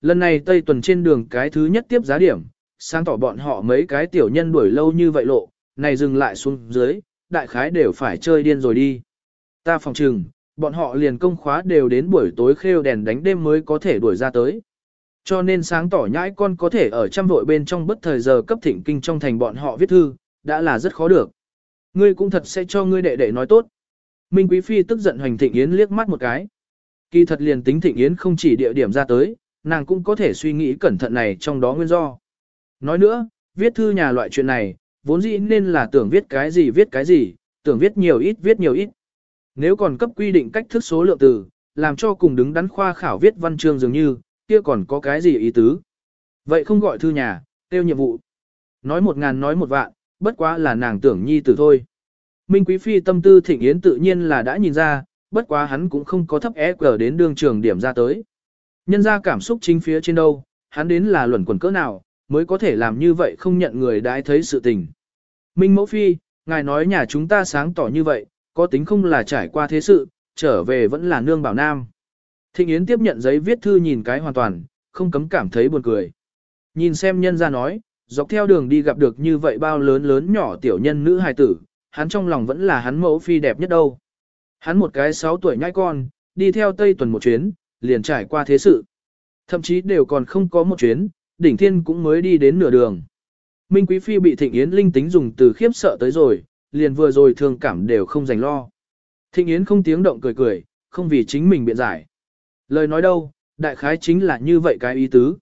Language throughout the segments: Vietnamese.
Lần này Tây tuần trên đường cái thứ nhất tiếp giá điểm, sáng tỏ bọn họ mấy cái tiểu nhân đuổi lâu như vậy lộ, này dừng lại xuống dưới, đại khái đều phải chơi điên rồi đi. Ta phòng trừng, bọn họ liền công khóa đều đến buổi tối khêu đèn đánh đêm mới có thể đuổi ra tới. Cho nên sáng tỏ nhãi con có thể ở trăm vội bên trong bất thời giờ cấp thỉnh kinh trong thành bọn họ viết thư, đã là rất khó được. Ngươi cũng thật sẽ cho ngươi đệ đệ nói tốt. Minh Quý Phi tức giận hoành thịnh yến liếc mắt một cái. Kỳ thật liền tính thịnh yến không chỉ địa điểm ra tới, nàng cũng có thể suy nghĩ cẩn thận này trong đó nguyên do. Nói nữa, viết thư nhà loại chuyện này, vốn dĩ nên là tưởng viết cái gì viết cái gì, tưởng viết nhiều ít viết nhiều ít. Nếu còn cấp quy định cách thức số lượng từ, làm cho cùng đứng đắn khoa khảo viết văn chương dường như, kia còn có cái gì ý tứ. Vậy không gọi thư nhà, tiêu nhiệm vụ. Nói một ngàn nói một vạn, bất quá là nàng tưởng nhi tử thôi. Minh Quý Phi tâm tư thịnh yến tự nhiên là đã nhìn ra, bất quá hắn cũng không có thấp e cờ đến đương trường điểm ra tới. Nhân ra cảm xúc chính phía trên đâu, hắn đến là luẩn quẩn cỡ nào, mới có thể làm như vậy không nhận người đãi thấy sự tình. Minh Mẫu Phi, ngài nói nhà chúng ta sáng tỏ như vậy, có tính không là trải qua thế sự, trở về vẫn là nương bảo nam. Thịnh Yến tiếp nhận giấy viết thư nhìn cái hoàn toàn, không cấm cảm thấy buồn cười. Nhìn xem nhân ra nói, dọc theo đường đi gặp được như vậy bao lớn lớn nhỏ tiểu nhân nữ hài tử, hắn trong lòng vẫn là hắn mẫu phi đẹp nhất đâu. Hắn một cái 6 tuổi nhai con, đi theo Tây tuần một chuyến, liền trải qua thế sự. Thậm chí đều còn không có một chuyến, đỉnh thiên cũng mới đi đến nửa đường. Minh Quý Phi bị Thịnh Yến linh tính dùng từ khiếp sợ tới rồi, liền vừa rồi thương cảm đều không dành lo. Thịnh Yến không tiếng động cười cười, không vì chính mình biện giải. Lời nói đâu, đại khái chính là như vậy cái ý tứ.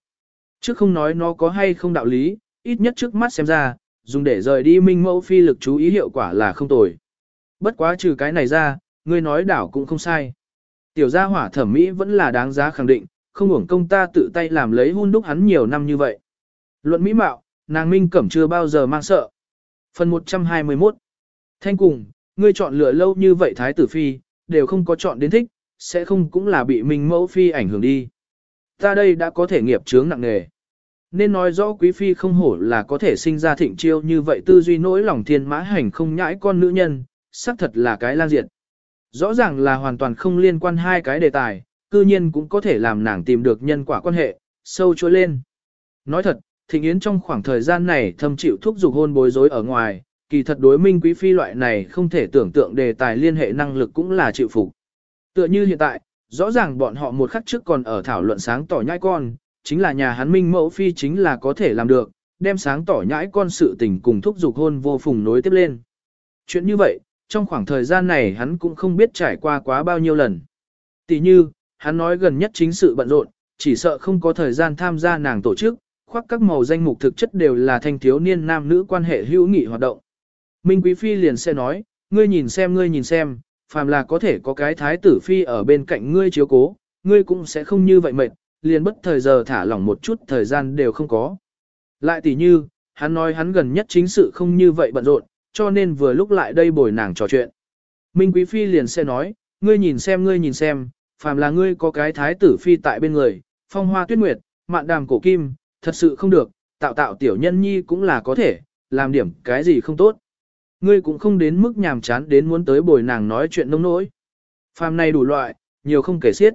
Trước không nói nó có hay không đạo lý, ít nhất trước mắt xem ra, dùng để rời đi minh mẫu phi lực chú ý hiệu quả là không tồi. Bất quá trừ cái này ra, ngươi nói đảo cũng không sai. Tiểu gia hỏa thẩm mỹ vẫn là đáng giá khẳng định, không hưởng công ta tự tay làm lấy hun đúc hắn nhiều năm như vậy. Luận mỹ mạo, nàng minh cẩm chưa bao giờ mang sợ. Phần 121 Thanh cùng, ngươi chọn lựa lâu như vậy thái tử phi, đều không có chọn đến thích, sẽ không cũng là bị mình mẫu phi ảnh hưởng đi. Ta đây đã có thể nghiệp chướng nặng nề. Nên nói rõ quý phi không hổ là có thể sinh ra thịnh chiêu như vậy tư duy nỗi lòng thiên mã hành không nhãi con nữ nhân, xác thật là cái lan diệt. Rõ ràng là hoàn toàn không liên quan hai cái đề tài, cư nhiên cũng có thể làm nàng tìm được nhân quả quan hệ, sâu trôi lên. Nói thật, Thịnh Yến trong khoảng thời gian này thâm chịu thúc dục hôn bối rối ở ngoài, kỳ thật đối minh quý phi loại này không thể tưởng tượng đề tài liên hệ năng lực cũng là chịu phục. Tựa như hiện tại, rõ ràng bọn họ một khắc trước còn ở thảo luận sáng tỏ nhãi con, chính là nhà hắn minh mẫu phi chính là có thể làm được, đem sáng tỏ nhãi con sự tình cùng thúc dục hôn vô phùng nối tiếp lên. Chuyện như vậy, trong khoảng thời gian này hắn cũng không biết trải qua quá bao nhiêu lần. Tỷ như, hắn nói gần nhất chính sự bận rộn, chỉ sợ không có thời gian tham gia nàng tổ chức, khoác các màu danh mục thực chất đều là thanh thiếu niên nam nữ quan hệ hữu nghị hoạt động. Minh Quý Phi liền sẽ nói, ngươi nhìn xem ngươi nhìn xem, phàm là có thể có cái thái tử phi ở bên cạnh ngươi chiếu cố, ngươi cũng sẽ không như vậy mệt, liền bất thời giờ thả lỏng một chút thời gian đều không có. Lại tỷ như, hắn nói hắn gần nhất chính sự không như vậy bận rộn, cho nên vừa lúc lại đây bồi nàng trò chuyện. Minh Quý Phi liền sẽ nói, ngươi nhìn xem ngươi nhìn xem, phàm là ngươi có cái thái tử phi tại bên người, phong hoa tuyết nguyệt, mạn đàm cổ kim, thật sự không được, tạo tạo tiểu nhân nhi cũng là có thể, làm điểm cái gì không tốt. Ngươi cũng không đến mức nhàm chán đến muốn tới bồi nàng nói chuyện nông nỗi. Phàm này đủ loại, nhiều không kể xiết.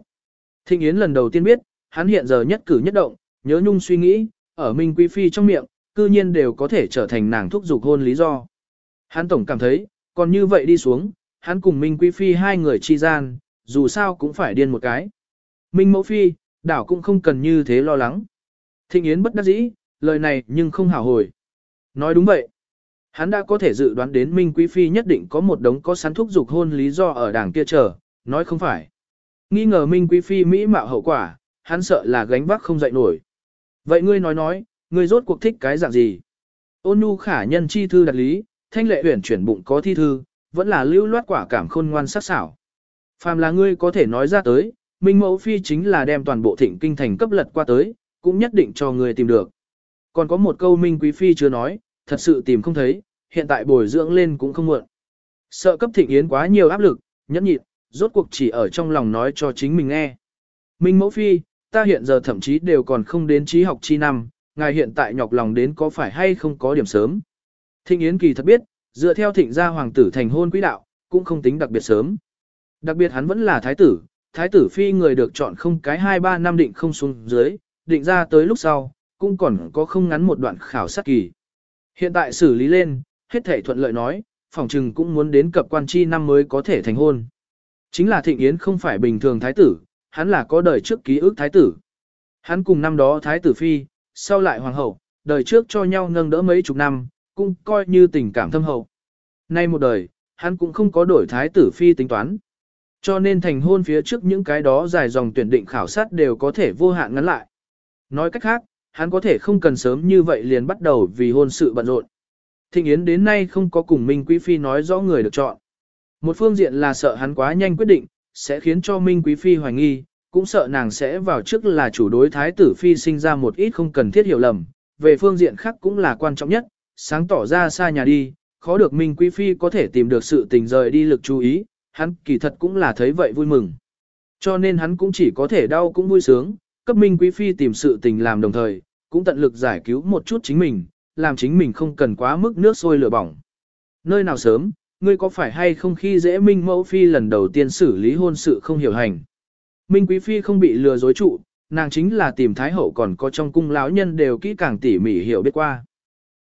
Thịnh Yến lần đầu tiên biết, hắn hiện giờ nhất cử nhất động, nhớ nhung suy nghĩ, ở Minh Quý Phi trong miệng, cư nhiên đều có thể trở thành nàng thúc giục hôn lý do. Hắn tổng cảm thấy, còn như vậy đi xuống, hắn cùng Minh Quý Phi hai người chi gian, dù sao cũng phải điên một cái. Minh Mẫu Phi, đảo cũng không cần như thế lo lắng. Thịnh Yến bất đắc dĩ, lời này nhưng không hảo hồi. Nói đúng vậy. Hắn đã có thể dự đoán đến Minh Quý Phi nhất định có một đống có sắn thúc dục hôn lý do ở đảng kia chờ, nói không phải. Nghi ngờ Minh Quý Phi Mỹ mạo hậu quả, hắn sợ là gánh vác không dậy nổi. Vậy ngươi nói nói, ngươi rốt cuộc thích cái dạng gì? Ôn nhu khả nhân chi thư đặt lý, thanh lệ huyền chuyển bụng có thi thư, vẫn là lưu loát quả cảm khôn ngoan sắc sảo. Phàm là ngươi có thể nói ra tới, Minh Mẫu Phi chính là đem toàn bộ thịnh kinh thành cấp lật qua tới, cũng nhất định cho ngươi tìm được. Còn có một câu Minh Quý Phi chưa nói, thật sự tìm không thấy, hiện tại bồi dưỡng lên cũng không muộn. Sợ cấp thịnh yến quá nhiều áp lực, nhẫn nhịn, rốt cuộc chỉ ở trong lòng nói cho chính mình nghe. Minh Mẫu Phi, ta hiện giờ thậm chí đều còn không đến trí học chi năm, ngài hiện tại nhọc lòng đến có phải hay không có điểm sớm. Thịnh Yến Kỳ thật biết, dựa theo thịnh gia hoàng tử thành hôn quý đạo, cũng không tính đặc biệt sớm. Đặc biệt hắn vẫn là thái tử, thái tử phi người được chọn không cái 2-3 năm định không xuống dưới, định ra tới lúc sau, cũng còn có không ngắn một đoạn khảo sát kỳ. Hiện tại xử lý lên, hết thể thuận lợi nói, phòng trừng cũng muốn đến cập quan chi năm mới có thể thành hôn. Chính là Thịnh Yến không phải bình thường thái tử, hắn là có đời trước ký ức thái tử. Hắn cùng năm đó thái tử phi, sau lại hoàng hậu, đời trước cho nhau nâng đỡ mấy chục năm, cũng coi như tình cảm thâm hậu. Nay một đời, hắn cũng không có đổi thái tử phi tính toán. Cho nên thành hôn phía trước những cái đó dài dòng tuyển định khảo sát đều có thể vô hạn ngắn lại. Nói cách khác, hắn có thể không cần sớm như vậy liền bắt đầu vì hôn sự bận rộn. Thịnh Yến đến nay không có cùng Minh Quý Phi nói rõ người được chọn. Một phương diện là sợ hắn quá nhanh quyết định, sẽ khiến cho Minh Quý Phi hoài nghi, cũng sợ nàng sẽ vào trước là chủ đối thái tử Phi sinh ra một ít không cần thiết hiểu lầm. Về phương diện khác cũng là quan trọng nhất, sáng tỏ ra xa nhà đi, khó được Minh Quý Phi có thể tìm được sự tình rời đi lực chú ý, hắn kỳ thật cũng là thấy vậy vui mừng. Cho nên hắn cũng chỉ có thể đau cũng vui sướng, cấp Minh Quý Phi tìm sự tình làm đồng thời, cũng tận lực giải cứu một chút chính mình, làm chính mình không cần quá mức nước sôi lửa bỏng. Nơi nào sớm, ngươi có phải hay không khi dễ Minh Mẫu Phi lần đầu tiên xử lý hôn sự không hiểu hành. Minh Quý Phi không bị lừa dối trụ, nàng chính là tìm Thái Hậu còn có trong cung lão nhân đều kỹ càng tỉ mỉ hiểu biết qua.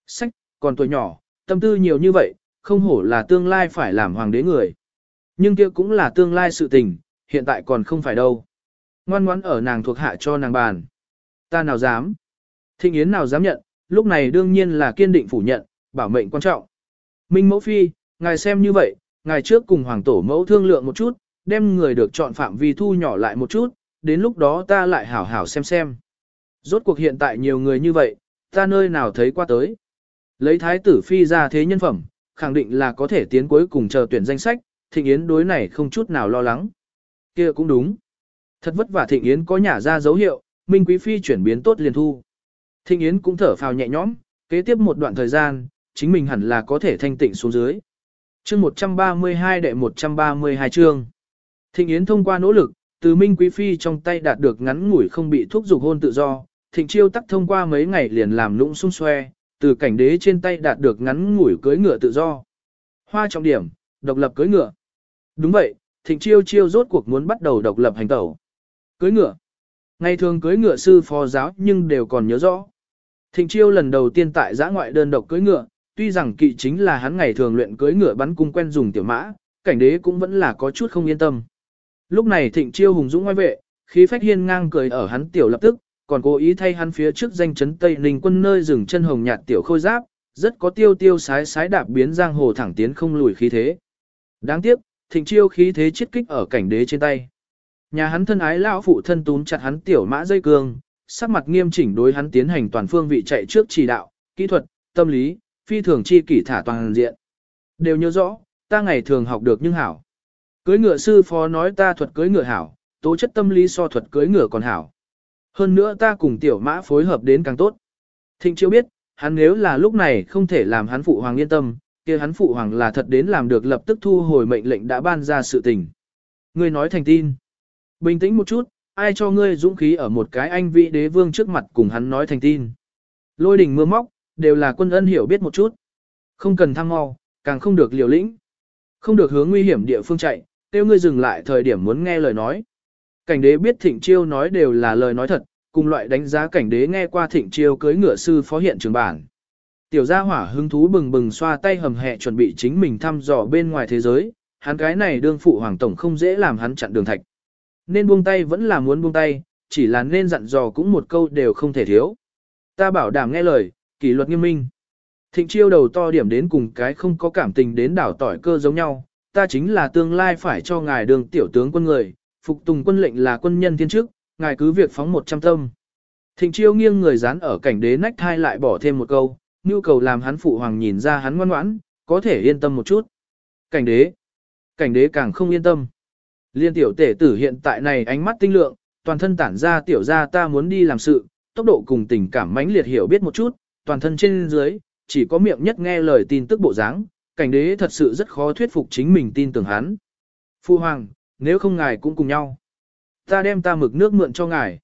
Sách, còn tuổi nhỏ, tâm tư nhiều như vậy, không hổ là tương lai phải làm hoàng đế người. Nhưng kia cũng là tương lai sự tình, hiện tại còn không phải đâu. Ngoan ngoãn ở nàng thuộc hạ cho nàng bàn. Ta nào dám? Thịnh Yến nào dám nhận, lúc này đương nhiên là kiên định phủ nhận, bảo mệnh quan trọng. Minh mẫu phi, ngài xem như vậy, ngài trước cùng hoàng tổ mẫu thương lượng một chút, đem người được chọn phạm vi thu nhỏ lại một chút, đến lúc đó ta lại hảo hảo xem xem. Rốt cuộc hiện tại nhiều người như vậy, ta nơi nào thấy qua tới. Lấy thái tử phi ra thế nhân phẩm, khẳng định là có thể tiến cuối cùng chờ tuyển danh sách, thịnh yến đối này không chút nào lo lắng. kia cũng đúng. Thật vất vả thịnh yến có nhả ra dấu hiệu, Minh Quý Phi chuyển biến tốt liền thu. Thịnh yến cũng thở phào nhẹ nhõm, kế tiếp một đoạn thời gian, chính mình hẳn là có thể thanh tịnh xuống dưới. chương 132 đệ 132 chương. Thịnh yến thông qua nỗ lực, từ Minh Quý Phi trong tay đạt được ngắn ngủi không bị thúc dục hôn tự do, thịnh chiêu tắc thông qua mấy ngày liền làm lũng sung xoe, từ cảnh đế trên tay đạt được ngắn ngủi cưới ngựa tự do. Hoa trọng điểm, độc lập cưới ngựa. Đúng vậy, thịnh chiêu chiêu rốt cuộc muốn bắt đầu độc lập hành tẩu. Cưới ngựa. Ngày thường cưới ngựa sư phó giáo nhưng đều còn nhớ rõ. Thịnh chiêu lần đầu tiên tại giã ngoại đơn độc cưới ngựa, tuy rằng kỵ chính là hắn ngày thường luyện cưới ngựa bắn cung quen dùng tiểu mã, cảnh đế cũng vẫn là có chút không yên tâm. Lúc này thịnh chiêu hùng dũng ngoài vệ, khí phách hiên ngang cười ở hắn tiểu lập tức, còn cố ý thay hắn phía trước danh chấn Tây Ninh quân nơi rừng chân hồng nhạt tiểu khôi giáp, rất có tiêu tiêu sái sái đạp biến giang hồ thẳng tiến không lùi khí thế. Đáng tiếc, thịnh chiêu khí thế chết kích ở cảnh đế trên tay. Nhà hắn thân ái lão phụ thân túm chặt hắn tiểu mã dây cương, sắc mặt nghiêm chỉnh đối hắn tiến hành toàn phương vị chạy trước chỉ đạo, kỹ thuật, tâm lý, phi thường chi kỷ thả toàn diện. Đều nhớ rõ, ta ngày thường học được nhưng hảo. Cưới ngựa sư phó nói ta thuật cưới ngựa hảo, tố chất tâm lý so thuật cưới ngựa còn hảo. Hơn nữa ta cùng tiểu mã phối hợp đến càng tốt. Thịnh chiêu biết, hắn nếu là lúc này không thể làm hắn phụ hoàng yên tâm, kia hắn phụ hoàng là thật đến làm được lập tức thu hồi mệnh lệnh đã ban ra sự tình. Ngươi nói thành tin. Bình tĩnh một chút, ai cho ngươi dũng khí ở một cái anh vị đế vương trước mặt cùng hắn nói thành tin. Lôi đỉnh mưa móc, đều là quân ân hiểu biết một chút. Không cần thăng mau, càng không được liều lĩnh. Không được hướng nguy hiểm địa phương chạy, tiêu ngươi dừng lại thời điểm muốn nghe lời nói. Cảnh đế biết thịnh chiêu nói đều là lời nói thật, cùng loại đánh giá cảnh đế nghe qua thịnh chiêu cưới ngựa sư phó hiện trường bản. Tiểu gia hỏa hứng thú bừng bừng xoa tay hầm hẹ chuẩn bị chính mình thăm dò bên ngoài thế giới, hắn cái này đương phụ hoàng tổng không dễ làm hắn chặn đường thạch. Nên buông tay vẫn là muốn buông tay, chỉ là nên dặn dò cũng một câu đều không thể thiếu. Ta bảo đảm nghe lời, kỷ luật nghiêm minh. Thịnh chiêu đầu to điểm đến cùng cái không có cảm tình đến đảo tỏi cơ giống nhau, ta chính là tương lai phải cho ngài đường tiểu tướng quân người, phục tùng quân lệnh là quân nhân thiên chức, ngài cứ việc phóng một trăm tâm. Thịnh chiêu nghiêng người dán ở cảnh đế nách thai lại bỏ thêm một câu, nhu cầu làm hắn phụ hoàng nhìn ra hắn ngoan ngoãn, có thể yên tâm một chút. Cảnh đế. Cảnh đế càng không yên tâm. Liên tiểu tể tử hiện tại này ánh mắt tinh lượng, toàn thân tản ra tiểu ra ta muốn đi làm sự, tốc độ cùng tình cảm mãnh liệt hiểu biết một chút, toàn thân trên dưới, chỉ có miệng nhất nghe lời tin tức bộ dáng, cảnh đế thật sự rất khó thuyết phục chính mình tin tưởng hắn. Phu hoàng, nếu không ngài cũng cùng nhau. Ta đem ta mực nước mượn cho ngài.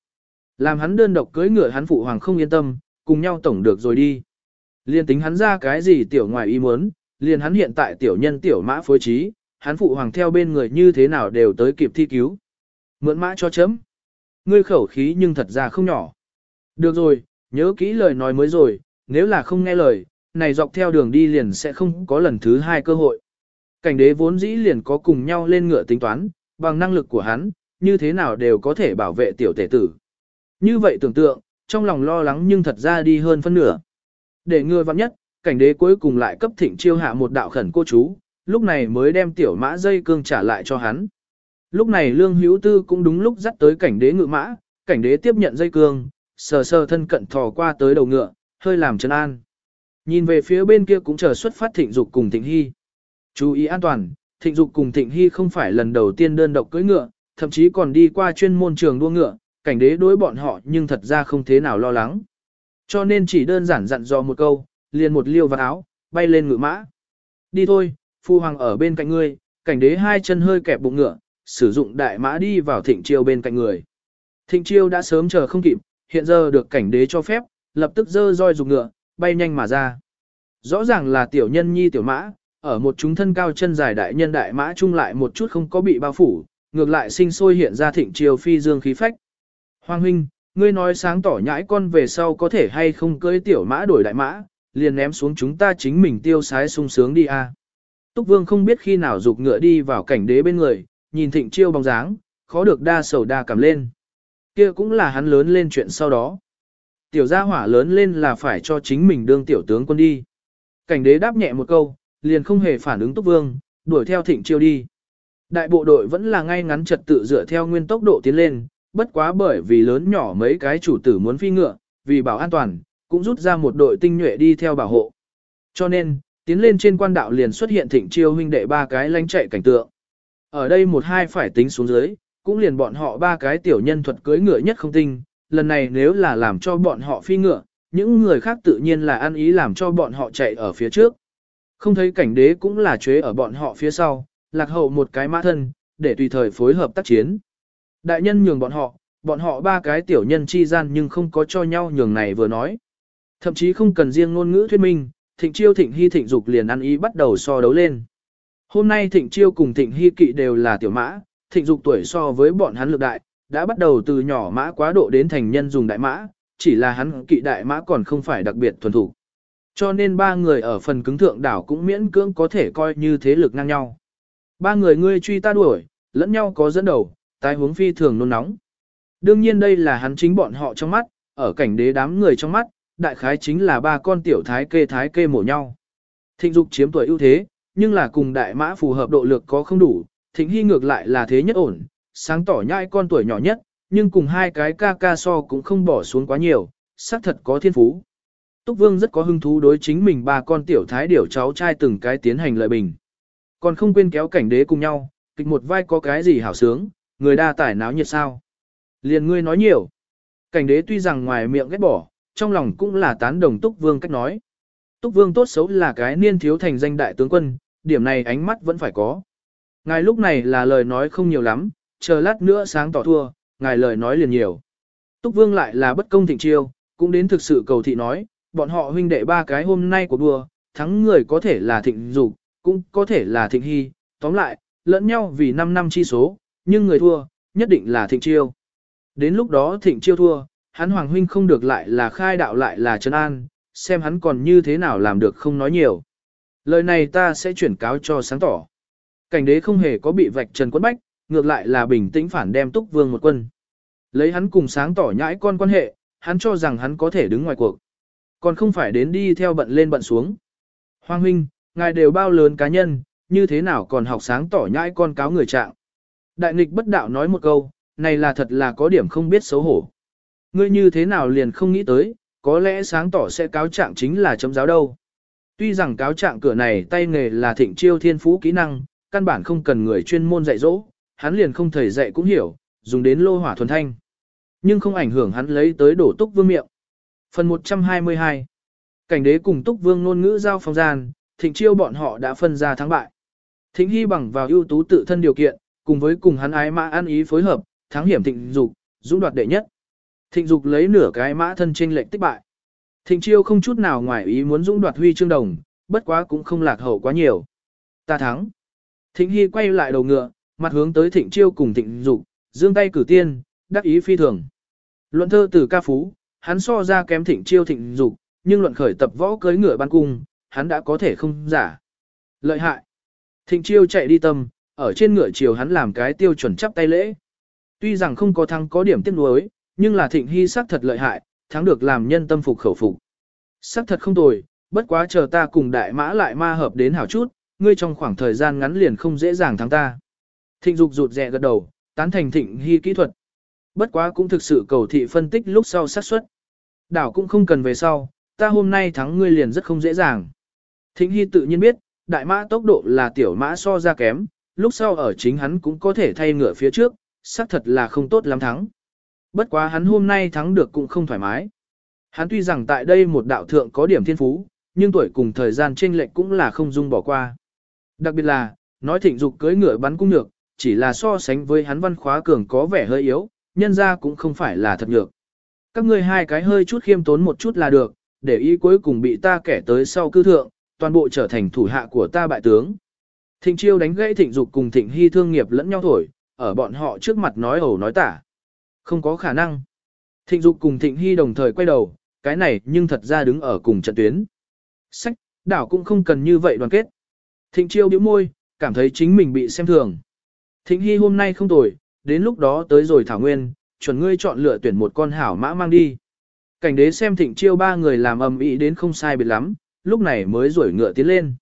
Làm hắn đơn độc cưới ngựa hắn phụ hoàng không yên tâm, cùng nhau tổng được rồi đi. Liên tính hắn ra cái gì tiểu ngoài ý muốn, liền hắn hiện tại tiểu nhân tiểu mã phối trí, hắn phụ hoàng theo bên người như thế nào đều tới kịp thi cứu. Mượn mã cho chấm. Ngươi khẩu khí nhưng thật ra không nhỏ. Được rồi, nhớ kỹ lời nói mới rồi, nếu là không nghe lời, này dọc theo đường đi liền sẽ không có lần thứ hai cơ hội. Cảnh đế vốn dĩ liền có cùng nhau lên ngựa tính toán, bằng năng lực của hắn, như thế nào đều có thể bảo vệ tiểu tể tử. Như vậy tưởng tượng, trong lòng lo lắng nhưng thật ra đi hơn phân nửa. Để ngừa vặn nhất, cảnh đế cuối cùng lại cấp thịnh chiêu hạ một đạo khẩn cô chú, lúc này mới đem tiểu mã dây cương trả lại cho hắn. Lúc này lương hữu tư cũng đúng lúc dắt tới cảnh đế ngự mã, cảnh đế tiếp nhận dây cương, sờ sờ thân cận thò qua tới đầu ngựa, hơi làm chân an. Nhìn về phía bên kia cũng chờ xuất phát thịnh dục cùng thịnh hy. Chú ý an toàn, thịnh dục cùng thịnh hy không phải lần đầu tiên đơn độc cưỡi ngựa, thậm chí còn đi qua chuyên môn trường đua ngựa, cảnh đế đối bọn họ nhưng thật ra không thế nào lo lắng. Cho nên chỉ đơn giản dặn dò một câu, liền một liêu vào áo, bay lên ngựa mã. Đi thôi, phu hoàng ở bên cạnh ngươi, cảnh đế hai chân hơi kẹp bụng ngựa, sử dụng đại mã đi vào thịnh chiêu bên cạnh người. Thịnh chiêu đã sớm chờ không kịp, hiện giờ được cảnh đế cho phép, lập tức dơ roi dùng ngựa, bay nhanh mà ra. Rõ ràng là tiểu nhân nhi tiểu mã, ở một chúng thân cao chân dài đại nhân đại mã chung lại một chút không có bị bao phủ, ngược lại sinh sôi hiện ra thịnh triều phi dương khí phách. Hoàng huynh, ngươi nói sáng tỏ nhãi con về sau có thể hay không cưới tiểu mã đổi đại mã, liền ném xuống chúng ta chính mình tiêu sái sung sướng đi a. Túc Vương không biết khi nào dục ngựa đi vào cảnh đế bên người, nhìn thịnh chiêu bóng dáng, khó được đa sầu đa cảm lên. Kia cũng là hắn lớn lên chuyện sau đó. Tiểu gia hỏa lớn lên là phải cho chính mình đương tiểu tướng quân đi. Cảnh đế đáp nhẹ một câu, liền không hề phản ứng Túc Vương, đuổi theo thịnh chiêu đi. Đại bộ đội vẫn là ngay ngắn trật tự dựa theo nguyên tốc độ tiến lên, bất quá bởi vì lớn nhỏ mấy cái chủ tử muốn phi ngựa, vì bảo an toàn, cũng rút ra một đội tinh nhuệ đi theo bảo hộ. Cho nên, tiến lên trên quan đạo liền xuất hiện thịnh chiêu huynh đệ ba cái lánh chạy cảnh tượng. Ở đây một hai phải tính xuống dưới, cũng liền bọn họ ba cái tiểu nhân thuật cưới ngựa nhất không tinh, lần này nếu là làm cho bọn họ phi ngựa, những người khác tự nhiên là ăn ý làm cho bọn họ chạy ở phía trước. Không thấy cảnh đế cũng là chế ở bọn họ phía sau, lạc hậu một cái mã thân, để tùy thời phối hợp tác chiến. Đại nhân nhường bọn họ, bọn họ ba cái tiểu nhân chi gian nhưng không có cho nhau nhường này vừa nói. Thậm chí không cần riêng ngôn ngữ thuyết minh, thịnh chiêu thịnh hy thịnh dục liền ăn ý bắt đầu so đấu lên. Hôm nay thịnh chiêu cùng thịnh hy kỵ đều là tiểu mã, thịnh dục tuổi so với bọn hắn lực đại, đã bắt đầu từ nhỏ mã quá độ đến thành nhân dùng đại mã, chỉ là hắn kỵ đại mã còn không phải đặc biệt thuần thủ. Cho nên ba người ở phần cứng thượng đảo cũng miễn cưỡng có thể coi như thế lực ngang nhau. Ba người ngươi truy ta đuổi, lẫn nhau có dẫn đầu, tái hướng phi thường nôn nóng. Đương nhiên đây là hắn chính bọn họ trong mắt, ở cảnh đế đám người trong mắt, đại khái chính là ba con tiểu thái kê thái kê mổ nhau. Thịnh dục chiếm tuổi ưu thế, nhưng là cùng đại mã phù hợp độ lực có không đủ, thịnh hy ngược lại là thế nhất ổn, sáng tỏ nhai con tuổi nhỏ nhất, nhưng cùng hai cái ca ca so cũng không bỏ xuống quá nhiều, xác thật có thiên phú. Túc Vương rất có hứng thú đối chính mình ba con tiểu thái điểu cháu trai từng cái tiến hành lợi bình. Còn không quên kéo cảnh đế cùng nhau, kịch một vai có cái gì hảo sướng, người đa tải náo nhiệt sao. Liền ngươi nói nhiều. Cảnh đế tuy rằng ngoài miệng ghét bỏ, trong lòng cũng là tán đồng Túc Vương cách nói. Túc Vương tốt xấu là cái niên thiếu thành danh đại tướng quân, điểm này ánh mắt vẫn phải có. Ngài lúc này là lời nói không nhiều lắm, chờ lát nữa sáng tỏ thua, ngài lời nói liền nhiều. Túc Vương lại là bất công thịnh chiêu, cũng đến thực sự cầu thị nói, bọn họ huynh đệ ba cái hôm nay của đua, thắng người có thể là thịnh dục, cũng có thể là thịnh hy, tóm lại, lẫn nhau vì 5 năm chi số, nhưng người thua, nhất định là thịnh chiêu. Đến lúc đó thịnh chiêu thua, hắn hoàng huynh không được lại là khai đạo lại là trấn an, xem hắn còn như thế nào làm được không nói nhiều. Lời này ta sẽ chuyển cáo cho sáng tỏ. Cảnh đế không hề có bị vạch trần quất bách, ngược lại là bình tĩnh phản đem túc vương một quân. Lấy hắn cùng sáng tỏ nhãi con quan hệ, hắn cho rằng hắn có thể đứng ngoài cuộc. Còn không phải đến đi theo bận lên bận xuống. Hoàng huynh, ngài đều bao lớn cá nhân, như thế nào còn học sáng tỏ nhãi con cáo người trạng. Đại nghịch bất đạo nói một câu, này là thật là có điểm không biết xấu hổ. Ngươi như thế nào liền không nghĩ tới, có lẽ sáng tỏ sẽ cáo trạng chính là chấm giáo đâu. Tuy rằng cáo trạng cửa này tay nghề là thịnh chiêu thiên phú kỹ năng, căn bản không cần người chuyên môn dạy dỗ, hắn liền không thầy dạy cũng hiểu, dùng đến lô hỏa thuần thanh. Nhưng không ảnh hưởng hắn lấy tới đổ túc vương miệng. Phần 122 Cảnh đế cùng túc vương ngôn ngữ giao phong gian, thịnh chiêu bọn họ đã phân ra thắng bại. Thịnh hy bằng vào ưu tú tự thân điều kiện, cùng với cùng hắn ái mã ăn ý phối hợp, thắng hiểm thịnh dục, dũng đoạt đệ nhất. Thịnh dục lấy nửa cái mã thân trên lệnh tích bại. Thịnh chiêu không chút nào ngoài ý muốn dũng đoạt huy chương đồng, bất quá cũng không lạc hậu quá nhiều. Ta thắng. Thịnh hy quay lại đầu ngựa, mặt hướng tới thịnh chiêu cùng thịnh dục, dương tay cử tiên, đắc ý phi thường. Luận thơ từ ca phú, hắn so ra kém thịnh chiêu thịnh dục, nhưng luận khởi tập võ cưới ngựa ban cung, hắn đã có thể không giả. Lợi hại. Thịnh chiêu chạy đi tâm, ở trên ngựa chiều hắn làm cái tiêu chuẩn chắp tay lễ. Tuy rằng không có thắng có điểm tiếc nuối, nhưng là thịnh hy sắc thật lợi hại, thắng được làm nhân tâm phục khẩu phục. Sắc thật không tồi, bất quá chờ ta cùng đại mã lại ma hợp đến hảo chút, ngươi trong khoảng thời gian ngắn liền không dễ dàng thắng ta. Thịnh dục rụt rè gật đầu, tán thành thịnh hy kỹ thuật. Bất quá cũng thực sự cầu thị phân tích lúc sau xác suất. Đảo cũng không cần về sau, ta hôm nay thắng ngươi liền rất không dễ dàng. Thịnh hy tự nhiên biết, đại mã tốc độ là tiểu mã so ra kém, lúc sau ở chính hắn cũng có thể thay ngựa phía trước, xác thật là không tốt lắm thắng. Bất quá hắn hôm nay thắng được cũng không thoải mái. Hắn tuy rằng tại đây một đạo thượng có điểm thiên phú, nhưng tuổi cùng thời gian chênh lệch cũng là không dung bỏ qua. Đặc biệt là, nói thịnh dục cưới ngựa bắn cung nhược, chỉ là so sánh với hắn văn khóa cường có vẻ hơi yếu, nhân ra cũng không phải là thật nhược. Các ngươi hai cái hơi chút khiêm tốn một chút là được, để ý cuối cùng bị ta kẻ tới sau cư thượng, toàn bộ trở thành thủ hạ của ta bại tướng. Thịnh chiêu đánh gãy thịnh dục cùng thịnh hy thương nghiệp lẫn nhau thổi, ở bọn họ trước mặt nói ẩu nói tả. Không có khả năng. Thịnh dục cùng thịnh hy đồng thời quay đầu, cái này nhưng thật ra đứng ở cùng trận tuyến. Sách, đảo cũng không cần như vậy đoàn kết. Thịnh chiêu bĩu môi, cảm thấy chính mình bị xem thường. Thịnh hy hôm nay không tồi, đến lúc đó tới rồi thảo nguyên, chuẩn ngươi chọn lựa tuyển một con hảo mã mang đi. Cảnh đế xem thịnh chiêu ba người làm ầm ĩ đến không sai biệt lắm, lúc này mới rủi ngựa tiến lên.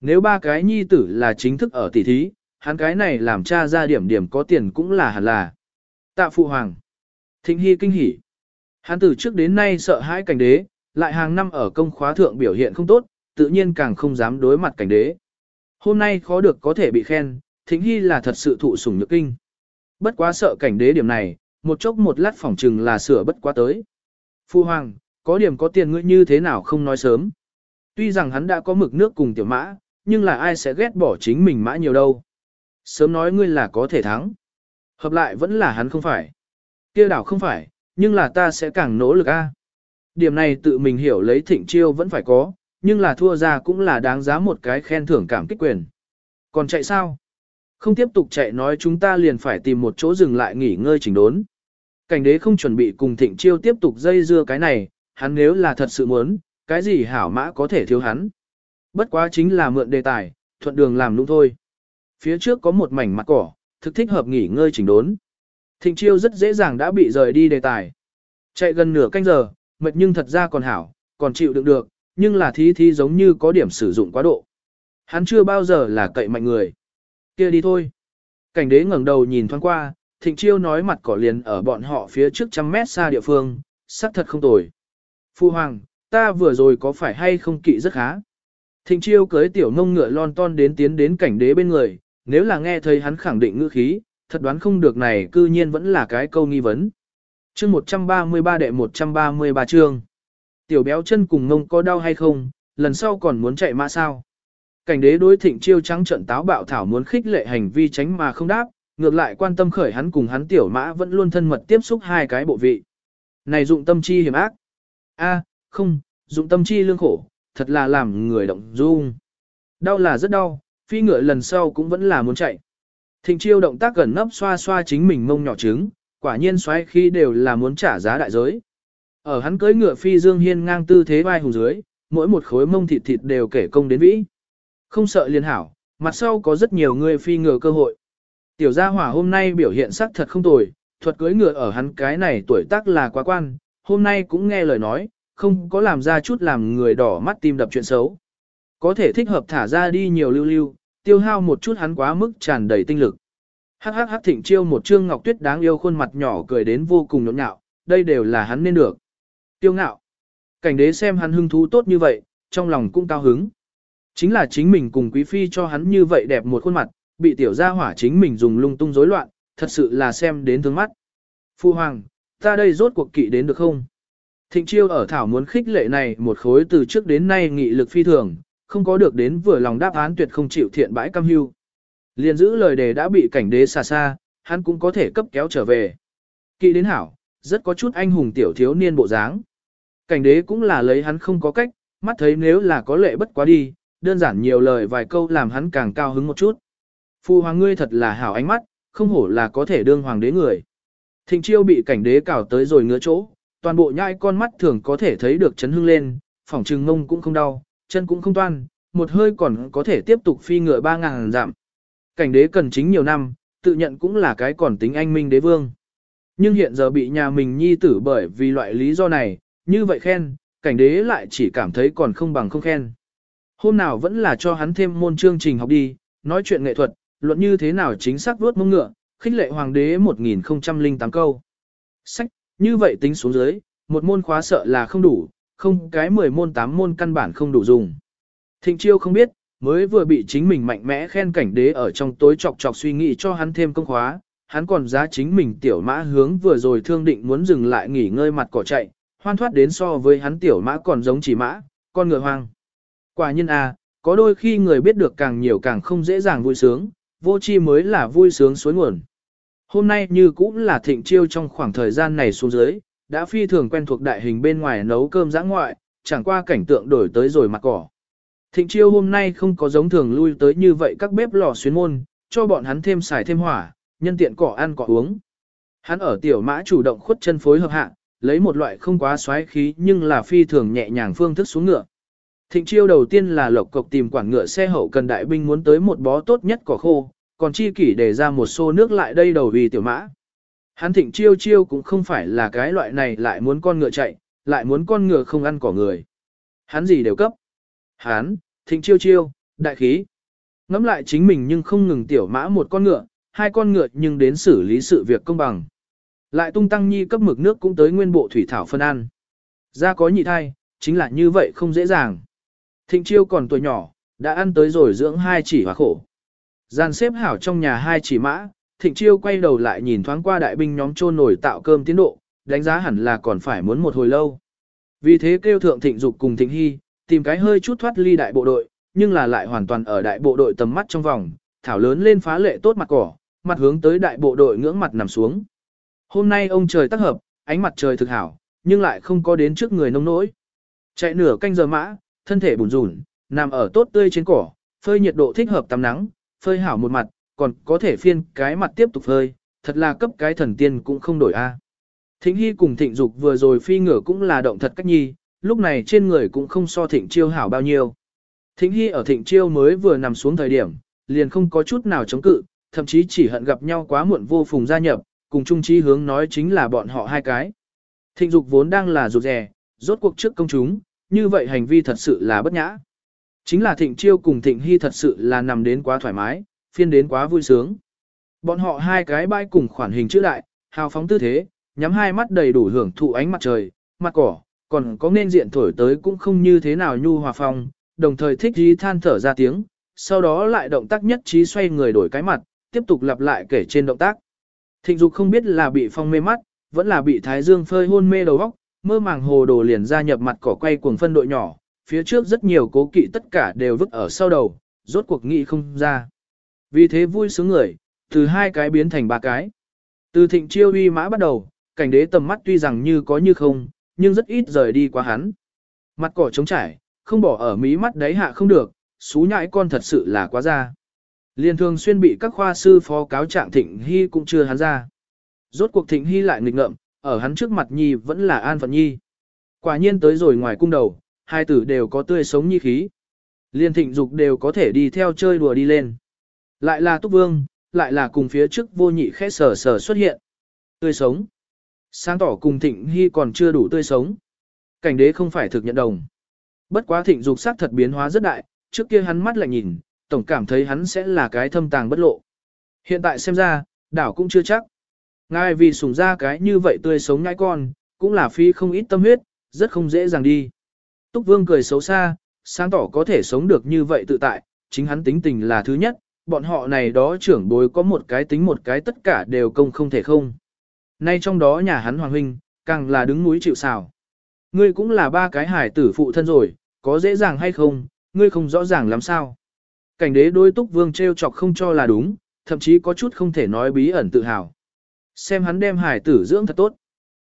Nếu ba cái nhi tử là chính thức ở tỷ thí, hắn cái này làm cha ra điểm điểm có tiền cũng là hẳn là. Tạ phụ hoàng. Thịnh hy kinh hỉ. Hắn từ trước đến nay sợ hãi cảnh đế, lại hàng năm ở công khóa thượng biểu hiện không tốt, tự nhiên càng không dám đối mặt cảnh đế. Hôm nay khó được có thể bị khen, thịnh hy là thật sự thụ sủng nhược kinh. Bất quá sợ cảnh đế điểm này, một chốc một lát phỏng trừng là sửa bất quá tới. Phu hoàng, có điểm có tiền ngươi như thế nào không nói sớm. Tuy rằng hắn đã có mực nước cùng tiểu mã, nhưng là ai sẽ ghét bỏ chính mình mã nhiều đâu. Sớm nói ngươi là có thể thắng. Hợp lại vẫn là hắn không phải. kia đảo không phải, nhưng là ta sẽ càng nỗ lực a. Điểm này tự mình hiểu lấy thịnh chiêu vẫn phải có, nhưng là thua ra cũng là đáng giá một cái khen thưởng cảm kích quyền. Còn chạy sao? Không tiếp tục chạy nói chúng ta liền phải tìm một chỗ dừng lại nghỉ ngơi chỉnh đốn. Cảnh đế không chuẩn bị cùng thịnh chiêu tiếp tục dây dưa cái này, hắn nếu là thật sự muốn, cái gì hảo mã có thể thiếu hắn. Bất quá chính là mượn đề tài, thuận đường làm lũng thôi. Phía trước có một mảnh mặt cỏ, thực thích hợp nghỉ ngơi chỉnh đốn. Thịnh chiêu rất dễ dàng đã bị rời đi đề tài. Chạy gần nửa canh giờ, mệt nhưng thật ra còn hảo, còn chịu đựng được, nhưng là thí thí giống như có điểm sử dụng quá độ. Hắn chưa bao giờ là cậy mạnh người kia đi thôi. Cảnh đế ngẩng đầu nhìn thoáng qua, thịnh chiêu nói mặt cỏ liền ở bọn họ phía trước trăm mét xa địa phương, sắc thật không tồi. Phu hoàng, ta vừa rồi có phải hay không kỵ rất khá. Thịnh chiêu cưới tiểu ngông ngựa lon ton đến tiến đến cảnh đế bên người, nếu là nghe thấy hắn khẳng định ngữ khí, thật đoán không được này cư nhiên vẫn là cái câu nghi vấn. chương 133 đệ 133 chương. Tiểu béo chân cùng ngông có đau hay không, lần sau còn muốn chạy mã sao. Cảnh đế đối thịnh chiêu trắng trận táo bạo thảo muốn khích lệ hành vi tránh mà không đáp, ngược lại quan tâm khởi hắn cùng hắn tiểu mã vẫn luôn thân mật tiếp xúc hai cái bộ vị. Này dụng tâm chi hiểm ác. a không, dụng tâm chi lương khổ, thật là làm người động dung. Đau là rất đau, phi ngựa lần sau cũng vẫn là muốn chạy. Thịnh chiêu động tác gần nấp xoa xoa chính mình mông nhỏ trứng, quả nhiên xoáy khi đều là muốn trả giá đại giới. Ở hắn cưỡi ngựa phi dương hiên ngang tư thế vai hùng dưới, mỗi một khối mông thịt thịt đều kể công đến vĩ. Không sợ liên hảo, mặt sau có rất nhiều người phi ngựa cơ hội. Tiểu gia hỏa hôm nay biểu hiện sắc thật không tồi, thuật cưới ngựa ở hắn cái này tuổi tác là quá quan, hôm nay cũng nghe lời nói, không có làm ra chút làm người đỏ mắt tim đập chuyện xấu. Có thể thích hợp thả ra đi nhiều lưu lưu, tiêu hao một chút hắn quá mức tràn đầy tinh lực. Hắc hắc hắc thịnh chiêu một trương ngọc tuyết đáng yêu khuôn mặt nhỏ cười đến vô cùng nhộn nhạo, đây đều là hắn nên được. Tiêu ngạo. Cảnh đế xem hắn hưng thú tốt như vậy, trong lòng cũng cao hứng. Chính là chính mình cùng quý phi cho hắn như vậy đẹp một khuôn mặt, bị tiểu gia hỏa chính mình dùng lung tung rối loạn, thật sự là xem đến thương mắt. Phu hoàng, ta đây rốt cuộc kỵ đến được không? Thịnh chiêu ở thảo muốn khích lệ này một khối từ trước đến nay nghị lực phi thường, không có được đến vừa lòng đáp án tuyệt không chịu thiện bãi cam hưu. Liền giữ lời đề đã bị cảnh đế xa xa, hắn cũng có thể cấp kéo trở về. Kỵ đến hảo, rất có chút anh hùng tiểu thiếu niên bộ dáng. Cảnh đế cũng là lấy hắn không có cách, mắt thấy nếu là có lệ bất quá đi, đơn giản nhiều lời vài câu làm hắn càng cao hứng một chút. Phu hoàng ngươi thật là hảo ánh mắt, không hổ là có thể đương hoàng đế người. Thịnh chiêu bị cảnh đế cào tới rồi ngứa chỗ, toàn bộ nhai con mắt thường có thể thấy được chấn hưng lên, phỏng trừng ngông cũng không đau, chân cũng không toan, một hơi còn có thể tiếp tục phi ngựa ba ngàn dặm. Cảnh đế cần chính nhiều năm, tự nhận cũng là cái còn tính anh minh đế vương. Nhưng hiện giờ bị nhà mình nhi tử bởi vì loại lý do này, như vậy khen, cảnh đế lại chỉ cảm thấy còn không bằng không khen. Hôm nào vẫn là cho hắn thêm môn chương trình học đi, nói chuyện nghệ thuật, luận như thế nào chính xác vuốt mông ngựa, khích lệ hoàng đế 1008 câu. Sách, như vậy tính xuống dưới, một môn khóa sợ là không đủ, không cái 10 môn 8 môn căn bản không đủ dùng. Thịnh chiêu không biết, mới vừa bị chính mình mạnh mẽ khen cảnh đế ở trong tối chọc chọc suy nghĩ cho hắn thêm công khóa, hắn còn giá chính mình tiểu mã hướng vừa rồi thương định muốn dừng lại nghỉ ngơi mặt cỏ chạy, hoan thoát đến so với hắn tiểu mã còn giống chỉ mã, con ngựa hoang. Quả nhân à, có đôi khi người biết được càng nhiều càng không dễ dàng vui sướng, vô chi mới là vui sướng suối nguồn. Hôm nay như cũng là thịnh chiêu trong khoảng thời gian này xuống dưới, đã phi thường quen thuộc đại hình bên ngoài nấu cơm giã ngoại, chẳng qua cảnh tượng đổi tới rồi mặt cỏ. Thịnh chiêu hôm nay không có giống thường lui tới như vậy các bếp lò xuyến môn, cho bọn hắn thêm xài thêm hỏa, nhân tiện cỏ ăn cỏ uống. Hắn ở tiểu mã chủ động khuất chân phối hợp hạ, lấy một loại không quá xoáy khí nhưng là phi thường nhẹ nhàng phương thức xuống ngựa. Thịnh chiêu đầu tiên là lộc cộc tìm quản ngựa xe hậu cần đại binh muốn tới một bó tốt nhất cỏ khô, còn chi kỷ để ra một xô nước lại đây đầu vì tiểu mã. Hắn thịnh chiêu chiêu cũng không phải là cái loại này lại muốn con ngựa chạy, lại muốn con ngựa không ăn cỏ người. Hắn gì đều cấp. Hắn, thịnh chiêu chiêu, đại khí. Ngắm lại chính mình nhưng không ngừng tiểu mã một con ngựa, hai con ngựa nhưng đến xử lý sự việc công bằng. Lại tung tăng nhi cấp mực nước cũng tới nguyên bộ thủy thảo phân ăn. Ra có nhị thai, chính là như vậy không dễ dàng. Thịnh chiêu còn tuổi nhỏ, đã ăn tới rồi dưỡng hai chỉ hóa khổ. Gian xếp hảo trong nhà hai chỉ mã, thịnh chiêu quay đầu lại nhìn thoáng qua đại binh nhóm trôn nổi tạo cơm tiến độ, đánh giá hẳn là còn phải muốn một hồi lâu. Vì thế kêu thượng thịnh dục cùng thịnh hy, tìm cái hơi chút thoát ly đại bộ đội, nhưng là lại hoàn toàn ở đại bộ đội tầm mắt trong vòng, thảo lớn lên phá lệ tốt mặt cỏ, mặt hướng tới đại bộ đội ngưỡng mặt nằm xuống. Hôm nay ông trời tác hợp, ánh mặt trời thực hảo, nhưng lại không có đến trước người nông nỗi. Chạy nửa canh giờ mã, thân thể bùn rùn, nằm ở tốt tươi trên cỏ, phơi nhiệt độ thích hợp tắm nắng, phơi hảo một mặt, còn có thể phiên cái mặt tiếp tục phơi, thật là cấp cái thần tiên cũng không đổi a. Thịnh Hy cùng Thịnh Dục vừa rồi phi ngửa cũng là động thật cách nhi, lúc này trên người cũng không so Thịnh Chiêu hảo bao nhiêu. Thịnh Hy ở Thịnh Chiêu mới vừa nằm xuống thời điểm, liền không có chút nào chống cự, thậm chí chỉ hận gặp nhau quá muộn vô phùng gia nhập, cùng chung chí hướng nói chính là bọn họ hai cái. Thịnh Dục vốn đang là rụt rè, rốt cuộc trước công chúng, như vậy hành vi thật sự là bất nhã. Chính là Thịnh Chiêu cùng Thịnh Hy thật sự là nằm đến quá thoải mái, phiên đến quá vui sướng. Bọn họ hai cái bãi cùng khoản hình chữ đại, hào phóng tư thế, nhắm hai mắt đầy đủ hưởng thụ ánh mặt trời, mặt cỏ, còn có nên diện thổi tới cũng không như thế nào nhu hòa phong, đồng thời thích dí than thở ra tiếng, sau đó lại động tác nhất trí xoay người đổi cái mặt, tiếp tục lặp lại kể trên động tác. Thịnh dục không biết là bị phong mê mắt, vẫn là bị thái dương phơi hôn mê đầu óc, mơ màng hồ đồ liền ra nhập mặt cỏ quay cuồng phân đội nhỏ, phía trước rất nhiều cố kỵ tất cả đều vứt ở sau đầu, rốt cuộc nghị không ra. Vì thế vui sướng người, từ hai cái biến thành ba cái. Từ thịnh chiêu uy mã bắt đầu, cảnh đế tầm mắt tuy rằng như có như không, nhưng rất ít rời đi qua hắn. Mặt cỏ trống trải, không bỏ ở mí mắt đấy hạ không được, xú nhãi con thật sự là quá ra. Liên thường xuyên bị các khoa sư phó cáo trạng thịnh hy cũng chưa hắn ra. Rốt cuộc thịnh hy lại nghịch ngợm, ở hắn trước mặt nhi vẫn là an phận nhi. Quả nhiên tới rồi ngoài cung đầu, hai tử đều có tươi sống nhi khí. Liên thịnh dục đều có thể đi theo chơi đùa đi lên. Lại là túc vương, lại là cùng phía trước vô nhị khẽ sở sở xuất hiện. Tươi sống. Sáng tỏ cùng thịnh hy còn chưa đủ tươi sống. Cảnh đế không phải thực nhận đồng. Bất quá thịnh dục sắc thật biến hóa rất đại, trước kia hắn mắt lại nhìn, tổng cảm thấy hắn sẽ là cái thâm tàng bất lộ. Hiện tại xem ra, đảo cũng chưa chắc. Ngài vì sủng ra cái như vậy tươi sống nhãi con, cũng là phi không ít tâm huyết, rất không dễ dàng đi. Túc Vương cười xấu xa, sáng tỏ có thể sống được như vậy tự tại, chính hắn tính tình là thứ nhất, bọn họ này đó trưởng bối có một cái tính một cái tất cả đều công không thể không. Nay trong đó nhà hắn Hoàng Huynh, càng là đứng núi chịu xào. Ngươi cũng là ba cái hải tử phụ thân rồi, có dễ dàng hay không, ngươi không rõ ràng làm sao. Cảnh đế đôi túc vương treo chọc không cho là đúng, thậm chí có chút không thể nói bí ẩn tự hào. Xem hắn đem hải tử dưỡng thật tốt.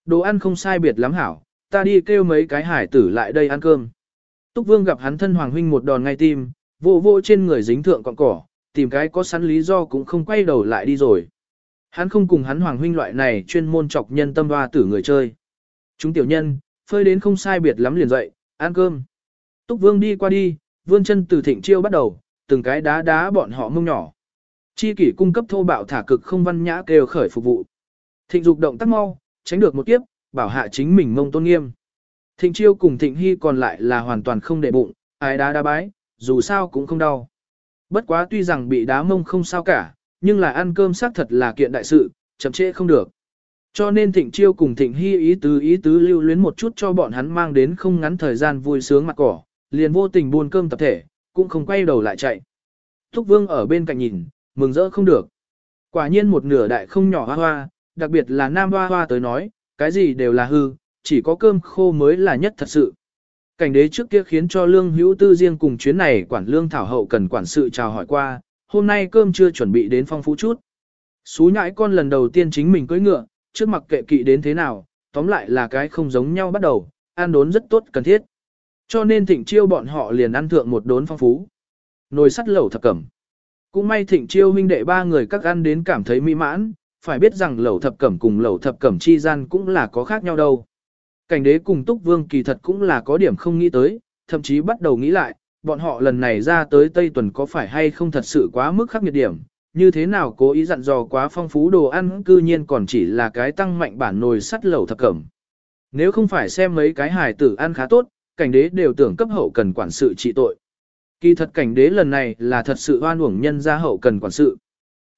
Đồ ăn không sai biệt lắm hảo, ta đi kêu mấy cái hải tử lại đây ăn cơm. Túc vương gặp hắn thân hoàng huynh một đòn ngay tim, vô vô trên người dính thượng cọng cỏ, tìm cái có sẵn lý do cũng không quay đầu lại đi rồi. Hắn không cùng hắn hoàng huynh loại này chuyên môn chọc nhân tâm hoa tử người chơi. Chúng tiểu nhân, phơi đến không sai biệt lắm liền dậy, ăn cơm. Túc Vương đi qua đi, vươn chân từ thịnh chiêu bắt đầu, từng cái đá đá bọn họ mông nhỏ. Chi kỷ cung cấp thô bạo thả cực không văn nhã kêu khởi phục vụ. Thịnh dục động tác mau, tránh được một kiếp, bảo hạ chính mình mông tôn nghiêm. Thịnh chiêu cùng thịnh hy còn lại là hoàn toàn không để bụng, ai đá đá bái, dù sao cũng không đau. Bất quá tuy rằng bị đá mông không sao cả, nhưng là ăn cơm xác thật là kiện đại sự, chậm trễ không được. Cho nên thịnh chiêu cùng thịnh hy ý tứ ý tứ lưu luyến một chút cho bọn hắn mang đến không ngắn thời gian vui sướng mặt cỏ, liền vô tình buôn cơm tập thể, cũng không quay đầu lại chạy. Thúc vương ở bên cạnh nhìn, mừng rỡ không được. Quả nhiên một nửa đại không nhỏ hoa hoa, đặc biệt là nam hoa hoa tới nói, cái gì đều là hư, chỉ có cơm khô mới là nhất thật sự. Cảnh đế trước kia khiến cho lương hữu tư riêng cùng chuyến này quản lương thảo hậu cần quản sự chào hỏi qua, hôm nay cơm chưa chuẩn bị đến phong phú chút. Xú nhãi con lần đầu tiên chính mình cưỡi ngựa, trước mặc kệ kỵ đến thế nào, tóm lại là cái không giống nhau bắt đầu, ăn đốn rất tốt cần thiết. Cho nên thịnh chiêu bọn họ liền ăn thượng một đốn phong phú. Nồi sắt lẩu thập cẩm. Cũng may thịnh chiêu huynh đệ ba người các ăn đến cảm thấy mỹ mãn, phải biết rằng lẩu thập cẩm cùng lẩu thập cẩm chi gian cũng là có khác nhau đâu. Cảnh đế cùng túc vương kỳ thật cũng là có điểm không nghĩ tới, thậm chí bắt đầu nghĩ lại, bọn họ lần này ra tới Tây Tuần có phải hay không thật sự quá mức khắc nghiệt điểm, như thế nào cố ý dặn dò quá phong phú đồ ăn cư nhiên còn chỉ là cái tăng mạnh bản nồi sắt lẩu thập cẩm. Nếu không phải xem mấy cái hài tử ăn khá tốt, cảnh đế đều tưởng cấp hậu cần quản sự trị tội. Kỳ thật cảnh đế lần này là thật sự oan uổng nhân ra hậu cần quản sự.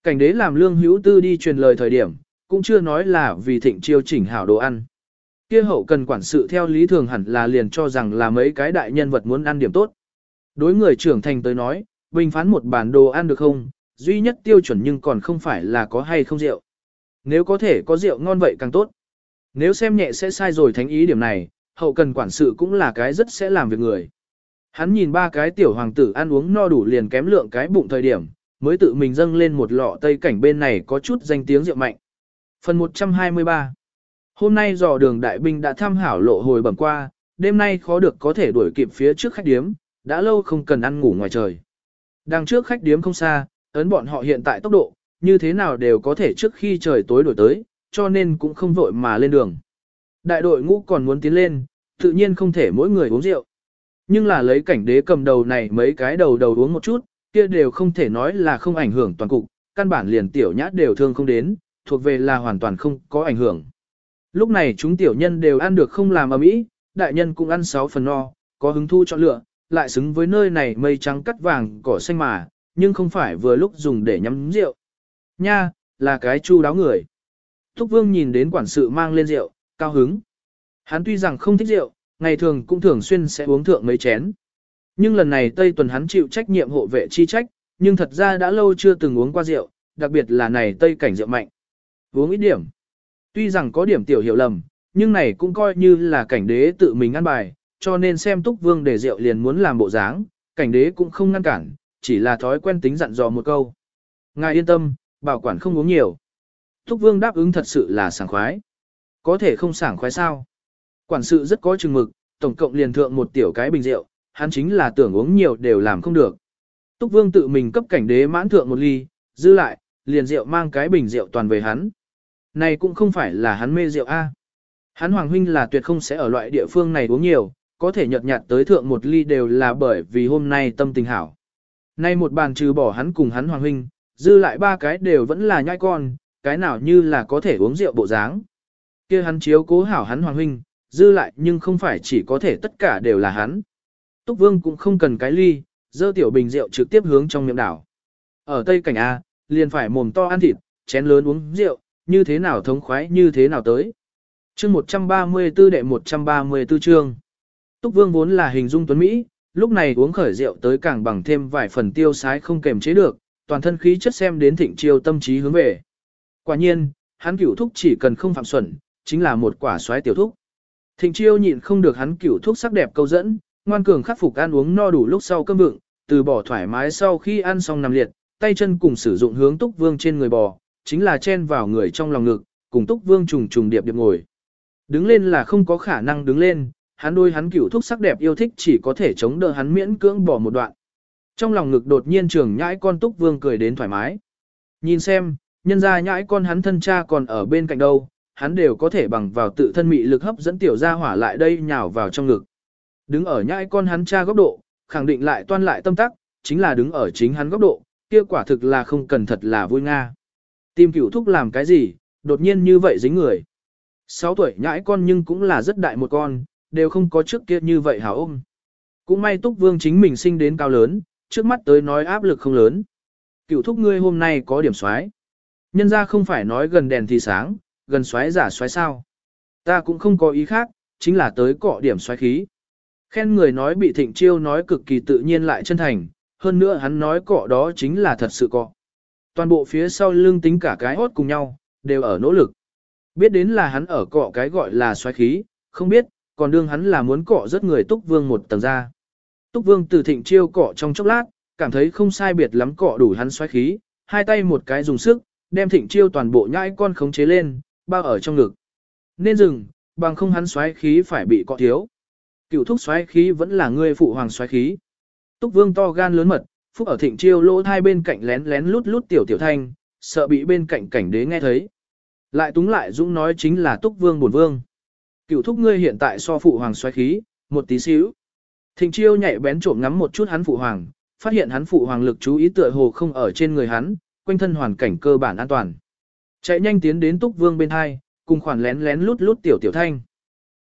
Cảnh đế làm lương hữu tư đi truyền lời thời điểm, cũng chưa nói là vì thịnh chiêu chỉnh hảo đồ ăn. Kia hậu cần quản sự theo lý thường hẳn là liền cho rằng là mấy cái đại nhân vật muốn ăn điểm tốt. Đối người trưởng thành tới nói, bình phán một bản đồ ăn được không, duy nhất tiêu chuẩn nhưng còn không phải là có hay không rượu. Nếu có thể có rượu ngon vậy càng tốt. Nếu xem nhẹ sẽ sai rồi thánh ý điểm này, hậu cần quản sự cũng là cái rất sẽ làm việc người. Hắn nhìn ba cái tiểu hoàng tử ăn uống no đủ liền kém lượng cái bụng thời điểm, mới tự mình dâng lên một lọ tây cảnh bên này có chút danh tiếng rượu mạnh. Phần 123 Hôm nay dò đường đại binh đã tham hảo lộ hồi bẩm qua, đêm nay khó được có thể đuổi kịp phía trước khách điếm, đã lâu không cần ăn ngủ ngoài trời. Đằng trước khách điếm không xa, ấn bọn họ hiện tại tốc độ, như thế nào đều có thể trước khi trời tối đổi tới, cho nên cũng không vội mà lên đường. Đại đội ngũ còn muốn tiến lên, tự nhiên không thể mỗi người uống rượu. Nhưng là lấy cảnh đế cầm đầu này mấy cái đầu đầu uống một chút, kia đều không thể nói là không ảnh hưởng toàn cục, căn bản liền tiểu nhã đều thương không đến, thuộc về là hoàn toàn không có ảnh hưởng. Lúc này chúng tiểu nhân đều ăn được không làm ở mỹ, đại nhân cũng ăn sáu phần no, có hứng thu chọn lựa, lại xứng với nơi này mây trắng cắt vàng cỏ xanh mà, nhưng không phải vừa lúc dùng để nhắm rượu. Nha, là cái chu đáo người. Thúc Vương nhìn đến quản sự mang lên rượu, cao hứng. Hắn tuy rằng không thích rượu, ngày thường cũng thường xuyên sẽ uống thượng mấy chén. Nhưng lần này Tây Tuần hắn chịu trách nhiệm hộ vệ chi trách, nhưng thật ra đã lâu chưa từng uống qua rượu, đặc biệt là này Tây cảnh rượu mạnh. Uống ít điểm. Tuy rằng có điểm tiểu hiểu lầm, nhưng này cũng coi như là cảnh đế tự mình ăn bài, cho nên xem Túc Vương để rượu liền muốn làm bộ dáng, cảnh đế cũng không ngăn cản, chỉ là thói quen tính dặn dò một câu. Ngài yên tâm, bảo quản không uống nhiều. Túc Vương đáp ứng thật sự là sảng khoái. Có thể không sảng khoái sao? Quản sự rất có chừng mực, tổng cộng liền thượng một tiểu cái bình rượu, hắn chính là tưởng uống nhiều đều làm không được. Túc Vương tự mình cấp cảnh đế mãn thượng một ly, dư lại, liền rượu mang cái bình rượu toàn về hắn. Này cũng không phải là hắn mê rượu A. Hắn Hoàng Huynh là tuyệt không sẽ ở loại địa phương này uống nhiều, có thể nhợt nhạt tới thượng một ly đều là bởi vì hôm nay tâm tình hảo. Nay một bàn trừ bỏ hắn cùng hắn Hoàng Huynh, dư lại ba cái đều vẫn là nhai con, cái nào như là có thể uống rượu bộ dáng. kia hắn chiếu cố hảo hắn Hoàng Huynh, dư lại nhưng không phải chỉ có thể tất cả đều là hắn. Túc Vương cũng không cần cái ly, dơ tiểu bình rượu trực tiếp hướng trong miệng đảo. Ở Tây Cảnh A, liền phải mồm to ăn thịt, chén lớn uống rượu, như thế nào thống khoái như thế nào tới. chương 134 đệ 134 chương. Túc Vương vốn là hình dung tuấn Mỹ, lúc này uống khởi rượu tới càng bằng thêm vài phần tiêu sái không kềm chế được, toàn thân khí chất xem đến thịnh chiêu tâm trí hướng về. Quả nhiên, hắn cửu thúc chỉ cần không phạm xuẩn, chính là một quả xoáy tiểu thúc. Thịnh chiêu nhịn không được hắn cửu thúc sắc đẹp câu dẫn, ngoan cường khắc phục ăn uống no đủ lúc sau cơm vựng, từ bỏ thoải mái sau khi ăn xong nằm liệt, tay chân cùng sử dụng hướng túc vương trên người bò, chính là chen vào người trong lòng ngực, cùng túc vương trùng trùng điệp điệp ngồi. Đứng lên là không có khả năng đứng lên, hắn đôi hắn cửu thúc sắc đẹp yêu thích chỉ có thể chống đỡ hắn miễn cưỡng bỏ một đoạn. Trong lòng ngực đột nhiên trường nhãi con túc vương cười đến thoải mái. Nhìn xem, nhân ra nhãi con hắn thân cha còn ở bên cạnh đâu, hắn đều có thể bằng vào tự thân mị lực hấp dẫn tiểu gia hỏa lại đây nhào vào trong ngực. Đứng ở nhãi con hắn cha góc độ, khẳng định lại toan lại tâm tắc, chính là đứng ở chính hắn góc độ, kia quả thực là không cần thật là vui nga. Tìm cửu thúc làm cái gì, đột nhiên như vậy dính người. 6 tuổi nhãi con nhưng cũng là rất đại một con, đều không có trước kia như vậy hảo ôm. Cũng may Túc Vương chính mình sinh đến cao lớn, trước mắt tới nói áp lực không lớn. Cựu thúc ngươi hôm nay có điểm xoái. Nhân ra không phải nói gần đèn thì sáng, gần xoáy giả xoáy sao. Ta cũng không có ý khác, chính là tới cọ điểm xoáy khí. Khen người nói bị thịnh chiêu nói cực kỳ tự nhiên lại chân thành, hơn nữa hắn nói cọ đó chính là thật sự cọ. Toàn bộ phía sau lưng tính cả cái hốt cùng nhau, đều ở nỗ lực. Biết đến là hắn ở cọ cái gọi là xoáy khí, không biết, còn đương hắn là muốn cọ rất người Túc Vương một tầng ra. Túc Vương từ thịnh chiêu cọ trong chốc lát, cảm thấy không sai biệt lắm cọ đủ hắn xoáy khí, hai tay một cái dùng sức, đem thịnh chiêu toàn bộ nhãi con khống chế lên, bao ở trong ngực. Nên dừng, bằng không hắn xoáy khí phải bị cọ thiếu. Cựu thúc xoáy khí vẫn là ngươi phụ hoàng xoáy khí. Túc Vương to gan lớn mật, phúc ở thịnh chiêu lỗ hai bên cạnh lén lén lút lút tiểu tiểu thanh, sợ bị bên cạnh cảnh đế nghe thấy. Lại túng lại dũng nói chính là Túc Vương bổn vương. Cựu thúc ngươi hiện tại so phụ hoàng xoáy khí, một tí xíu. Thịnh chiêu nhạy bén trộm ngắm một chút hắn phụ hoàng, phát hiện hắn phụ hoàng lực chú ý tựa hồ không ở trên người hắn, quanh thân hoàn cảnh cơ bản an toàn. Chạy nhanh tiến đến Túc Vương bên hai, cùng khoản lén lén lút lút tiểu tiểu thanh.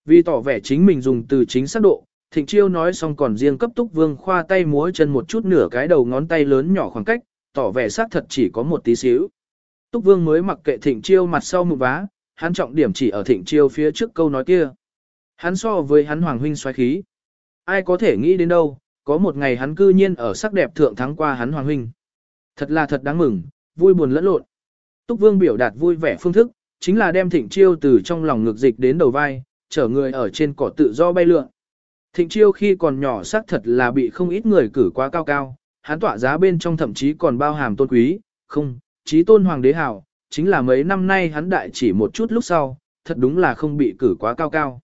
Vì tỏ vẻ chính mình dùng từ chính xác độ, Thịnh Chiêu nói xong còn riêng cấp Túc Vương khoa tay múa chân một chút nửa cái đầu ngón tay lớn nhỏ khoảng cách, tỏ vẻ xác thật chỉ có một tí xíu. Túc Vương mới mặc kệ Thịnh Chiêu mặt sau một vá, hắn trọng điểm chỉ ở Thịnh Chiêu phía trước câu nói kia. Hắn so với hắn hoàng huynh xoáy khí. Ai có thể nghĩ đến đâu, có một ngày hắn cư nhiên ở sắc đẹp thượng thắng qua hắn hoàng huynh. Thật là thật đáng mừng, vui buồn lẫn lộn. Túc Vương biểu đạt vui vẻ phương thức, chính là đem Thịnh Chiêu từ trong lòng ngược dịch đến đầu vai, chở người ở trên cỏ tự do bay lượn. Thịnh Chiêu khi còn nhỏ xác thật là bị không ít người cử quá cao cao, hắn tỏa giá bên trong thậm chí còn bao hàm tôn quý, không, trí tôn hoàng đế hảo, chính là mấy năm nay hắn đại chỉ một chút lúc sau, thật đúng là không bị cử quá cao cao.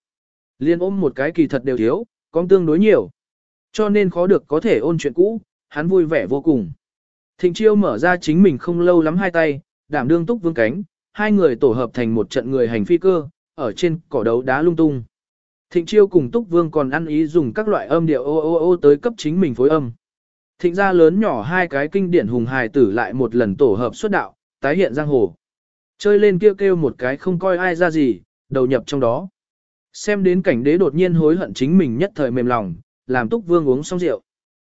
Liên ôm một cái kỳ thật đều thiếu, con tương đối nhiều. Cho nên khó được có thể ôn chuyện cũ, hắn vui vẻ vô cùng. Thịnh chiêu mở ra chính mình không lâu lắm hai tay, đảm đương túc vương cánh, hai người tổ hợp thành một trận người hành phi cơ, ở trên cỏ đấu đá lung tung. Thịnh chiêu cùng túc vương còn ăn ý dùng các loại âm điệu ô ô ô tới cấp chính mình phối âm. Thịnh ra lớn nhỏ hai cái kinh điển hùng hài tử lại một lần tổ hợp xuất đạo, tái hiện giang hồ. Chơi lên kêu kêu một cái không coi ai ra gì, đầu nhập trong đó. Xem đến cảnh đế đột nhiên hối hận chính mình nhất thời mềm lòng, làm túc vương uống xong rượu.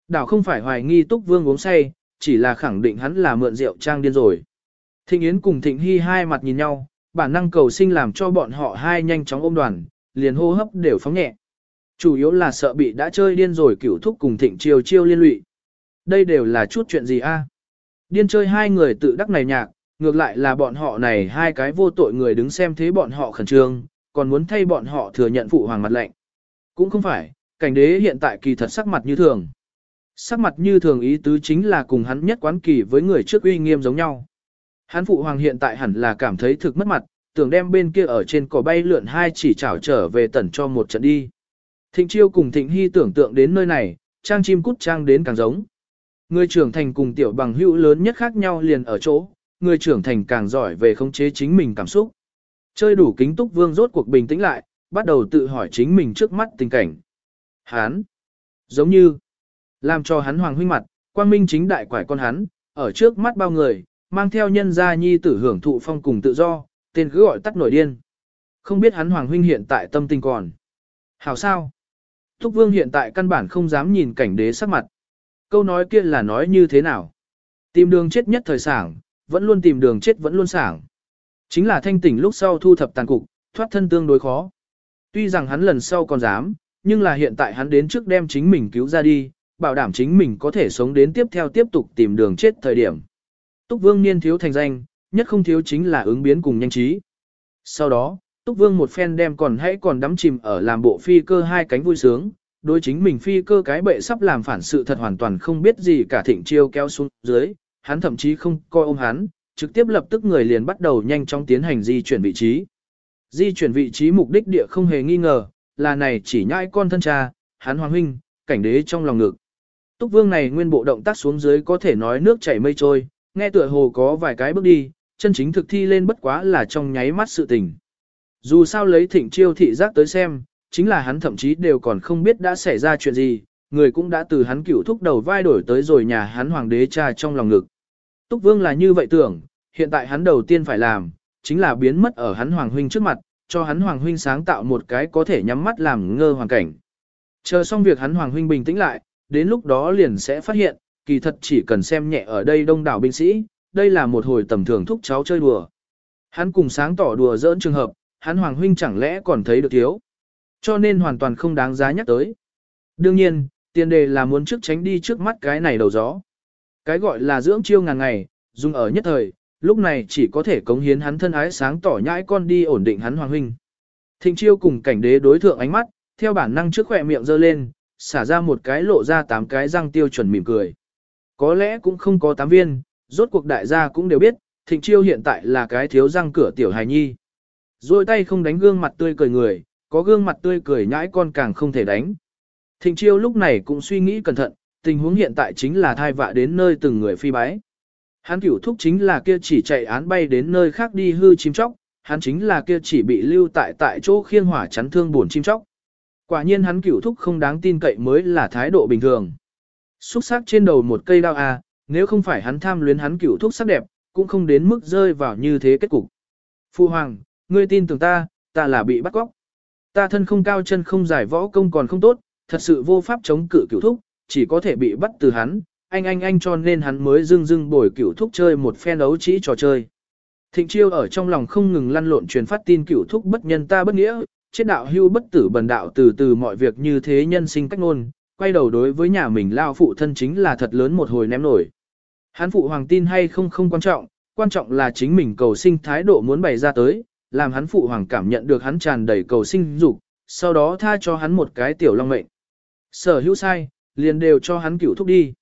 Đảo không phải hoài nghi túc vương uống say, chỉ là khẳng định hắn là mượn rượu trang điên rồi. Thịnh Yến cùng Thịnh Hy hai mặt nhìn nhau, bản năng cầu sinh làm cho bọn họ hai nhanh chóng ôm đoàn, liền hô hấp đều phóng nhẹ. Chủ yếu là sợ bị đã chơi điên rồi cửu thúc cùng Thịnh Chiêu chiêu liên lụy. Đây đều là chút chuyện gì a? Điên chơi hai người tự đắc này nhạc, ngược lại là bọn họ này hai cái vô tội người đứng xem thế bọn họ khẩn trương, còn muốn thay bọn họ thừa nhận phụ hoàng mặt lệnh. Cũng không phải, cảnh đế hiện tại kỳ thật sắc mặt như thường. Sắc mặt như thường ý tứ chính là cùng hắn nhất quán kỳ với người trước uy nghiêm giống nhau. Hán phụ hoàng hiện tại hẳn là cảm thấy thực mất mặt, tưởng đem bên kia ở trên cỏ bay lượn hai chỉ chảo trở về tẩn cho một trận đi. Thịnh chiêu cùng thịnh hy tưởng tượng đến nơi này, trang chim cút trang đến càng giống. Người trưởng thành cùng tiểu bằng hữu lớn nhất khác nhau liền ở chỗ, người trưởng thành càng giỏi về khống chế chính mình cảm xúc. Chơi đủ kính túc vương rốt cuộc bình tĩnh lại, bắt đầu tự hỏi chính mình trước mắt tình cảnh. Hán, giống như, làm cho hắn hoàng huynh mặt, quang minh chính đại quải con hắn, ở trước mắt bao người, mang theo nhân gia nhi tử hưởng thụ phong cùng tự do, tên cứ gọi tắt nổi điên. Không biết hắn hoàng huynh hiện tại tâm tình còn. Hảo sao? Thúc vương hiện tại căn bản không dám nhìn cảnh đế sắc mặt. Câu nói kia là nói như thế nào? Tìm đường chết nhất thời sảng, vẫn luôn tìm đường chết vẫn luôn sảng. Chính là thanh tỉnh lúc sau thu thập tàn cục, thoát thân tương đối khó. Tuy rằng hắn lần sau còn dám, nhưng là hiện tại hắn đến trước đem chính mình cứu ra đi, bảo đảm chính mình có thể sống đến tiếp theo tiếp tục tìm đường chết thời điểm. Túc Vương niên thiếu thành danh, nhất không thiếu chính là ứng biến cùng nhanh trí. Sau đó, Túc Vương một phen đem còn hãy còn đắm chìm ở làm bộ phi cơ hai cánh vui sướng, đối chính mình phi cơ cái bệ sắp làm phản sự thật hoàn toàn không biết gì cả thịnh chiêu kéo xuống dưới, hắn thậm chí không coi ôm hắn, trực tiếp lập tức người liền bắt đầu nhanh chóng tiến hành di chuyển vị trí. Di chuyển vị trí mục đích địa không hề nghi ngờ, là này chỉ nhãi con thân cha, hắn hoàng huynh, cảnh đế trong lòng ngực. Túc vương này nguyên bộ động tác xuống dưới có thể nói nước chảy mây trôi, nghe tựa hồ có vài cái bước đi, chân chính thực thi lên bất quá là trong nháy mắt sự tình. Dù sao lấy thịnh chiêu thị giác tới xem, chính là hắn thậm chí đều còn không biết đã xảy ra chuyện gì, người cũng đã từ hắn cửu thúc đầu vai đổi tới rồi nhà hắn hoàng đế cha trong lòng ngực. Túc Vương là như vậy tưởng, hiện tại hắn đầu tiên phải làm, chính là biến mất ở hắn hoàng huynh trước mặt, cho hắn hoàng huynh sáng tạo một cái có thể nhắm mắt làm ngơ hoàn cảnh. Chờ xong việc hắn hoàng huynh bình tĩnh lại, đến lúc đó liền sẽ phát hiện, kỳ thật chỉ cần xem nhẹ ở đây đông đảo binh sĩ, đây là một hồi tầm thường thúc cháu chơi đùa. Hắn cùng sáng tỏ đùa dỡn trường hợp, hắn hoàng huynh chẳng lẽ còn thấy được thiếu. Cho nên hoàn toàn không đáng giá nhắc tới. Đương nhiên, tiền đề là muốn trước tránh đi trước mắt cái này đầu gió. Cái gọi là dưỡng chiêu ngàn ngày, dùng ở nhất thời, lúc này chỉ có thể cống hiến hắn thân ái sáng tỏ nhãi con đi ổn định hắn hoàng huynh. Thịnh chiêu cùng cảnh đế đối thượng ánh mắt, theo bản năng trước khỏe miệng giơ lên, xả ra một cái lộ ra tám cái răng tiêu chuẩn mỉm cười. Có lẽ cũng không có tám viên, rốt cuộc đại gia cũng đều biết, thịnh chiêu hiện tại là cái thiếu răng cửa tiểu hài nhi. Rồi tay không đánh gương mặt tươi cười người, có gương mặt tươi cười nhãi con càng không thể đánh. Thịnh chiêu lúc này cũng suy nghĩ cẩn thận, tình huống hiện tại chính là thai vạ đến nơi từng người phi bái. Hắn cửu thúc chính là kia chỉ chạy án bay đến nơi khác đi hư chim chóc, hắn chính là kia chỉ bị lưu tại tại chỗ khiêng hỏa chắn thương buồn chim chóc. Quả nhiên hắn cửu thúc không đáng tin cậy mới là thái độ bình thường. Xúc sắc trên đầu một cây đao à, nếu không phải hắn tham luyến hắn cửu thúc sắc đẹp, cũng không đến mức rơi vào như thế kết cục. Phu hoàng, ngươi tin tưởng ta, ta là bị bắt cóc. Ta thân không cao chân không dài võ công còn không tốt, thật sự vô pháp chống cự cửu thúc, chỉ có thể bị bắt từ hắn, anh anh anh cho nên hắn mới dưng dưng bồi cửu thúc chơi một phen đấu trí trò chơi. Thịnh chiêu ở trong lòng không ngừng lăn lộn truyền phát tin cửu thúc bất nhân ta bất nghĩa, chết đạo hưu bất tử bần đạo từ từ mọi việc như thế nhân sinh cách ngôn, quay đầu đối với nhà mình lao phụ thân chính là thật lớn một hồi ném nổi. Hắn phụ hoàng tin hay không không quan trọng, quan trọng là chính mình cầu sinh thái độ muốn bày ra tới, làm hắn phụ hoàng cảm nhận được hắn tràn đầy cầu sinh dục, sau đó tha cho hắn một cái tiểu long mệnh. Sở hữu sai, liền đều cho hắn cửu thúc đi.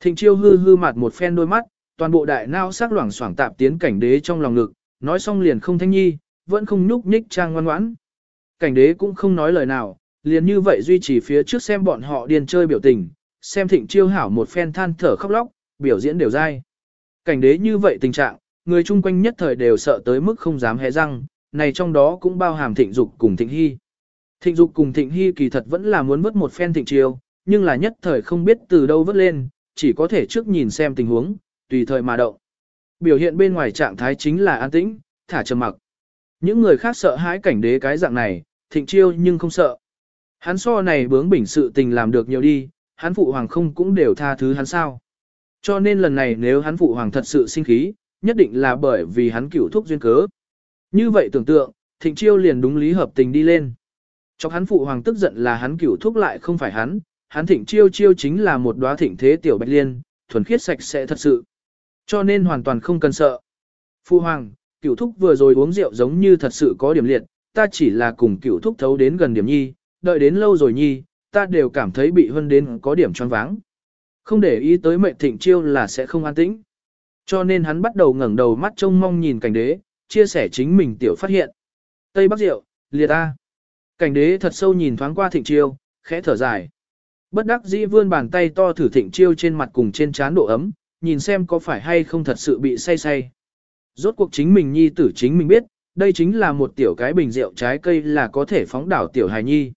Thịnh chiêu hư hư mặt một phen đôi mắt, toàn bộ đại nao sắc loảng xoảng tạp tiến cảnh đế trong lòng ngực, nói xong liền không thanh nhi, vẫn không nhúc nhích trang ngoan ngoãn. Cảnh đế cũng không nói lời nào, liền như vậy duy trì phía trước xem bọn họ điên chơi biểu tình, xem thịnh chiêu hảo một phen than thở khóc lóc, biểu diễn đều dai. Cảnh đế như vậy tình trạng, người chung quanh nhất thời đều sợ tới mức không dám hé răng, này trong đó cũng bao hàm thịnh dục cùng thịnh hy. Thịnh dục cùng thịnh hy kỳ thật vẫn là muốn vớt một phen thịnh chiêu, nhưng là nhất thời không biết từ đâu vớt lên, chỉ có thể trước nhìn xem tình huống, tùy thời mà động. Biểu hiện bên ngoài trạng thái chính là an tĩnh, thả trầm mặc. Những người khác sợ hãi cảnh đế cái dạng này, thịnh chiêu nhưng không sợ. Hắn so này bướng bỉnh sự tình làm được nhiều đi, hắn phụ hoàng không cũng đều tha thứ hắn sao. Cho nên lần này nếu hắn phụ hoàng thật sự sinh khí, nhất định là bởi vì hắn cửu thúc duyên cớ. Như vậy tưởng tượng, thịnh chiêu liền đúng lý hợp tình đi lên. Cho hắn phụ hoàng tức giận là hắn cửu thúc lại không phải hắn, hắn thịnh chiêu chiêu chính là một đóa thịnh thế tiểu bạch liên, thuần khiết sạch sẽ thật sự. Cho nên hoàn toàn không cần sợ. Phụ hoàng, cửu thúc vừa rồi uống rượu giống như thật sự có điểm liệt, ta chỉ là cùng cửu thúc thấu đến gần điểm nhi, đợi đến lâu rồi nhi, ta đều cảm thấy bị hân đến có điểm choáng váng. Không để ý tới mệnh thịnh chiêu là sẽ không an tĩnh. Cho nên hắn bắt đầu ngẩng đầu mắt trông mong nhìn cảnh đế, chia sẻ chính mình tiểu phát hiện. Tây Bắc Diệu, liệt ta. Cảnh đế thật sâu nhìn thoáng qua thịnh chiêu, khẽ thở dài. Bất đắc dĩ vươn bàn tay to thử thịnh chiêu trên mặt cùng trên trán độ ấm, nhìn xem có phải hay không thật sự bị say say. Rốt cuộc chính mình nhi tử chính mình biết, đây chính là một tiểu cái bình rượu trái cây là có thể phóng đảo tiểu hài nhi.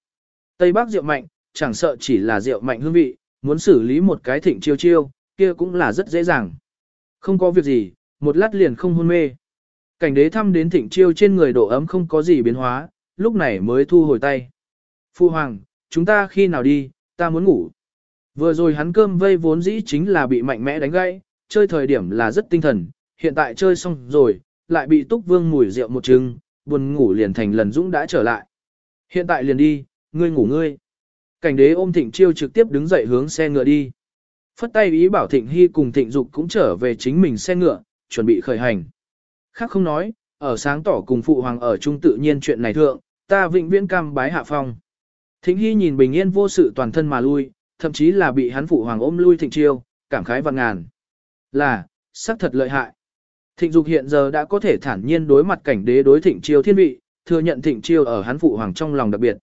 Tây Bắc rượu mạnh, chẳng sợ chỉ là rượu mạnh hương vị, muốn xử lý một cái thịnh chiêu chiêu, kia cũng là rất dễ dàng. Không có việc gì, một lát liền không hôn mê. Cảnh đế thăm đến thịnh chiêu trên người độ ấm không có gì biến hóa, lúc này mới thu hồi tay. Phu hoàng, chúng ta khi nào đi, ta muốn ngủ. Vừa rồi hắn cơm vây vốn dĩ chính là bị mạnh mẽ đánh gãy, chơi thời điểm là rất tinh thần, hiện tại chơi xong rồi, lại bị túc vương mùi rượu một chừng, buồn ngủ liền thành lần dũng đã trở lại. Hiện tại liền đi, ngươi ngủ ngươi. Cảnh đế ôm thịnh chiêu trực tiếp đứng dậy hướng xe ngựa đi. Phất tay ý bảo thịnh hy cùng thịnh dục cũng trở về chính mình xe ngựa, chuẩn bị khởi hành. Khác không nói, ở sáng tỏ cùng phụ hoàng ở chung tự nhiên chuyện này thượng, ta vĩnh viễn cam bái hạ phong. Thịnh hy nhìn bình yên vô sự toàn thân mà lui, thậm chí là bị hắn phụ hoàng ôm lui thịnh chiêu, cảm khái vạn ngàn. Là, sắc thật lợi hại. Thịnh dục hiện giờ đã có thể thản nhiên đối mặt cảnh đế đối thịnh chiêu thiên vị, thừa nhận thịnh chiêu ở hắn phụ hoàng trong lòng đặc biệt.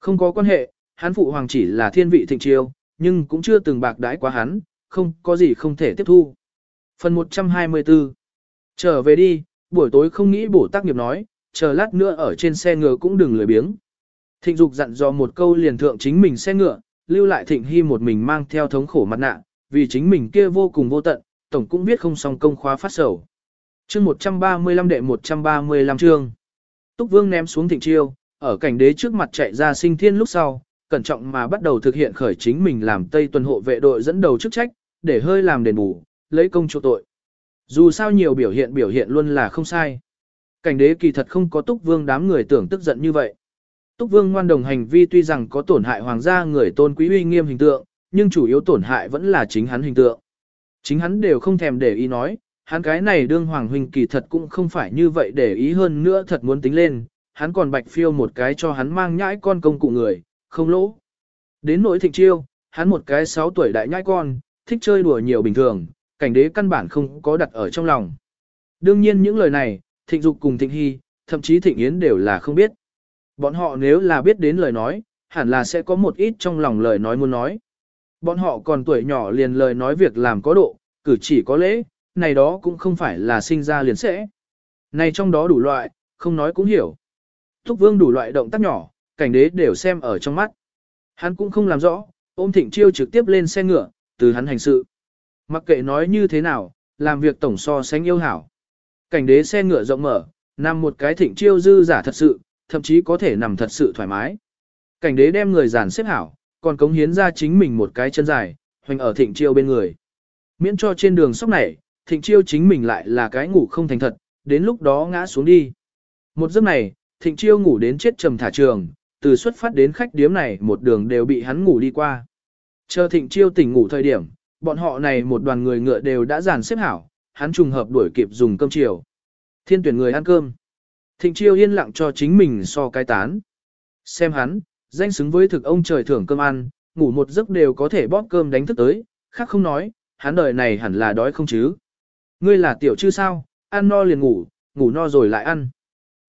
Không có quan hệ, hắn phụ hoàng chỉ là thiên vị thịnh chiêu, nhưng cũng chưa từng bạc đãi quá hắn, không có gì không thể tiếp thu. Phần 124 Trở về đi, buổi tối không nghĩ bổ tác nghiệp nói, chờ lát nữa ở trên xe ngựa cũng đừng lười biếng. Thịnh Dục dặn dò một câu liền thượng chính mình xe ngựa, lưu lại Thịnh Hy một mình mang theo thống khổ mặt nạ, vì chính mình kia vô cùng vô tận, tổng cũng biết không xong công khóa phát sầu. Chương 135 đệ 135 chương. Túc Vương ném xuống Thịnh Chiêu, ở cảnh đế trước mặt chạy ra sinh thiên lúc sau, cẩn trọng mà bắt đầu thực hiện khởi chính mình làm Tây tuần hộ vệ đội dẫn đầu chức trách, để hơi làm đền bù, lấy công chỗ tội. Dù sao nhiều biểu hiện biểu hiện luôn là không sai. Cảnh đế kỳ thật không có Túc Vương đám người tưởng tức giận như vậy. Túc Vương ngoan đồng hành vi tuy rằng có tổn hại hoàng gia người tôn quý uy nghiêm hình tượng, nhưng chủ yếu tổn hại vẫn là chính hắn hình tượng. Chính hắn đều không thèm để ý nói, hắn cái này đương hoàng huynh kỳ thật cũng không phải như vậy để ý hơn nữa thật muốn tính lên, hắn còn bạch phiêu một cái cho hắn mang nhãi con công cụ người, không lỗ. Đến nỗi thịnh chiêu, hắn một cái 6 tuổi đại nhãi con, thích chơi đùa nhiều bình thường, cảnh đế căn bản không có đặt ở trong lòng. Đương nhiên những lời này, thịnh dục cùng thịnh hy, thậm chí thịnh yến đều là không biết. Bọn họ nếu là biết đến lời nói, hẳn là sẽ có một ít trong lòng lời nói muốn nói. Bọn họ còn tuổi nhỏ liền lời nói việc làm có độ, cử chỉ có lễ, này đó cũng không phải là sinh ra liền sẽ. Này trong đó đủ loại, không nói cũng hiểu. Thúc vương đủ loại động tác nhỏ, cảnh đế đều xem ở trong mắt. Hắn cũng không làm rõ, ôm thịnh chiêu trực tiếp lên xe ngựa, từ hắn hành sự. Mặc kệ nói như thế nào, làm việc tổng so sánh yêu hảo. Cảnh đế xe ngựa rộng mở, nằm một cái thịnh chiêu dư giả thật sự, thậm chí có thể nằm thật sự thoải mái. Cảnh đế đem người giàn xếp hảo, còn cống hiến ra chính mình một cái chân dài, hoành ở thịnh chiêu bên người. Miễn cho trên đường sóc này, thịnh chiêu chính mình lại là cái ngủ không thành thật, đến lúc đó ngã xuống đi. Một giấc này, thịnh chiêu ngủ đến chết trầm thả trường, từ xuất phát đến khách điếm này một đường đều bị hắn ngủ đi qua. Chờ thịnh chiêu tỉnh ngủ thời điểm, bọn họ này một đoàn người ngựa đều đã dàn xếp hảo, hắn trùng hợp đuổi kịp dùng cơm chiều. Thiên tuyển người ăn cơm. Thịnh chiêu yên lặng cho chính mình so cái tán. Xem hắn, danh xứng với thực ông trời thưởng cơm ăn, ngủ một giấc đều có thể bóp cơm đánh thức tới, khác không nói, hắn đời này hẳn là đói không chứ. Ngươi là tiểu chư sao, ăn no liền ngủ, ngủ no rồi lại ăn.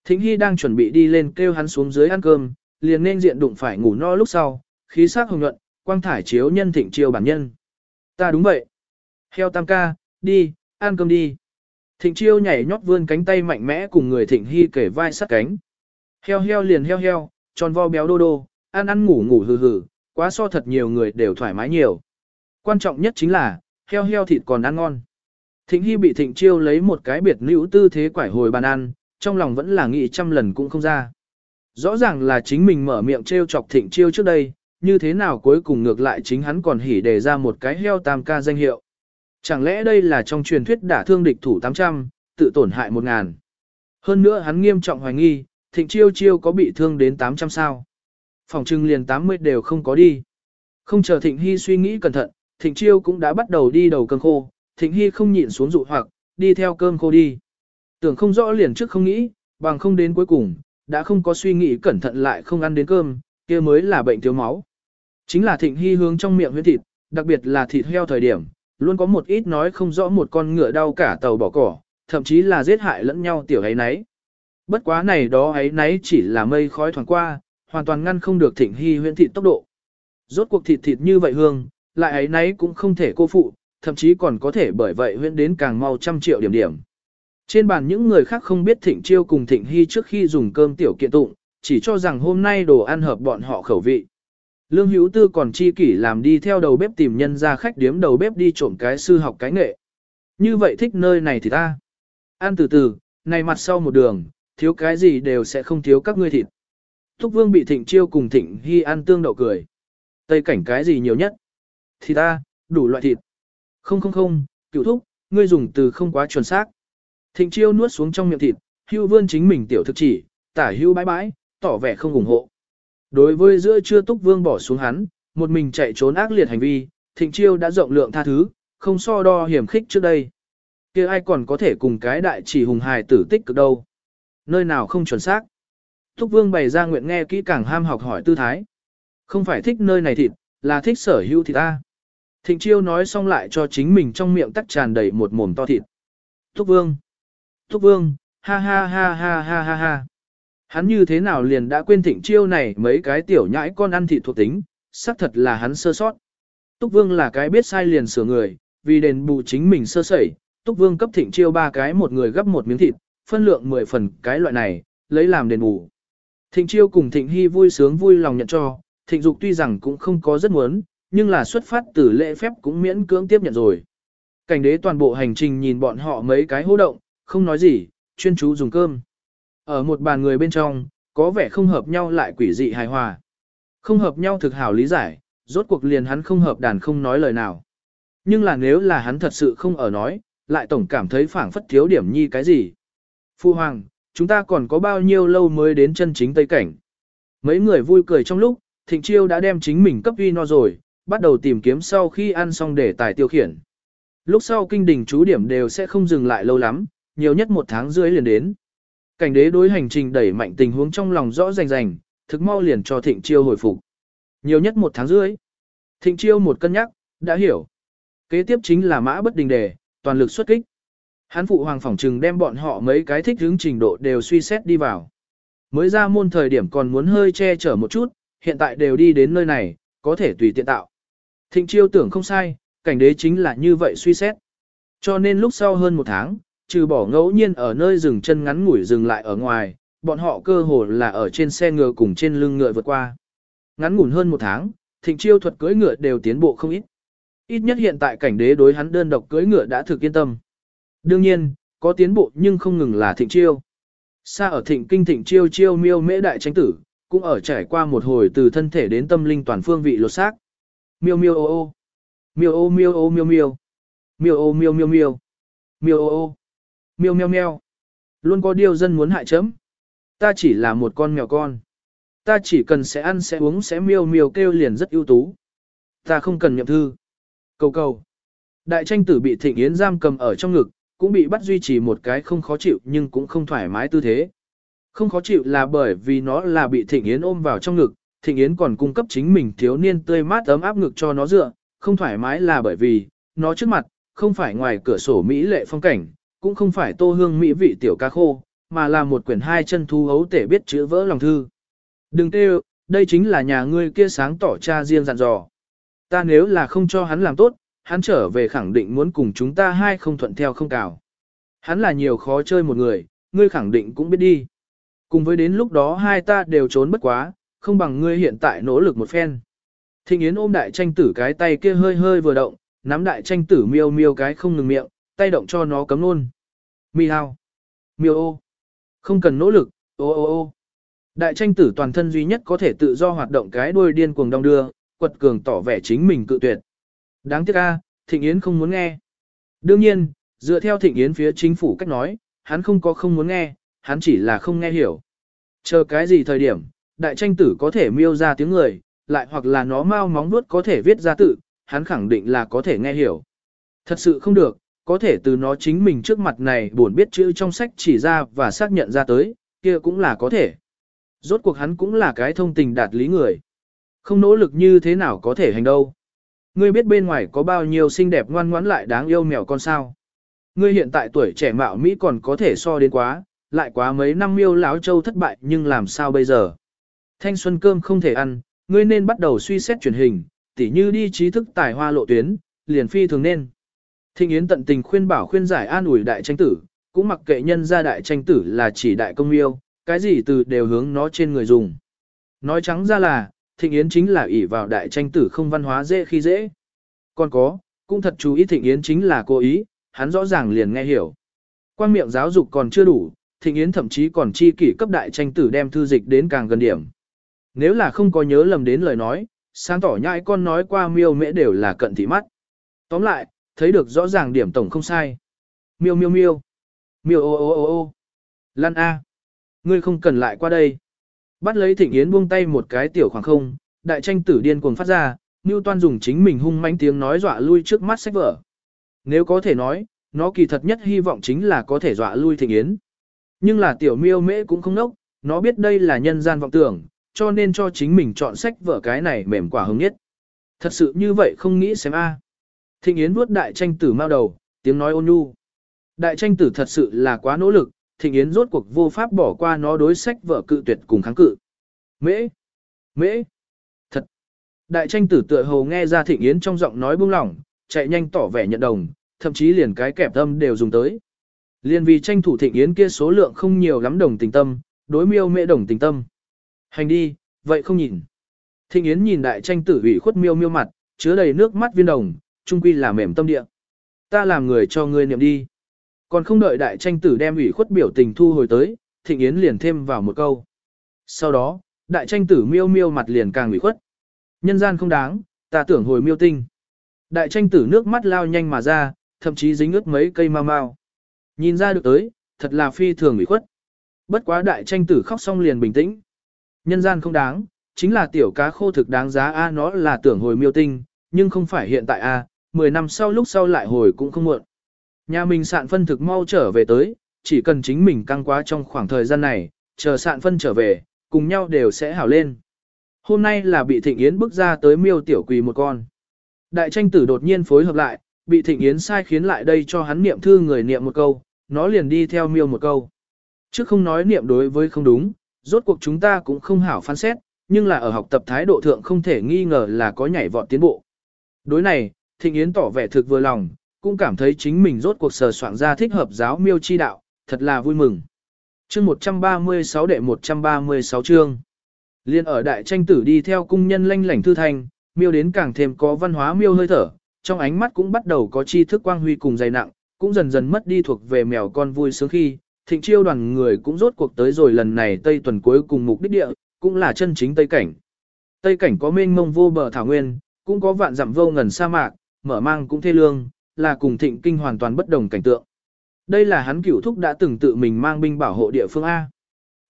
Thịnh Hy đang chuẩn bị đi lên kêu hắn xuống dưới ăn cơm, liền nên diện đụng phải ngủ no lúc sau, khí sắc hồng nhuận, quang thải chiếu nhân thịnh chiêu bản nhân. Ta đúng vậy. Heo tam ca, đi, ăn cơm đi. Thịnh chiêu nhảy nhót vươn cánh tay mạnh mẽ cùng người thịnh hy kể vai sát cánh. Heo heo liền heo heo, tròn vo béo đô đô, ăn ăn ngủ ngủ hừ hừ, quá so thật nhiều người đều thoải mái nhiều. Quan trọng nhất chính là, heo heo thịt còn ăn ngon. Thịnh hy bị thịnh chiêu lấy một cái biệt nữ tư thế quải hồi bàn ăn, trong lòng vẫn là nghĩ trăm lần cũng không ra. Rõ ràng là chính mình mở miệng trêu chọc thịnh chiêu trước đây, như thế nào cuối cùng ngược lại chính hắn còn hỉ đề ra một cái heo tam ca danh hiệu. Chẳng lẽ đây là trong truyền thuyết đả thương địch thủ 800, tự tổn hại 1000. Hơn nữa hắn nghiêm trọng hoài nghi, thịnh chiêu chiêu có bị thương đến 800 sao. Phòng trưng liền 80 đều không có đi. Không chờ thịnh hy suy nghĩ cẩn thận, thịnh chiêu cũng đã bắt đầu đi đầu cơm khô, thịnh hy không nhịn xuống dụ hoặc, đi theo cơm khô đi. Tưởng không rõ liền trước không nghĩ, bằng không đến cuối cùng, đã không có suy nghĩ cẩn thận lại không ăn đến cơm, kia mới là bệnh thiếu máu. Chính là thịnh hy hướng trong miệng huyết thịt, đặc biệt là thịt heo thời điểm, luôn có một ít nói không rõ một con ngựa đau cả tàu bỏ cỏ, thậm chí là giết hại lẫn nhau tiểu ấy nấy. Bất quá này đó ấy nấy chỉ là mây khói thoảng qua, hoàn toàn ngăn không được thịnh hy huyễn thịt tốc độ. Rốt cuộc thịt thịt như vậy hương, lại ấy nấy cũng không thể cô phụ, thậm chí còn có thể bởi vậy huyễn đến càng mau trăm triệu điểm điểm. Trên bàn những người khác không biết thịnh chiêu cùng thịnh hy trước khi dùng cơm tiểu kiện tụng, chỉ cho rằng hôm nay đồ ăn hợp bọn họ khẩu vị. Lương Hữu Tư còn chi kỷ làm đi theo đầu bếp tìm nhân ra khách điếm đầu bếp đi trộm cái sư học cái nghệ. Như vậy thích nơi này thì ta. Ăn từ từ, này mặt sau một đường, thiếu cái gì đều sẽ không thiếu các ngươi thịt. Thúc Vương bị Thịnh Chiêu cùng Thịnh Hy ăn tương đậu cười. Tây cảnh cái gì nhiều nhất? Thì ta, đủ loại thịt. Không không không, cựu thúc, ngươi dùng từ không quá chuẩn xác. Thịnh Chiêu nuốt xuống trong miệng thịt, hưu vươn chính mình tiểu thực chỉ, tả hưu bãi bãi, tỏ vẻ không ủng hộ. Đối với giữa chưa túc vương bỏ xuống hắn, một mình chạy trốn ác liệt hành vi, thịnh chiêu đã rộng lượng tha thứ, không so đo hiểm khích trước đây. kia ai còn có thể cùng cái đại chỉ hùng hài tử tích cực đâu. Nơi nào không chuẩn xác. Túc vương bày ra nguyện nghe kỹ càng ham học hỏi tư thái. Không phải thích nơi này thịt, là thích sở hữu thịt ta. Thịnh chiêu nói xong lại cho chính mình trong miệng tắc tràn đầy một mồm to thịt. Túc vương. Túc vương, ha ha ha ha ha ha ha. Hắn như thế nào liền đã quên thịnh chiêu này mấy cái tiểu nhãi con ăn thịt thuộc tính, xác thật là hắn sơ sót. Túc Vương là cái biết sai liền sửa người, vì đền bù chính mình sơ sẩy, Túc Vương cấp thịnh chiêu ba cái một người gấp một miếng thịt, phân lượng 10 phần cái loại này, lấy làm đền bù. Thịnh Chiêu cùng Thịnh Hy vui sướng vui lòng nhận cho, Thịnh Dục tuy rằng cũng không có rất muốn, nhưng là xuất phát từ lễ phép cũng miễn cưỡng tiếp nhận rồi. Cảnh đế toàn bộ hành trình nhìn bọn họ mấy cái hô động, không nói gì, chuyên chú dùng cơm. Ở một bàn người bên trong, có vẻ không hợp nhau lại quỷ dị hài hòa. Không hợp nhau thực hảo lý giải, rốt cuộc liền hắn không hợp đàn không nói lời nào. Nhưng là nếu là hắn thật sự không ở nói, lại tổng cảm thấy phảng phất thiếu điểm nhi cái gì. Phu Hoàng, chúng ta còn có bao nhiêu lâu mới đến chân chính Tây Cảnh. Mấy người vui cười trong lúc, Thịnh Chiêu đã đem chính mình cấp uy no rồi, bắt đầu tìm kiếm sau khi ăn xong để tài tiêu khiển. Lúc sau kinh đình chú điểm đều sẽ không dừng lại lâu lắm, nhiều nhất một tháng rưỡi liền đến. Cảnh đế đối hành trình đẩy mạnh tình huống trong lòng rõ rành rành, thực mau liền cho Thịnh Chiêu hồi phục. Nhiều nhất một tháng rưỡi. Thịnh Chiêu một cân nhắc, đã hiểu. Kế tiếp chính là mã bất đình đề, toàn lực xuất kích. Hán phụ hoàng phỏng trừng đem bọn họ mấy cái thích hướng trình độ đều suy xét đi vào. Mới ra môn thời điểm còn muốn hơi che chở một chút, hiện tại đều đi đến nơi này, có thể tùy tiện tạo. Thịnh chiêu tưởng không sai, cảnh đế chính là như vậy suy xét. Cho nên lúc sau hơn một tháng, trừ bỏ ngẫu nhiên ở nơi dừng chân ngắn ngủi dừng lại ở ngoài, bọn họ cơ hồ là ở trên xe ngựa cùng trên lưng ngựa vượt qua. Ngắn ngủn hơn một tháng, thịnh chiêu thuật cưỡi ngựa đều tiến bộ không ít. Ít nhất hiện tại cảnh đế đối hắn đơn độc cưỡi ngựa đã thực yên tâm. Đương nhiên, có tiến bộ nhưng không ngừng là thịnh chiêu. Xa ở thịnh kinh thịnh chiêu chiêu miêu mễ đại tranh tử, cũng ở trải qua một hồi từ thân thể đến tâm linh toàn phương vị lột xác. Miêu miêu ô ô. Miêu ô miêu ô miêu miêu. Miêu ô miêu miêu miêu. Miêu ô ô. Miêu miêu miêu. Luôn có điều dân muốn hại chấm. Ta chỉ là một con mèo con. Ta chỉ cần sẽ ăn sẽ uống sẽ miêu miêu kêu liền rất ưu tú. Ta không cần nhậm thư. Cầu cầu. Đại tranh tử bị thịnh yến giam cầm ở trong ngực, cũng bị bắt duy trì một cái không khó chịu nhưng cũng không thoải mái tư thế. Không khó chịu là bởi vì nó là bị Thịnh Yến ôm vào trong ngực, Thịnh Yến còn cung cấp chính mình thiếu niên tươi mát ấm áp ngực cho nó dựa, không thoải mái là bởi vì, nó trước mặt, không phải ngoài cửa sổ Mỹ lệ phong cảnh, cũng không phải tô hương Mỹ vị tiểu ca khô, mà là một quyển hai chân thu hấu tể biết chữ vỡ lòng thư. Đừng tê đây chính là nhà ngươi kia sáng tỏ cha riêng dặn dò. Ta nếu là không cho hắn làm tốt, hắn trở về khẳng định muốn cùng chúng ta hai không thuận theo không cào. Hắn là nhiều khó chơi một người, ngươi khẳng định cũng biết đi. Cùng với đến lúc đó hai ta đều trốn bất quá, không bằng ngươi hiện tại nỗ lực một phen. Thịnh Yến ôm đại tranh tử cái tay kia hơi hơi vừa động, nắm đại tranh tử miêu miêu cái không ngừng miệng, tay động cho nó cấm luôn. Mi hao. Miêu ô. Không cần nỗ lực, ô ô ô. Đại tranh tử toàn thân duy nhất có thể tự do hoạt động cái đuôi điên cuồng đong đưa, quật cường tỏ vẻ chính mình cự tuyệt. Đáng tiếc a, Thịnh Yến không muốn nghe. Đương nhiên, dựa theo Thịnh Yến phía chính phủ cách nói, hắn không có không muốn nghe, hắn chỉ là không nghe hiểu. Chờ cái gì thời điểm, đại tranh tử có thể miêu ra tiếng người, lại hoặc là nó mau móng nuốt có thể viết ra tự, hắn khẳng định là có thể nghe hiểu. Thật sự không được, có thể từ nó chính mình trước mặt này buồn biết chữ trong sách chỉ ra và xác nhận ra tới, kia cũng là có thể. Rốt cuộc hắn cũng là cái thông tình đạt lý người. Không nỗ lực như thế nào có thể hành đâu. Ngươi biết bên ngoài có bao nhiêu xinh đẹp ngoan ngoãn lại đáng yêu mèo con sao. Ngươi hiện tại tuổi trẻ mạo Mỹ còn có thể so đến quá, lại quá mấy năm miêu láo châu thất bại nhưng làm sao bây giờ. Thanh xuân cơm không thể ăn, ngươi nên bắt đầu suy xét truyền hình, tỉ như đi trí thức tài hoa lộ tuyến, liền phi thường nên. Thịnh Yến tận tình khuyên bảo khuyên giải an ủi đại tranh tử, cũng mặc kệ nhân ra đại tranh tử là chỉ đại công miêu, cái gì từ đều hướng nó trên người dùng. Nói trắng ra là, Thịnh Yến chính là ỷ vào đại tranh tử không văn hóa dễ khi dễ. Còn có, cũng thật chú ý Thịnh Yến chính là cố ý, hắn rõ ràng liền nghe hiểu. Quan miệng giáo dục còn chưa đủ, Thịnh Yến thậm chí còn chi kỷ cấp đại tranh tử đem thư dịch đến càng gần điểm. Nếu là không có nhớ lầm đến lời nói, sáng tỏ nhãi con nói qua miêu mễ đều là cận thị mắt. Tóm lại, thấy được rõ ràng điểm tổng không sai. Miêu miêu miêu. Miêu ô ô ô ô. Lan A. Ngươi không cần lại qua đây. Bắt lấy Thịnh Yến buông tay một cái tiểu khoảng không, đại tranh tử điên cuồng phát ra, Ngưu Toan dùng chính mình hung manh tiếng nói dọa lui trước mắt sách vở. Nếu có thể nói, nó kỳ thật nhất hy vọng chính là có thể dọa lui Thịnh Yến. Nhưng là tiểu miêu mễ cũng không nốc, nó biết đây là nhân gian vọng tưởng, cho nên cho chính mình chọn sách vở cái này mềm quả hứng nhất. Thật sự như vậy không nghĩ xem a. Thịnh Yến vuốt đại tranh tử mao đầu, tiếng nói ôn nhu. Đại tranh tử thật sự là quá nỗ lực, Thịnh Yến rốt cuộc vô pháp bỏ qua nó đối sách vợ cự tuyệt cùng kháng cự. Mễ! Mễ! Thật! Đại tranh tử tựa hồ nghe ra Thịnh Yến trong giọng nói buông lỏng, chạy nhanh tỏ vẻ nhận đồng, thậm chí liền cái kẹp tâm đều dùng tới. Liên vì tranh thủ Thịnh Yến kia số lượng không nhiều lắm đồng tình tâm, đối miêu mẹ đồng tình tâm. Hành đi, vậy không nhìn. Thịnh Yến nhìn đại tranh tử ủy khuất miêu miêu mặt, chứa đầy nước mắt viên đồng, trung quy là mềm tâm địa. Ta làm người cho ngươi niệm đi. Còn không đợi đại tranh tử đem ủy khuất biểu tình thu hồi tới, Thịnh Yến liền thêm vào một câu. Sau đó, đại tranh tử miêu miêu mặt liền càng ủy khuất. Nhân gian không đáng, ta tưởng hồi miêu tinh. Đại tranh tử nước mắt lao nhanh mà ra, thậm chí dính ướt mấy cây mau mau. Nhìn ra được tới, thật là phi thường ủy khuất. Bất quá đại tranh tử khóc xong liền bình tĩnh. Nhân gian không đáng, chính là tiểu cá khô thực đáng giá A nó là tưởng hồi miêu tinh, nhưng không phải hiện tại A, 10 năm sau lúc sau lại hồi cũng không muộn. Nhà mình sạn phân thực mau trở về tới, chỉ cần chính mình căng quá trong khoảng thời gian này, chờ sạn phân trở về, cùng nhau đều sẽ hảo lên. Hôm nay là bị Thịnh Yến bước ra tới miêu tiểu quỳ một con. Đại tranh tử đột nhiên phối hợp lại, bị Thịnh Yến sai khiến lại đây cho hắn niệm thư người niệm một câu, nó liền đi theo miêu một câu. Trước không nói niệm đối với không đúng, rốt cuộc chúng ta cũng không hảo phán xét, nhưng là ở học tập thái độ thượng không thể nghi ngờ là có nhảy vọt tiến bộ. Đối này, Thịnh Yến tỏ vẻ thực vừa lòng, cũng cảm thấy chính mình rốt cuộc sờ soạn ra thích hợp giáo miêu chi đạo, thật là vui mừng. Chương 136 đệ 136 chương. Liên ở đại tranh tử đi theo cung nhân lanh lảnh thư thành, miêu đến càng thêm có văn hóa miêu hơi thở, trong ánh mắt cũng bắt đầu có tri thức quang huy cùng dày nặng, cũng dần dần mất đi thuộc về mèo con vui sướng khi, thịnh chiêu đoàn người cũng rốt cuộc tới rồi lần này Tây tuần cuối cùng mục đích địa, cũng là chân chính Tây cảnh. Tây cảnh có mênh mông vô bờ thảo nguyên, cũng có vạn dặm vô ngần sa mạc, mở mang cũng thê lương, là cùng thịnh kinh hoàn toàn bất đồng cảnh tượng. Đây là hắn cửu thúc đã từng tự mình mang binh bảo hộ địa phương A.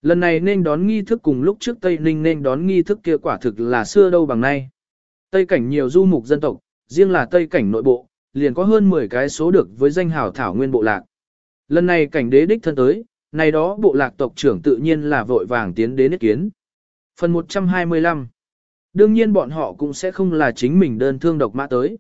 Lần này nên đón nghi thức cùng lúc trước Tây Ninh nên đón nghi thức kia quả thực là xưa đâu bằng nay. Tây cảnh nhiều du mục dân tộc, riêng là Tây cảnh nội bộ, liền có hơn 10 cái số được với danh hào thảo nguyên bộ lạc. Lần này cảnh đế đích thân tới, này đó bộ lạc tộc trưởng tự nhiên là vội vàng tiến đến ý kiến. Phần 125 Đương nhiên bọn họ cũng sẽ không là chính mình đơn thương độc mã tới.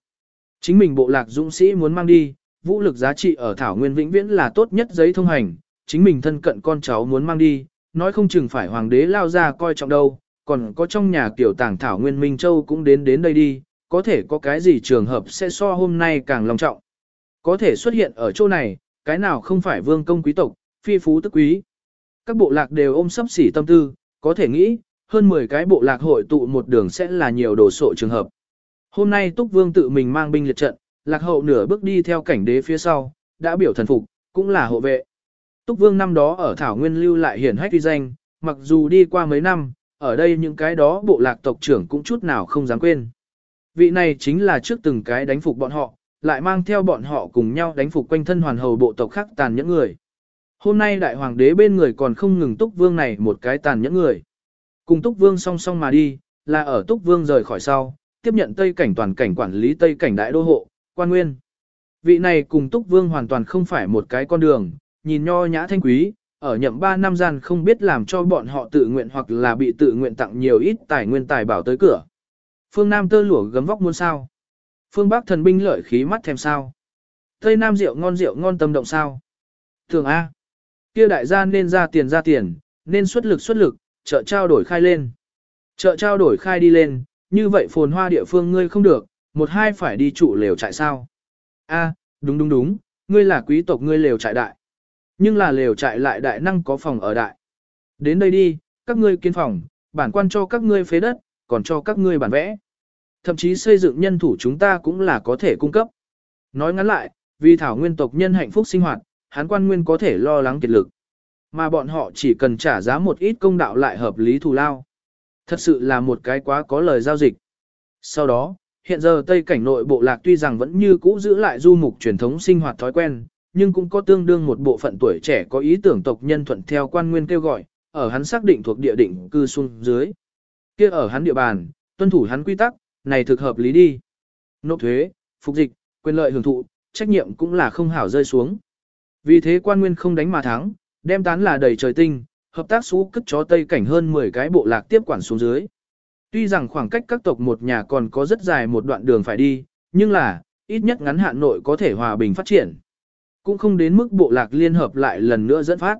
Chính mình bộ lạc dũng sĩ muốn mang đi, vũ lực giá trị ở Thảo Nguyên vĩnh viễn là tốt nhất giấy thông hành, chính mình thân cận con cháu muốn mang đi, nói không chừng phải hoàng đế lao ra coi trọng đâu, còn có trong nhà tiểu tàng Thảo Nguyên Minh Châu cũng đến đến đây đi, có thể có cái gì trường hợp sẽ so hôm nay càng long trọng. Có thể xuất hiện ở chỗ này, cái nào không phải vương công quý tộc, phi phú tức quý. Các bộ lạc đều ôm sấp xỉ tâm tư, có thể nghĩ, hơn 10 cái bộ lạc hội tụ một đường sẽ là nhiều đồ sộ trường hợp. Hôm nay Túc Vương tự mình mang binh liệt trận, lạc hậu nửa bước đi theo cảnh đế phía sau, đã biểu thần phục, cũng là hộ vệ. Túc Vương năm đó ở Thảo Nguyên lưu lại hiển hách uy danh, mặc dù đi qua mấy năm, ở đây những cái đó bộ lạc tộc trưởng cũng chút nào không dám quên. Vị này chính là trước từng cái đánh phục bọn họ, lại mang theo bọn họ cùng nhau đánh phục quanh thân hoàn hầu bộ tộc khác tàn nhẫn người. Hôm nay đại hoàng đế bên người còn không ngừng Túc Vương này một cái tàn nhẫn người. Cùng Túc Vương song song mà đi, là ở Túc Vương rời khỏi sau, tiếp nhận Tây cảnh toàn cảnh quản lý Tây cảnh đại đô hộ, quan nguyên. Vị này cùng Túc Vương hoàn toàn không phải một cái con đường, nhìn nho nhã thanh quý, ở nhậm 3 năm gian không biết làm cho bọn họ tự nguyện hoặc là bị tự nguyện tặng nhiều ít tài nguyên tài bảo tới cửa. Phương Nam tơ lụa gấm vóc muôn sao. Phương Bắc thần binh lợi khí mắt thèm sao. Tây Nam rượu ngon rượu ngon tâm động sao. Thường A. Kia đại gia nên ra tiền ra tiền, nên xuất lực xuất lực, chợ trao đổi khai lên. Chợ trao đổi khai đi lên, như vậy phồn hoa địa phương ngươi không được, một hai phải đi trụ lều trại sao. A, đúng đúng đúng, ngươi là quý tộc ngươi lều trại đại. Nhưng là lều trại lại đại năng có phòng ở đại. Đến đây đi, các ngươi kiến phòng, bản quan cho các ngươi phế đất, còn cho các ngươi bản vẽ. Thậm chí xây dựng nhân thủ chúng ta cũng là có thể cung cấp. Nói ngắn lại, vì thảo nguyên tộc nhân hạnh phúc sinh hoạt, hán quan nguyên có thể lo lắng kiệt lực. Mà bọn họ chỉ cần trả giá một ít công đạo lại hợp lý thù lao. Thật sự là một cái quá có lời giao dịch. Sau đó, hiện giờ Tây cảnh nội bộ lạc tuy rằng vẫn như cũ giữ lại du mục truyền thống sinh hoạt thói quen, nhưng cũng có tương đương một bộ phận tuổi trẻ có ý tưởng tộc nhân thuận theo quan nguyên kêu gọi, ở hắn xác định thuộc địa định cư xuống dưới. kia ở hắn địa bàn, tuân thủ hắn quy tắc, này thực hợp lý đi. Nộp thuế, phục dịch, quyền lợi hưởng thụ, trách nhiệm cũng là không hảo rơi xuống. Vì thế quan nguyên không đánh mà thắng, đem tán là đầy trời tinh, hợp tác xú cất chó Tây cảnh hơn 10 cái bộ lạc tiếp quản xuống dưới. Tuy rằng khoảng cách các tộc một nhà còn có rất dài một đoạn đường phải đi, nhưng là, ít nhất ngắn hạn nội có thể hòa bình phát triển. Cũng không đến mức bộ lạc liên hợp lại lần nữa dẫn phát.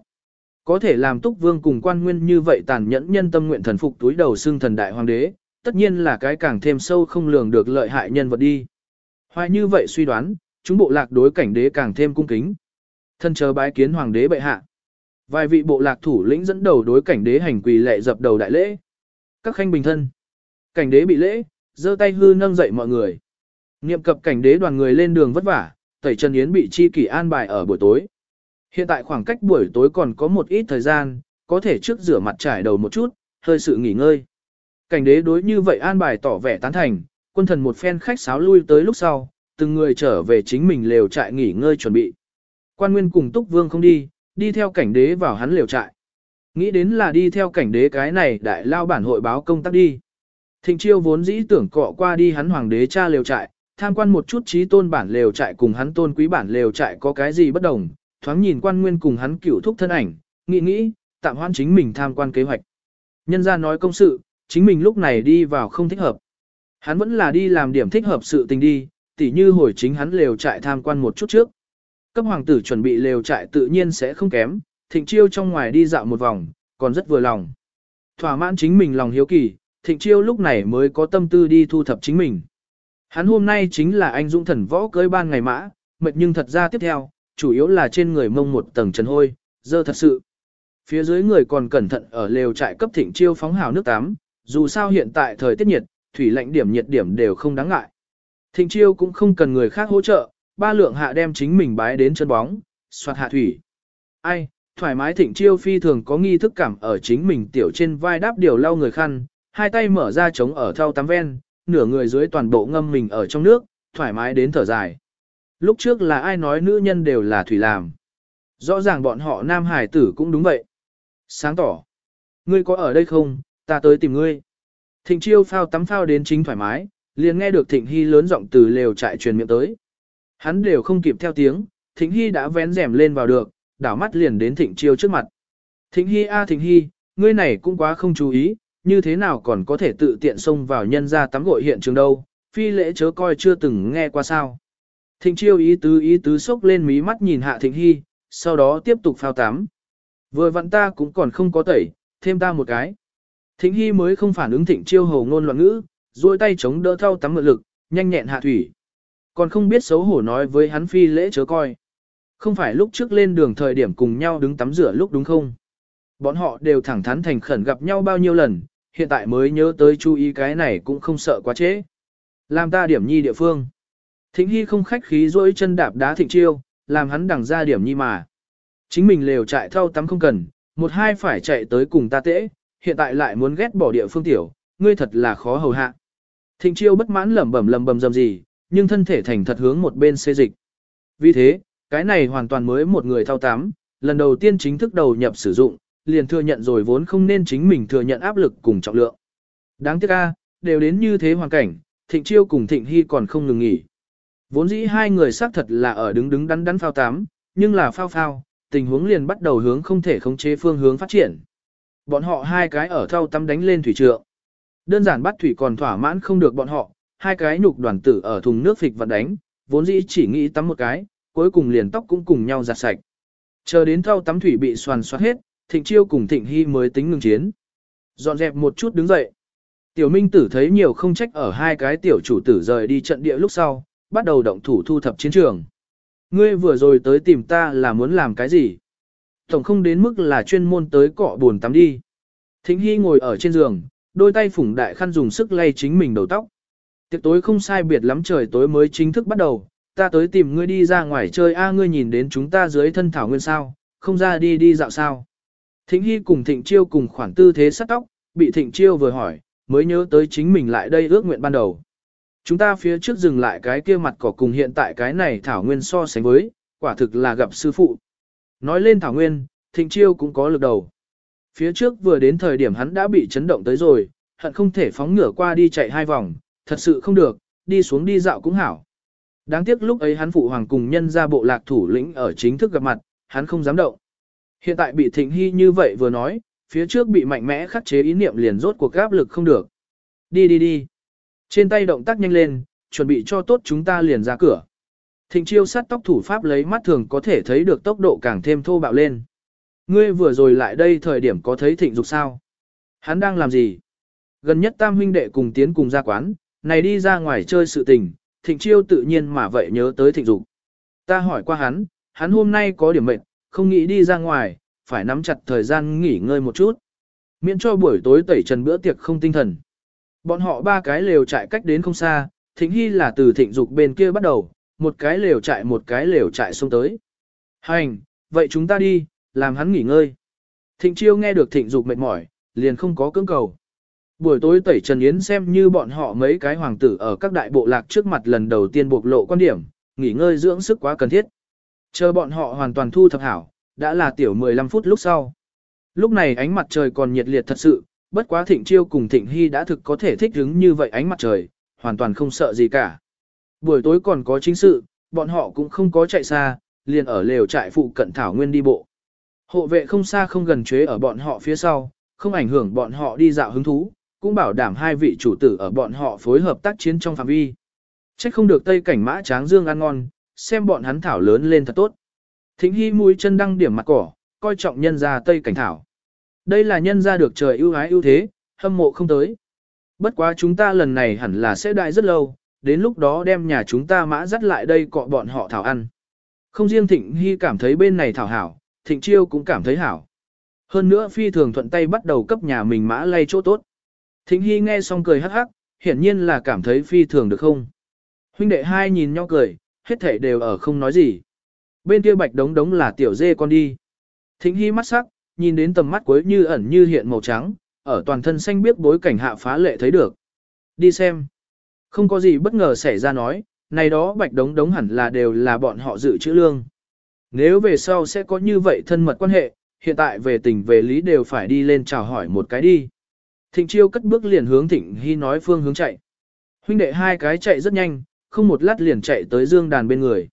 Có thể làm túc vương cùng quan nguyên như vậy tàn nhẫn nhân tâm nguyện thần phục túi đầu xương thần đại hoàng đế, tất nhiên là cái càng thêm sâu không lường được lợi hại nhân vật đi. Hoài như vậy suy đoán, chúng bộ lạc đối cảnh đế càng thêm cung kính. Thân chờ bái kiến hoàng đế bệ hạ. Vài vị bộ lạc thủ lĩnh dẫn đầu đối cảnh đế hành quỳ lệ dập đầu đại lễ. Các khanh bình thân. Cảnh đế bị lễ, giơ tay hư nâng dậy mọi người. Niệm cập cảnh đế đoàn người lên đường vất vả, tẩy Trần Yến bị chi kỷ an bài ở buổi tối. Hiện tại khoảng cách buổi tối còn có một ít thời gian, có thể trước rửa mặt trải đầu một chút, hơi sự nghỉ ngơi. Cảnh đế đối như vậy an bài tỏ vẻ tán thành, quân thần một phen khách sáo lui tới lúc sau, từng người trở về chính mình lều trại nghỉ ngơi chuẩn bị. Quan Nguyên cùng Túc Vương không đi, đi theo cảnh đế vào hắn lều trại. Nghĩ đến là đi theo cảnh đế cái này đại lao bản hội báo công tác đi. Thịnh chiêu vốn dĩ tưởng cọ qua đi hắn hoàng đế cha lều trại, tham quan một chút trí tôn bản lều trại cùng hắn tôn quý bản lều trại có cái gì bất đồng, thoáng nhìn quan nguyên cùng hắn cửu thúc thân ảnh, nghĩ nghĩ, tạm hoãn chính mình tham quan kế hoạch. Nhân ra nói công sự, chính mình lúc này đi vào không thích hợp. Hắn vẫn là đi làm điểm thích hợp sự tình đi, tỉ như hồi chính hắn lều trại tham quan một chút trước. Cấp hoàng tử chuẩn bị lều trại tự nhiên sẽ không kém, thịnh chiêu trong ngoài đi dạo một vòng, còn rất vừa lòng. Thỏa mãn chính mình lòng hiếu kỳ, thịnh chiêu lúc này mới có tâm tư đi thu thập chính mình. Hắn hôm nay chính là anh dũng thần võ cưới ban ngày mã, mệt nhưng thật ra tiếp theo, chủ yếu là trên người mông một tầng trần hôi, dơ thật sự. Phía dưới người còn cẩn thận ở lều trại cấp thịnh chiêu phóng hào nước tắm, dù sao hiện tại thời tiết nhiệt, thủy lạnh điểm nhiệt điểm đều không đáng ngại. Thịnh chiêu cũng không cần người khác hỗ trợ, ba lượng hạ đem chính mình bái đến chân bóng, soạt hạ thủy. Ai, thoải mái thịnh chiêu phi thường có nghi thức cảm ở chính mình tiểu trên vai đáp điều lau người khăn, hai tay mở ra chống ở thau tắm ven, nửa người dưới toàn bộ ngâm mình ở trong nước, thoải mái đến thở dài. Lúc trước là ai nói nữ nhân đều là thủy làm. Rõ ràng bọn họ nam hải tử cũng đúng vậy. Sáng tỏ. Ngươi có ở đây không, ta tới tìm ngươi. Thịnh chiêu phao tắm phao đến chính thoải mái, liền nghe được thịnh hy lớn giọng từ lều trại truyền miệng tới. Hắn đều không kịp theo tiếng, thịnh hy đã vén rèm lên vào được, đảo mắt liền đến thịnh chiêu trước mặt. Thịnh hy a thịnh hy, ngươi này cũng quá không chú ý, như thế nào còn có thể tự tiện xông vào nhân ra tắm gội hiện trường đâu, phi lễ chớ coi chưa từng nghe qua sao. Thịnh chiêu ý tứ ý tứ sốc lên mí mắt nhìn hạ thịnh hy, sau đó tiếp tục phao tắm. Vừa vặn ta cũng còn không có tẩy, thêm ta một cái. Thịnh hy mới không phản ứng thịnh chiêu hầu ngôn loạn ngữ, duỗi tay chống đỡ thao tắm mượn lực, nhanh nhẹn hạ thủy. Còn không biết xấu hổ nói với hắn phi lễ chớ coi. Không phải lúc trước lên đường thời điểm cùng nhau đứng tắm rửa lúc đúng không? Bọn họ đều thẳng thắn thành khẩn gặp nhau bao nhiêu lần, hiện tại mới nhớ tới chú ý cái này cũng không sợ quá trễ. Làm ta điểm nhi địa phương. Thịnh Hy không khách khí dỗi chân đạp đá thịnh chiêu, làm hắn đằng ra điểm nhi mà. Chính mình lều trại thâu tắm không cần, một hai phải chạy tới cùng ta tễ, hiện tại lại muốn ghét bỏ địa phương tiểu, ngươi thật là khó hầu hạ. Thịnh chiêu bất mãn lẩm bẩm lẩm bẩm dầm gì, nhưng thân thể thành thật hướng một bên xê dịch. Vì thế, cái này hoàn toàn mới một người thao tám, lần đầu tiên chính thức đầu nhập sử dụng, liền thừa nhận rồi vốn không nên chính mình thừa nhận áp lực cùng trọng lượng. Đáng tiếc a, đều đến như thế hoàn cảnh, Thịnh Chiêu cùng Thịnh Hy còn không ngừng nghỉ. Vốn dĩ hai người xác thật là ở đứng đứng đắn đắn phao tám, nhưng là phao phao, tình huống liền bắt đầu hướng không thể khống chế phương hướng phát triển. Bọn họ hai cái ở thao tắm đánh lên thủy trượng. Đơn giản bắt thủy còn thỏa mãn không được bọn họ, hai cái nhục đoàn tử ở thùng nước phịch vật đánh, vốn dĩ chỉ nghĩ tắm một cái, cuối cùng liền tóc cũng cùng nhau giặt sạch. Chờ đến thau tắm thủy bị xoàn xoát hết, Thịnh Chiêu cùng Thịnh Hy mới tính ngừng chiến. Dọn dẹp một chút đứng dậy. Tiểu Minh tử thấy nhiều không trách ở hai cái tiểu chủ tử rời đi trận địa lúc sau, bắt đầu động thủ thu thập chiến trường. Ngươi vừa rồi tới tìm ta là muốn làm cái gì? Tổng không đến mức là chuyên môn tới cọ buồn tắm đi. Thịnh Hy ngồi ở trên giường, đôi tay phủng đại khăn dùng sức lay chính mình đầu tóc. Tiệc tối không sai biệt lắm trời tối mới chính thức bắt đầu, ta tới tìm ngươi đi ra ngoài chơi a ngươi nhìn đến chúng ta dưới thân thảo nguyên sao, không ra đi đi dạo sao. Thịnh Hy cùng Thịnh Chiêu cùng khoản tư thế sắt tóc, bị Thịnh Chiêu vừa hỏi, mới nhớ tới chính mình lại đây ước nguyện ban đầu. Chúng ta phía trước dừng lại cái kia mặt cỏ cùng hiện tại cái này Thảo Nguyên so sánh với, quả thực là gặp sư phụ. Nói lên Thảo Nguyên, Thịnh Chiêu cũng có lực đầu. Phía trước vừa đến thời điểm hắn đã bị chấn động tới rồi, hận không thể phóng ngửa qua đi chạy hai vòng, thật sự không được, đi xuống đi dạo cũng hảo. Đáng tiếc lúc ấy hắn phụ hoàng cùng nhân ra bộ lạc thủ lĩnh ở chính thức gặp mặt, hắn không dám động. Hiện tại bị Thịnh Hy như vậy vừa nói, phía trước bị mạnh mẽ khắc chế ý niệm liền rốt cuộc áp lực không được. Đi đi đi. Trên tay động tác nhanh lên, chuẩn bị cho tốt chúng ta liền ra cửa. Thịnh chiêu sát tóc thủ pháp lấy mắt thường có thể thấy được tốc độ càng thêm thô bạo lên. Ngươi vừa rồi lại đây thời điểm có thấy thịnh dục sao? Hắn đang làm gì? Gần nhất tam huynh đệ cùng tiến cùng ra quán, này đi ra ngoài chơi sự tình, thịnh chiêu tự nhiên mà vậy nhớ tới thịnh dục. Ta hỏi qua hắn, hắn hôm nay có điểm mệnh, không nghĩ đi ra ngoài, phải nắm chặt thời gian nghỉ ngơi một chút. Miễn cho buổi tối tẩy trần bữa tiệc không tinh thần. Bọn họ ba cái lều trại cách đến không xa, thịnh hy là từ thịnh dục bên kia bắt đầu, một cái lều trại một cái lều trại xuống tới. Hành, vậy chúng ta đi, làm hắn nghỉ ngơi. Thịnh chiêu nghe được thịnh dục mệt mỏi, liền không có cưỡng cầu. Buổi tối tẩy Trần Yến xem như bọn họ mấy cái hoàng tử ở các đại bộ lạc trước mặt lần đầu tiên bộc lộ quan điểm, nghỉ ngơi dưỡng sức quá cần thiết. Chờ bọn họ hoàn toàn thu thập hảo, đã là tiểu 15 phút lúc sau. Lúc này ánh mặt trời còn nhiệt liệt thật sự, bất quá thịnh chiêu cùng thịnh hy đã thực có thể thích ứng như vậy ánh mặt trời, hoàn toàn không sợ gì cả. Buổi tối còn có chính sự, bọn họ cũng không có chạy xa, liền ở lều trại phụ cận thảo nguyên đi bộ. Hộ vệ không xa không gần chế ở bọn họ phía sau, không ảnh hưởng bọn họ đi dạo hứng thú, cũng bảo đảm hai vị chủ tử ở bọn họ phối hợp tác chiến trong phạm vi. Trách không được tây cảnh mã tráng dương ăn ngon, xem bọn hắn thảo lớn lên thật tốt. Thính hy mũi chân đăng điểm mặt cỏ, coi trọng nhân ra tây cảnh thảo. Đây là nhân ra được trời ưu ái ưu thế, hâm mộ không tới. Bất quá chúng ta lần này hẳn là sẽ đại rất lâu, đến lúc đó đem nhà chúng ta mã dắt lại đây cọ bọn họ thảo ăn. Không riêng Thịnh Hy cảm thấy bên này thảo hảo, Thịnh Chiêu cũng cảm thấy hảo. Hơn nữa phi thường thuận tay bắt đầu cấp nhà mình mã lay chỗ tốt. Thịnh Hy nghe xong cười hắc hắc, hiển nhiên là cảm thấy phi thường được không. Huynh đệ hai nhìn nhau cười, hết thảy đều ở không nói gì. Bên kia bạch đống đống là tiểu dê con đi. Thịnh Hy mắt sắc, nhìn đến tầm mắt cuối như ẩn như hiện màu trắng, ở toàn thân xanh biếc bối cảnh hạ phá lệ thấy được. Đi xem. Không có gì bất ngờ xảy ra nói, này đó bạch đống đống hẳn là đều là bọn họ dự trữ lương. Nếu về sau sẽ có như vậy thân mật quan hệ, hiện tại về tình về lý đều phải đi lên chào hỏi một cái đi. Thịnh chiêu cất bước liền hướng thịnh hy nói phương hướng chạy. Huynh đệ hai cái chạy rất nhanh, không một lát liền chạy tới dương đàn bên người.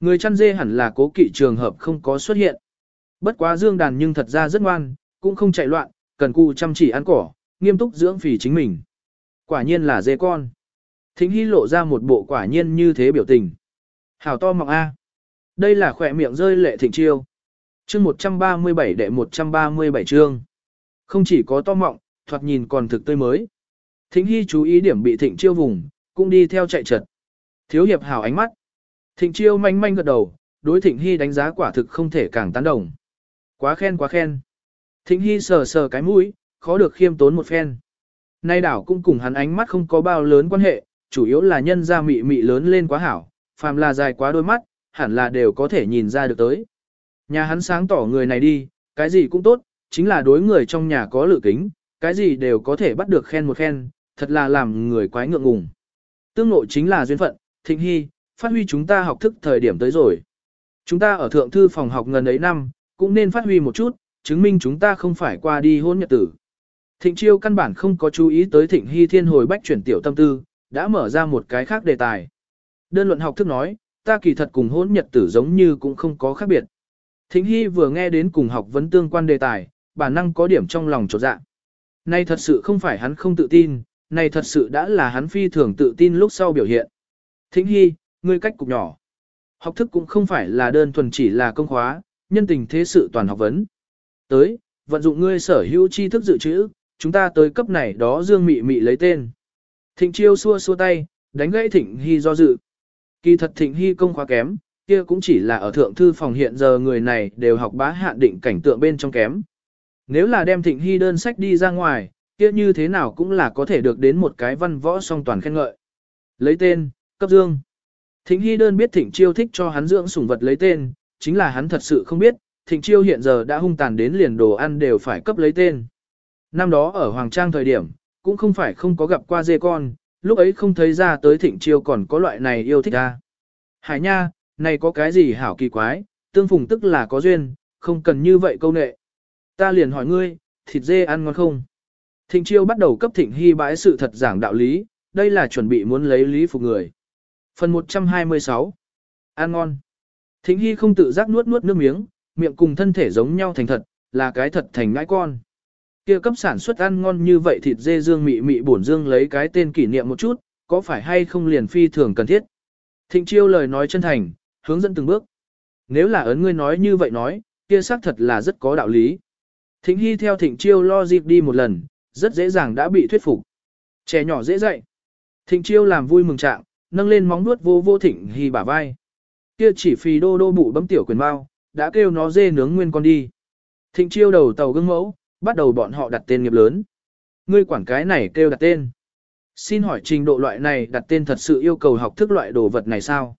Người chăn dê hẳn là cố kỵ trường hợp không có xuất hiện. Bất quá dương đàn nhưng thật ra rất ngoan, cũng không chạy loạn, cần cù chăm chỉ ăn cỏ, nghiêm túc dưỡng phì chính mình. Quả nhiên là dê con. Thính Hy lộ ra một bộ quả nhiên như thế biểu tình. Hảo to mọng A. Đây là khỏe miệng rơi lệ thịnh chiêu. chương 137 đệ 137 chương. Không chỉ có to mọng, thoạt nhìn còn thực tươi mới. Thính Hy chú ý điểm bị thịnh chiêu vùng, cũng đi theo chạy trật. Thiếu hiệp hảo ánh mắt. Thịnh chiêu manh manh gật đầu, đối thịnh Hy đánh giá quả thực không thể càng tán đồng. Quá khen quá khen. Thịnh Hy sờ sờ cái mũi, khó được khiêm tốn một phen. Nay đảo cũng cùng hắn ánh mắt không có bao lớn quan hệ, chủ yếu là nhân ra mị mị lớn lên quá hảo, phàm là dài quá đôi mắt, hẳn là đều có thể nhìn ra được tới. Nhà hắn sáng tỏ người này đi, cái gì cũng tốt, chính là đối người trong nhà có lự kính, cái gì đều có thể bắt được khen một khen, thật là làm người quái ngượng ngùng. Tương nội chính là duyên phận, thịnh hy, phát huy chúng ta học thức thời điểm tới rồi. Chúng ta ở thượng thư phòng học ngần ấy năm, cũng nên phát huy một chút, chứng minh chúng ta không phải qua đi hôn nhật tử. Thịnh chiêu căn bản không có chú ý tới thịnh hy thiên hồi bách chuyển tiểu tâm tư, đã mở ra một cái khác đề tài. Đơn luận học thức nói, ta kỳ thật cùng hôn nhật tử giống như cũng không có khác biệt. Thịnh Hy vừa nghe đến cùng học vấn tương quan đề tài, bản năng có điểm trong lòng trột dạ. Nay thật sự không phải hắn không tự tin, này thật sự đã là hắn phi thường tự tin lúc sau biểu hiện. Thịnh Hy, ngươi cách cục nhỏ. Học thức cũng không phải là đơn thuần chỉ là công khóa, nhân tình thế sự toàn học vấn. Tới, vận dụng ngươi sở hữu tri thức dự trữ, chúng ta tới cấp này đó dương mị mị lấy tên. Thịnh chiêu xua xua tay, đánh gãy thịnh hy do dự. Kỳ thật thịnh hy công khóa kém, kia cũng chỉ là ở thượng thư phòng hiện giờ người này đều học bá hạn định cảnh tượng bên trong kém. Nếu là đem thịnh hy đơn sách đi ra ngoài, kia như thế nào cũng là có thể được đến một cái văn võ song toàn khen ngợi. Lấy tên, cấp dương. Thịnh hy đơn biết thịnh chiêu thích cho hắn dưỡng sủng vật lấy tên, chính là hắn thật sự không biết, thịnh chiêu hiện giờ đã hung tàn đến liền đồ ăn đều phải cấp lấy tên. Năm đó ở Hoàng Trang thời điểm, cũng không phải không có gặp qua dê con, lúc ấy không thấy ra tới thịnh chiêu còn có loại này yêu thích ra. Hải nha, này có cái gì hảo kỳ quái, tương phùng tức là có duyên, không cần như vậy câu nệ. Ta liền hỏi ngươi, thịt dê ăn ngon không? Thịnh chiêu bắt đầu cấp thịnh hy bãi sự thật giảng đạo lý, đây là chuẩn bị muốn lấy lý phục người. Phần 126 Ăn ngon Thịnh hy không tự giác nuốt nuốt nước miếng, miệng cùng thân thể giống nhau thành thật, là cái thật thành ngãi con kia cấp sản xuất ăn ngon như vậy thịt dê dương mị mị bổn dương lấy cái tên kỷ niệm một chút, có phải hay không liền phi thường cần thiết. Thịnh chiêu lời nói chân thành, hướng dẫn từng bước. Nếu là ấn ngươi nói như vậy nói, kia xác thật là rất có đạo lý. Thịnh hy theo thịnh chiêu lo dịp đi một lần, rất dễ dàng đã bị thuyết phục. Trẻ nhỏ dễ dậy. Thịnh chiêu làm vui mừng trạng, nâng lên móng nuốt vô vô thịnh hy bả vai. Kia chỉ phì đô đô bụ bấm tiểu quyền bao, đã kêu nó dê nướng nguyên con đi. Thịnh chiêu đầu tàu gương mẫu, bắt đầu bọn họ đặt tên nghiệp lớn. Ngươi quản cái này kêu đặt tên. Xin hỏi trình độ loại này đặt tên thật sự yêu cầu học thức loại đồ vật này sao?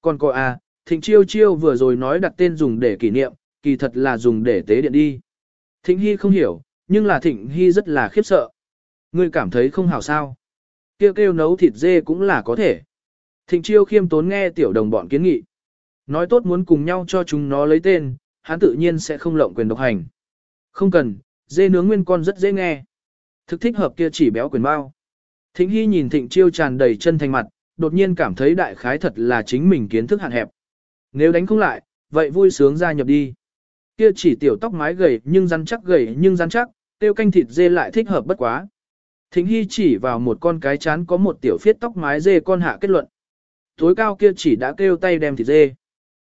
Còn cô à, thịnh chiêu chiêu vừa rồi nói đặt tên dùng để kỷ niệm, kỳ thật là dùng để tế điện đi. Thịnh Hy không hiểu, nhưng là Thịnh Hy rất là khiếp sợ. Ngươi cảm thấy không hảo sao? Kêu kêu nấu thịt dê cũng là có thể. Thịnh chiêu khiêm tốn nghe tiểu đồng bọn kiến nghị. Nói tốt muốn cùng nhau cho chúng nó lấy tên, hắn tự nhiên sẽ không lộng quyền độc hành. Không cần, dê nướng nguyên con rất dễ nghe. Thực thích hợp kia chỉ béo quyền bao. Thịnh Hy nhìn Thịnh Chiêu tràn đầy chân thành mặt, đột nhiên cảm thấy đại khái thật là chính mình kiến thức hạn hẹp. Nếu đánh không lại, vậy vui sướng gia nhập đi. Kia chỉ tiểu tóc mái gầy nhưng rắn chắc gầy nhưng rắn chắc, tiêu canh thịt dê lại thích hợp bất quá. thính Hy chỉ vào một con cái chán có một tiểu phiết tóc mái dê con hạ kết luận. Tối cao kia chỉ đã kêu tay đem thịt dê.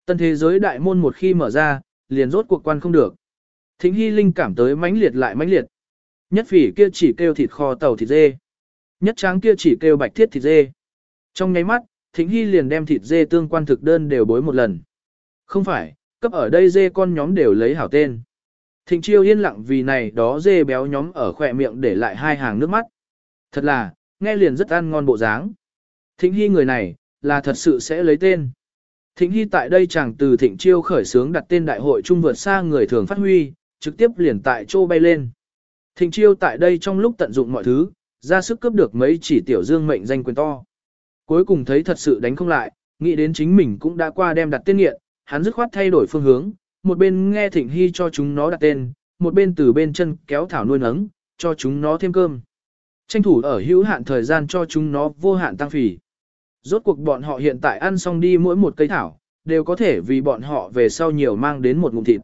Tân thế giới đại môn một khi mở ra, liền rốt cuộc quan không được. thính Hy linh cảm tới mãnh liệt lại mãnh liệt. Nhất phỉ kia chỉ kêu thịt kho tàu thịt dê. Nhất tráng kia chỉ kêu bạch thiết thịt dê. Trong nháy mắt, thính Hy liền đem thịt dê tương quan thực đơn đều bối một lần. Không phải, cấp ở đây dê con nhóm đều lấy hảo tên. Thịnh Chiêu yên lặng vì này đó dê béo nhóm ở khỏe miệng để lại hai hàng nước mắt. Thật là, nghe liền rất ăn ngon bộ dáng. Thịnh Hy người này, là thật sự sẽ lấy tên. Thịnh Hy tại đây chàng từ Thịnh Chiêu khởi sướng đặt tên đại hội trung vượt xa người thường phát huy, trực tiếp liền tại chỗ bay lên. Thịnh Chiêu tại đây trong lúc tận dụng mọi thứ, ra sức cướp được mấy chỉ tiểu dương mệnh danh quyền to. Cuối cùng thấy thật sự đánh không lại, nghĩ đến chính mình cũng đã qua đem đặt tên nghiện, hắn dứt khoát thay đổi phương hướng, một bên nghe Thịnh Hy cho chúng nó đặt tên, một bên từ bên chân kéo thảo nuôi nấng, cho chúng nó thêm cơm. Tranh thủ ở hữu hạn thời gian cho chúng nó vô hạn tăng phì. Rốt cuộc bọn họ hiện tại ăn xong đi mỗi một cây thảo, đều có thể vì bọn họ về sau nhiều mang đến một ngụm thịt.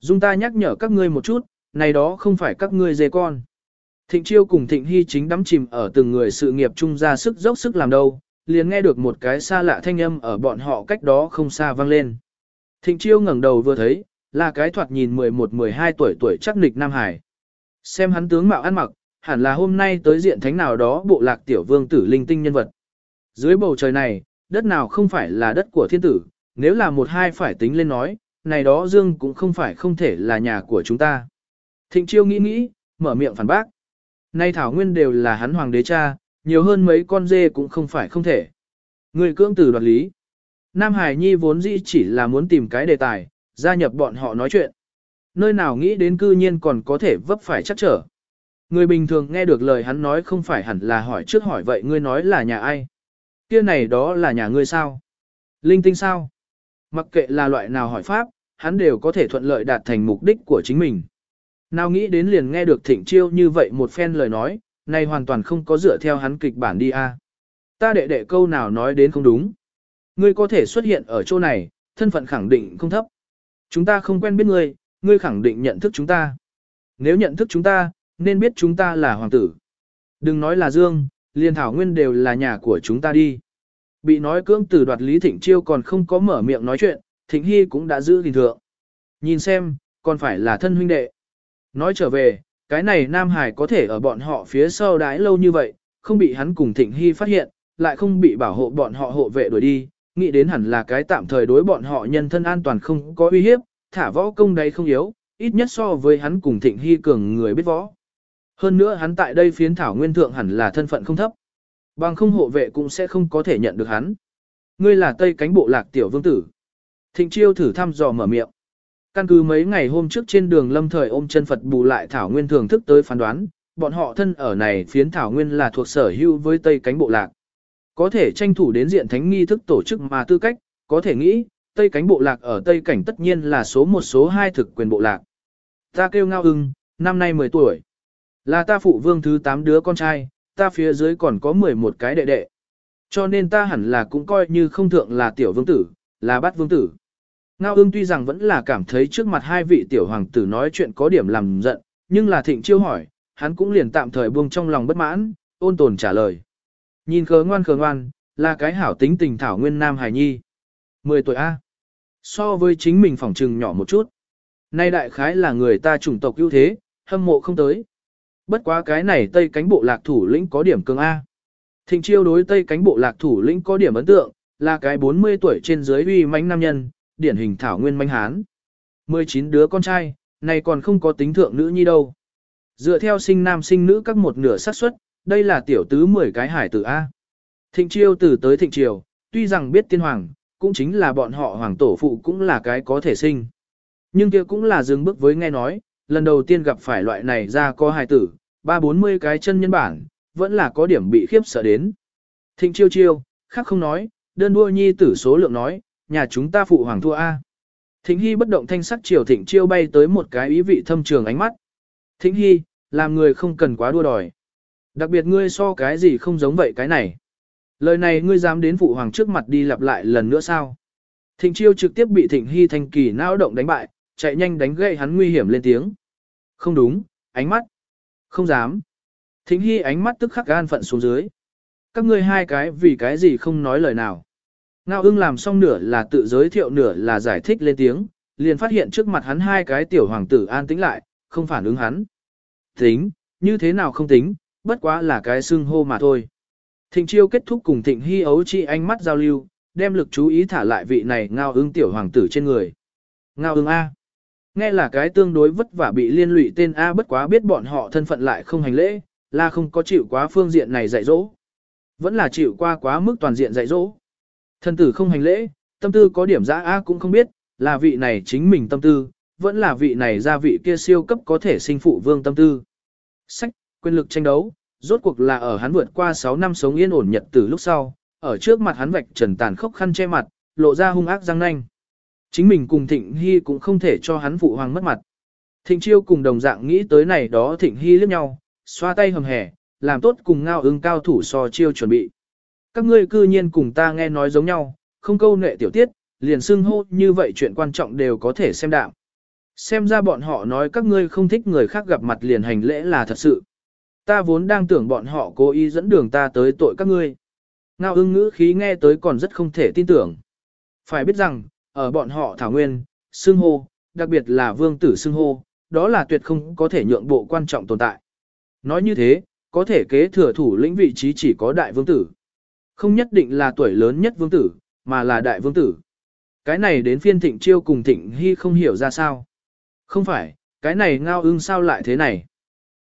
Dung ta nhắc nhở các ngươi một chút, này đó không phải các ngươi dê con. Thịnh Chiêu cùng Thịnh Hy chính đắm chìm ở từng người sự nghiệp chung ra sức dốc sức làm đâu, liền nghe được một cái xa lạ thanh âm ở bọn họ cách đó không xa vang lên. Thịnh Chiêu ngẩng đầu vừa thấy, là cái thoạt nhìn 11-12 tuổi tuổi chắc nịch Nam Hải. Xem hắn tướng mạo ăn mặc, hẳn là hôm nay tới diện thánh nào đó bộ lạc tiểu vương tử linh tinh nhân vật. Dưới bầu trời này, đất nào không phải là đất của thiên tử, nếu là một hai phải tính lên nói, này đó dương cũng không phải không thể là nhà của chúng ta. Thịnh Chiêu nghĩ nghĩ, mở miệng phản bác. Nay Thảo Nguyên đều là hắn hoàng đế cha, nhiều hơn mấy con dê cũng không phải không thể. Người cưỡng tử đoạt lý. Nam Hải Nhi vốn dĩ chỉ là muốn tìm cái đề tài, gia nhập bọn họ nói chuyện. Nơi nào nghĩ đến cư nhiên còn có thể vấp phải chắc trở. Người bình thường nghe được lời hắn nói không phải hẳn là hỏi trước hỏi vậy ngươi nói là nhà ai. Kia này đó là nhà ngươi sao? Linh tinh sao? Mặc kệ là loại nào hỏi pháp, hắn đều có thể thuận lợi đạt thành mục đích của chính mình. Nào nghĩ đến liền nghe được thịnh chiêu như vậy một phen lời nói, này hoàn toàn không có dựa theo hắn kịch bản đi a. Ta đệ đệ câu nào nói đến không đúng. Ngươi có thể xuất hiện ở chỗ này, thân phận khẳng định không thấp. Chúng ta không quen biết ngươi, ngươi khẳng định nhận thức chúng ta. Nếu nhận thức chúng ta, nên biết chúng ta là hoàng tử. Đừng nói là Dương, liên thảo nguyên đều là nhà của chúng ta đi. Bị nói cưỡng từ đoạt Lý Thịnh Chiêu còn không có mở miệng nói chuyện, Thịnh Hy cũng đã giữ gìn thượng. Nhìn xem, còn phải là thân huynh đệ. Nói trở về, cái này Nam Hải có thể ở bọn họ phía sau đái lâu như vậy, không bị hắn cùng Thịnh Hy phát hiện, lại không bị bảo hộ bọn họ hộ vệ đuổi đi, nghĩ đến hẳn là cái tạm thời đối bọn họ nhân thân an toàn không có uy hiếp, thả võ công đấy không yếu, ít nhất so với hắn cùng Thịnh Hy cường người biết võ. Hơn nữa hắn tại đây phiến thảo nguyên thượng hẳn là thân phận không thấp. Bằng không hộ vệ cũng sẽ không có thể nhận được hắn. Ngươi là tây cánh bộ lạc tiểu vương tử. Thịnh chiêu thử thăm dò mở miệng. Căn cứ mấy ngày hôm trước trên đường lâm thời ôm chân Phật bù lại thảo nguyên thường thức tới phán đoán, bọn họ thân ở này phiến thảo nguyên là thuộc sở hữu với tây cánh bộ lạc. Có thể tranh thủ đến diện thánh nghi thức tổ chức mà tư cách, có thể nghĩ, tây cánh bộ lạc ở tây cảnh tất nhiên là số một số hai thực quyền bộ lạc. Ta kêu ngao ưng, năm nay 10 tuổi. Là ta phụ vương thứ 8 đứa con trai, ta phía dưới còn có 11 cái đệ đệ. Cho nên ta hẳn là cũng coi như không thượng là tiểu vương tử, là bát vương tử. Ngao ương tuy rằng vẫn là cảm thấy trước mặt hai vị tiểu hoàng tử nói chuyện có điểm làm giận, nhưng là thịnh chiêu hỏi, hắn cũng liền tạm thời buông trong lòng bất mãn, ôn tồn trả lời. Nhìn khờ ngoan khờ ngoan, là cái hảo tính tình thảo nguyên nam hài nhi. 10 tuổi A. So với chính mình phỏng trừng nhỏ một chút. Nay đại khái là người ta chủng tộc ưu thế, hâm mộ không tới. Bất quá cái này tây cánh bộ lạc thủ lĩnh có điểm cường A. Thịnh chiêu đối tây cánh bộ lạc thủ lĩnh có điểm ấn tượng, là cái 40 tuổi trên dưới uy mãnh nam nhân, điển hình thảo nguyên manh hán. 19 đứa con trai, Này còn không có tính thượng nữ nhi đâu. Dựa theo sinh nam sinh nữ các một nửa xác suất, đây là tiểu tứ 10 cái hải tử A. Thịnh chiêu từ tới thịnh triều, tuy rằng biết tiên hoàng, cũng chính là bọn họ hoàng tổ phụ cũng là cái có thể sinh. Nhưng kia cũng là dừng bước với nghe nói, lần đầu tiên gặp phải loại này ra có hài tử, ba bốn mươi cái chân nhân bản, vẫn là có điểm bị khiếp sợ đến. Thịnh chiêu chiêu, khác không nói, đơn đua nhi tử số lượng nói, nhà chúng ta phụ hoàng thua A. Thịnh Hy bất động thanh sắc chiều thịnh chiêu bay tới một cái ý vị thâm trường ánh mắt. Thịnh Hy, làm người không cần quá đua đòi. Đặc biệt ngươi so cái gì không giống vậy cái này. Lời này ngươi dám đến phụ hoàng trước mặt đi lặp lại lần nữa sao? Thịnh chiêu trực tiếp bị thịnh hy thanh kỳ não động đánh bại, chạy nhanh đánh gậy hắn nguy hiểm lên tiếng. Không đúng, ánh mắt. Không dám. Thịnh hy ánh mắt tức khắc gan phận xuống dưới. Các ngươi hai cái vì cái gì không nói lời nào. Ngao ưng làm xong nửa là tự giới thiệu nửa là giải thích lên tiếng, liền phát hiện trước mặt hắn hai cái tiểu hoàng tử an tĩnh lại, không phản ứng hắn. Tính, như thế nào không tính, bất quá là cái xưng hô mà thôi. Thịnh chiêu kết thúc cùng thịnh hy ấu chi ánh mắt giao lưu, đem lực chú ý thả lại vị này ngao ưng tiểu hoàng tử trên người. Ngao ưng A. Nghe là cái tương đối vất vả bị liên lụy tên A bất quá biết bọn họ thân phận lại không hành lễ, là không có chịu quá phương diện này dạy dỗ. Vẫn là chịu qua quá mức toàn diện dạy dỗ. Thân tử không hành lễ, tâm tư có điểm giã A cũng không biết, là vị này chính mình tâm tư, vẫn là vị này ra vị kia siêu cấp có thể sinh phụ vương tâm tư. Sách, quyền lực tranh đấu, rốt cuộc là ở hắn vượt qua 6 năm sống yên ổn nhật từ lúc sau, ở trước mặt hắn vạch trần tàn khốc khăn che mặt, lộ ra hung ác răng nanh. Chính mình cùng Thịnh Hy cũng không thể cho hắn phụ hoàng mất mặt. Thịnh Chiêu cùng đồng dạng nghĩ tới này đó Thịnh Hy liếc nhau, xoa tay hầm hẻ, làm tốt cùng ngao ứng cao thủ so chiêu chuẩn bị. Các ngươi cư nhiên cùng ta nghe nói giống nhau, không câu nệ tiểu tiết, liền xưng hô như vậy chuyện quan trọng đều có thể xem đạm. Xem ra bọn họ nói các ngươi không thích người khác gặp mặt liền hành lễ là thật sự ta vốn đang tưởng bọn họ cố ý dẫn đường ta tới tội các ngươi. Ngao ưng ngữ khí nghe tới còn rất không thể tin tưởng. Phải biết rằng, ở bọn họ thảo nguyên, xưng hô, đặc biệt là vương tử xưng hô, đó là tuyệt không có thể nhượng bộ quan trọng tồn tại. Nói như thế, có thể kế thừa thủ lĩnh vị trí chỉ có đại vương tử. Không nhất định là tuổi lớn nhất vương tử, mà là đại vương tử. Cái này đến phiên thịnh chiêu cùng thịnh hy không hiểu ra sao. Không phải, cái này ngao ưng sao lại thế này.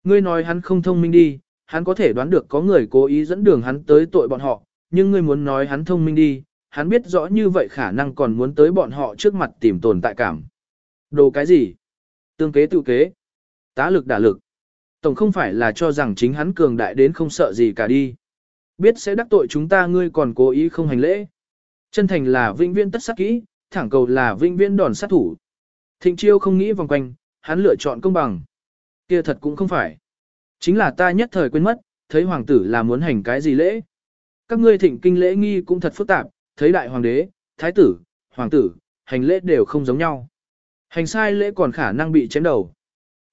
Ngươi nói hắn không thông minh đi, hắn có thể đoán được có người cố ý dẫn đường hắn tới tội bọn họ, nhưng ngươi muốn nói hắn thông minh đi, hắn biết rõ như vậy khả năng còn muốn tới bọn họ trước mặt tìm tồn tại cảm. Đồ cái gì? Tương kế tự kế. Tá lực đả lực. Tổng không phải là cho rằng chính hắn cường đại đến không sợ gì cả đi. Biết sẽ đắc tội chúng ta ngươi còn cố ý không hành lễ. Chân thành là vinh viên tất sát kỹ, thẳng cầu là vinh viên đòn sát thủ. Thịnh chiêu không nghĩ vòng quanh, hắn lựa chọn công bằng kia thật cũng không phải. Chính là ta nhất thời quên mất, thấy hoàng tử là muốn hành cái gì lễ. Các ngươi thịnh kinh lễ nghi cũng thật phức tạp, thấy đại hoàng đế, thái tử, hoàng tử, hành lễ đều không giống nhau. Hành sai lễ còn khả năng bị chém đầu.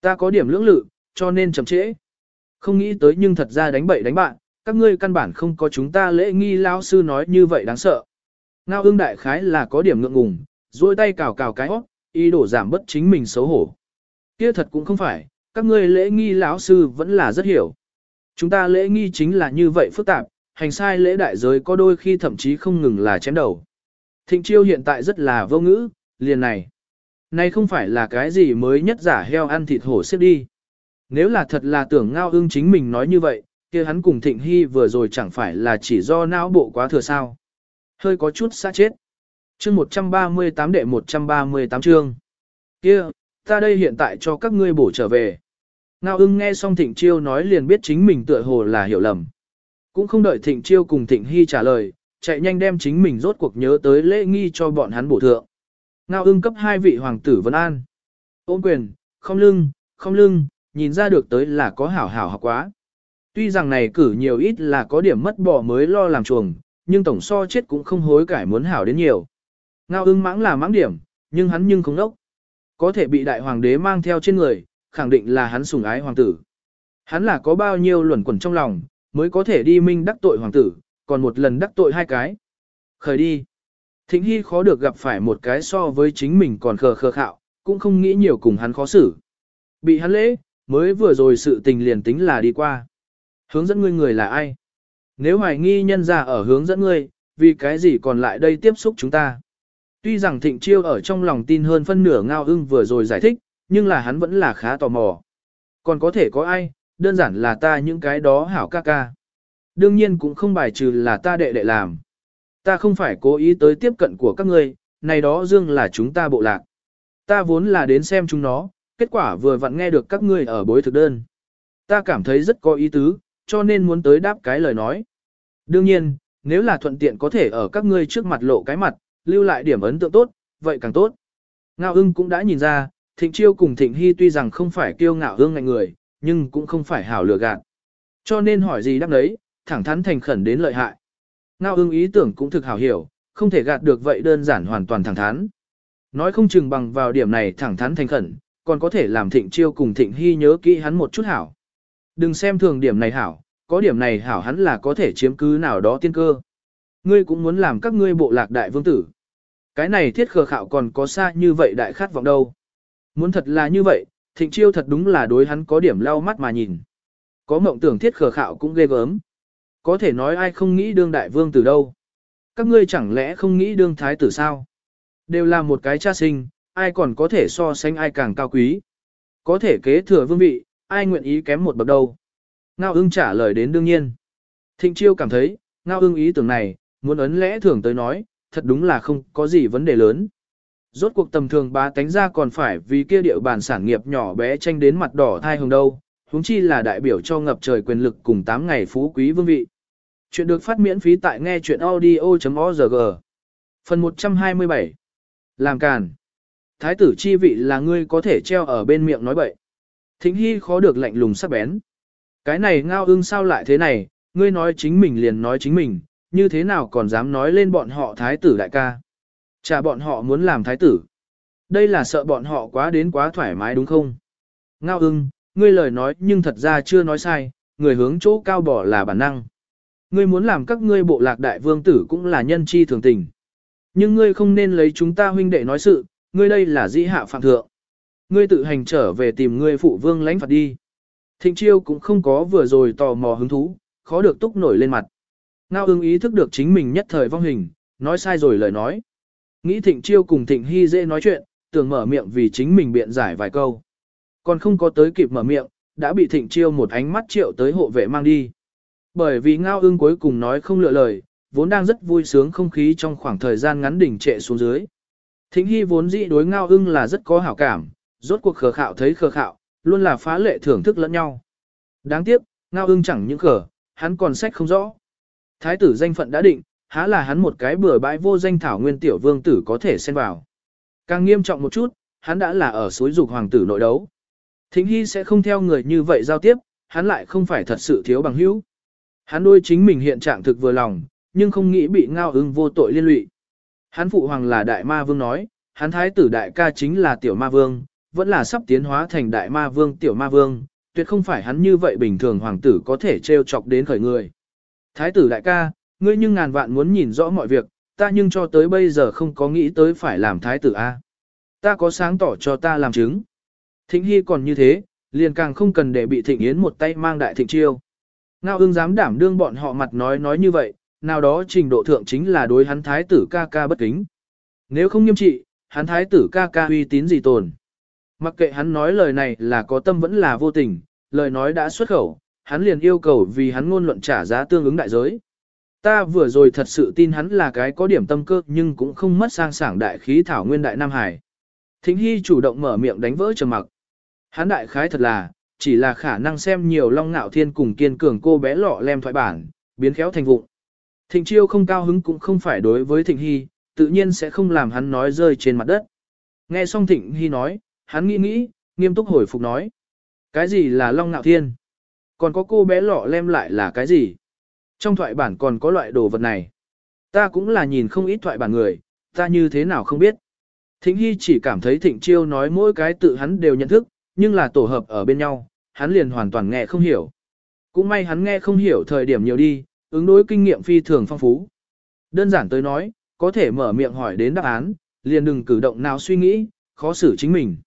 Ta có điểm lưỡng lự, cho nên chậm trễ. Không nghĩ tới nhưng thật ra đánh bậy đánh bạn, các ngươi căn bản không có chúng ta lễ nghi lao sư nói như vậy đáng sợ. Ngao ương đại khái là có điểm ngượng ngùng, duỗi tay cào cào cái óc, ý đổ giảm bất chính mình xấu hổ. Kia thật cũng không phải, các ngươi lễ nghi lão sư vẫn là rất hiểu. Chúng ta lễ nghi chính là như vậy phức tạp, hành sai lễ đại giới có đôi khi thậm chí không ngừng là chém đầu. Thịnh chiêu hiện tại rất là vô ngữ, liền này. Này không phải là cái gì mới nhất giả heo ăn thịt hổ xếp đi. Nếu là thật là tưởng ngao ưng chính mình nói như vậy, kia hắn cùng thịnh hy vừa rồi chẳng phải là chỉ do não bộ quá thừa sao. Hơi có chút xa chết. chương 138 đệ 138 chương. kia ta đây hiện tại cho các ngươi bổ trở về. Ngao ưng nghe xong thịnh chiêu nói liền biết chính mình tựa hồ là hiểu lầm. Cũng không đợi thịnh chiêu cùng thịnh hy trả lời, chạy nhanh đem chính mình rốt cuộc nhớ tới lễ nghi cho bọn hắn bổ thượng. Ngao ưng cấp hai vị hoàng tử Vân An. Ôn quyền, không lưng, không lưng, nhìn ra được tới là có hảo hảo học quá. Tuy rằng này cử nhiều ít là có điểm mất bỏ mới lo làm chuồng, nhưng tổng so chết cũng không hối cải muốn hảo đến nhiều. Ngao ưng mãng là mãng điểm, nhưng hắn nhưng không đốc. Có thể bị đại hoàng đế mang theo trên người, khẳng định là hắn sủng ái hoàng tử. Hắn là có bao nhiêu luẩn quẩn trong lòng, mới có thể đi minh đắc tội hoàng tử, còn một lần đắc tội hai cái. Khởi đi. Thịnh Hy khó được gặp phải một cái so với chính mình còn khờ khờ khạo, cũng không nghĩ nhiều cùng hắn khó xử. Bị hắn lễ, mới vừa rồi sự tình liền tính là đi qua. Hướng dẫn ngươi người là ai? Nếu hoài nghi nhân ra ở hướng dẫn ngươi, vì cái gì còn lại đây tiếp xúc chúng ta? Tuy rằng thịnh chiêu ở trong lòng tin hơn phân nửa ngao ưng vừa rồi giải thích, nhưng là hắn vẫn là khá tò mò. Còn có thể có ai, đơn giản là ta những cái đó hảo ca ca. Đương nhiên cũng không bài trừ là ta đệ đệ làm. Ta không phải cố ý tới tiếp cận của các ngươi, này đó dương là chúng ta bộ lạc. Ta vốn là đến xem chúng nó, kết quả vừa vặn nghe được các ngươi ở bối thực đơn. Ta cảm thấy rất có ý tứ, cho nên muốn tới đáp cái lời nói. Đương nhiên, nếu là thuận tiện có thể ở các ngươi trước mặt lộ cái mặt, lưu lại điểm ấn tượng tốt, vậy càng tốt. Ngao ưng cũng đã nhìn ra, thịnh chiêu cùng thịnh hy tuy rằng không phải kiêu ngạo hương ngạnh người, nhưng cũng không phải hảo lừa gạt. Cho nên hỏi gì đáp đấy, thẳng thắn thành khẩn đến lợi hại. Ngao ưng ý tưởng cũng thực hảo hiểu, không thể gạt được vậy đơn giản hoàn toàn thẳng thắn. Nói không chừng bằng vào điểm này thẳng thắn thành khẩn, còn có thể làm thịnh chiêu cùng thịnh hy nhớ kỹ hắn một chút hảo. Đừng xem thường điểm này hảo, có điểm này hảo hắn là có thể chiếm cứ nào đó tiên cơ. Ngươi cũng muốn làm các ngươi bộ lạc đại vương tử. Cái này thiết khờ khạo còn có xa như vậy đại khát vọng đâu. Muốn thật là như vậy, thịnh chiêu thật đúng là đối hắn có điểm lau mắt mà nhìn. Có mộng tưởng thiết khờ khạo cũng ghê gớm. Có thể nói ai không nghĩ đương đại vương từ đâu. Các ngươi chẳng lẽ không nghĩ đương thái tử sao? Đều là một cái cha sinh, ai còn có thể so sánh ai càng cao quý. Có thể kế thừa vương vị, ai nguyện ý kém một bậc đâu. Ngao ưng trả lời đến đương nhiên. Thịnh chiêu cảm thấy, ngao ưng ý tưởng này, muốn ấn lẽ thường tới nói, thật đúng là không có gì vấn đề lớn. Rốt cuộc tầm thường bá tánh ra còn phải vì kia địa bàn sản nghiệp nhỏ bé tranh đến mặt đỏ thai hồng đâu, huống chi là đại biểu cho ngập trời quyền lực cùng 8 ngày phú quý vương vị. Chuyện được phát miễn phí tại nghe chuyện audio.org. Phần 127 Làm càn Thái tử chi vị là ngươi có thể treo ở bên miệng nói bậy. Thính hy khó được lạnh lùng sắc bén. Cái này ngao ưng sao lại thế này, ngươi nói chính mình liền nói chính mình, như thế nào còn dám nói lên bọn họ thái tử đại ca. Chả bọn họ muốn làm thái tử. Đây là sợ bọn họ quá đến quá thoải mái đúng không? Ngao ưng, ngươi lời nói nhưng thật ra chưa nói sai, người hướng chỗ cao bỏ là bản năng. Ngươi muốn làm các ngươi bộ lạc đại vương tử cũng là nhân chi thường tình. Nhưng ngươi không nên lấy chúng ta huynh đệ nói sự, ngươi đây là dĩ hạ phạm thượng. Ngươi tự hành trở về tìm ngươi phụ vương lãnh phạt đi. Thịnh chiêu cũng không có vừa rồi tò mò hứng thú, khó được túc nổi lên mặt. Ngao ưng ý thức được chính mình nhất thời vong hình, nói sai rồi lời nói. Nghĩ thịnh chiêu cùng thịnh hy dễ nói chuyện, tưởng mở miệng vì chính mình biện giải vài câu. Còn không có tới kịp mở miệng, đã bị thịnh chiêu một ánh mắt triệu tới hộ vệ mang đi. Bởi vì ngao ưng cuối cùng nói không lựa lời, vốn đang rất vui sướng không khí trong khoảng thời gian ngắn đỉnh trệ xuống dưới. Thịnh hy vốn dĩ đối ngao ưng là rất có hảo cảm, rốt cuộc khờ khạo thấy khờ khạo, luôn là phá lệ thưởng thức lẫn nhau. Đáng tiếc, ngao ưng chẳng những khờ, hắn còn sách không rõ. Thái tử danh phận đã định, há là hắn một cái bừa bãi vô danh thảo nguyên tiểu vương tử có thể xen vào. Càng nghiêm trọng một chút, hắn đã là ở suối dục hoàng tử nội đấu. Thính Hy sẽ không theo người như vậy giao tiếp, hắn lại không phải thật sự thiếu bằng hữu. Hắn đôi chính mình hiện trạng thực vừa lòng, nhưng không nghĩ bị ngao ưng vô tội liên lụy. Hắn phụ hoàng là đại ma vương nói, hắn thái tử đại ca chính là tiểu ma vương, vẫn là sắp tiến hóa thành đại ma vương tiểu ma vương, tuyệt không phải hắn như vậy bình thường hoàng tử có thể trêu chọc đến khởi người. Thái tử đại ca, ngươi nhưng ngàn vạn muốn nhìn rõ mọi việc, ta nhưng cho tới bây giờ không có nghĩ tới phải làm thái tử A. Ta có sáng tỏ cho ta làm chứng. Thịnh Hy còn như thế, liền càng không cần để bị Thịnh Yến một tay mang đại thịnh chiêu. Ngao ưng dám đảm đương bọn họ mặt nói nói như vậy, nào đó trình độ thượng chính là đối hắn thái tử ca ca bất kính. Nếu không nghiêm trị, hắn thái tử ca ca uy tín gì tồn. Mặc kệ hắn nói lời này là có tâm vẫn là vô tình, lời nói đã xuất khẩu, hắn liền yêu cầu vì hắn ngôn luận trả giá tương ứng đại giới. Ta vừa rồi thật sự tin hắn là cái có điểm tâm cơ nhưng cũng không mất sang sảng đại khí thảo nguyên đại Nam Hải. Thính Hy chủ động mở miệng đánh vỡ trầm mặc. Hắn đại khái thật là, chỉ là khả năng xem nhiều long ngạo thiên cùng kiên cường cô bé lọ lem thoại bản, biến khéo thành vụng. Thịnh chiêu không cao hứng cũng không phải đối với Thịnh Hy, tự nhiên sẽ không làm hắn nói rơi trên mặt đất. Nghe xong Thịnh Hy nói, hắn nghĩ nghĩ, nghiêm túc hồi phục nói. Cái gì là long ngạo thiên? Còn có cô bé lọ lem lại là cái gì? Trong thoại bản còn có loại đồ vật này. Ta cũng là nhìn không ít thoại bản người, ta như thế nào không biết. Thịnh Hy chỉ cảm thấy Thịnh Chiêu nói mỗi cái tự hắn đều nhận thức, nhưng là tổ hợp ở bên nhau, hắn liền hoàn toàn nghe không hiểu. Cũng may hắn nghe không hiểu thời điểm nhiều đi, ứng đối kinh nghiệm phi thường phong phú. Đơn giản tới nói, có thể mở miệng hỏi đến đáp án, liền đừng cử động nào suy nghĩ, khó xử chính mình.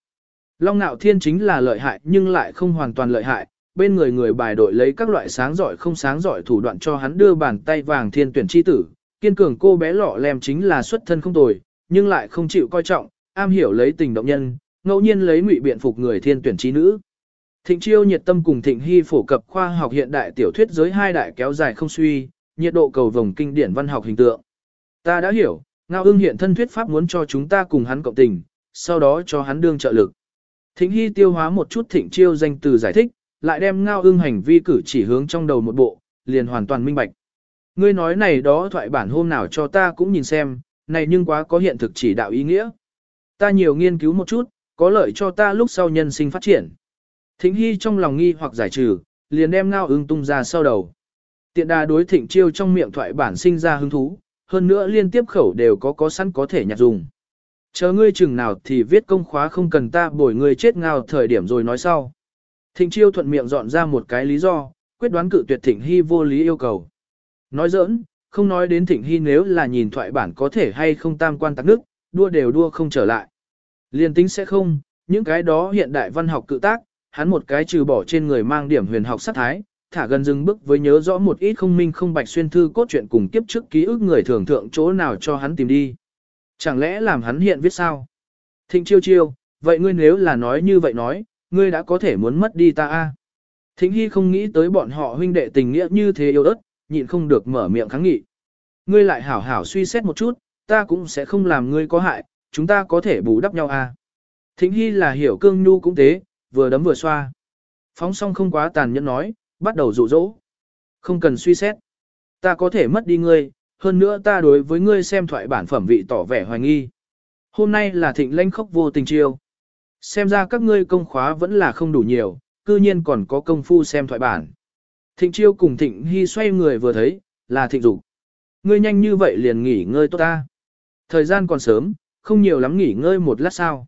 Long Nạo Thiên chính là lợi hại nhưng lại không hoàn toàn lợi hại, bên người người bài đội lấy các loại sáng giỏi không sáng giỏi thủ đoạn cho hắn đưa bàn tay vàng thiên tuyển chi tử, kiên cường cô bé lọ lem chính là xuất thân không tồi, nhưng lại không chịu coi trọng, am hiểu lấy tình động nhân, ngẫu nhiên lấy ngụy biện phục người thiên tuyển chi nữ. Thịnh chiêu nhiệt tâm cùng thịnh hy phổ cập khoa học hiện đại tiểu thuyết giới hai đại kéo dài không suy, nhiệt độ cầu vồng kinh điển văn học hình tượng. Ta đã hiểu, Ngao ưng hiện thân thuyết pháp muốn cho chúng ta cùng hắn cộng tình, sau đó cho hắn đương trợ lực. Thịnh hy tiêu hóa một chút thịnh chiêu danh từ giải thích, lại đem Ngao ưng hành vi cử chỉ hướng trong đầu một bộ, liền hoàn toàn minh bạch. Ngươi nói này đó thoại bản hôm nào cho ta cũng nhìn xem, này nhưng quá có hiện thực chỉ đạo ý nghĩa. Ta nhiều nghiên cứu một chút, có lợi cho ta lúc sau nhân sinh phát triển. Thính Hy trong lòng nghi hoặc giải trừ, liền đem ngao ưng tung ra sau đầu. Tiện đà đối thịnh chiêu trong miệng thoại bản sinh ra hứng thú, hơn nữa liên tiếp khẩu đều có có sẵn có thể nhặt dùng. Chờ ngươi chừng nào thì viết công khóa không cần ta bồi ngươi chết ngao thời điểm rồi nói sau. Thịnh chiêu thuận miệng dọn ra một cái lý do, quyết đoán cự tuyệt thịnh hy vô lý yêu cầu. Nói giỡn, không nói đến thịnh hy nếu là nhìn thoại bản có thể hay không tam quan tắc nước, đua đều đua không trở lại. Liên tính sẽ không, những cái đó hiện đại văn học cự tác, hắn một cái trừ bỏ trên người mang điểm huyền học sát thái, thả gần dừng bước với nhớ rõ một ít không minh không bạch xuyên thư cốt truyện cùng kiếp trước ký ức người thường thượng chỗ nào cho hắn tìm đi. Chẳng lẽ làm hắn hiện viết sao? Thịnh chiêu chiêu, vậy ngươi nếu là nói như vậy nói, ngươi đã có thể muốn mất đi ta a. Thịnh Hy không nghĩ tới bọn họ huynh đệ tình nghĩa như thế yêu ớt, nhịn không được mở miệng kháng nghị. Ngươi lại hảo hảo suy xét một chút, ta cũng sẽ không làm ngươi có hại, chúng ta có thể bù đắp nhau a. Thịnh Hy là hiểu cương nhu cũng thế, vừa đấm vừa xoa. Phóng xong không quá tàn nhẫn nói, bắt đầu dụ dỗ. Không cần suy xét. Ta có thể mất đi ngươi, hơn nữa ta đối với ngươi xem thoại bản phẩm vị tỏ vẻ hoài nghi. Hôm nay là thịnh lanh khốc vô tình chiêu. Xem ra các ngươi công khóa vẫn là không đủ nhiều, cư nhiên còn có công phu xem thoại bản. Thịnh chiêu cùng thịnh hy xoay người vừa thấy, là thịnh dục. Ngươi nhanh như vậy liền nghỉ ngơi tốt ta. Thời gian còn sớm, không nhiều lắm nghỉ ngơi một lát sao.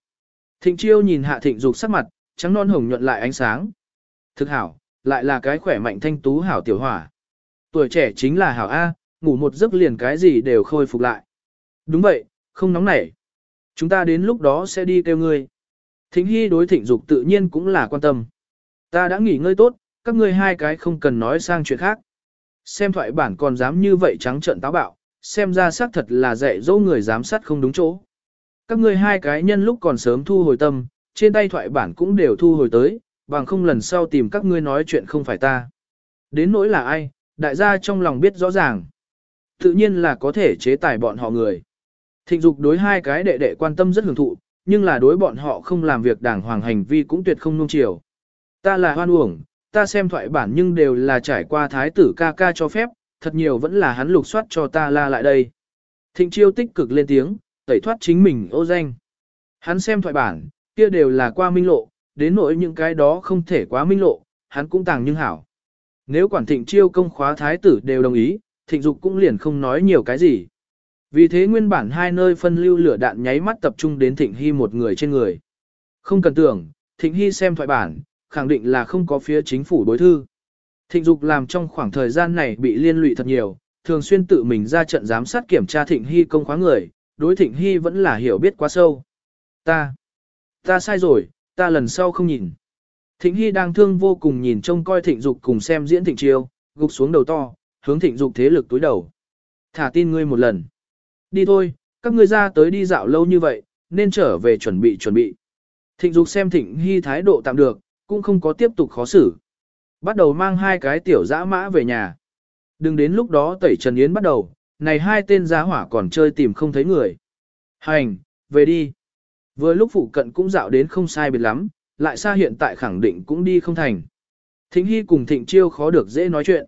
Thịnh chiêu nhìn hạ thịnh dục sắc mặt, trắng non hồng nhuận lại ánh sáng. Thực hảo, lại là cái khỏe mạnh thanh tú hảo tiểu hỏa. Tuổi trẻ chính là hảo A, ngủ một giấc liền cái gì đều khôi phục lại. Đúng vậy, không nóng nảy. Chúng ta đến lúc đó sẽ đi kêu ngươi. Thịnh Hy đối thịnh dục tự nhiên cũng là quan tâm. Ta đã nghỉ ngơi tốt, các ngươi hai cái không cần nói sang chuyện khác. Xem thoại bản còn dám như vậy trắng trợn táo bạo, xem ra xác thật là dạy dỗ người giám sát không đúng chỗ. Các ngươi hai cái nhân lúc còn sớm thu hồi tâm, trên tay thoại bản cũng đều thu hồi tới, bằng không lần sau tìm các ngươi nói chuyện không phải ta. Đến nỗi là ai, đại gia trong lòng biết rõ ràng. Tự nhiên là có thể chế tài bọn họ người. Thịnh dục đối hai cái đệ đệ quan tâm rất hưởng thụ, nhưng là đối bọn họ không làm việc đảng hoàng hành vi cũng tuyệt không nung chiều. Ta là hoan uổng, ta xem thoại bản nhưng đều là trải qua thái tử ca ca cho phép, thật nhiều vẫn là hắn lục soát cho ta la lại đây. Thịnh chiêu tích cực lên tiếng, tẩy thoát chính mình ô danh. Hắn xem thoại bản, kia đều là qua minh lộ, đến nỗi những cái đó không thể quá minh lộ, hắn cũng tàng nhưng hảo. Nếu quản thịnh chiêu công khóa thái tử đều đồng ý, thịnh dục cũng liền không nói nhiều cái gì. Vì thế nguyên bản hai nơi phân lưu lửa đạn nháy mắt tập trung đến thịnh hy một người trên người. Không cần tưởng, thịnh hy xem thoại bản, khẳng định là không có phía chính phủ đối thư. Thịnh dục làm trong khoảng thời gian này bị liên lụy thật nhiều, thường xuyên tự mình ra trận giám sát kiểm tra thịnh hy công khóa người, đối thịnh hy vẫn là hiểu biết quá sâu. Ta, ta sai rồi, ta lần sau không nhìn. Thịnh Hy đang thương vô cùng nhìn trông coi thịnh dục cùng xem diễn thịnh chiêu, gục xuống đầu to, hướng thịnh dục thế lực túi đầu. Thả tin ngươi một lần. Đi thôi, các ngươi ra tới đi dạo lâu như vậy, nên trở về chuẩn bị chuẩn bị. Thịnh dục xem thịnh Hy thái độ tạm được, cũng không có tiếp tục khó xử. Bắt đầu mang hai cái tiểu dã mã về nhà. Đừng đến lúc đó tẩy Trần Yến bắt đầu, này hai tên giá hỏa còn chơi tìm không thấy người. Hành, về đi. Vừa lúc phụ cận cũng dạo đến không sai biệt lắm, lại xa hiện tại khẳng định cũng đi không thành. Thịnh Hy cùng Thịnh Chiêu khó được dễ nói chuyện.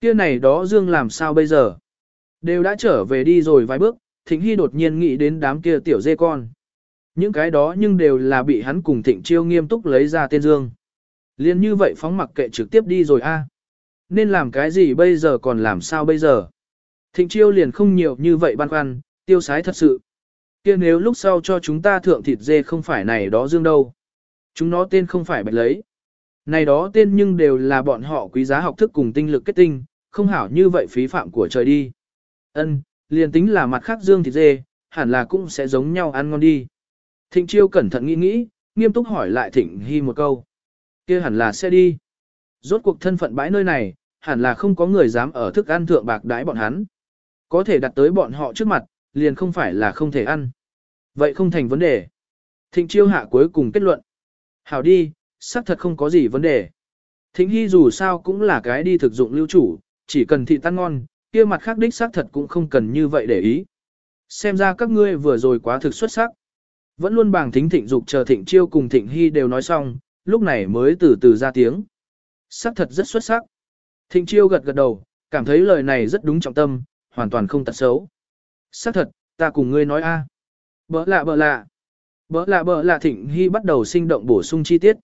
Kia này đó Dương làm sao bây giờ? Đều đã trở về đi rồi vài bước, Thịnh Hy đột nhiên nghĩ đến đám kia tiểu dê con. Những cái đó nhưng đều là bị hắn cùng Thịnh Chiêu nghiêm túc lấy ra tên Dương. Liên như vậy phóng mặc kệ trực tiếp đi rồi a. Nên làm cái gì bây giờ còn làm sao bây giờ? Thịnh Chiêu liền không nhiều như vậy băn khoăn, tiêu sái thật sự kia nếu lúc sau cho chúng ta thượng thịt dê không phải này đó dương đâu. Chúng nó tên không phải bạch lấy. Này đó tên nhưng đều là bọn họ quý giá học thức cùng tinh lực kết tinh, không hảo như vậy phí phạm của trời đi. Ân, liền tính là mặt khác dương thịt dê, hẳn là cũng sẽ giống nhau ăn ngon đi. Thịnh chiêu cẩn thận nghĩ nghĩ, nghiêm túc hỏi lại thịnh hy một câu. kia hẳn là sẽ đi. Rốt cuộc thân phận bãi nơi này, hẳn là không có người dám ở thức ăn thượng bạc đái bọn hắn. Có thể đặt tới bọn họ trước mặt, liền không phải là không thể ăn. Vậy không thành vấn đề. Thịnh chiêu hạ cuối cùng kết luận. Hảo đi, xác thật không có gì vấn đề. Thịnh hy dù sao cũng là cái đi thực dụng lưu chủ, chỉ cần thị tan ngon, kia mặt khác đích xác thật cũng không cần như vậy để ý. Xem ra các ngươi vừa rồi quá thực xuất sắc. Vẫn luôn bàng thính thịnh dục chờ thịnh chiêu cùng thịnh hy đều nói xong, lúc này mới từ từ ra tiếng. Sắc thật rất xuất sắc. Thịnh chiêu gật gật đầu, cảm thấy lời này rất đúng trọng tâm, hoàn toàn không tật xấu. Sắc thật, ta cùng ngươi nói a. Bỡ lạ bỡ lạ. Bỡ lạ bỡ lạ thịnh hy bắt đầu sinh động bổ sung chi tiết.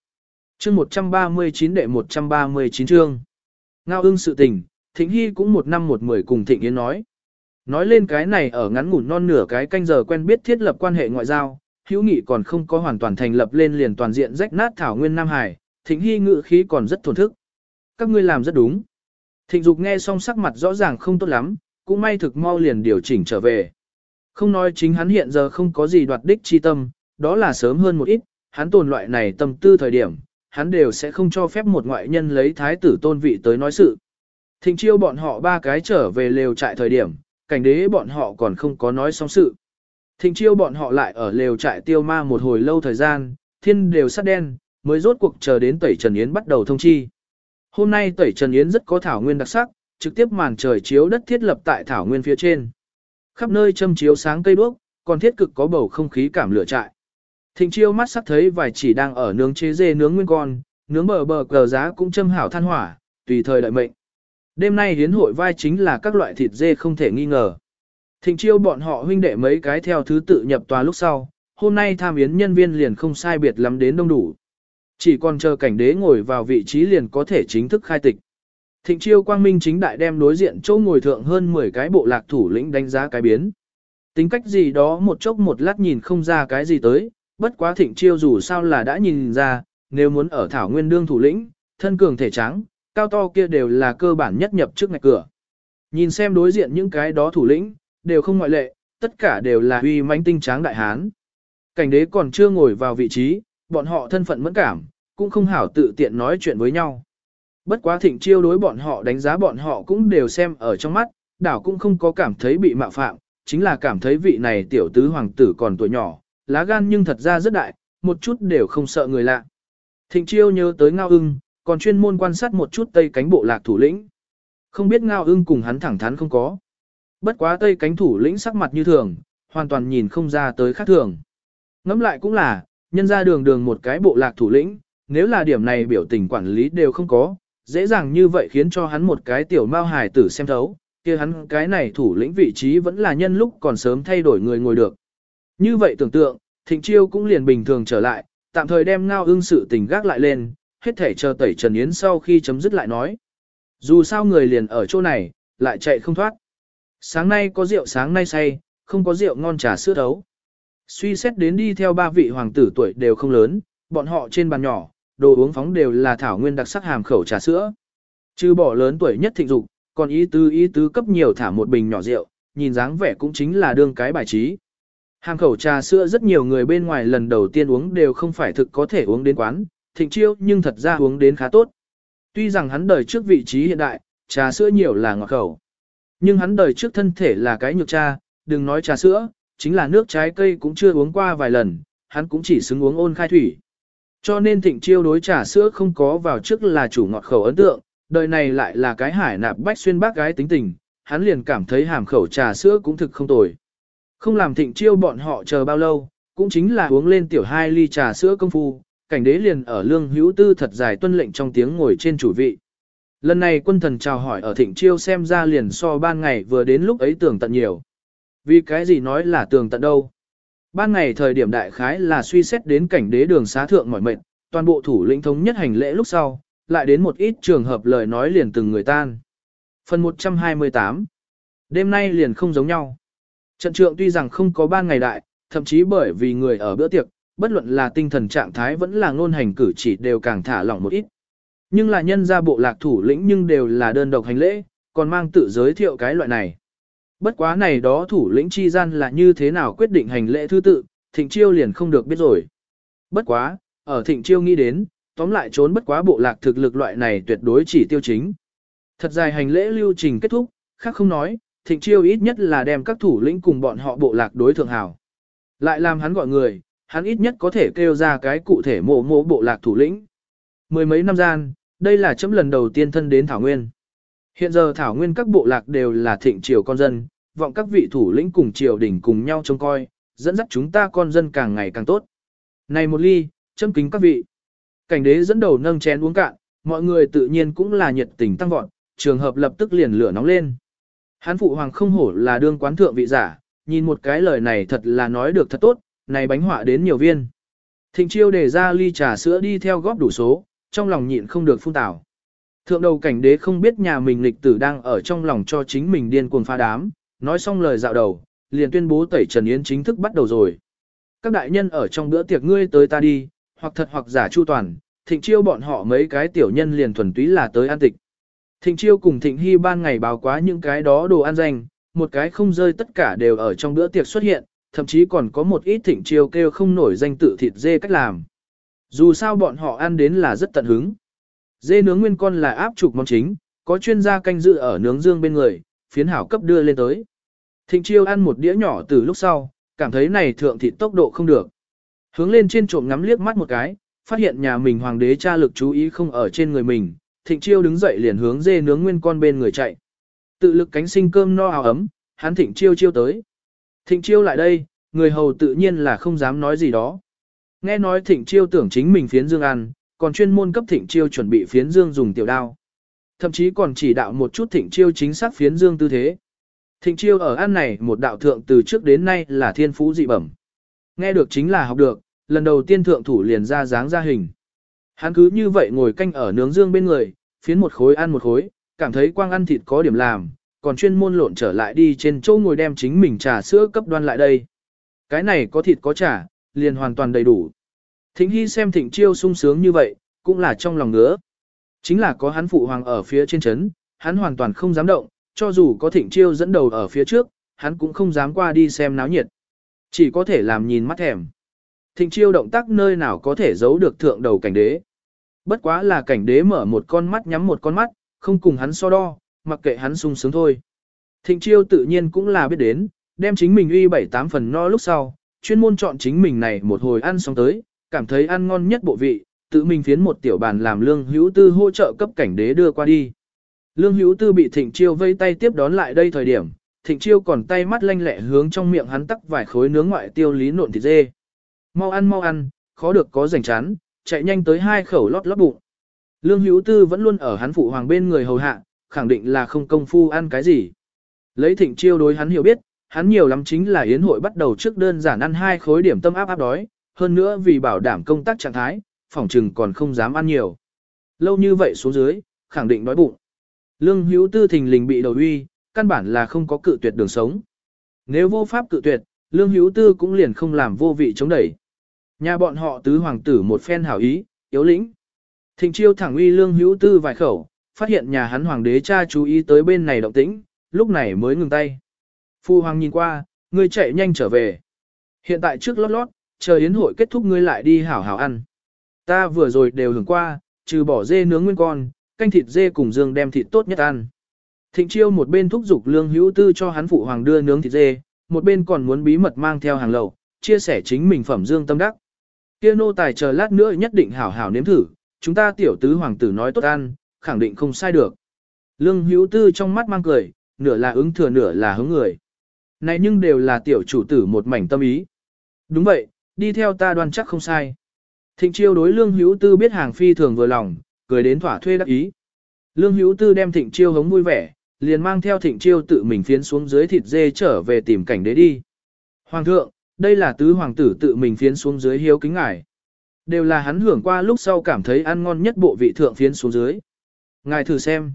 chương 139 đệ 139 chương. Ngao ưng sự tình, thịnh hy cũng một năm một mười cùng thịnh yến nói. Nói lên cái này ở ngắn ngủn non nửa cái canh giờ quen biết thiết lập quan hệ ngoại giao, hữu nghị còn không có hoàn toàn thành lập lên liền toàn diện rách nát thảo nguyên Nam Hải, thịnh hy ngự khí còn rất thổn thức. Các ngươi làm rất đúng. Thịnh dục nghe xong sắc mặt rõ ràng không tốt lắm, cũng may thực mau liền điều chỉnh trở về. Không nói chính hắn hiện giờ không có gì đoạt đích chi tâm, đó là sớm hơn một ít, hắn tồn loại này tâm tư thời điểm, hắn đều sẽ không cho phép một ngoại nhân lấy thái tử tôn vị tới nói sự. Thịnh chiêu bọn họ ba cái trở về lều trại thời điểm, cảnh đế bọn họ còn không có nói xong sự. Thịnh chiêu bọn họ lại ở lều trại tiêu ma một hồi lâu thời gian, thiên đều sắt đen, mới rốt cuộc chờ đến tẩy Trần Yến bắt đầu thông chi. Hôm nay tẩy Trần Yến rất có thảo nguyên đặc sắc, trực tiếp màn trời chiếu đất thiết lập tại thảo nguyên phía trên. Khắp nơi châm chiếu sáng cây đuốc, còn thiết cực có bầu không khí cảm lửa trại. Thịnh chiêu mắt sắc thấy vài chỉ đang ở nướng chế dê nướng nguyên con, nướng bờ bờ cờ giá cũng châm hảo than hỏa, tùy thời đợi mệnh. Đêm nay hiến hội vai chính là các loại thịt dê không thể nghi ngờ. Thịnh chiêu bọn họ huynh đệ mấy cái theo thứ tự nhập tòa lúc sau, hôm nay tham yến nhân viên liền không sai biệt lắm đến đông đủ. Chỉ còn chờ cảnh đế ngồi vào vị trí liền có thể chính thức khai tịch. Thịnh chiêu quang minh chính đại đem đối diện chỗ ngồi thượng hơn 10 cái bộ lạc thủ lĩnh đánh giá cái biến. Tính cách gì đó một chốc một lát nhìn không ra cái gì tới, bất quá thịnh chiêu dù sao là đã nhìn ra, nếu muốn ở thảo nguyên đương thủ lĩnh, thân cường thể trắng, cao to kia đều là cơ bản nhất nhập trước ngạch cửa. Nhìn xem đối diện những cái đó thủ lĩnh, đều không ngoại lệ, tất cả đều là uy mãnh tinh tráng đại hán. Cảnh đế còn chưa ngồi vào vị trí, bọn họ thân phận mẫn cảm, cũng không hảo tự tiện nói chuyện với nhau. Bất quá thịnh chiêu đối bọn họ đánh giá bọn họ cũng đều xem ở trong mắt, đảo cũng không có cảm thấy bị mạo phạm, chính là cảm thấy vị này tiểu tứ hoàng tử còn tuổi nhỏ, lá gan nhưng thật ra rất đại, một chút đều không sợ người lạ. Thịnh chiêu nhớ tới ngao ưng, còn chuyên môn quan sát một chút tây cánh bộ lạc thủ lĩnh. Không biết ngao ưng cùng hắn thẳng thắn không có. Bất quá tây cánh thủ lĩnh sắc mặt như thường, hoàn toàn nhìn không ra tới khác thường. Ngẫm lại cũng là, nhân ra đường đường một cái bộ lạc thủ lĩnh, nếu là điểm này biểu tình quản lý đều không có, dễ dàng như vậy khiến cho hắn một cái tiểu mao hài tử xem thấu, kia hắn cái này thủ lĩnh vị trí vẫn là nhân lúc còn sớm thay đổi người ngồi được. Như vậy tưởng tượng, thịnh chiêu cũng liền bình thường trở lại, tạm thời đem ngao ưng sự tình gác lại lên, hết thể chờ tẩy Trần Yến sau khi chấm dứt lại nói. Dù sao người liền ở chỗ này, lại chạy không thoát. Sáng nay có rượu sáng nay say, không có rượu ngon trà sữa thấu. Suy xét đến đi theo ba vị hoàng tử tuổi đều không lớn, bọn họ trên bàn nhỏ, đồ uống phóng đều là thảo nguyên đặc sắc hàm khẩu trà sữa. Trừ bỏ lớn tuổi nhất thịnh dục, còn ý tứ ý tứ cấp nhiều thả một bình nhỏ rượu, nhìn dáng vẻ cũng chính là đương cái bài trí. Hàm khẩu trà sữa rất nhiều người bên ngoài lần đầu tiên uống đều không phải thực có thể uống đến quán, thịnh chiêu nhưng thật ra uống đến khá tốt. Tuy rằng hắn đời trước vị trí hiện đại, trà sữa nhiều là ngọt khẩu. Nhưng hắn đời trước thân thể là cái nhược cha, đừng nói trà sữa, chính là nước trái cây cũng chưa uống qua vài lần, hắn cũng chỉ xứng uống ôn khai thủy. Cho nên thịnh chiêu đối trà sữa không có vào trước là chủ ngọt khẩu ấn tượng, đời này lại là cái hải nạp bách xuyên bác gái tính tình, hắn liền cảm thấy hàm khẩu trà sữa cũng thực không tồi. Không làm thịnh chiêu bọn họ chờ bao lâu, cũng chính là uống lên tiểu hai ly trà sữa công phu, cảnh đế liền ở lương hữu tư thật dài tuân lệnh trong tiếng ngồi trên chủ vị. Lần này quân thần chào hỏi ở thịnh chiêu xem ra liền so ban ngày vừa đến lúc ấy tường tận nhiều. Vì cái gì nói là tường tận đâu? Ban ngày thời điểm đại khái là suy xét đến cảnh đế đường xá thượng mỏi mệt, toàn bộ thủ lĩnh thống nhất hành lễ lúc sau, lại đến một ít trường hợp lời nói liền từng người tan. Phần 128 Đêm nay liền không giống nhau. Trận trượng tuy rằng không có ban ngày đại, thậm chí bởi vì người ở bữa tiệc, bất luận là tinh thần trạng thái vẫn là ngôn hành cử chỉ đều càng thả lỏng một ít. Nhưng là nhân ra bộ lạc thủ lĩnh nhưng đều là đơn độc hành lễ, còn mang tự giới thiệu cái loại này. Bất quá này đó thủ lĩnh chi gian là như thế nào quyết định hành lễ thứ tự, thịnh chiêu liền không được biết rồi. Bất quá, ở thịnh chiêu nghĩ đến, tóm lại trốn bất quá bộ lạc thực lực loại này tuyệt đối chỉ tiêu chính. Thật dài hành lễ lưu trình kết thúc, khác không nói, thịnh chiêu ít nhất là đem các thủ lĩnh cùng bọn họ bộ lạc đối thượng hảo. Lại làm hắn gọi người, hắn ít nhất có thể kêu ra cái cụ thể mộ mộ bộ lạc thủ lĩnh. Mười mấy năm gian, đây là chấm lần đầu tiên thân đến Thảo Nguyên. Hiện giờ Thảo Nguyên các bộ lạc đều là thịnh triều con dân, vọng các vị thủ lĩnh cùng triều đình cùng nhau trông coi, dẫn dắt chúng ta con dân càng ngày càng tốt. Này một ly, châm kính các vị. Cảnh đế dẫn đầu nâng chén uống cạn, mọi người tự nhiên cũng là nhiệt tình tăng vọt, trường hợp lập tức liền lửa nóng lên. Hán phụ hoàng không hổ là đương quán thượng vị giả, nhìn một cái lời này thật là nói được thật tốt, này bánh họa đến nhiều viên. Thịnh chiêu để ra ly trà sữa đi theo góp đủ số, trong lòng nhịn không được phun tảo. Thượng đầu cảnh đế không biết nhà mình lịch tử đang ở trong lòng cho chính mình điên cuồng pha đám, nói xong lời dạo đầu, liền tuyên bố tẩy Trần Yến chính thức bắt đầu rồi. Các đại nhân ở trong bữa tiệc ngươi tới ta đi, hoặc thật hoặc giả chu toàn, thịnh chiêu bọn họ mấy cái tiểu nhân liền thuần túy là tới an tịch. Thịnh chiêu cùng thịnh hy ban ngày báo quá những cái đó đồ ăn danh, một cái không rơi tất cả đều ở trong bữa tiệc xuất hiện, thậm chí còn có một ít thịnh chiêu kêu không nổi danh tự thịt dê cách làm. Dù sao bọn họ ăn đến là rất tận hứng. Dê nướng nguyên con là áp trục món chính, có chuyên gia canh dự ở nướng dương bên người, phiến hảo cấp đưa lên tới. Thịnh chiêu ăn một đĩa nhỏ từ lúc sau, cảm thấy này thượng thịt tốc độ không được. Hướng lên trên trộm ngắm liếc mắt một cái, phát hiện nhà mình hoàng đế cha lực chú ý không ở trên người mình, thịnh chiêu đứng dậy liền hướng dê nướng nguyên con bên người chạy. Tự lực cánh sinh cơm no áo ấm, hắn thịnh chiêu chiêu tới. Thịnh chiêu lại đây, người hầu tự nhiên là không dám nói gì đó. Nghe nói thịnh chiêu tưởng chính mình phiến dương ăn, còn chuyên môn cấp thịnh chiêu chuẩn bị phiến dương dùng tiểu đao. Thậm chí còn chỉ đạo một chút thịnh chiêu chính xác phiến dương tư thế. Thịnh chiêu ở ăn này một đạo thượng từ trước đến nay là thiên phú dị bẩm. Nghe được chính là học được, lần đầu tiên thượng thủ liền ra dáng ra hình. Hắn cứ như vậy ngồi canh ở nướng dương bên người, phiến một khối ăn một khối, cảm thấy quang ăn thịt có điểm làm, còn chuyên môn lộn trở lại đi trên chỗ ngồi đem chính mình trà sữa cấp đoan lại đây. Cái này có thịt có trà, liền hoàn toàn đầy đủ. Thịnh Hy xem Thịnh Chiêu sung sướng như vậy, cũng là trong lòng ngứa. Chính là có hắn phụ hoàng ở phía trên chấn, hắn hoàn toàn không dám động, cho dù có Thịnh Chiêu dẫn đầu ở phía trước, hắn cũng không dám qua đi xem náo nhiệt. Chỉ có thể làm nhìn mắt thèm. Thịnh Chiêu động tác nơi nào có thể giấu được thượng đầu cảnh đế. Bất quá là cảnh đế mở một con mắt nhắm một con mắt, không cùng hắn so đo, mặc kệ hắn sung sướng thôi. Thịnh Chiêu tự nhiên cũng là biết đến, đem chính mình uy bảy tám phần no lúc sau, chuyên môn chọn chính mình này một hồi ăn xong tới, cảm thấy ăn ngon nhất bộ vị, tự mình phiến một tiểu bàn làm lương hữu tư hỗ trợ cấp cảnh đế đưa qua đi. Lương hữu tư bị thịnh chiêu vây tay tiếp đón lại đây thời điểm, thịnh chiêu còn tay mắt lanh lẹ hướng trong miệng hắn tắc vài khối nướng ngoại tiêu lý nộn thịt dê. Mau ăn mau ăn, khó được có rảnh chán, chạy nhanh tới hai khẩu lót lót bụng. Lương hữu tư vẫn luôn ở hắn phụ hoàng bên người hầu hạ, khẳng định là không công phu ăn cái gì. Lấy thịnh chiêu đối hắn hiểu biết, hắn nhiều lắm chính là yến hội bắt đầu trước đơn giản ăn hai khối điểm tâm áp áp đói, hơn nữa vì bảo đảm công tác trạng thái, phòng trừng còn không dám ăn nhiều. Lâu như vậy xuống dưới, khẳng định đói bụng. Lương hữu tư thình lình bị đầu uy, căn bản là không có cự tuyệt đường sống. Nếu vô pháp cự tuyệt, lương hữu tư cũng liền không làm vô vị chống đẩy. Nhà bọn họ tứ hoàng tử một phen hảo ý, yếu lĩnh. Thịnh chiêu thẳng uy lương hữu tư vài khẩu, phát hiện nhà hắn hoàng đế cha chú ý tới bên này động tĩnh, lúc này mới ngừng tay. Phu hoàng nhìn qua, ngươi chạy nhanh trở về. Hiện tại trước lót lót, chờ yến hội kết thúc ngươi lại đi hảo hảo ăn. Ta vừa rồi đều hưởng qua, trừ bỏ dê nướng nguyên con, canh thịt dê cùng dương đem thịt tốt nhất ăn. Thịnh chiêu một bên thúc giục lương hữu tư cho hắn phụ hoàng đưa nướng thịt dê, một bên còn muốn bí mật mang theo hàng lậu, chia sẻ chính mình phẩm dương tâm đắc. Kia nô tài chờ lát nữa nhất định hảo hảo nếm thử, chúng ta tiểu tứ hoàng tử nói tốt ăn, khẳng định không sai được. Lương hữu tư trong mắt mang cười, nửa là ứng thừa nửa là hứng người. Này nhưng đều là tiểu chủ tử một mảnh tâm ý. Đúng vậy, đi theo ta đoan chắc không sai. Thịnh chiêu đối lương hữu tư biết hàng phi thường vừa lòng, cười đến thỏa thuê đắc ý. Lương hữu tư đem thịnh chiêu hống vui vẻ, liền mang theo thịnh chiêu tự mình phiến xuống dưới thịt dê trở về tìm cảnh đế đi. Hoàng thượng, đây là tứ hoàng tử tự mình phiến xuống dưới hiếu kính ngài. Đều là hắn hưởng qua lúc sau cảm thấy ăn ngon nhất bộ vị thượng phiến xuống dưới. Ngài thử xem.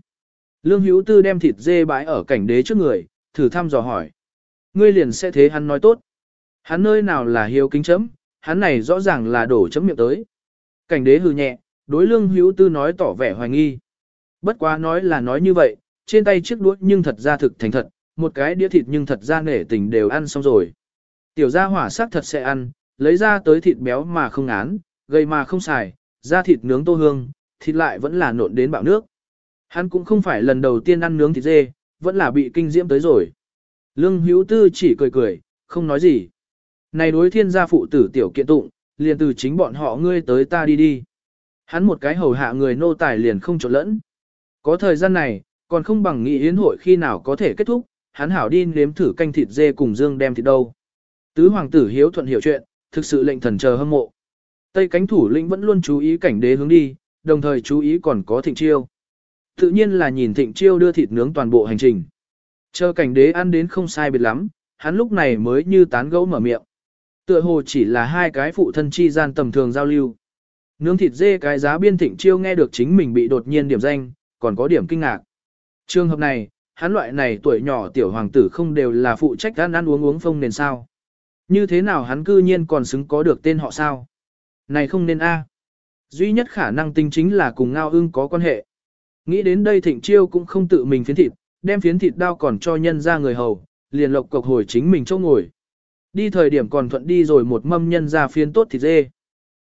Lương hữu tư đem thịt dê bãi ở cảnh đế trước người, thử thăm dò hỏi. Ngươi liền sẽ thế hắn nói tốt. Hắn nơi nào là hiếu kính chấm, hắn này rõ ràng là đổ chấm miệng tới. Cảnh đế hừ nhẹ, đối lương hữu tư nói tỏ vẻ hoài nghi. Bất quá nói là nói như vậy, trên tay chiếc đuốt nhưng thật ra thực thành thật, một cái đĩa thịt nhưng thật ra nể tình đều ăn xong rồi. Tiểu gia hỏa sắc thật sẽ ăn, lấy ra tới thịt béo mà không án, gây mà không xài, ra thịt nướng tô hương, thịt lại vẫn là nộn đến bạo nước. Hắn cũng không phải lần đầu tiên ăn nướng thịt dê, vẫn là bị kinh diễm tới rồi. Lương hữu tư chỉ cười cười, không nói gì. Này đối thiên gia phụ tử tiểu kiện tụng, liền từ chính bọn họ ngươi tới ta đi đi. Hắn một cái hầu hạ người nô tài liền không trộn lẫn. Có thời gian này, còn không bằng nghị yến hội khi nào có thể kết thúc, hắn hảo đi nếm thử canh thịt dê cùng dương đem thịt đâu. Tứ hoàng tử hiếu thuận hiểu chuyện, thực sự lệnh thần chờ hâm mộ. Tây cánh thủ lĩnh vẫn luôn chú ý cảnh đế hướng đi, đồng thời chú ý còn có thịnh chiêu. Tự nhiên là nhìn thịnh chiêu đưa thịt nướng toàn bộ hành trình. Chờ cảnh đế ăn đến không sai biệt lắm, hắn lúc này mới như tán gẫu mở miệng. Tựa hồ chỉ là hai cái phụ thân chi gian tầm thường giao lưu. Nướng thịt dê cái giá biên thịnh chiêu nghe được chính mình bị đột nhiên điểm danh, còn có điểm kinh ngạc. Trường hợp này, hắn loại này tuổi nhỏ tiểu hoàng tử không đều là phụ trách ăn ăn uống uống phong nền sao. Như thế nào hắn cư nhiên còn xứng có được tên họ sao? Này không nên a. Duy nhất khả năng tính chính là cùng ngao ưng có quan hệ. Nghĩ đến đây thịnh chiêu cũng không tự mình phiến thịt, đem phiến thịt đao còn cho nhân ra người hầu, liền lộc cộc hồi chính mình chỗ ngồi. Đi thời điểm còn thuận đi rồi một mâm nhân ra phiến tốt thịt dê.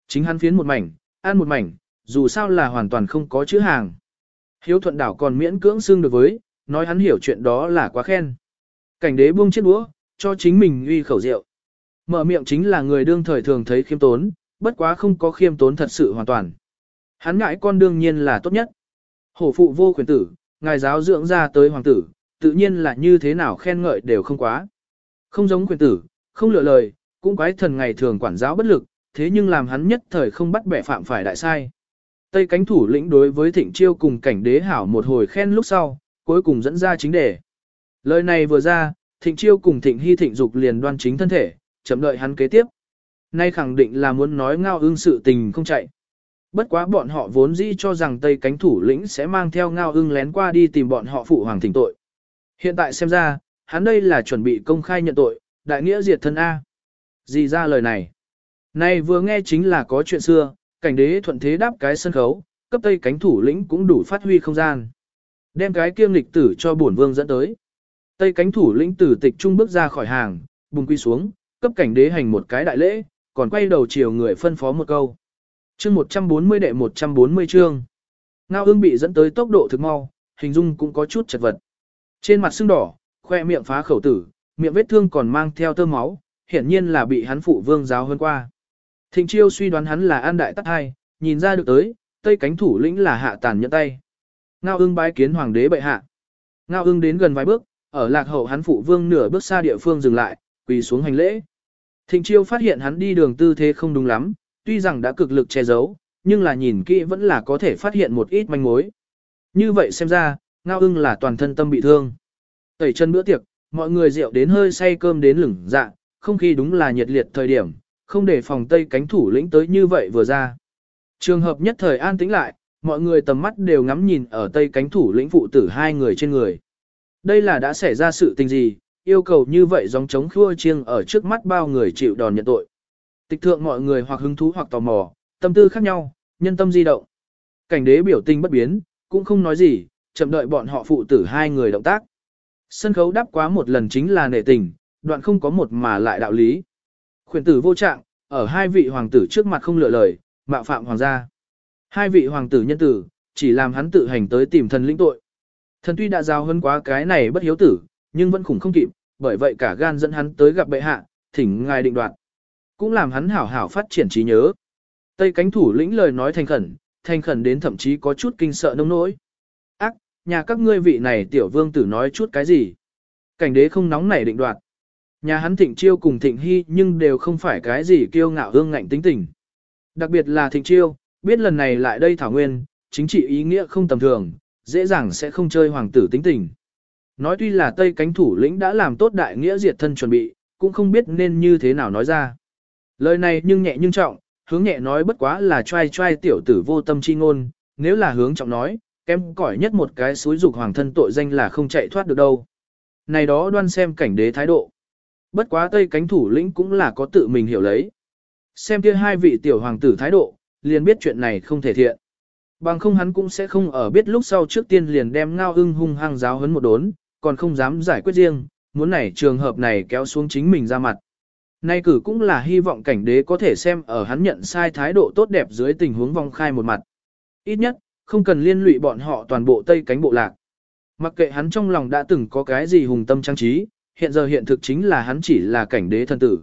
Chính hắn phiến một mảnh, ăn một mảnh, dù sao là hoàn toàn không có chữ hàng. Hiếu thuận đảo còn miễn cưỡng xương được với, nói hắn hiểu chuyện đó là quá khen. Cảnh đế buông chiếc đũa, cho chính mình uy khẩu rượu. Mở miệng chính là người đương thời thường thấy khiêm tốn, bất quá không có khiêm tốn thật sự hoàn toàn. Hắn ngại con đương nhiên là tốt nhất. Hổ phụ vô quyền tử, ngài giáo dưỡng ra tới hoàng tử, tự nhiên là như thế nào khen ngợi đều không quá. Không giống quyền tử, không lựa lời, cũng quái thần ngày thường quản giáo bất lực, thế nhưng làm hắn nhất thời không bắt bẻ phạm phải đại sai. Tây cánh thủ lĩnh đối với thịnh chiêu cùng cảnh đế hảo một hồi khen lúc sau, cuối cùng dẫn ra chính đề. Lời này vừa ra, thịnh chiêu cùng thịnh hy thịnh dục liền đoan chính thân thể, chậm đợi hắn kế tiếp. Nay khẳng định là muốn nói ngao ương sự tình không chạy. Bất quá bọn họ vốn dĩ cho rằng Tây cánh thủ lĩnh sẽ mang theo ngao ưng lén qua đi tìm bọn họ phụ hoàng thỉnh tội. Hiện tại xem ra, hắn đây là chuẩn bị công khai nhận tội, đại nghĩa diệt thân A. Gì ra lời này? Này vừa nghe chính là có chuyện xưa, cảnh đế thuận thế đáp cái sân khấu, cấp Tây cánh thủ lĩnh cũng đủ phát huy không gian. Đem cái kiêm lịch tử cho bổn vương dẫn tới. Tây cánh thủ lĩnh tử tịch trung bước ra khỏi hàng, bùng quy xuống, cấp cảnh đế hành một cái đại lễ, còn quay đầu chiều người phân phó một câu. Chương 140 đệ 140 chương. Ngao ương bị dẫn tới tốc độ thực mau, hình dung cũng có chút chật vật. Trên mặt sưng đỏ, khoe miệng phá khẩu tử, miệng vết thương còn mang theo tơ máu, hiển nhiên là bị hắn phụ vương giáo hơn qua. Thịnh chiêu suy đoán hắn là an đại tắc hai, nhìn ra được tới, tây cánh thủ lĩnh là hạ tàn nhẫn tay. Ngao ương bái kiến hoàng đế bệ hạ. Ngao ương đến gần vài bước, ở lạc hậu hắn phụ vương nửa bước xa địa phương dừng lại, quỳ xuống hành lễ. Thịnh chiêu phát hiện hắn đi đường tư thế không đúng lắm, tuy rằng đã cực lực che giấu, nhưng là nhìn kỹ vẫn là có thể phát hiện một ít manh mối. Như vậy xem ra, ngao ưng là toàn thân tâm bị thương. Tẩy chân bữa tiệc, mọi người rượu đến hơi say cơm đến lửng dạ, không khí đúng là nhiệt liệt thời điểm, không để phòng tây cánh thủ lĩnh tới như vậy vừa ra. Trường hợp nhất thời an tĩnh lại, mọi người tầm mắt đều ngắm nhìn ở tây cánh thủ lĩnh phụ tử hai người trên người. Đây là đã xảy ra sự tình gì, yêu cầu như vậy giống chống khua chiêng ở trước mắt bao người chịu đòn nhận tội. Tịch thượng mọi người hoặc hứng thú hoặc tò mò, tâm tư khác nhau, nhân tâm di động. Cảnh đế biểu tình bất biến, cũng không nói gì, chậm đợi bọn họ phụ tử hai người động tác. Sân khấu đáp quá một lần chính là nể tình, đoạn không có một mà lại đạo lý. Khuyển tử vô trạng, ở hai vị hoàng tử trước mặt không lựa lời, mạo phạm hoàng gia. Hai vị hoàng tử nhân tử, chỉ làm hắn tự hành tới tìm thần lĩnh tội. Thần tuy đã giao hơn quá cái này bất hiếu tử, nhưng vẫn khủng không kịp, bởi vậy cả gan dẫn hắn tới gặp bệ hạ, thỉnh ngài định đoạt. Cũng làm hắn hảo hảo phát triển trí nhớ. Tây cánh thủ lĩnh lời nói thành khẩn, thành khẩn đến thậm chí có chút kinh sợ nông nỗi. Ác, nhà các ngươi vị này tiểu vương tử nói chút cái gì? Cảnh đế không nóng nảy định đoạt. Nhà hắn thịnh chiêu cùng thịnh hy nhưng đều không phải cái gì kiêu ngạo hương ngạnh tính tình. Đặc biệt là thịnh chiêu, biết lần này lại đây thảo nguyên, chính trị ý nghĩa không tầm thường, dễ dàng sẽ không chơi hoàng tử tính tình. Nói tuy là Tây cánh thủ lĩnh đã làm tốt đại nghĩa diệt thân chuẩn bị, cũng không biết nên như thế nào nói ra. Lời này nhưng nhẹ nhưng trọng, hướng nhẹ nói bất quá là trai trai tiểu tử vô tâm chi ngôn, nếu là hướng trọng nói, kém cỏi nhất một cái suối dục hoàng thân tội danh là không chạy thoát được đâu. Này đó đoan xem cảnh đế thái độ. Bất quá Tây cánh thủ lĩnh cũng là có tự mình hiểu lấy. Xem kia hai vị tiểu hoàng tử thái độ, liền biết chuyện này không thể thiện. Bằng không hắn cũng sẽ không ở biết lúc sau trước tiên liền đem ngao ưng hung hăng giáo hấn một đốn, còn không dám giải quyết riêng, muốn này trường hợp này kéo xuống chính mình ra mặt. Nay cử cũng là hy vọng cảnh đế có thể xem ở hắn nhận sai thái độ tốt đẹp dưới tình huống vong khai một mặt. Ít nhất, không cần liên lụy bọn họ toàn bộ tây cánh bộ lạc. Mặc kệ hắn trong lòng đã từng có cái gì hùng tâm trang trí, hiện giờ hiện thực chính là hắn chỉ là cảnh đế thân tử.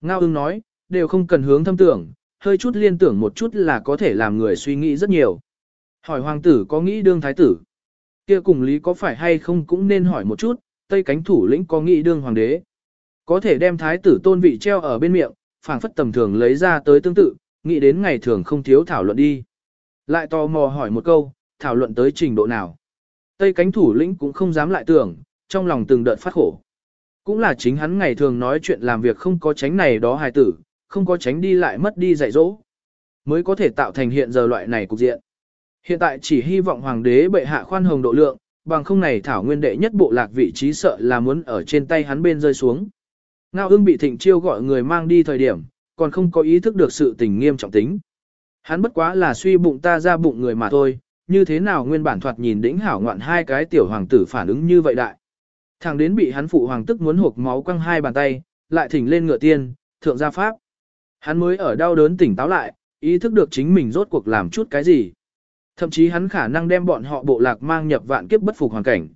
Ngao ưng nói, đều không cần hướng thâm tưởng, hơi chút liên tưởng một chút là có thể làm người suy nghĩ rất nhiều. Hỏi hoàng tử có nghĩ đương thái tử? kia cùng lý có phải hay không cũng nên hỏi một chút, tây cánh thủ lĩnh có nghĩ đương hoàng đế? Có thể đem thái tử tôn vị treo ở bên miệng, phảng phất tầm thường lấy ra tới tương tự, nghĩ đến ngày thường không thiếu thảo luận đi. Lại tò mò hỏi một câu, thảo luận tới trình độ nào? Tây cánh thủ lĩnh cũng không dám lại tưởng, trong lòng từng đợt phát khổ. Cũng là chính hắn ngày thường nói chuyện làm việc không có tránh này đó hài tử, không có tránh đi lại mất đi dạy dỗ, mới có thể tạo thành hiện giờ loại này cục diện. Hiện tại chỉ hy vọng hoàng đế bệ hạ khoan hồng độ lượng, bằng không này thảo nguyên đệ nhất bộ lạc vị trí sợ là muốn ở trên tay hắn bên rơi xuống. Ngao ưng bị thịnh chiêu gọi người mang đi thời điểm, còn không có ý thức được sự tình nghiêm trọng tính. Hắn bất quá là suy bụng ta ra bụng người mà thôi, như thế nào nguyên bản thoạt nhìn đỉnh hảo ngoạn hai cái tiểu hoàng tử phản ứng như vậy đại. Thằng đến bị hắn phụ hoàng tức muốn hộp máu quăng hai bàn tay, lại thỉnh lên ngựa tiên, thượng gia pháp. Hắn mới ở đau đớn tỉnh táo lại, ý thức được chính mình rốt cuộc làm chút cái gì. Thậm chí hắn khả năng đem bọn họ bộ lạc mang nhập vạn kiếp bất phục hoàn cảnh.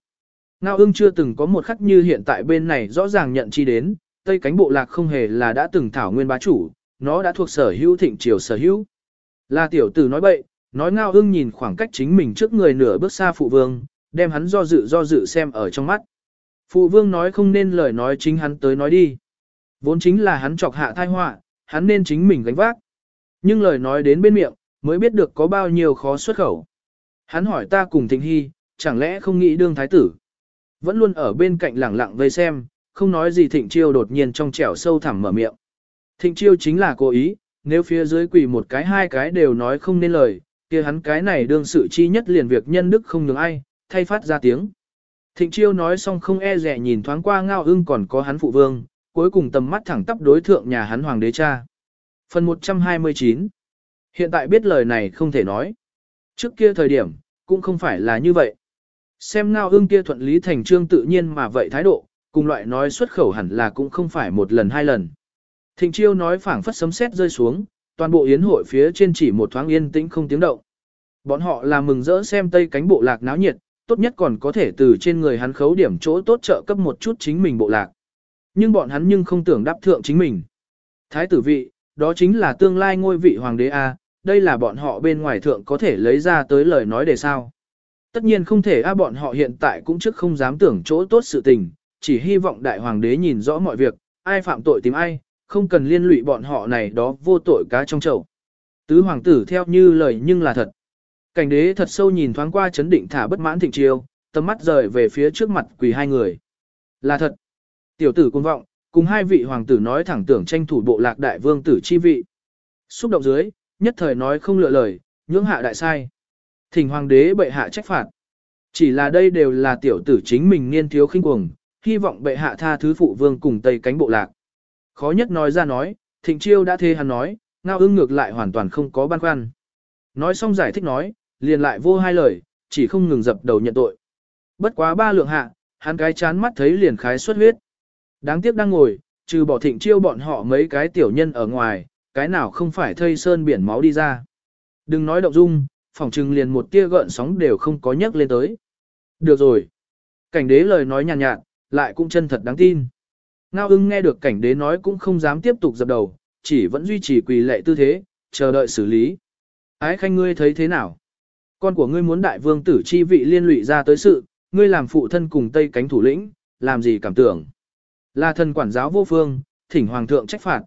Ngao ưng chưa từng có một khắc như hiện tại bên này rõ ràng nhận chi đến, tây cánh bộ lạc không hề là đã từng thảo nguyên bá chủ, nó đã thuộc sở hữu thịnh triều sở hữu. Là tiểu tử nói bậy, nói ngao ưng nhìn khoảng cách chính mình trước người nửa bước xa phụ vương, đem hắn do dự do dự xem ở trong mắt. Phụ vương nói không nên lời nói chính hắn tới nói đi. Vốn chính là hắn chọc hạ thai họa, hắn nên chính mình gánh vác. Nhưng lời nói đến bên miệng, mới biết được có bao nhiêu khó xuất khẩu. Hắn hỏi ta cùng Thịnh Hy, chẳng lẽ không nghĩ đương thái tử? Vẫn luôn ở bên cạnh lẳng lặng vây xem, không nói gì Thịnh Chiêu đột nhiên trong trẻo sâu thẳm mở miệng. Thịnh Chiêu chính là cố ý, nếu phía dưới quỳ một cái hai cái đều nói không nên lời, kia hắn cái này đương sự chi nhất liền việc nhân đức không nhường ai, thay phát ra tiếng. Thịnh Chiêu nói xong không e rẻ nhìn thoáng qua ngao ưng còn có hắn phụ vương, cuối cùng tầm mắt thẳng tắp đối thượng nhà hắn hoàng đế cha. Phần 129 Hiện tại biết lời này không thể nói. Trước kia thời điểm, cũng không phải là như vậy. Xem ngao ưng kia thuận lý thành trương tự nhiên mà vậy thái độ, cùng loại nói xuất khẩu hẳn là cũng không phải một lần hai lần. Thịnh chiêu nói phảng phất sấm sét rơi xuống, toàn bộ yến hội phía trên chỉ một thoáng yên tĩnh không tiếng động. Bọn họ là mừng rỡ xem tây cánh bộ lạc náo nhiệt, tốt nhất còn có thể từ trên người hắn khấu điểm chỗ tốt trợ cấp một chút chính mình bộ lạc. Nhưng bọn hắn nhưng không tưởng đáp thượng chính mình. Thái tử vị, đó chính là tương lai ngôi vị hoàng đế A, đây là bọn họ bên ngoài thượng có thể lấy ra tới lời nói để sao. Tất nhiên không thể A bọn họ hiện tại cũng trước không dám tưởng chỗ tốt sự tình, chỉ hy vọng đại hoàng đế nhìn rõ mọi việc, ai phạm tội tìm ai, không cần liên lụy bọn họ này đó vô tội cá trong chậu. Tứ hoàng tử theo như lời nhưng là thật. Cảnh đế thật sâu nhìn thoáng qua chấn định thả bất mãn thịnh chiêu, tầm mắt rời về phía trước mặt quỳ hai người. Là thật. Tiểu tử cung vọng, cùng hai vị hoàng tử nói thẳng tưởng tranh thủ bộ lạc đại vương tử chi vị. Xúc động dưới, nhất thời nói không lựa lời, nhưỡng hạ đại sai. Thỉnh hoàng đế bệ hạ trách phạt. Chỉ là đây đều là tiểu tử chính mình niên thiếu khinh cuồng, hy vọng bệ hạ tha thứ phụ vương cùng tây cánh bộ lạc. Khó nhất nói ra nói, thịnh chiêu đã thê hắn nói, ngao ưng ngược lại hoàn toàn không có băn khoăn. Nói xong giải thích nói, liền lại vô hai lời, chỉ không ngừng dập đầu nhận tội. Bất quá ba lượng hạ, hắn cái chán mắt thấy liền khái xuất huyết. Đáng tiếc đang ngồi, trừ bỏ thịnh chiêu bọn họ mấy cái tiểu nhân ở ngoài, cái nào không phải thây sơn biển máu đi ra. Đừng nói động dung, phỏng trừng liền một tia gợn sóng đều không có nhắc lên tới. Được rồi. Cảnh đế lời nói nhàn nhạt, nhạt, lại cũng chân thật đáng tin. Ngao ưng nghe được cảnh đế nói cũng không dám tiếp tục dập đầu, chỉ vẫn duy trì quỳ lệ tư thế, chờ đợi xử lý. Ái khanh ngươi thấy thế nào? Con của ngươi muốn đại vương tử chi vị liên lụy ra tới sự, ngươi làm phụ thân cùng tây cánh thủ lĩnh, làm gì cảm tưởng? Là thần quản giáo vô phương, thỉnh hoàng thượng trách phạt.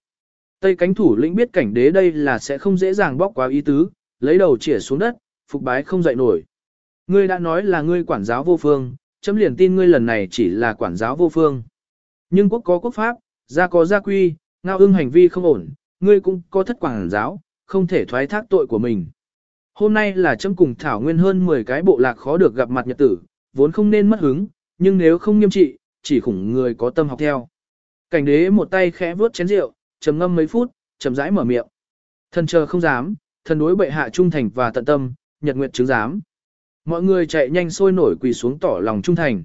Tây cánh thủ lĩnh biết cảnh đế đây là sẽ không dễ dàng bóc quá ý tứ, lấy đầu chĩa xuống đất, phục bái không dậy nổi. Ngươi đã nói là ngươi quản giáo vô phương, chấm liền tin ngươi lần này chỉ là quản giáo vô phương. Nhưng quốc có quốc pháp, gia có gia quy, ngao ưng hành vi không ổn, ngươi cũng có thất quản giáo, không thể thoái thác tội của mình. Hôm nay là chấm cùng thảo nguyên hơn 10 cái bộ lạc khó được gặp mặt nhật tử, vốn không nên mất hứng, nhưng nếu không nghiêm trị, chỉ khủng người có tâm học theo. Cảnh đế một tay khẽ vuốt chén rượu, trầm ngâm mấy phút, chậm rãi mở miệng. Thần chờ không dám, thần đối bệ hạ trung thành và tận tâm, nhật nguyện chứng dám. Mọi người chạy nhanh sôi nổi quỳ xuống tỏ lòng trung thành.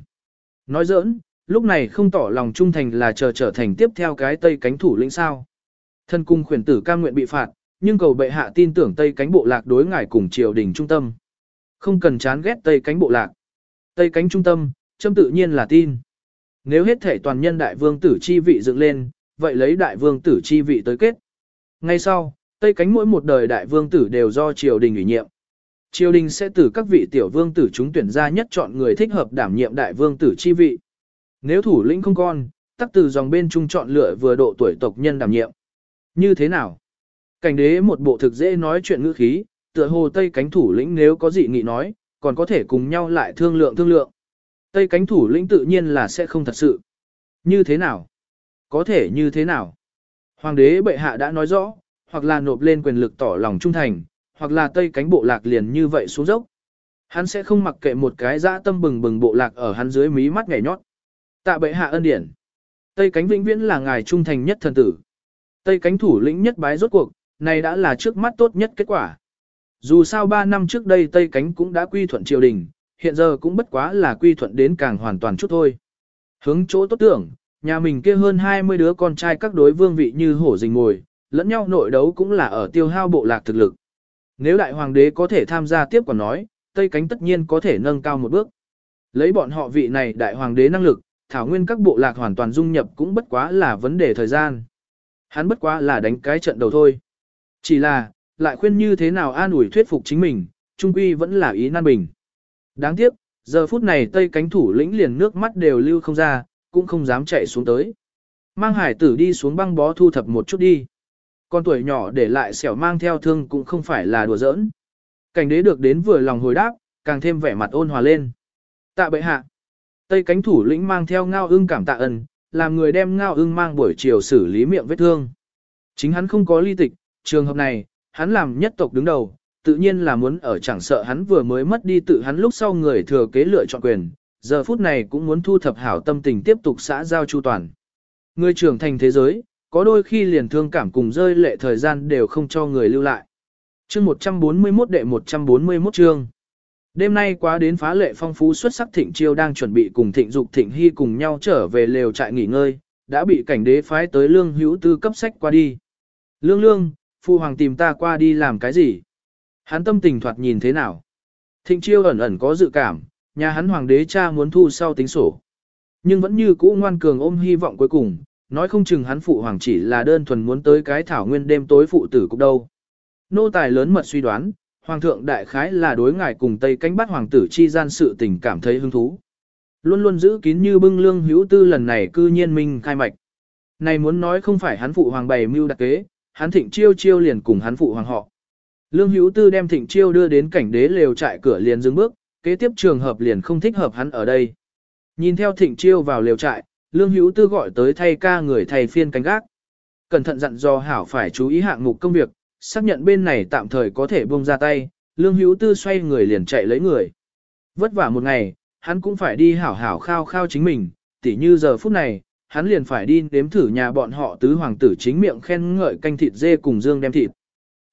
Nói giỡn, lúc này không tỏ lòng trung thành là chờ trở thành tiếp theo cái tây cánh thủ lĩnh sao. Thân cung khuyển tử cam nguyện bị phạt, nhưng cầu bệ hạ tin tưởng tây cánh bộ lạc đối ngài cùng triều đình trung tâm. Không cần chán ghét tây cánh bộ lạc. Tây cánh trung tâm, châm tự nhiên là tin. Nếu hết thể toàn nhân đại vương tử chi vị dựng lên, vậy lấy đại vương tử chi vị tới kết. Ngay sau, Tây cánh mỗi một đời đại vương tử đều do triều đình ủy nhiệm. Triều đình sẽ từ các vị tiểu vương tử chúng tuyển ra nhất chọn người thích hợp đảm nhiệm đại vương tử chi vị. Nếu thủ lĩnh không con, tắc từ dòng bên trung chọn lựa vừa độ tuổi tộc nhân đảm nhiệm. Như thế nào? Cảnh đế một bộ thực dễ nói chuyện ngữ khí, tựa hồ Tây cánh thủ lĩnh nếu có gì nghị nói, còn có thể cùng nhau lại thương lượng thương lượng. Tây cánh thủ lĩnh tự nhiên là sẽ không thật sự. Như thế nào? Có thể như thế nào? Hoàng đế bệ hạ đã nói rõ, hoặc là nộp lên quyền lực tỏ lòng trung thành, hoặc là tây cánh bộ lạc liền như vậy xuống dốc. Hắn sẽ không mặc kệ một cái dã tâm bừng bừng bộ lạc ở hắn dưới mí mắt nhảy nhót. Tạ bệ hạ ân điển. Tây cánh vĩnh viễn là ngài trung thành nhất thần tử. Tây cánh thủ lĩnh nhất bái rốt cuộc, này đã là trước mắt tốt nhất kết quả. Dù sao 3 năm trước đây Tây cánh cũng đã quy thuận triều đình, hiện giờ cũng bất quá là quy thuận đến càng hoàn toàn chút thôi. Hướng chỗ tốt tưởng, nhà mình kia hơn 20 đứa con trai các đối vương vị như hổ rình ngồi, lẫn nhau nội đấu cũng là ở tiêu hao bộ lạc thực lực. Nếu đại hoàng đế có thể tham gia tiếp còn nói, Tây Cánh tất nhiên có thể nâng cao một bước. Lấy bọn họ vị này đại hoàng đế năng lực, thảo nguyên các bộ lạc hoàn toàn dung nhập cũng bất quá là vấn đề thời gian. Hắn bất quá là đánh cái trận đầu thôi. Chỉ là, lại khuyên như thế nào an ủi thuyết phục chính mình, trung quy vẫn là ý nan bình. Đáng tiếc, giờ phút này Tây Cánh thủ lĩnh liền nước mắt đều lưu không ra, cũng không dám chạy xuống tới. Mang hải tử đi xuống băng bó thu thập một chút đi. Con tuổi nhỏ để lại xẻo mang theo thương cũng không phải là đùa giỡn. Cảnh đế được đến vừa lòng hồi đáp, càng thêm vẻ mặt ôn hòa lên. Tạ bệ hạ. Tây cánh thủ lĩnh mang theo ngao ưng cảm tạ ân, làm người đem ngao ưng mang buổi chiều xử lý miệng vết thương. Chính hắn không có ly tịch, trường hợp này, hắn làm nhất tộc đứng đầu, tự nhiên là muốn ở chẳng sợ hắn vừa mới mất đi tự hắn lúc sau người thừa kế lựa chọn quyền, giờ phút này cũng muốn thu thập hảo tâm tình tiếp tục xã giao chu toàn. Người trưởng thành thế giới, có đôi khi liền thương cảm cùng rơi lệ thời gian đều không cho người lưu lại. Chương 141 đệ 141 chương. Đêm nay quá đến phá lệ phong phú xuất sắc thịnh chiêu đang chuẩn bị cùng thịnh dục thịnh hy cùng nhau trở về lều trại nghỉ ngơi, đã bị cảnh đế phái tới lương hữu tư cấp sách qua đi. Lương lương, phu hoàng tìm ta qua đi làm cái gì? Hắn tâm tình thoạt nhìn thế nào? Thịnh chiêu ẩn ẩn có dự cảm, nhà hắn hoàng đế cha muốn thu sau tính sổ. Nhưng vẫn như cũ ngoan cường ôm hy vọng cuối cùng, nói không chừng hắn phụ hoàng chỉ là đơn thuần muốn tới cái thảo nguyên đêm tối phụ tử cục đâu. Nô tài lớn mật suy đoán, hoàng thượng đại khái là đối ngài cùng tây cánh bắt hoàng tử chi gian sự tình cảm thấy hứng thú. Luôn luôn giữ kín như bưng lương hữu tư lần này cư nhiên minh khai mạch. Này muốn nói không phải hắn phụ hoàng bày mưu đặc kế, hắn thịnh chiêu chiêu liền cùng hắn phụ hoàng họ. Lương hữu tư đem thịnh chiêu đưa đến cảnh đế lều trại cửa liền dừng bước, kế tiếp trường hợp liền không thích hợp hắn ở đây. Nhìn theo thịnh chiêu vào lều trại, Lương Hữu Tư gọi tới thay ca người thầy phiên canh gác. Cẩn thận dặn dò Hảo phải chú ý hạng mục công việc, xác nhận bên này tạm thời có thể buông ra tay, Lương Hữu Tư xoay người liền chạy lấy người. Vất vả một ngày, hắn cũng phải đi hảo hảo khao khao chính mình, tỉ như giờ phút này, hắn liền phải đi đếm thử nhà bọn họ tứ hoàng tử chính miệng khen ngợi canh thịt dê cùng dương đem thịt.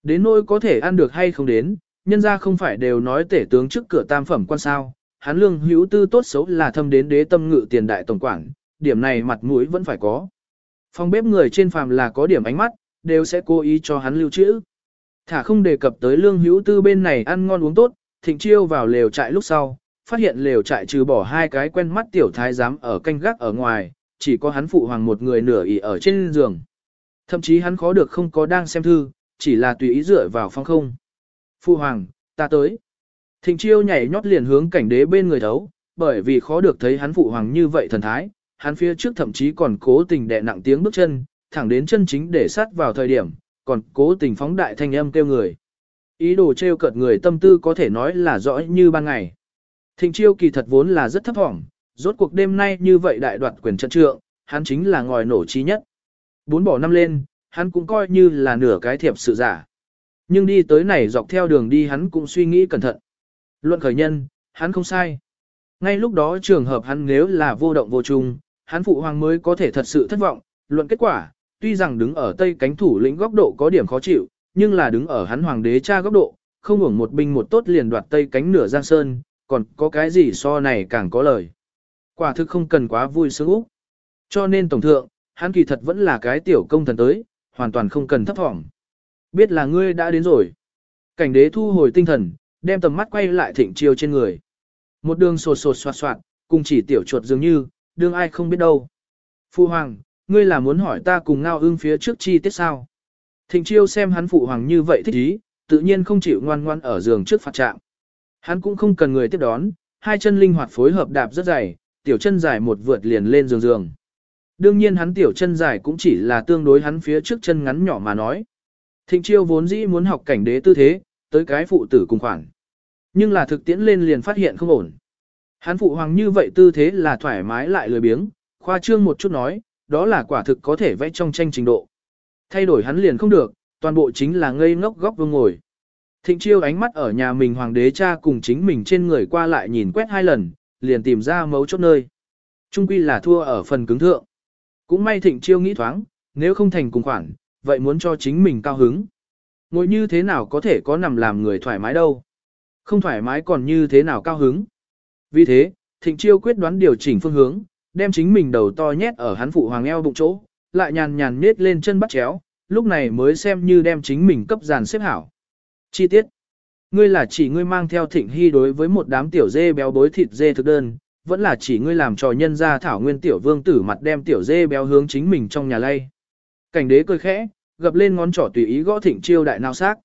Đến nỗi có thể ăn được hay không đến, nhân ra không phải đều nói tể tướng trước cửa tam phẩm quan sao, hắn lương hữu tư tốt xấu là thâm đến đế tâm ngự tiền đại tổng quản, điểm này mặt mũi vẫn phải có. Phòng bếp người trên phàm là có điểm ánh mắt, đều sẽ cố ý cho hắn lưu trữ. Thả không đề cập tới lương hữu tư bên này ăn ngon uống tốt, thịnh chiêu vào lều trại lúc sau, phát hiện lều trại trừ bỏ hai cái quen mắt tiểu thái giám ở canh gác ở ngoài, chỉ có hắn phụ hoàng một người nửa ỉ ở trên giường. Thậm chí hắn khó được không có đang xem thư, chỉ là tùy ý dựa vào phong không. Phụ hoàng, ta tới. Thịnh chiêu nhảy nhót liền hướng cảnh đế bên người thấu, bởi vì khó được thấy hắn phụ hoàng như vậy thần thái, hắn phía trước thậm chí còn cố tình đè nặng tiếng bước chân, thẳng đến chân chính để sát vào thời điểm, còn cố tình phóng đại thanh âm kêu người. Ý đồ trêu cợt người tâm tư có thể nói là rõ như ban ngày. Thịnh chiêu kỳ thật vốn là rất thấp thỏm, rốt cuộc đêm nay như vậy đại đoạt quyền trận trượng, hắn chính là ngòi nổ trí nhất. Bốn bỏ năm lên, hắn cũng coi như là nửa cái thiệp sự giả. Nhưng đi tới này dọc theo đường đi hắn cũng suy nghĩ cẩn thận. Luận khởi nhân, hắn không sai. Ngay lúc đó trường hợp hắn nếu là vô động vô chung, hắn phụ hoàng mới có thể thật sự thất vọng, luận kết quả, tuy rằng đứng ở tây cánh thủ lĩnh góc độ có điểm khó chịu, nhưng là đứng ở hắn hoàng đế cha góc độ, không hưởng một binh một tốt liền đoạt tây cánh nửa giang sơn, còn có cái gì so này càng có lời. Quả thực không cần quá vui sướng úc. Cho nên tổng thượng, hắn kỳ thật vẫn là cái tiểu công thần tới, hoàn toàn không cần thấp thỏm. Biết là ngươi đã đến rồi. Cảnh đế thu hồi tinh thần, đem tầm mắt quay lại thịnh chiêu trên người. Một đường sột sột soạt soạt, cùng chỉ tiểu chuột dường như, đương ai không biết đâu. Phu hoàng, ngươi là muốn hỏi ta cùng ngao ưng phía trước chi tiết sao? Thịnh chiêu xem hắn phụ hoàng như vậy thích ý, tự nhiên không chịu ngoan ngoan ở giường trước phạt trạng. Hắn cũng không cần người tiếp đón, hai chân linh hoạt phối hợp đạp rất dày, tiểu chân dài một vượt liền lên giường giường. Đương nhiên hắn tiểu chân dài cũng chỉ là tương đối hắn phía trước chân ngắn nhỏ mà nói. Thịnh chiêu vốn dĩ muốn học cảnh đế tư thế, tới cái phụ tử cùng khoảng. Nhưng là thực tiễn lên liền phát hiện không ổn. Hán phụ hoàng như vậy tư thế là thoải mái lại lười biếng, khoa trương một chút nói, đó là quả thực có thể vẽ trong tranh trình độ. Thay đổi hắn liền không được, toàn bộ chính là ngây ngốc góc vương ngồi. Thịnh chiêu ánh mắt ở nhà mình hoàng đế cha cùng chính mình trên người qua lại nhìn quét hai lần, liền tìm ra mấu chốt nơi. Trung quy là thua ở phần cứng thượng. Cũng may thịnh chiêu nghĩ thoáng, nếu không thành cùng khoản, vậy muốn cho chính mình cao hứng. Ngồi như thế nào có thể có nằm làm người thoải mái đâu. Không thoải mái còn như thế nào cao hứng. Vì thế, thịnh chiêu quyết đoán điều chỉnh phương hướng, đem chính mình đầu to nhét ở hắn phụ hoàng eo bụng chỗ, lại nhàn nhàn nết lên chân bắt chéo, lúc này mới xem như đem chính mình cấp dàn xếp hảo. Chi tiết Ngươi là chỉ ngươi mang theo thịnh hy đối với một đám tiểu dê béo bối thịt dê thực đơn, vẫn là chỉ ngươi làm trò nhân ra thảo nguyên tiểu vương tử mặt đem tiểu dê béo hướng chính mình trong nhà lay. Cảnh đế cười khẽ, gập lên ngón trỏ tùy ý gõ thịnh chiêu đại nào xác.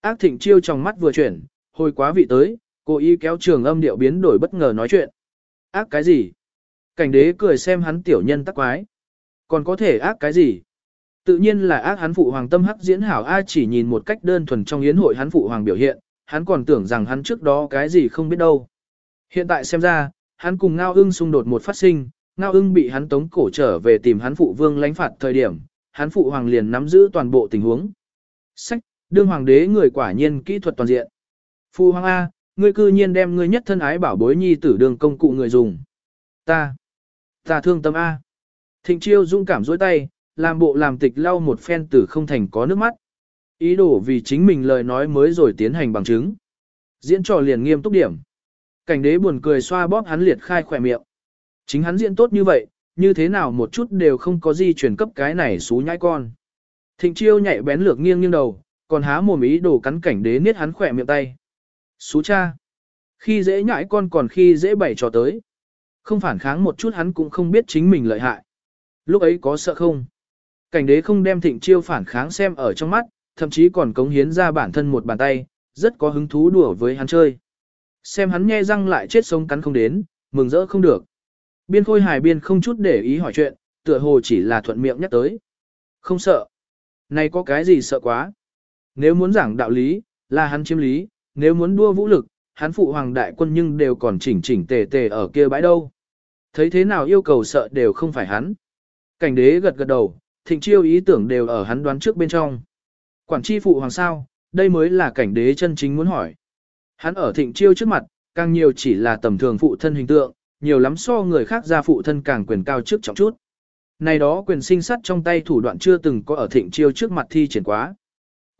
Ác thịnh chiêu trong mắt vừa chuyển, hồi quá vị tới, cố ý kéo trường âm điệu biến đổi bất ngờ nói chuyện. Ác cái gì? Cảnh đế cười xem hắn tiểu nhân tắc quái. Còn có thể ác cái gì? Tự nhiên là ác hắn phụ hoàng tâm hắc diễn hảo A chỉ nhìn một cách đơn thuần trong yến hội hắn phụ hoàng biểu hiện, hắn còn tưởng rằng hắn trước đó cái gì không biết đâu. Hiện tại xem ra, hắn cùng Ngao ưng xung đột một phát sinh, Ngao ưng bị hắn tống cổ trở về tìm hắn phụ vương lãnh phạt thời điểm, hắn phụ hoàng liền nắm giữ toàn bộ tình huống. Sách, đương hoàng đế người quả nhiên kỹ thuật toàn diện. Phụ hoàng A, ngươi cư nhiên đem ngươi nhất thân ái bảo bối nhi tử đường công cụ người dùng. Ta, ta thương tâm A. Thịnh chiêu dung cảm dối tay, làm bộ làm tịch lau một phen tử không thành có nước mắt. Ý đồ vì chính mình lời nói mới rồi tiến hành bằng chứng. Diễn trò liền nghiêm túc điểm. Cảnh đế buồn cười xoa bóp hắn liệt khai khỏe miệng. Chính hắn diễn tốt như vậy, như thế nào một chút đều không có gì chuyển cấp cái này xú nhãi con. Thịnh chiêu nhạy bén lược nghiêng nghiêng đầu, còn há mồm ý đồ cắn cảnh đế niết hắn khỏe miệng tay. Xú cha. Khi dễ nhãi con còn khi dễ bảy trò tới. Không phản kháng một chút hắn cũng không biết chính mình lợi hại. Lúc ấy có sợ không? Cảnh đế không đem thịnh chiêu phản kháng xem ở trong mắt, thậm chí còn cống hiến ra bản thân một bàn tay, rất có hứng thú đùa với hắn chơi. Xem hắn nhe răng lại chết sống cắn không đến, mừng rỡ không được. Biên khôi hài biên không chút để ý hỏi chuyện, tựa hồ chỉ là thuận miệng nhắc tới. Không sợ. Này có cái gì sợ quá. Nếu muốn giảng đạo lý, là hắn chiếm lý, nếu muốn đua vũ lực, hắn phụ hoàng đại quân nhưng đều còn chỉnh chỉnh tề tề ở kia bãi đâu. Thấy thế nào yêu cầu sợ đều không phải hắn. Cảnh đế gật gật đầu, thịnh chiêu ý tưởng đều ở hắn đoán trước bên trong. Quản chi phụ hoàng sao, đây mới là cảnh đế chân chính muốn hỏi. Hắn ở thịnh chiêu trước mặt, càng nhiều chỉ là tầm thường phụ thân hình tượng, nhiều lắm so người khác ra phụ thân càng quyền cao trước trọng chút. Này đó quyền sinh sắt trong tay thủ đoạn chưa từng có ở thịnh chiêu trước mặt thi triển quá.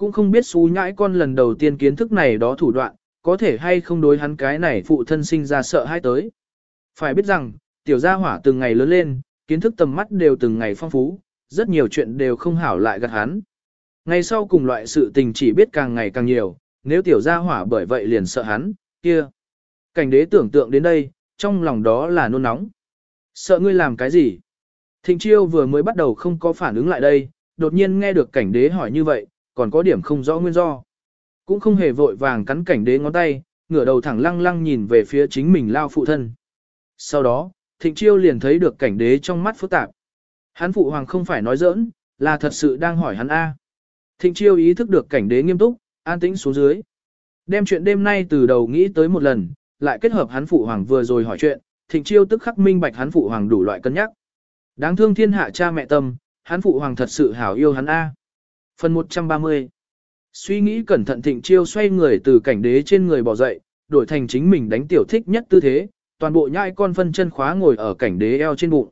Cũng không biết xú nhãi con lần đầu tiên kiến thức này đó thủ đoạn, có thể hay không đối hắn cái này phụ thân sinh ra sợ hãi tới. Phải biết rằng, tiểu gia hỏa từng ngày lớn lên, kiến thức tầm mắt đều từng ngày phong phú, rất nhiều chuyện đều không hảo lại gạt hắn. Ngày sau cùng loại sự tình chỉ biết càng ngày càng nhiều, nếu tiểu gia hỏa bởi vậy liền sợ hắn, kia. Cảnh đế tưởng tượng đến đây, trong lòng đó là nôn nóng. Sợ ngươi làm cái gì? Thịnh chiêu vừa mới bắt đầu không có phản ứng lại đây, đột nhiên nghe được cảnh đế hỏi như vậy, còn có điểm không rõ nguyên do. Cũng không hề vội vàng cắn cảnh đế ngón tay, ngửa đầu thẳng lăng lăng nhìn về phía chính mình lao phụ thân. Sau đó, thịnh chiêu liền thấy được cảnh đế trong mắt phức tạp. Hắn phụ hoàng không phải nói giỡn, là thật sự đang hỏi hắn A. Thịnh chiêu ý thức được cảnh đế nghiêm túc, an tĩnh xuống dưới. Đem chuyện đêm nay từ đầu nghĩ tới một lần, lại kết hợp hắn phụ hoàng vừa rồi hỏi chuyện, thịnh chiêu tức khắc minh bạch hắn phụ hoàng đủ loại cân nhắc. Đáng thương thiên hạ cha mẹ tâm, hắn phụ hoàng thật sự hảo yêu hắn A. Phần 130 Suy nghĩ cẩn thận thịnh chiêu xoay người từ cảnh đế trên người bỏ dậy, đổi thành chính mình đánh tiểu thích nhất tư thế, toàn bộ nhai con phân chân khóa ngồi ở cảnh đế eo trên bụng.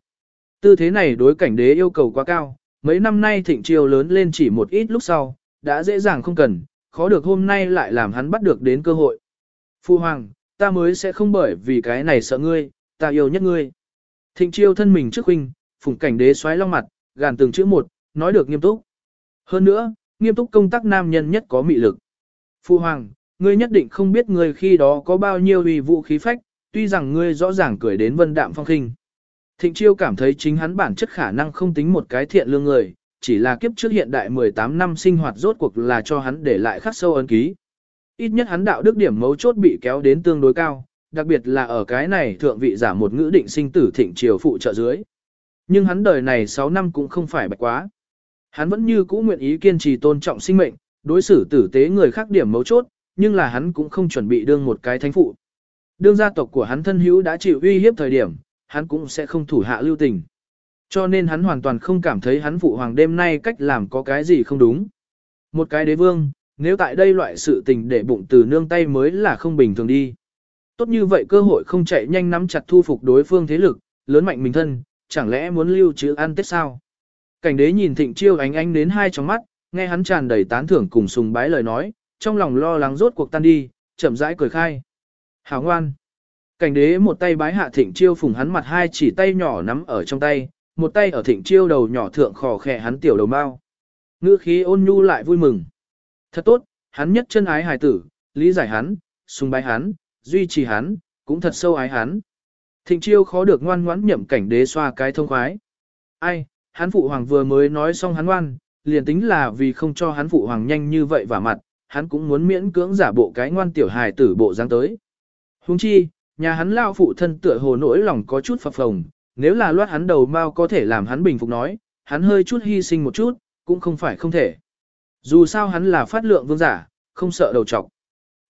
Tư thế này đối cảnh đế yêu cầu quá cao, mấy năm nay thịnh chiêu lớn lên chỉ một ít lúc sau, đã dễ dàng không cần, khó được hôm nay lại làm hắn bắt được đến cơ hội. Phu hoàng, ta mới sẽ không bởi vì cái này sợ ngươi, ta yêu nhất ngươi. Thịnh chiêu thân mình trước huynh, phùng cảnh đế xoáy long mặt, gàn từng chữ một, nói được nghiêm túc. Hơn nữa, nghiêm túc công tác nam nhân nhất có mị lực. Phu hoàng, ngươi nhất định không biết ngươi khi đó có bao nhiêu uy vũ khí phách, tuy rằng ngươi rõ ràng cười đến vân đạm phong khinh. Thịnh chiêu cảm thấy chính hắn bản chất khả năng không tính một cái thiện lương người, chỉ là kiếp trước hiện đại 18 năm sinh hoạt rốt cuộc là cho hắn để lại khắc sâu ấn ký. Ít nhất hắn đạo đức điểm mấu chốt bị kéo đến tương đối cao, đặc biệt là ở cái này thượng vị giả một ngữ định sinh tử thịnh triều phụ trợ dưới. Nhưng hắn đời này 6 năm cũng không phải bạch quá. Hắn vẫn như cũ nguyện ý kiên trì tôn trọng sinh mệnh, đối xử tử tế người khác điểm mấu chốt, nhưng là hắn cũng không chuẩn bị đương một cái thánh phụ. Đương gia tộc của hắn thân hữu đã chịu uy hiếp thời điểm, hắn cũng sẽ không thủ hạ lưu tình. Cho nên hắn hoàn toàn không cảm thấy hắn phụ hoàng đêm nay cách làm có cái gì không đúng. Một cái đế vương, nếu tại đây loại sự tình để bụng từ nương tay mới là không bình thường đi. Tốt như vậy cơ hội không chạy nhanh nắm chặt thu phục đối phương thế lực, lớn mạnh mình thân, chẳng lẽ muốn lưu trữ ăn tết sao? Cảnh đế nhìn thịnh chiêu ánh ánh đến hai trong mắt, nghe hắn tràn đầy tán thưởng cùng sùng bái lời nói, trong lòng lo lắng rốt cuộc tan đi, chậm rãi cười khai. Hảo ngoan. Cảnh đế một tay bái hạ thịnh chiêu phùng hắn mặt hai chỉ tay nhỏ nắm ở trong tay, một tay ở thịnh chiêu đầu nhỏ thượng khò khẽ hắn tiểu đầu bao. Ngữ khí ôn nhu lại vui mừng. Thật tốt, hắn nhất chân ái hài tử, lý giải hắn, sùng bái hắn, duy trì hắn, cũng thật sâu ái hắn. Thịnh chiêu khó được ngoan ngoãn nhậm cảnh đế xoa cái thông khoái. Ai, hắn phụ hoàng vừa mới nói xong hắn ngoan, liền tính là vì không cho hắn phụ hoàng nhanh như vậy vả mặt, hắn cũng muốn miễn cưỡng giả bộ cái ngoan tiểu hài tử bộ dáng tới. Huống chi, nhà hắn lao phụ thân tựa hồ nỗi lòng có chút phập phồng, nếu là loát hắn đầu mau có thể làm hắn bình phục nói, hắn hơi chút hy sinh một chút, cũng không phải không thể. Dù sao hắn là phát lượng vương giả, không sợ đầu trọc.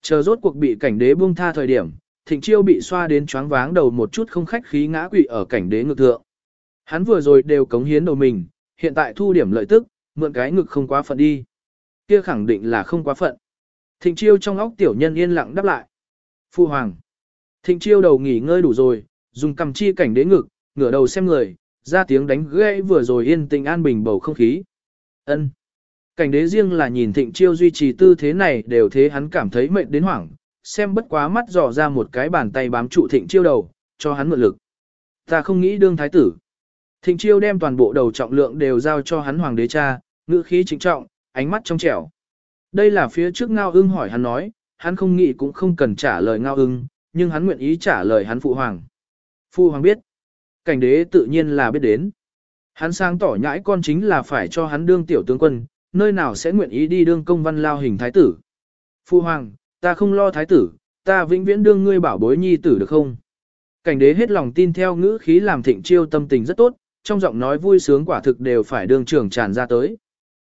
Chờ rốt cuộc bị cảnh đế buông tha thời điểm, thịnh chiêu bị xoa đến choáng váng đầu một chút không khách khí ngã quỵ ở cảnh đế ngược thượng. Hắn vừa rồi đều cống hiến đầu mình, hiện tại thu điểm lợi tức, mượn cái ngực không quá phận đi. Kia khẳng định là không quá phận. Thịnh chiêu trong óc tiểu nhân yên lặng đáp lại. Phu hoàng. Thịnh chiêu đầu nghỉ ngơi đủ rồi, dùng cầm chi cảnh đế ngực, ngửa đầu xem người, ra tiếng đánh gãy vừa rồi yên tình an bình bầu không khí. Ân. Cảnh đế riêng là nhìn thịnh chiêu duy trì tư thế này đều thế hắn cảm thấy mệt đến hoảng, xem bất quá mắt dò ra một cái bàn tay bám trụ thịnh chiêu đầu, cho hắn mượn lực. Ta không nghĩ đương thái tử. Thịnh chiêu đem toàn bộ đầu trọng lượng đều giao cho hắn hoàng đế cha, ngữ khí chính trọng, ánh mắt trong trẻo. Đây là phía trước ngao ưng hỏi hắn nói, hắn không nghĩ cũng không cần trả lời ngao ưng, nhưng hắn nguyện ý trả lời hắn phụ hoàng. Phụ hoàng biết. Cảnh đế tự nhiên là biết đến. Hắn sang tỏ nhãi con chính là phải cho hắn đương tiểu tướng quân, nơi nào sẽ nguyện ý đi đương công văn lao hình thái tử. Phụ hoàng, ta không lo thái tử, ta vĩnh viễn đương ngươi bảo bối nhi tử được không? Cảnh đế hết lòng tin theo ngữ khí làm thịnh chiêu tâm tình rất tốt, trong giọng nói vui sướng quả thực đều phải đương trưởng tràn ra tới.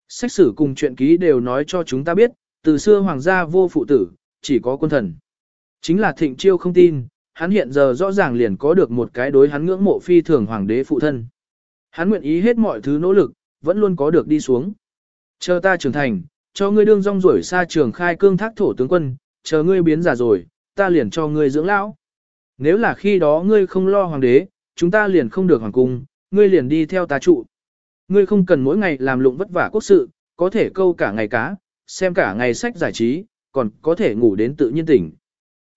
Sách sử cùng chuyện ký đều nói cho chúng ta biết, từ xưa hoàng gia vô phụ tử, chỉ có quân thần. Chính là thịnh chiêu không tin, hắn hiện giờ rõ ràng liền có được một cái đối hắn ngưỡng mộ phi thường hoàng đế phụ thân. Hắn nguyện ý hết mọi thứ nỗ lực, vẫn luôn có được đi xuống. Chờ ta trưởng thành, cho ngươi đương rong rủi xa trường khai cương thác thổ tướng quân, chờ ngươi biến già rồi, ta liền cho ngươi dưỡng lão. Nếu là khi đó ngươi không lo hoàng đế, chúng ta liền không được hoàng cung, ngươi liền đi theo ta trụ. Ngươi không cần mỗi ngày làm lụng vất vả quốc sự, có thể câu cả ngày cá, xem cả ngày sách giải trí, còn có thể ngủ đến tự nhiên tỉnh.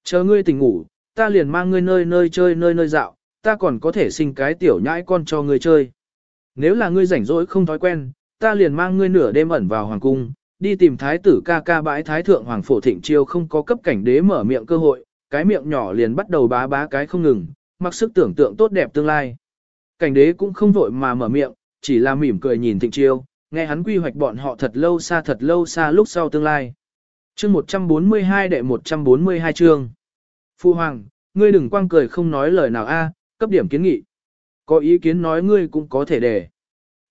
Chờ ngươi tỉnh ngủ, ta liền mang ngươi nơi nơi chơi nơi nơi dạo, ta còn có thể sinh cái tiểu nhãi con cho ngươi chơi. Nếu là ngươi rảnh rỗi không thói quen, ta liền mang ngươi nửa đêm ẩn vào hoàng cung, đi tìm thái tử ca ca bãi thái thượng hoàng phổ thịnh chiêu không có cấp cảnh đế mở miệng cơ hội, cái miệng nhỏ liền bắt đầu bá bá cái không ngừng, mặc sức tưởng tượng tốt đẹp tương lai. Cảnh đế cũng không vội mà mở miệng, chỉ là mỉm cười nhìn thịnh chiêu, nghe hắn quy hoạch bọn họ thật lâu xa thật lâu xa lúc sau tương lai. Chương 142 đệ 142 chương. Phu hoàng, ngươi đừng quang cười không nói lời nào a, cấp điểm kiến nghị. Có ý kiến nói ngươi cũng có thể để.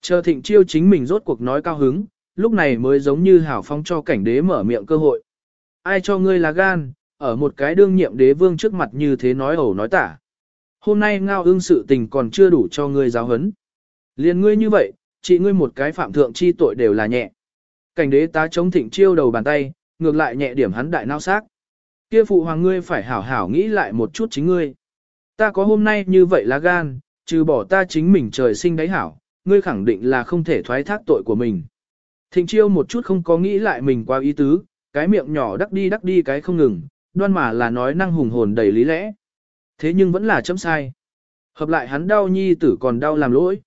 Chờ thịnh chiêu chính mình rốt cuộc nói cao hứng, lúc này mới giống như hảo phong cho cảnh đế mở miệng cơ hội. Ai cho ngươi là gan, ở một cái đương nhiệm đế vương trước mặt như thế nói ẩu nói tả. Hôm nay ngao ương sự tình còn chưa đủ cho ngươi giáo hấn. Liên ngươi như vậy, chỉ ngươi một cái phạm thượng chi tội đều là nhẹ. Cảnh đế tá chống thịnh chiêu đầu bàn tay, ngược lại nhẹ điểm hắn đại nao xác. Kia phụ hoàng ngươi phải hảo hảo nghĩ lại một chút chính ngươi. Ta có hôm nay như vậy là gan, trừ bỏ ta chính mình trời sinh đấy hảo, ngươi khẳng định là không thể thoái thác tội của mình. Thịnh chiêu một chút không có nghĩ lại mình qua ý tứ, cái miệng nhỏ đắc đi đắc đi cái không ngừng, đoan mà là nói năng hùng hồn đầy lý lẽ. Thế nhưng vẫn là chấm sai. Hợp lại hắn đau nhi tử còn đau làm lỗi.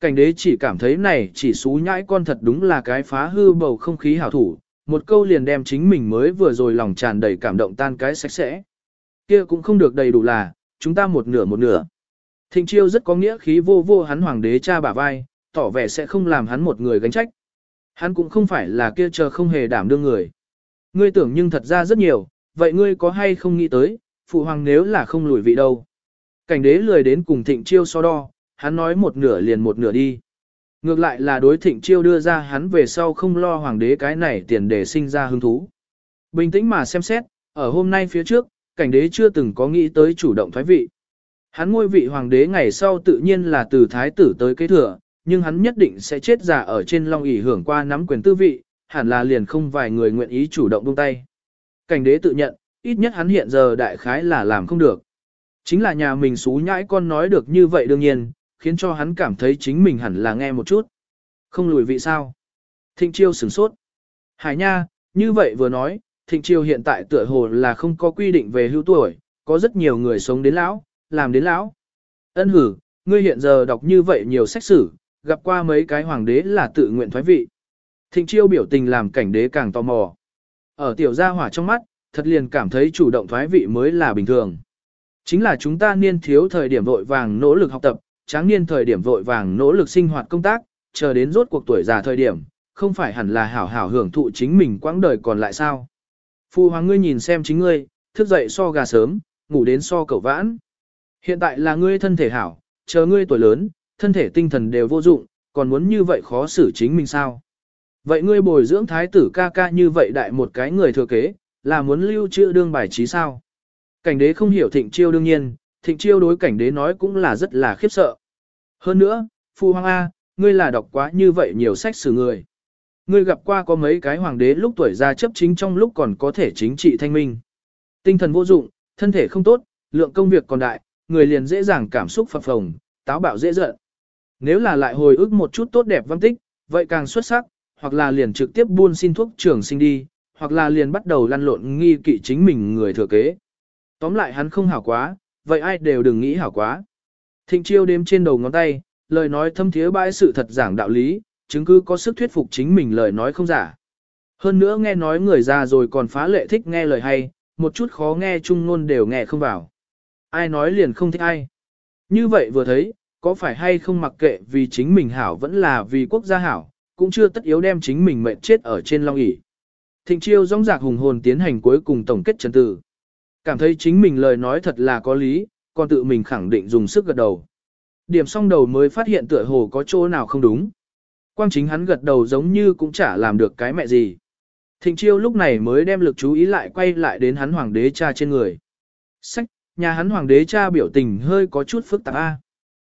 Cảnh đế chỉ cảm thấy này chỉ xú nhãi con thật đúng là cái phá hư bầu không khí hảo thủ, một câu liền đem chính mình mới vừa rồi lòng tràn đầy cảm động tan cái sạch sẽ. Kia cũng không được đầy đủ là, chúng ta một nửa một nửa. Thịnh chiêu rất có nghĩa khí vô vô hắn hoàng đế cha bả vai, tỏ vẻ sẽ không làm hắn một người gánh trách. Hắn cũng không phải là kia chờ không hề đảm đương người. Ngươi tưởng nhưng thật ra rất nhiều, vậy ngươi có hay không nghĩ tới, phụ hoàng nếu là không lùi vị đâu. Cảnh đế lười đến cùng thịnh chiêu so đo, hắn nói một nửa liền một nửa đi. Ngược lại là đối thịnh chiêu đưa ra hắn về sau không lo hoàng đế cái này tiền để sinh ra hứng thú. Bình tĩnh mà xem xét, ở hôm nay phía trước, cảnh đế chưa từng có nghĩ tới chủ động thoái vị. Hắn ngôi vị hoàng đế ngày sau tự nhiên là từ thái tử tới kế thừa, nhưng hắn nhất định sẽ chết già ở trên long ỷ hưởng qua nắm quyền tư vị, hẳn là liền không vài người nguyện ý chủ động buông tay. Cảnh đế tự nhận, ít nhất hắn hiện giờ đại khái là làm không được. Chính là nhà mình xú nhãi con nói được như vậy đương nhiên, khiến cho hắn cảm thấy chính mình hẳn là nghe một chút. Không lùi vị sao? Thịnh chiêu sửng sốt. Hải nha, như vậy vừa nói, thịnh chiêu hiện tại tựa hồ là không có quy định về hưu tuổi, có rất nhiều người sống đến lão, làm đến lão. Ân hử, ngươi hiện giờ đọc như vậy nhiều sách sử, gặp qua mấy cái hoàng đế là tự nguyện thoái vị. Thịnh chiêu biểu tình làm cảnh đế càng tò mò. Ở tiểu gia hỏa trong mắt, thật liền cảm thấy chủ động thoái vị mới là bình thường. Chính là chúng ta niên thiếu thời điểm vội vàng nỗ lực học tập, tráng niên thời điểm vội vàng nỗ lực sinh hoạt công tác, chờ đến rốt cuộc tuổi già thời điểm, không phải hẳn là hảo hảo hưởng thụ chính mình quãng đời còn lại sao. Phu hoàng ngươi nhìn xem chính ngươi, thức dậy so gà sớm, ngủ đến so cậu vãn. Hiện tại là ngươi thân thể hảo, chờ ngươi tuổi lớn, thân thể tinh thần đều vô dụng, còn muốn như vậy khó xử chính mình sao. Vậy ngươi bồi dưỡng thái tử ca ca như vậy đại một cái người thừa kế, là muốn lưu trữ đương bài trí sao? Cảnh đế không hiểu thịnh chiêu đương nhiên, thịnh chiêu đối cảnh đế nói cũng là rất là khiếp sợ. Hơn nữa, Phu Hoàng A, ngươi là đọc quá như vậy nhiều sách sử người. Ngươi gặp qua có mấy cái hoàng đế lúc tuổi ra chấp chính trong lúc còn có thể chính trị thanh minh. Tinh thần vô dụng, thân thể không tốt, lượng công việc còn đại, người liền dễ dàng cảm xúc phập phồng, táo bạo dễ giận. Nếu là lại hồi ức một chút tốt đẹp văn tích, vậy càng xuất sắc, hoặc là liền trực tiếp buôn xin thuốc trường sinh đi, hoặc là liền bắt đầu lăn lộn nghi kỵ chính mình người thừa kế. Tóm lại hắn không hảo quá, vậy ai đều đừng nghĩ hảo quá. Thịnh chiêu đếm trên đầu ngón tay, lời nói thâm thiế bãi sự thật giảng đạo lý, chứng cứ có sức thuyết phục chính mình lời nói không giả. Hơn nữa nghe nói người già rồi còn phá lệ thích nghe lời hay, một chút khó nghe chung ngôn đều nghe không vào. Ai nói liền không thích ai. Như vậy vừa thấy, có phải hay không mặc kệ vì chính mình hảo vẫn là vì quốc gia hảo, cũng chưa tất yếu đem chính mình mệnh chết ở trên long ỷ. Thịnh chiêu rong rạc hùng hồn tiến hành cuối cùng tổng kết trần tử. Cảm thấy chính mình lời nói thật là có lý, còn tự mình khẳng định dùng sức gật đầu. Điểm xong đầu mới phát hiện tựa hồ có chỗ nào không đúng. Quang chính hắn gật đầu giống như cũng chả làm được cái mẹ gì. Thịnh chiêu lúc này mới đem lực chú ý lại quay lại đến hắn hoàng đế cha trên người. Sách, nhà hắn hoàng đế cha biểu tình hơi có chút phức tạp A.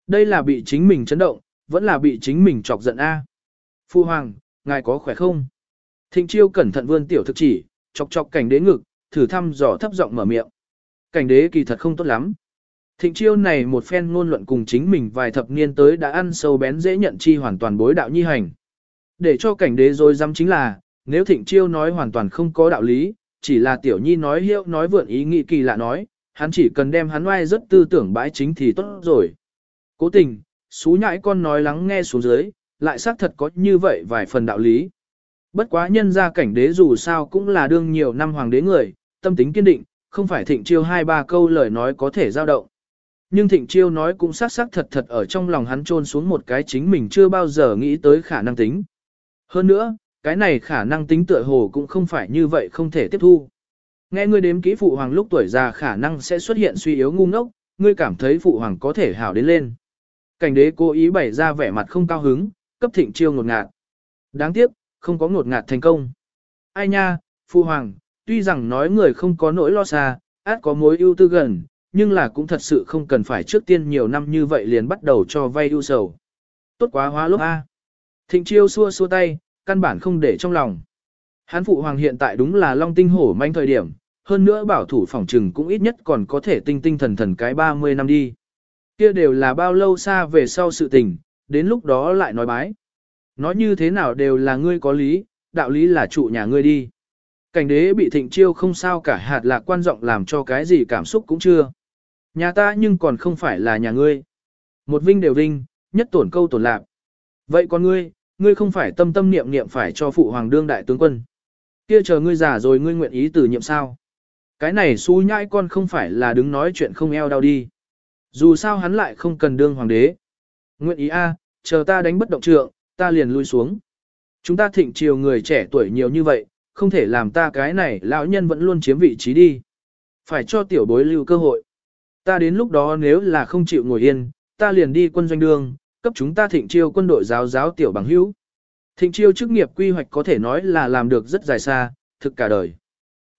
Đây là bị chính mình chấn động, vẫn là bị chính mình chọc giận A. Phu hoàng, ngài có khỏe không? Thịnh chiêu cẩn thận vươn tiểu thực chỉ, chọc chọc cảnh đế ngực, thử thăm dò thấp giọng mở miệng. Cảnh đế kỳ thật không tốt lắm. Thịnh chiêu này một phen ngôn luận cùng chính mình vài thập niên tới đã ăn sâu bén dễ nhận chi hoàn toàn bối đạo nhi hành. Để cho cảnh đế rồi dám chính là, nếu thịnh chiêu nói hoàn toàn không có đạo lý, chỉ là tiểu nhi nói hiệu nói vượn ý nghĩ kỳ lạ nói, hắn chỉ cần đem hắn oai rất tư tưởng bãi chính thì tốt rồi. Cố tình, xú nhãi con nói lắng nghe xuống dưới, lại xác thật có như vậy vài phần đạo lý. Bất quá nhân gia cảnh đế dù sao cũng là đương nhiều năm hoàng đế người, tâm tính kiên định, không phải thịnh chiêu hai ba câu lời nói có thể giao động. Nhưng thịnh chiêu nói cũng xác xác thật thật ở trong lòng hắn trôn xuống một cái chính mình chưa bao giờ nghĩ tới khả năng tính. Hơn nữa, cái này khả năng tính tựa hồ cũng không phải như vậy không thể tiếp thu. Nghe ngươi đếm kỹ phụ hoàng lúc tuổi già khả năng sẽ xuất hiện suy yếu ngu ngốc, ngươi cảm thấy phụ hoàng có thể hảo đến lên. Cảnh đế cố ý bày ra vẻ mặt không cao hứng, cấp thịnh chiêu ngột ngạt. Đáng tiếc, không có ngột ngạt thành công. Ai nha, phu hoàng, tuy rằng nói người không có nỗi lo xa, át có mối ưu tư gần, nhưng là cũng thật sự không cần phải trước tiên nhiều năm như vậy liền bắt đầu cho vay ưu sầu. Tốt quá hóa lúc A. Thịnh chiêu xua xua tay, căn bản không để trong lòng. Hán phụ hoàng hiện tại đúng là long tinh hổ manh thời điểm, hơn nữa bảo thủ phòng trừng cũng ít nhất còn có thể tinh tinh thần thần cái 30 năm đi. Kia đều là bao lâu xa về sau sự tình, đến lúc đó lại nói bái. Nói như thế nào đều là ngươi có lý, đạo lý là trụ nhà ngươi đi. Cảnh đế bị thịnh chiêu không sao cả hạt lạc quan trọng làm cho cái gì cảm xúc cũng chưa. Nhà ta nhưng còn không phải là nhà ngươi. Một vinh đều vinh, nhất tổn câu tổn lạc. Vậy còn ngươi, ngươi không phải tâm tâm niệm niệm phải cho phụ hoàng đương đại tướng quân. Kia chờ ngươi già rồi ngươi nguyện ý từ nhiệm sao. Cái này xú nhãi con không phải là đứng nói chuyện không eo đau đi. Dù sao hắn lại không cần đương hoàng đế. Nguyện ý a, chờ ta đánh bất động trượng, ta liền lui xuống. Chúng ta thịnh triều người trẻ tuổi nhiều như vậy, không thể làm ta cái này lão nhân vẫn luôn chiếm vị trí đi. Phải cho tiểu bối lưu cơ hội. Ta đến lúc đó nếu là không chịu ngồi yên, ta liền đi quân doanh đường, cấp chúng ta thịnh chiêu quân đội giáo giáo tiểu bằng hữu. Thịnh chiêu chức nghiệp quy hoạch có thể nói là làm được rất dài xa, thực cả đời.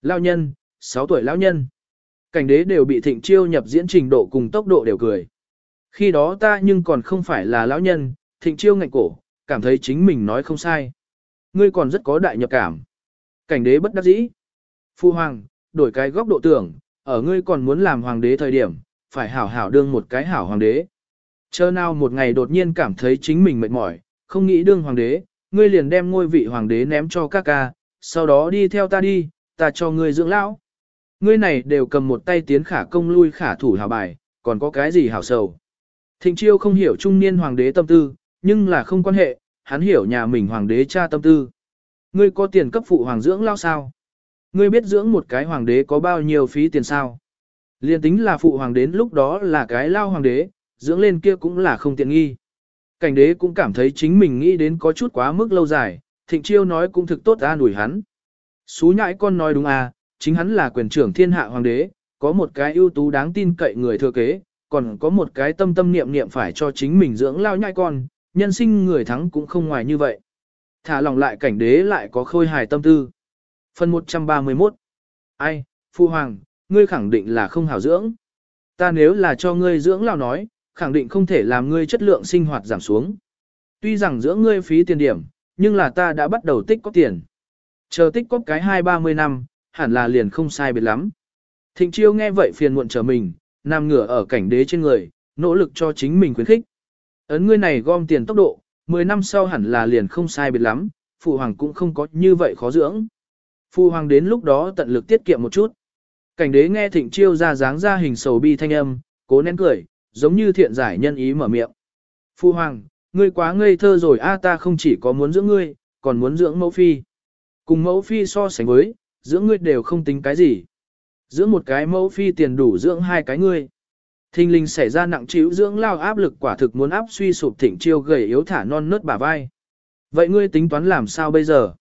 Lão nhân, 6 tuổi lão nhân. Cảnh đế đều bị thịnh chiêu nhập diễn trình độ cùng tốc độ đều cười. Khi đó ta nhưng còn không phải là lão nhân, thịnh chiêu ngạnh cổ, cảm thấy chính mình nói không sai. Ngươi còn rất có đại nhập cảm. Cảnh đế bất đắc dĩ. Phu hoàng, đổi cái góc độ tưởng, ở ngươi còn muốn làm hoàng đế thời điểm, phải hảo hảo đương một cái hảo hoàng đế. Chờ nào một ngày đột nhiên cảm thấy chính mình mệt mỏi, không nghĩ đương hoàng đế, ngươi liền đem ngôi vị hoàng đế ném cho ca ca, sau đó đi theo ta đi, ta cho ngươi dưỡng lão. Ngươi này đều cầm một tay tiến khả công lui khả thủ hào bài, còn có cái gì hảo sầu. Thịnh chiêu không hiểu trung niên hoàng đế tâm tư, nhưng là không quan hệ, hắn hiểu nhà mình hoàng đế cha tâm tư. Ngươi có tiền cấp phụ hoàng dưỡng lao sao? Ngươi biết dưỡng một cái hoàng đế có bao nhiêu phí tiền sao? Liên tính là phụ hoàng đến lúc đó là cái lao hoàng đế, dưỡng lên kia cũng là không tiện nghi. Cảnh đế cũng cảm thấy chính mình nghĩ đến có chút quá mức lâu dài, thịnh chiêu nói cũng thực tốt ra đuổi hắn. Xú nhãi con nói đúng à, chính hắn là quyền trưởng thiên hạ hoàng đế, có một cái ưu tú đáng tin cậy người thừa kế, còn có một cái tâm tâm niệm niệm phải cho chính mình dưỡng lao nhãi con, nhân sinh người thắng cũng không ngoài như vậy. Thả lòng lại cảnh đế lại có khôi hài tâm tư. Phần 131 Ai, Phu Hoàng, ngươi khẳng định là không hảo dưỡng. Ta nếu là cho ngươi dưỡng lao nói, khẳng định không thể làm ngươi chất lượng sinh hoạt giảm xuống. Tuy rằng dưỡng ngươi phí tiền điểm, nhưng là ta đã bắt đầu tích có tiền. Chờ tích có cái hai ba mươi năm, hẳn là liền không sai biệt lắm. Thịnh chiêu nghe vậy phiền muộn trở mình, nằm ngửa ở cảnh đế trên người, nỗ lực cho chính mình khuyến khích. Ấn ngươi này gom tiền tốc độ, 10 năm sau hẳn là liền không sai biệt lắm, phụ hoàng cũng không có như vậy khó dưỡng. Phụ hoàng đến lúc đó tận lực tiết kiệm một chút. Cảnh đế nghe thịnh chiêu ra dáng ra hình sầu bi thanh âm, cố nén cười, giống như thiện giải nhân ý mở miệng. Phụ hoàng, ngươi quá ngây thơ rồi a ta không chỉ có muốn dưỡng ngươi, còn muốn dưỡng mẫu phi. Cùng mẫu phi so sánh với, dưỡng ngươi đều không tính cái gì. Dưỡng một cái mẫu phi tiền đủ dưỡng hai cái ngươi. Thinh linh xảy ra nặng chịu dưỡng lao áp lực quả thực muốn áp suy sụp thỉnh chiêu gầy yếu thả non nớt bả vai. Vậy ngươi tính toán làm sao bây giờ?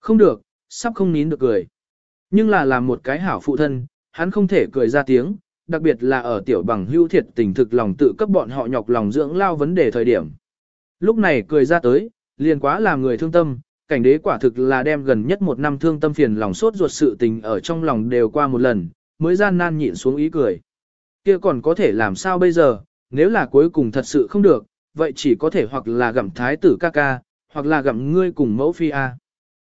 Không được, sắp không nín được cười. Nhưng là làm một cái hảo phụ thân, hắn không thể cười ra tiếng, đặc biệt là ở tiểu bằng hưu thiệt tình thực lòng tự cấp bọn họ nhọc lòng dưỡng lao vấn đề thời điểm. Lúc này cười ra tới, liền quá làm người thương tâm, cảnh đế quả thực là đem gần nhất một năm thương tâm phiền lòng sốt ruột sự tình ở trong lòng đều qua một lần, mới gian nan nhịn xuống ý cười. Kia còn có thể làm sao bây giờ, nếu là cuối cùng thật sự không được, vậy chỉ có thể hoặc là gặm thái tử ca ca, hoặc là gặm ngươi cùng mẫu phi a.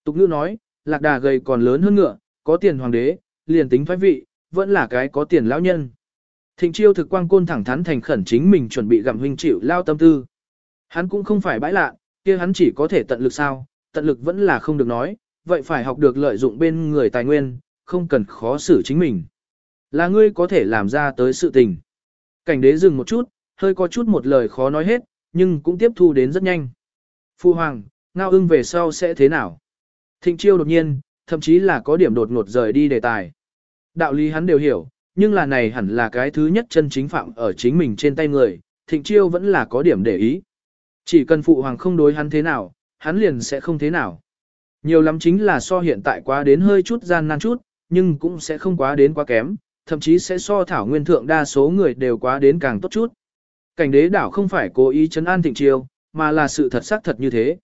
Tục ngữ nói, lạc đà gầy còn lớn hơn ngựa, có tiền hoàng đế, liền tính thoái vị, vẫn là cái có tiền lão nhân. Thịnh chiêu thực quang côn thẳng thắn thành khẩn chính mình chuẩn bị gặm huynh chịu lao tâm tư. Hắn cũng không phải bãi lạ, kia hắn chỉ có thể tận lực sao, tận lực vẫn là không được nói, vậy phải học được lợi dụng bên người tài nguyên, không cần khó xử chính mình. Là ngươi có thể làm ra tới sự tình. Cảnh đế dừng một chút, hơi có chút một lời khó nói hết, nhưng cũng tiếp thu đến rất nhanh. Phu hoàng, ngao ưng về sau sẽ thế nào? Thịnh chiêu đột nhiên, thậm chí là có điểm đột ngột rời đi đề tài. Đạo lý hắn đều hiểu, nhưng là này hẳn là cái thứ nhất chân chính phạm ở chính mình trên tay người, thịnh chiêu vẫn là có điểm để ý. Chỉ cần phụ hoàng không đối hắn thế nào, hắn liền sẽ không thế nào. Nhiều lắm chính là so hiện tại quá đến hơi chút gian nan chút, nhưng cũng sẽ không quá đến quá kém, thậm chí sẽ so thảo nguyên thượng đa số người đều quá đến càng tốt chút. Cảnh đế đảo không phải cố ý chấn an thịnh triều, mà là sự thật xác thật như thế.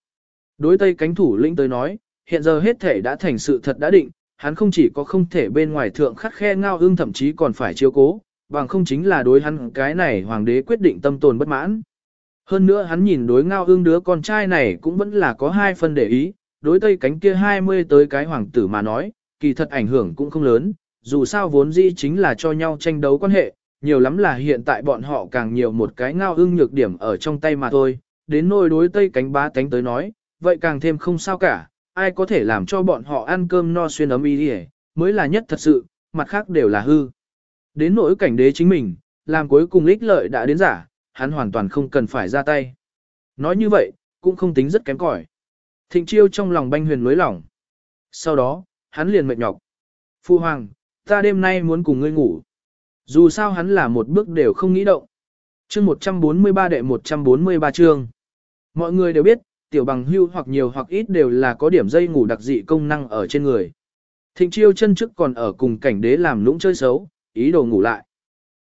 Đối tây cánh thủ lĩnh tới nói, hiện giờ hết thể đã thành sự thật đã định, hắn không chỉ có không thể bên ngoài thượng khắc khe ngao ương thậm chí còn phải chiếu cố, bằng không chính là đối hắn cái này hoàng đế quyết định tâm tồn bất mãn. Hơn nữa hắn nhìn đối ngao ương đứa con trai này cũng vẫn là có hai phần để ý, đối tây cánh kia 20 tới cái hoàng tử mà nói, kỳ thật ảnh hưởng cũng không lớn, dù sao vốn dĩ chính là cho nhau tranh đấu quan hệ, nhiều lắm là hiện tại bọn họ càng nhiều một cái ngao ưng nhược điểm ở trong tay mà thôi, đến nôi đối tây cánh bá cánh tới nói, vậy càng thêm không sao cả, ai có thể làm cho bọn họ ăn cơm no xuyên ấm y đi mới là nhất thật sự, mặt khác đều là hư. Đến nỗi cảnh đế chính mình, làm cuối cùng ích lợi đã đến giả, hắn hoàn toàn không cần phải ra tay. Nói như vậy, cũng không tính rất kém cỏi. Thịnh chiêu trong lòng banh huyền lối lỏng. Sau đó, hắn liền mệt nhọc. Phu hoàng, ta đêm nay muốn cùng ngươi ngủ. Dù sao hắn là một bước đều không nghĩ động. Chương 143 đệ 143 chương. Mọi người đều biết, tiểu bằng hưu hoặc nhiều hoặc ít đều là có điểm dây ngủ đặc dị công năng ở trên người. Thịnh chiêu chân trước còn ở cùng cảnh đế làm lũng chơi xấu, ý đồ ngủ lại.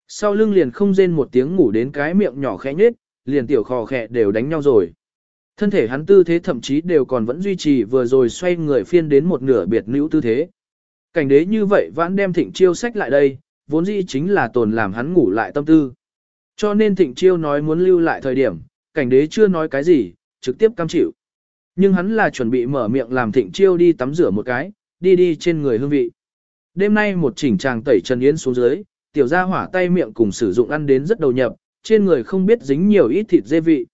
Sau lưng liền không rên một tiếng ngủ đến cái miệng nhỏ khẽ nhết, liền tiểu khò khẽ đều đánh nhau rồi. Thân thể hắn tư thế thậm chí đều còn vẫn duy trì vừa rồi xoay người phiên đến một nửa biệt nữ tư thế. Cảnh đế như vậy vãn đem thịnh chiêu sách lại đây, vốn dĩ chính là tồn làm hắn ngủ lại tâm tư. Cho nên thịnh chiêu nói muốn lưu lại thời điểm, cảnh đế chưa nói cái gì, trực tiếp cam chịu. Nhưng hắn là chuẩn bị mở miệng làm thịnh chiêu đi tắm rửa một cái, đi đi trên người hương vị. Đêm nay một chỉnh chàng tẩy Trần Yến xuống dưới, tiểu gia hỏa tay miệng cùng sử dụng ăn đến rất đầu nhập, trên người không biết dính nhiều ít thịt dê vị.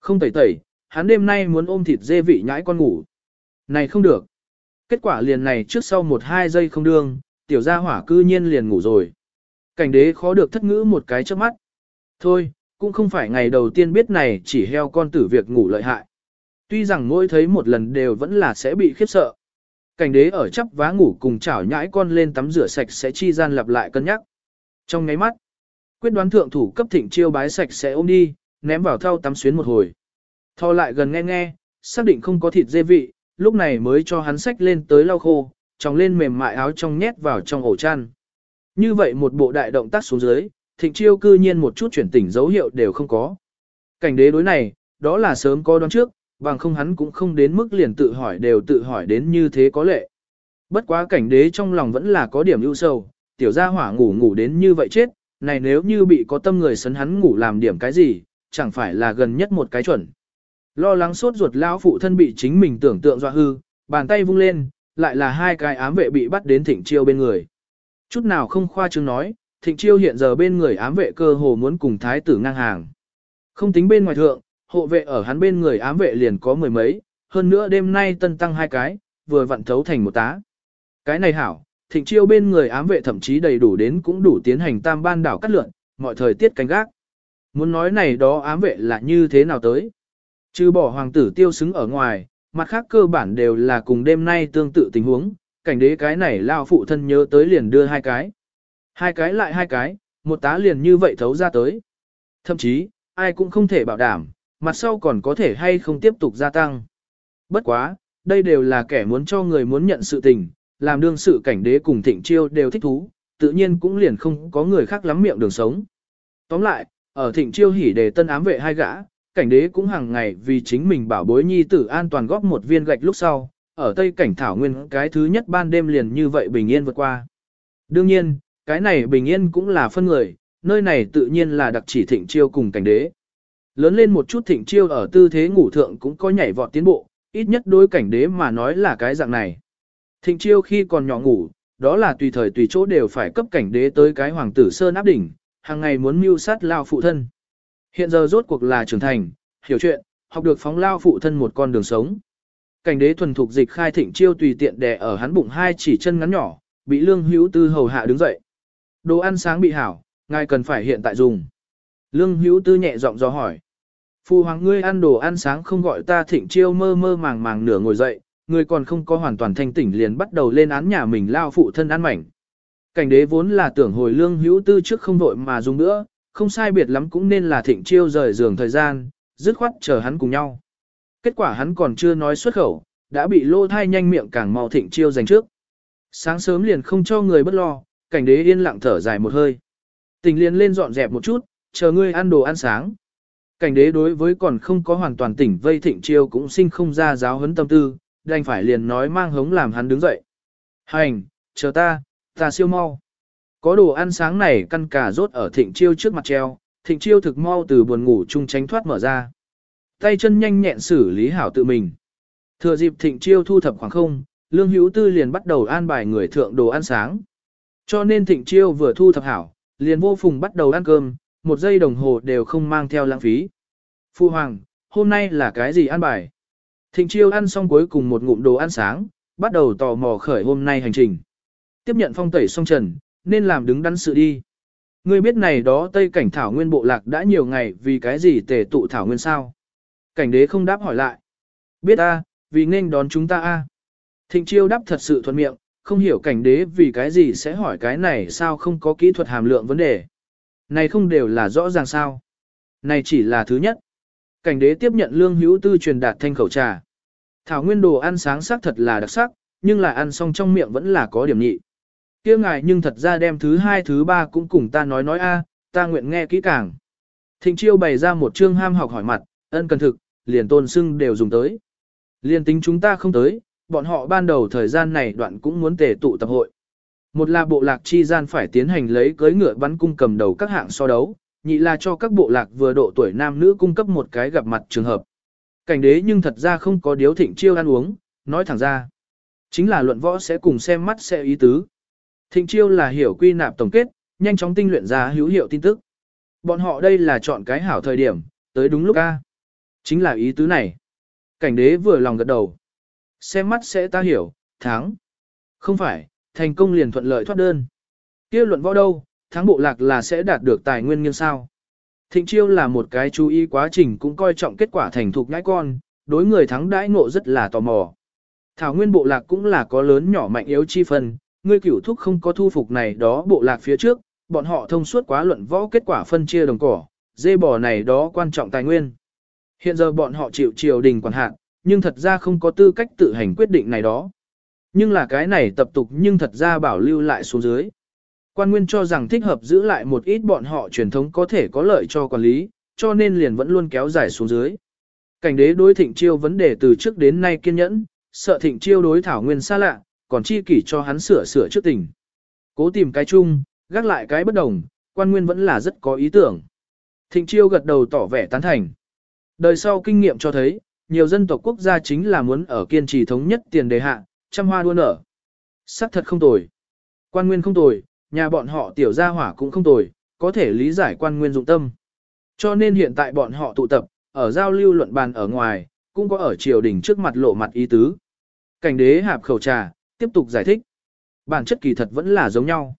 Không tẩy tẩy, hắn đêm nay muốn ôm thịt dê vị nhãi con ngủ. Này không được. Kết quả liền này trước sau một hai giây không đương, tiểu gia hỏa cư nhiên liền ngủ rồi. Cảnh đế khó được thất ngữ một cái trước mắt. Thôi, cũng không phải ngày đầu tiên biết này chỉ heo con tử việc ngủ lợi hại. Tuy rằng mỗi thấy một lần đều vẫn là sẽ bị khiếp sợ. Cảnh đế ở chắp vá ngủ cùng chảo nhãi con lên tắm rửa sạch sẽ chi gian lặp lại cân nhắc. Trong ngáy mắt, quyết đoán thượng thủ cấp thịnh chiêu bái sạch sẽ ôm đi, ném vào thau tắm xuyến một hồi. Thò lại gần nghe nghe, xác định không có thịt dê vị, lúc này mới cho hắn sách lên tới lau khô, tròng lên mềm mại áo trong nhét vào trong ổ chăn. Như vậy một bộ đại động tác xuống dưới, thịnh chiêu cư nhiên một chút chuyển tỉnh dấu hiệu đều không có. Cảnh đế đối này, đó là sớm có đoán trước, bằng không hắn cũng không đến mức liền tự hỏi đều tự hỏi đến như thế có lệ. Bất quá cảnh đế trong lòng vẫn là có điểm ưu sầu, tiểu gia hỏa ngủ ngủ đến như vậy chết, này nếu như bị có tâm người sấn hắn ngủ làm điểm cái gì, chẳng phải là gần nhất một cái chuẩn. Lo lắng sốt ruột lão phụ thân bị chính mình tưởng tượng dọa hư, bàn tay vung lên, lại là hai cái ám vệ bị bắt đến thịnh chiêu bên người. Chút nào không khoa trương nói, thịnh chiêu hiện giờ bên người ám vệ cơ hồ muốn cùng thái tử ngang hàng. Không tính bên ngoài thượng, hộ vệ ở hắn bên người ám vệ liền có mười mấy, hơn nữa đêm nay tân tăng hai cái, vừa vặn thấu thành một tá. Cái này hảo, thịnh chiêu bên người ám vệ thậm chí đầy đủ đến cũng đủ tiến hành tam ban đảo cắt lượn, mọi thời tiết canh gác. Muốn nói này đó ám vệ là như thế nào tới? Trừ bỏ hoàng tử tiêu xứng ở ngoài, mặt khác cơ bản đều là cùng đêm nay tương tự tình huống, cảnh đế cái này lao phụ thân nhớ tới liền đưa hai cái. Hai cái lại hai cái, một tá liền như vậy thấu ra tới. Thậm chí, ai cũng không thể bảo đảm, mặt sau còn có thể hay không tiếp tục gia tăng. Bất quá, đây đều là kẻ muốn cho người muốn nhận sự tình, làm đương sự cảnh đế cùng thịnh chiêu đều thích thú, tự nhiên cũng liền không có người khác lắm miệng đường sống. Tóm lại, ở thịnh chiêu hỉ đề tân ám vệ hai gã, cảnh đế cũng hàng ngày vì chính mình bảo bối nhi tử an toàn góp một viên gạch lúc sau, ở tây cảnh thảo nguyên cái thứ nhất ban đêm liền như vậy bình yên vượt qua. Đương nhiên, cái này bình yên cũng là phân người, nơi này tự nhiên là đặc chỉ thịnh chiêu cùng cảnh đế. Lớn lên một chút thịnh chiêu ở tư thế ngủ thượng cũng có nhảy vọt tiến bộ, ít nhất đối cảnh đế mà nói là cái dạng này. Thịnh chiêu khi còn nhỏ ngủ, đó là tùy thời tùy chỗ đều phải cấp cảnh đế tới cái hoàng tử sơn áp đỉnh, hàng ngày muốn mưu sát lao phụ thân. Hiện giờ rốt cuộc là trưởng thành, hiểu chuyện, học được phóng lao phụ thân một con đường sống. Cảnh đế thuần thục dịch khai thịnh chiêu tùy tiện đè ở hắn bụng hai chỉ chân ngắn nhỏ, bị lương hữu tư hầu hạ đứng dậy. Đồ ăn sáng bị hảo, ngài cần phải hiện tại dùng. Lương hữu tư nhẹ giọng do hỏi. Phu hoàng ngươi ăn đồ ăn sáng không gọi ta thịnh chiêu mơ mơ màng màng nửa ngồi dậy, người còn không có hoàn toàn thanh tỉnh liền bắt đầu lên án nhà mình lao phụ thân ăn mảnh. Cảnh đế vốn là tưởng hồi lương hữu tư trước không vội mà dùng nữa, không sai biệt lắm cũng nên là thịnh chiêu rời giường thời gian, dứt khoát chờ hắn cùng nhau. Kết quả hắn còn chưa nói xuất khẩu, đã bị lô thai nhanh miệng càng mau thịnh chiêu giành trước. Sáng sớm liền không cho người bất lo, cảnh đế yên lặng thở dài một hơi. Tình liền lên dọn dẹp một chút, chờ ngươi ăn đồ ăn sáng. Cảnh đế đối với còn không có hoàn toàn tỉnh vây thịnh chiêu cũng sinh không ra giáo huấn tâm tư, đành phải liền nói mang hống làm hắn đứng dậy. Hành, chờ ta, ta siêu mau. Có đồ ăn sáng này căn cả rốt ở thịnh chiêu trước mặt treo, thịnh chiêu thực mau từ buồn ngủ chung tránh thoát mở ra. Tay chân nhanh nhẹn xử lý hảo tự mình. Thừa dịp thịnh chiêu thu thập khoảng không, lương hữu tư liền bắt đầu an bài người thượng đồ ăn sáng. Cho nên thịnh chiêu vừa thu thập hảo, liền vô phùng bắt đầu ăn cơm, một giây đồng hồ đều không mang theo lãng phí. Phu hoàng, hôm nay là cái gì ăn bài? Thịnh chiêu ăn xong cuối cùng một ngụm đồ ăn sáng, bắt đầu tò mò khởi hôm nay hành trình. Tiếp nhận phong tẩy xong trần, nên làm đứng đắn sự đi. Ngươi biết này đó Tây cảnh thảo nguyên bộ lạc đã nhiều ngày vì cái gì tề tụ thảo nguyên sao? Cảnh đế không đáp hỏi lại. Biết a, vì nên đón chúng ta a. Thịnh chiêu đáp thật sự thuận miệng, không hiểu cảnh đế vì cái gì sẽ hỏi cái này sao không có kỹ thuật hàm lượng vấn đề. Này không đều là rõ ràng sao. Này chỉ là thứ nhất. Cảnh đế tiếp nhận lương hữu tư truyền đạt thanh khẩu trà. Thảo nguyên đồ ăn sáng sắc thật là đặc sắc, nhưng là ăn xong trong miệng vẫn là có điểm nhị kia ngài nhưng thật ra đem thứ hai thứ ba cũng cùng ta nói nói a, ta nguyện nghe kỹ càng. Thịnh chiêu bày ra một chương ham học hỏi mặt, ân cần thực, liền tôn sưng đều dùng tới. liền tính chúng ta không tới, bọn họ ban đầu thời gian này đoạn cũng muốn tề tụ tập hội. Một là bộ lạc chi gian phải tiến hành lấy cưới ngựa bắn cung cầm đầu các hạng so đấu, nhị là cho các bộ lạc vừa độ tuổi nam nữ cung cấp một cái gặp mặt trường hợp. Cảnh đế nhưng thật ra không có điếu thịnh chiêu ăn uống, nói thẳng ra. Chính là luận võ sẽ cùng xem mắt sẽ ý tứ. Thịnh chiêu là hiểu quy nạp tổng kết, nhanh chóng tinh luyện ra hữu hiệu tin tức. Bọn họ đây là chọn cái hảo thời điểm, tới đúng lúc A. Chính là ý tứ này. Cảnh đế vừa lòng gật đầu. Xem mắt sẽ ta hiểu, thắng. Không phải, thành công liền thuận lợi thoát đơn. kia luận võ đâu, thắng bộ lạc là sẽ đạt được tài nguyên nghiêng sao. Thịnh chiêu là một cái chú ý quá trình cũng coi trọng kết quả thành thục nhãi con, đối người thắng đãi ngộ rất là tò mò. Thảo nguyên bộ lạc cũng là có lớn nhỏ mạnh yếu chi phân, ngươi cửu thúc không có thu phục này đó bộ lạc phía trước, bọn họ thông suốt quá luận võ kết quả phân chia đồng cỏ, dê bò này đó quan trọng tài nguyên. Hiện giờ bọn họ chịu triều đình quản hạn, nhưng thật ra không có tư cách tự hành quyết định này đó. Nhưng là cái này tập tục nhưng thật ra bảo lưu lại xuống dưới. Quan nguyên cho rằng thích hợp giữ lại một ít bọn họ truyền thống có thể có lợi cho quản lý, cho nên liền vẫn luôn kéo dài xuống dưới. Cảnh đế đối thịnh chiêu vấn đề từ trước đến nay kiên nhẫn, sợ thịnh chiêu đối thảo nguyên xa lạ, còn chi kỷ cho hắn sửa sửa trước tình. Cố tìm cái chung, gác lại cái bất đồng, quan nguyên vẫn là rất có ý tưởng. Thịnh chiêu gật đầu tỏ vẻ tán thành. Đời sau kinh nghiệm cho thấy, nhiều dân tộc quốc gia chính là muốn ở kiên trì thống nhất tiền đề hạ, trăm hoa đua nở. Sắc thật không tồi. Quan nguyên không tồi, nhà bọn họ tiểu gia hỏa cũng không tồi, có thể lý giải quan nguyên dụng tâm. Cho nên hiện tại bọn họ tụ tập, ở giao lưu luận bàn ở ngoài, cũng có ở triều đình trước mặt lộ mặt ý tứ. Cảnh đế hạp khẩu trà, tiếp tục giải thích. Bản chất kỳ thật vẫn là giống nhau.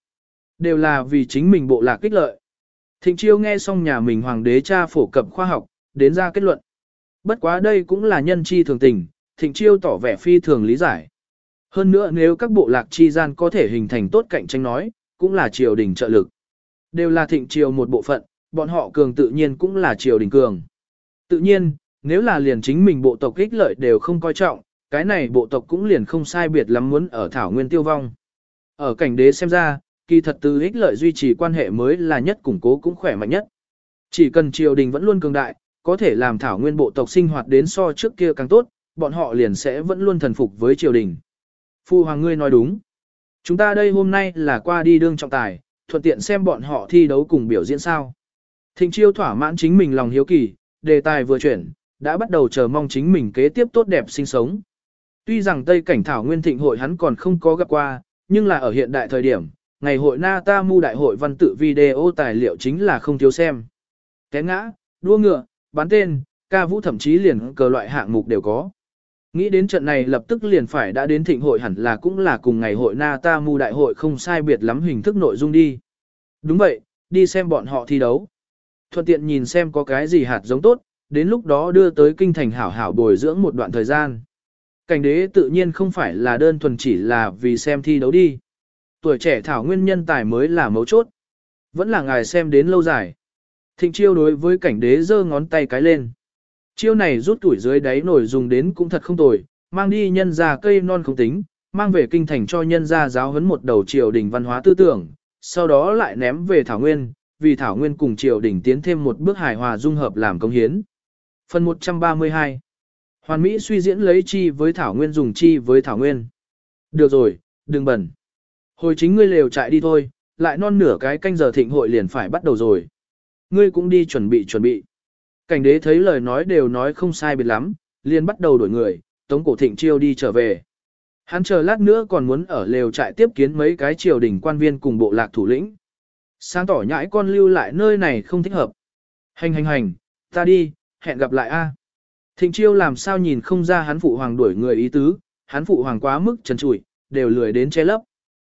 Đều là vì chính mình bộ lạc kích lợi. Thịnh chiêu nghe xong nhà mình hoàng đế cha phổ cập khoa học, đến ra kết luận. Bất quá đây cũng là nhân chi thường tình, thịnh chiêu tỏ vẻ phi thường lý giải. Hơn nữa nếu các bộ lạc chi gian có thể hình thành tốt cạnh tranh nói, cũng là triều đình trợ lực. Đều là thịnh triều một bộ phận, bọn họ cường tự nhiên cũng là triều đình cường. Tự nhiên, nếu là liền chính mình bộ tộc ích lợi đều không coi trọng, cái này bộ tộc cũng liền không sai biệt lắm muốn ở thảo nguyên tiêu vong. Ở cảnh đế xem ra, kỳ thật từ ích lợi duy trì quan hệ mới là nhất củng cố cũng khỏe mạnh nhất. Chỉ cần triều đình vẫn luôn cường đại, có thể làm thảo nguyên bộ tộc sinh hoạt đến so trước kia càng tốt, bọn họ liền sẽ vẫn luôn thần phục với triều đình. Phu hoàng ngươi nói đúng. Chúng ta đây hôm nay là qua đi đương trọng tài, thuận tiện xem bọn họ thi đấu cùng biểu diễn sao. Thịnh chiêu thỏa mãn chính mình lòng hiếu kỳ, đề tài vừa chuyển, đã bắt đầu chờ mong chính mình kế tiếp tốt đẹp sinh sống. Tuy rằng Tây Cảnh Thảo Nguyên Thịnh hội hắn còn không có gặp qua, nhưng là ở hiện đại thời điểm, ngày hội Na Ta Mu Đại hội văn tự video tài liệu chính là không thiếu xem. Té ngã, đua ngựa, bán tên, ca vũ thậm chí liền cờ loại hạng mục đều có. Nghĩ đến trận này lập tức liền phải đã đến thịnh hội hẳn là cũng là cùng ngày hội Na Ta Mu đại hội không sai biệt lắm hình thức nội dung đi. Đúng vậy, đi xem bọn họ thi đấu. Thuận tiện nhìn xem có cái gì hạt giống tốt, đến lúc đó đưa tới kinh thành hảo hảo bồi dưỡng một đoạn thời gian. Cảnh đế tự nhiên không phải là đơn thuần chỉ là vì xem thi đấu đi. Tuổi trẻ thảo nguyên nhân tài mới là mấu chốt. Vẫn là ngài xem đến lâu dài. Thịnh chiêu đối với cảnh đế giơ ngón tay cái lên. Chiêu này rút tuổi dưới đáy nổi dùng đến cũng thật không tồi, mang đi nhân ra cây non không tính, mang về kinh thành cho nhân ra giáo huấn một đầu triều đình văn hóa tư tưởng, sau đó lại ném về Thảo Nguyên, vì Thảo Nguyên cùng triều đình tiến thêm một bước hài hòa dung hợp làm công hiến. Phần 132 Hoàn Mỹ suy diễn lấy chi với Thảo Nguyên dùng chi với Thảo Nguyên. Được rồi, đừng bẩn. Hồi chính ngươi lều chạy đi thôi, lại non nửa cái canh giờ thịnh hội liền phải bắt đầu rồi. Ngươi cũng đi chuẩn bị chuẩn bị. Cảnh đế thấy lời nói đều nói không sai biệt lắm, liền bắt đầu đổi người, tống cổ thịnh chiêu đi trở về. Hắn chờ lát nữa còn muốn ở lều trại tiếp kiến mấy cái triều đình quan viên cùng bộ lạc thủ lĩnh. Sáng tỏ nhãi con lưu lại nơi này không thích hợp. Hành hành hành, ta đi, hẹn gặp lại a. Thịnh chiêu làm sao nhìn không ra hắn phụ hoàng đuổi người ý tứ, hắn phụ hoàng quá mức trần trụi, đều lười đến che lấp.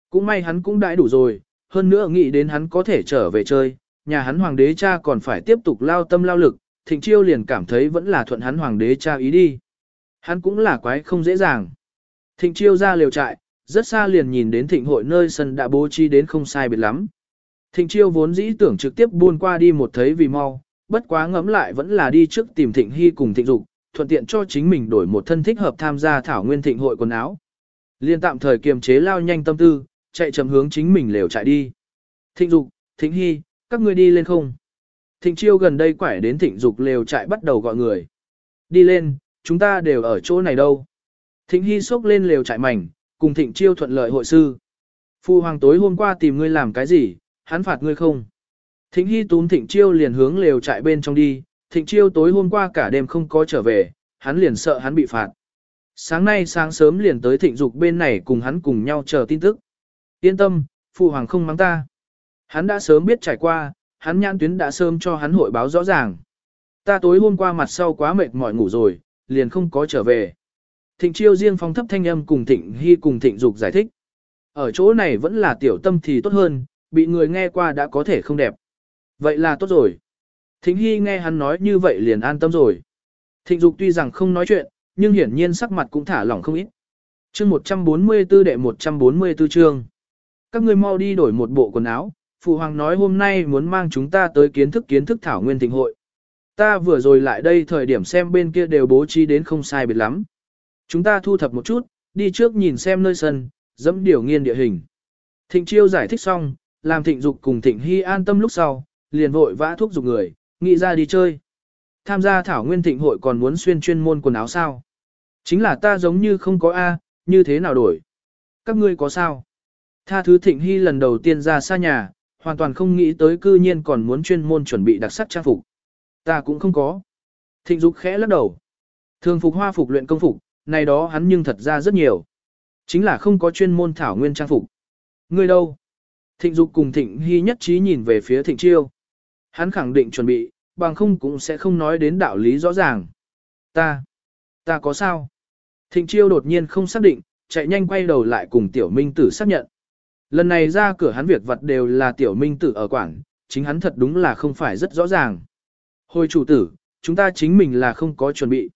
Cũng may hắn cũng đãi đủ rồi, hơn nữa nghĩ đến hắn có thể trở về chơi, nhà hắn hoàng đế cha còn phải tiếp tục lao tâm lao lực, thịnh chiêu liền cảm thấy vẫn là thuận hắn hoàng đế cha ý đi. Hắn cũng là quái không dễ dàng. Thịnh chiêu ra liều trại, Rất xa liền nhìn đến thịnh hội nơi sân đã bố trí đến không sai biệt lắm. Thịnh chiêu vốn dĩ tưởng trực tiếp buôn qua đi một thấy vì mau, bất quá ngẫm lại vẫn là đi trước tìm thịnh hy cùng thịnh dục, thuận tiện cho chính mình đổi một thân thích hợp tham gia thảo nguyên thịnh hội quần áo. Liên tạm thời kiềm chế lao nhanh tâm tư, chạy chậm hướng chính mình lều chạy đi. Thịnh dục, thịnh hy, các ngươi đi lên không? Thịnh chiêu gần đây quải đến thịnh dục lều chạy bắt đầu gọi người. Đi lên, chúng ta đều ở chỗ này đâu. Thịnh hy xốc lên lều chạy mảnh, cùng thịnh chiêu thuận lợi hội sư. Phu hoàng tối hôm qua tìm ngươi làm cái gì, hắn phạt ngươi không? Thịnh hy túm thịnh chiêu liền hướng lều trại bên trong đi, thịnh chiêu tối hôm qua cả đêm không có trở về, hắn liền sợ hắn bị phạt. Sáng nay sáng sớm liền tới thịnh dục bên này cùng hắn cùng nhau chờ tin tức. Yên tâm, phụ hoàng không mắng ta. Hắn đã sớm biết trải qua, hắn nhãn tuyến đã sớm cho hắn hội báo rõ ràng. Ta tối hôm qua mặt sau quá mệt mỏi ngủ rồi, liền không có trở về. Thịnh chiêu riêng phong thấp thanh âm cùng thịnh hy cùng thịnh dục giải thích. Ở chỗ này vẫn là tiểu tâm thì tốt hơn, bị người nghe qua đã có thể không đẹp. Vậy là tốt rồi. Thịnh hy nghe hắn nói như vậy liền an tâm rồi. Thịnh dục tuy rằng không nói chuyện, nhưng hiển nhiên sắc mặt cũng thả lỏng không ít. Chương 144 đệ 144 chương. Các ngươi mau đi đổi một bộ quần áo, phụ hoàng nói hôm nay muốn mang chúng ta tới kiến thức kiến thức thảo nguyên thịnh hội. Ta vừa rồi lại đây thời điểm xem bên kia đều bố trí đến không sai biệt lắm. Chúng ta thu thập một chút, đi trước nhìn xem nơi sân, dẫm điều nghiên địa hình. Thịnh chiêu giải thích xong, làm thịnh dục cùng thịnh hy an tâm lúc sau, liền vội vã thúc giục người, nghĩ ra đi chơi. Tham gia thảo nguyên thịnh hội còn muốn xuyên chuyên môn quần áo sao? Chính là ta giống như không có A, như thế nào đổi? Các ngươi có sao? Tha thứ thịnh hy lần đầu tiên ra xa nhà, hoàn toàn không nghĩ tới cư nhiên còn muốn chuyên môn chuẩn bị đặc sắc trang phục. Ta cũng không có. Thịnh dục khẽ lắc đầu. Thường phục hoa phục luyện công phục, này đó hắn nhưng thật ra rất nhiều. Chính là không có chuyên môn thảo nguyên trang phục. Ngươi đâu? Thịnh dục cùng thịnh hy nhất trí nhìn về phía thịnh chiêu. Hắn khẳng định chuẩn bị, bằng không cũng sẽ không nói đến đạo lý rõ ràng. Ta, ta có sao? Thịnh chiêu đột nhiên không xác định, chạy nhanh quay đầu lại cùng tiểu minh tử xác nhận. Lần này ra cửa hắn việc vật đều là tiểu minh tử ở quảng, chính hắn thật đúng là không phải rất rõ ràng. Hồi chủ tử, chúng ta chính mình là không có chuẩn bị.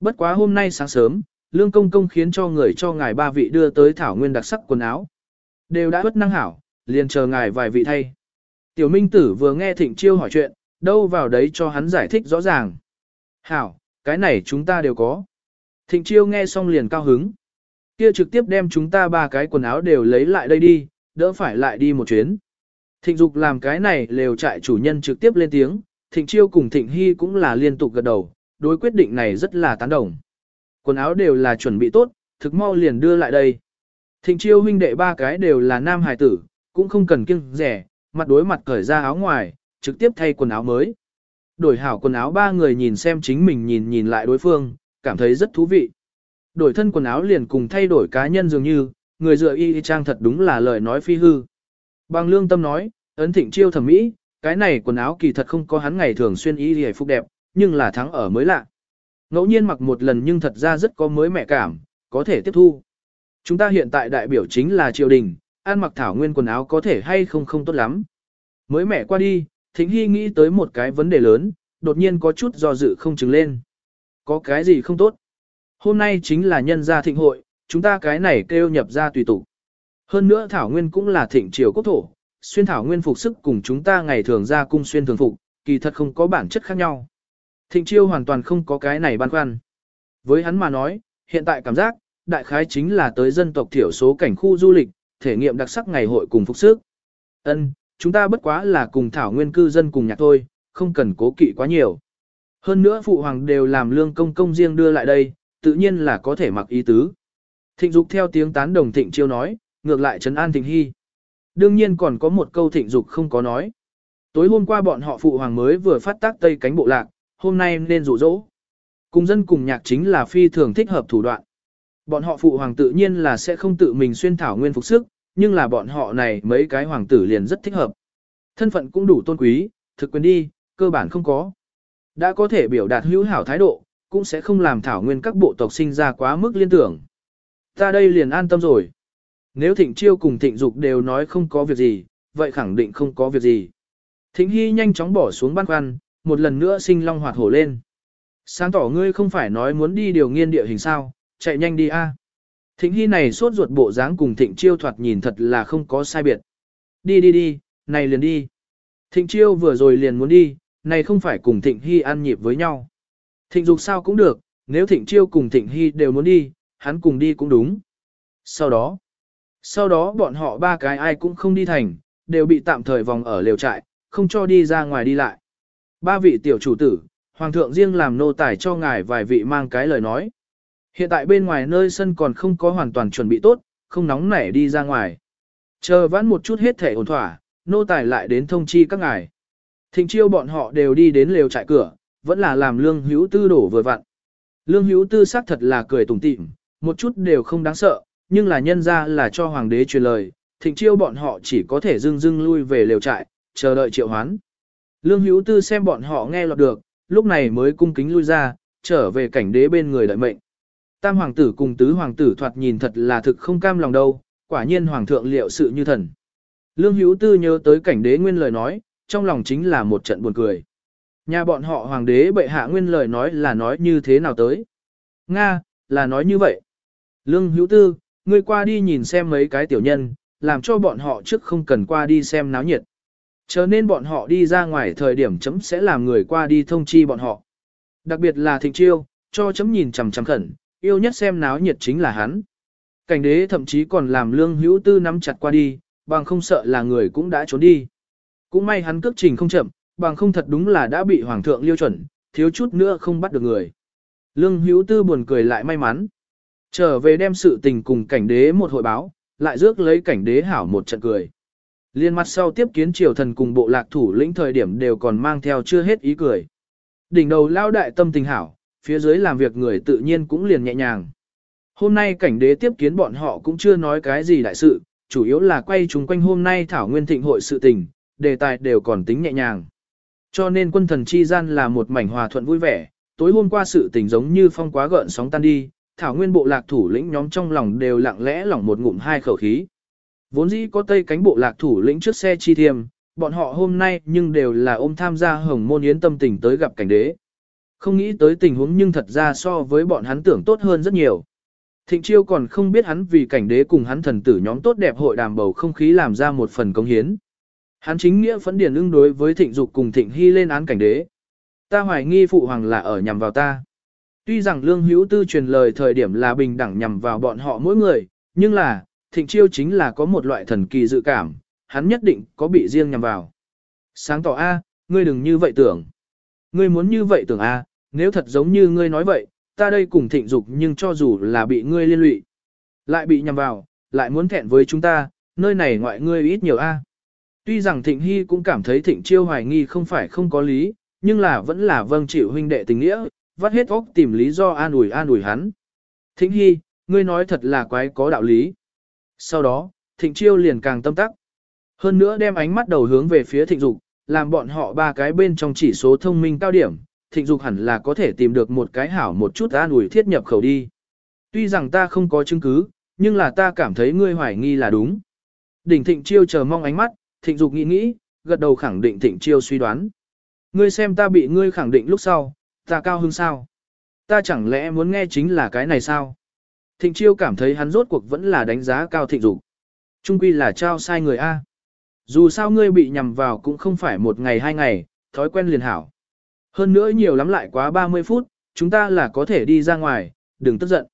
Bất quá hôm nay sáng sớm, lương công công khiến cho người cho ngài ba vị đưa tới thảo nguyên đặc sắc quần áo. Đều đã bất năng hảo, liền chờ ngài vài vị thay. Tiểu minh tử vừa nghe thịnh chiêu hỏi chuyện, đâu vào đấy cho hắn giải thích rõ ràng. Hảo, cái này chúng ta đều có. Thịnh chiêu nghe xong liền cao hứng. Kia trực tiếp đem chúng ta ba cái quần áo đều lấy lại đây đi, đỡ phải lại đi một chuyến. Thịnh dục làm cái này lều trại chủ nhân trực tiếp lên tiếng, thịnh chiêu cùng thịnh hy cũng là liên tục gật đầu, đối quyết định này rất là tán đồng. Quần áo đều là chuẩn bị tốt, thực mau liền đưa lại đây. Thịnh chiêu huynh đệ ba cái đều là nam hài tử, cũng không cần kiêng rẻ, mặt đối mặt cởi ra áo ngoài, trực tiếp thay quần áo mới. Đổi hảo quần áo ba người nhìn xem chính mình nhìn nhìn lại đối phương, cảm thấy rất thú vị. Đổi thân quần áo liền cùng thay đổi cá nhân dường như, người dựa y trang thật đúng là lời nói phi hư. Bằng lương tâm nói, ấn thịnh chiêu thẩm mỹ, cái này quần áo kỳ thật không có hắn ngày thường xuyên y hề phúc đẹp, nhưng là thắng ở mới lạ. Ngẫu nhiên mặc một lần nhưng thật ra rất có mới mẹ cảm, có thể tiếp thu. Chúng ta hiện tại đại biểu chính là triều đình, ăn mặc thảo nguyên quần áo có thể hay không không tốt lắm. Mới mẹ qua đi, Thịnh Hy nghĩ tới một cái vấn đề lớn, đột nhiên có chút do dự không chứng lên. Có cái gì không tốt? Hôm nay chính là nhân gia thịnh hội, chúng ta cái này kêu nhập ra tùy tụ. Hơn nữa Thảo Nguyên cũng là thịnh triều quốc thổ, xuyên Thảo Nguyên phục sức cùng chúng ta ngày thường ra cung xuyên thường phục, kỳ thật không có bản chất khác nhau. Thịnh chiêu hoàn toàn không có cái này băn khoăn. Với hắn mà nói, hiện tại cảm giác, đại khái chính là tới dân tộc thiểu số cảnh khu du lịch, thể nghiệm đặc sắc ngày hội cùng phục sức. Ân, chúng ta bất quá là cùng thảo nguyên cư dân cùng nhạc thôi, không cần cố kỵ quá nhiều. Hơn nữa phụ hoàng đều làm lương công công riêng đưa lại đây, tự nhiên là có thể mặc ý tứ. Thịnh dục theo tiếng tán đồng thịnh chiêu nói, ngược lại trấn an thịnh hy. Đương nhiên còn có một câu thịnh dục không có nói. Tối hôm qua bọn họ phụ hoàng mới vừa phát tác tây cánh bộ lạc, hôm nay nên rủ dỗ. Cùng dân cùng nhạc chính là phi thường thích hợp thủ đoạn. Bọn họ phụ hoàng tự nhiên là sẽ không tự mình xuyên thảo nguyên phục sức, nhưng là bọn họ này mấy cái hoàng tử liền rất thích hợp. Thân phận cũng đủ tôn quý, thực quyền đi, cơ bản không có. Đã có thể biểu đạt hữu hảo thái độ, cũng sẽ không làm thảo nguyên các bộ tộc sinh ra quá mức liên tưởng. Ta đây liền an tâm rồi. Nếu thịnh chiêu cùng thịnh dục đều nói không có việc gì, vậy khẳng định không có việc gì. Thịnh hy nhanh chóng bỏ xuống băn khoăn, một lần nữa sinh long hoạt hổ lên. Sáng tỏ ngươi không phải nói muốn đi điều nghiên địa hình sao, chạy nhanh đi a. Thịnh Hy này sốt ruột bộ dáng cùng Thịnh Chiêu thoạt nhìn thật là không có sai biệt. Đi đi đi, này liền đi. Thịnh Chiêu vừa rồi liền muốn đi, này không phải cùng Thịnh Hy ăn nhịp với nhau. Thịnh Dục sao cũng được, nếu Thịnh Chiêu cùng Thịnh Hy đều muốn đi, hắn cùng đi cũng đúng. Sau đó, sau đó bọn họ ba cái ai cũng không đi thành, đều bị tạm thời vòng ở lều trại, không cho đi ra ngoài đi lại. Ba vị tiểu chủ tử, Hoàng thượng riêng làm nô tài cho ngài vài vị mang cái lời nói. Hiện tại bên ngoài nơi sân còn không có hoàn toàn chuẩn bị tốt, không nóng nảy đi ra ngoài. Chờ vãn một chút hết thể ổn thỏa, nô tài lại đến thông chi các ngài. Thịnh chiêu bọn họ đều đi đến lều trại cửa, vẫn là làm lương hữu tư đổ vừa vặn. Lương hữu tư xác thật là cười tủm tỉm, một chút đều không đáng sợ, nhưng là nhân ra là cho hoàng đế truyền lời, thịnh chiêu bọn họ chỉ có thể dưng dưng lui về lều trại, chờ đợi triệu hoán. Lương hữu tư xem bọn họ nghe lọt được, lúc này mới cung kính lui ra, trở về cảnh đế bên người đợi mệnh. Tam hoàng tử cùng tứ hoàng tử thoạt nhìn thật là thực không cam lòng đâu, quả nhiên hoàng thượng liệu sự như thần. Lương hữu tư nhớ tới cảnh đế nguyên lời nói, trong lòng chính là một trận buồn cười. Nhà bọn họ hoàng đế bệ hạ nguyên lời nói là nói như thế nào tới. Nga, là nói như vậy. Lương hữu tư, ngươi qua đi nhìn xem mấy cái tiểu nhân, làm cho bọn họ trước không cần qua đi xem náo nhiệt. Chờ nên bọn họ đi ra ngoài thời điểm chấm sẽ làm người qua đi thông chi bọn họ. Đặc biệt là thịnh chiêu, cho chấm nhìn chằm chằm khẩn, yêu nhất xem náo nhiệt chính là hắn. Cảnh đế thậm chí còn làm lương hữu tư nắm chặt qua đi, bằng không sợ là người cũng đã trốn đi. Cũng may hắn cước trình không chậm, bằng không thật đúng là đã bị hoàng thượng liêu chuẩn, thiếu chút nữa không bắt được người. Lương hữu tư buồn cười lại may mắn. Trở về đem sự tình cùng cảnh đế một hội báo, lại rước lấy cảnh đế hảo một trận cười. Liên mặt sau tiếp kiến triều thần cùng bộ lạc thủ lĩnh thời điểm đều còn mang theo chưa hết ý cười. Đỉnh đầu lao đại tâm tình hảo, phía dưới làm việc người tự nhiên cũng liền nhẹ nhàng. Hôm nay cảnh đế tiếp kiến bọn họ cũng chưa nói cái gì đại sự, chủ yếu là quay chúng quanh hôm nay thảo nguyên thịnh hội sự tình, đề tài đều còn tính nhẹ nhàng. Cho nên quân thần chi gian là một mảnh hòa thuận vui vẻ, tối hôm qua sự tình giống như phong quá gợn sóng tan đi, thảo nguyên bộ lạc thủ lĩnh nhóm trong lòng đều lặng lẽ lỏng một ngụm hai khẩu khí. Vốn dĩ có tây cánh bộ lạc thủ lĩnh trước xe chi thiêm, bọn họ hôm nay nhưng đều là ôm tham gia hồng môn yến tâm tình tới gặp cảnh đế. Không nghĩ tới tình huống nhưng thật ra so với bọn hắn tưởng tốt hơn rất nhiều. Thịnh chiêu còn không biết hắn vì cảnh đế cùng hắn thần tử nhóm tốt đẹp hội đàm bầu không khí làm ra một phần công hiến. Hắn chính nghĩa phẫn điển ưng đối với thịnh dục cùng thịnh hy lên án cảnh đế. Ta hoài nghi phụ hoàng là ở nhằm vào ta. Tuy rằng lương hữu tư truyền lời thời điểm là bình đẳng nhằm vào bọn họ mỗi người, nhưng là, thịnh chiêu chính là có một loại thần kỳ dự cảm, hắn nhất định có bị riêng nhằm vào. Sáng tỏ A, ngươi đừng như vậy tưởng. Ngươi muốn như vậy tưởng A, nếu thật giống như ngươi nói vậy, ta đây cùng thịnh dục nhưng cho dù là bị ngươi liên lụy, lại bị nhằm vào, lại muốn thẹn với chúng ta, nơi này ngoại ngươi ít nhiều A. Tuy rằng thịnh hy cũng cảm thấy thịnh chiêu hoài nghi không phải không có lý, nhưng là vẫn là vâng chịu huynh đệ tình nghĩa, vắt hết óc tìm lý do an ủi an ủi hắn. Thịnh hy, ngươi nói thật là quái có đạo lý. Sau đó, thịnh chiêu liền càng tâm tắc. Hơn nữa đem ánh mắt đầu hướng về phía thịnh dục, làm bọn họ ba cái bên trong chỉ số thông minh cao điểm, thịnh dục hẳn là có thể tìm được một cái hảo một chút an ủi thiết nhập khẩu đi. Tuy rằng ta không có chứng cứ, nhưng là ta cảm thấy ngươi hoài nghi là đúng. Đỉnh thịnh chiêu chờ mong ánh mắt, thịnh dục nghĩ nghĩ, gật đầu khẳng định thịnh chiêu suy đoán. Ngươi xem ta bị ngươi khẳng định lúc sau, ta cao hơn sao? Ta chẳng lẽ muốn nghe chính là cái này sao? Thịnh chiêu cảm thấy hắn rốt cuộc vẫn là đánh giá cao thịnh dục. Trung quy là trao sai người A. Dù sao ngươi bị nhầm vào cũng không phải một ngày hai ngày, thói quen liền hảo. Hơn nữa nhiều lắm lại quá 30 phút, chúng ta là có thể đi ra ngoài, đừng tức giận.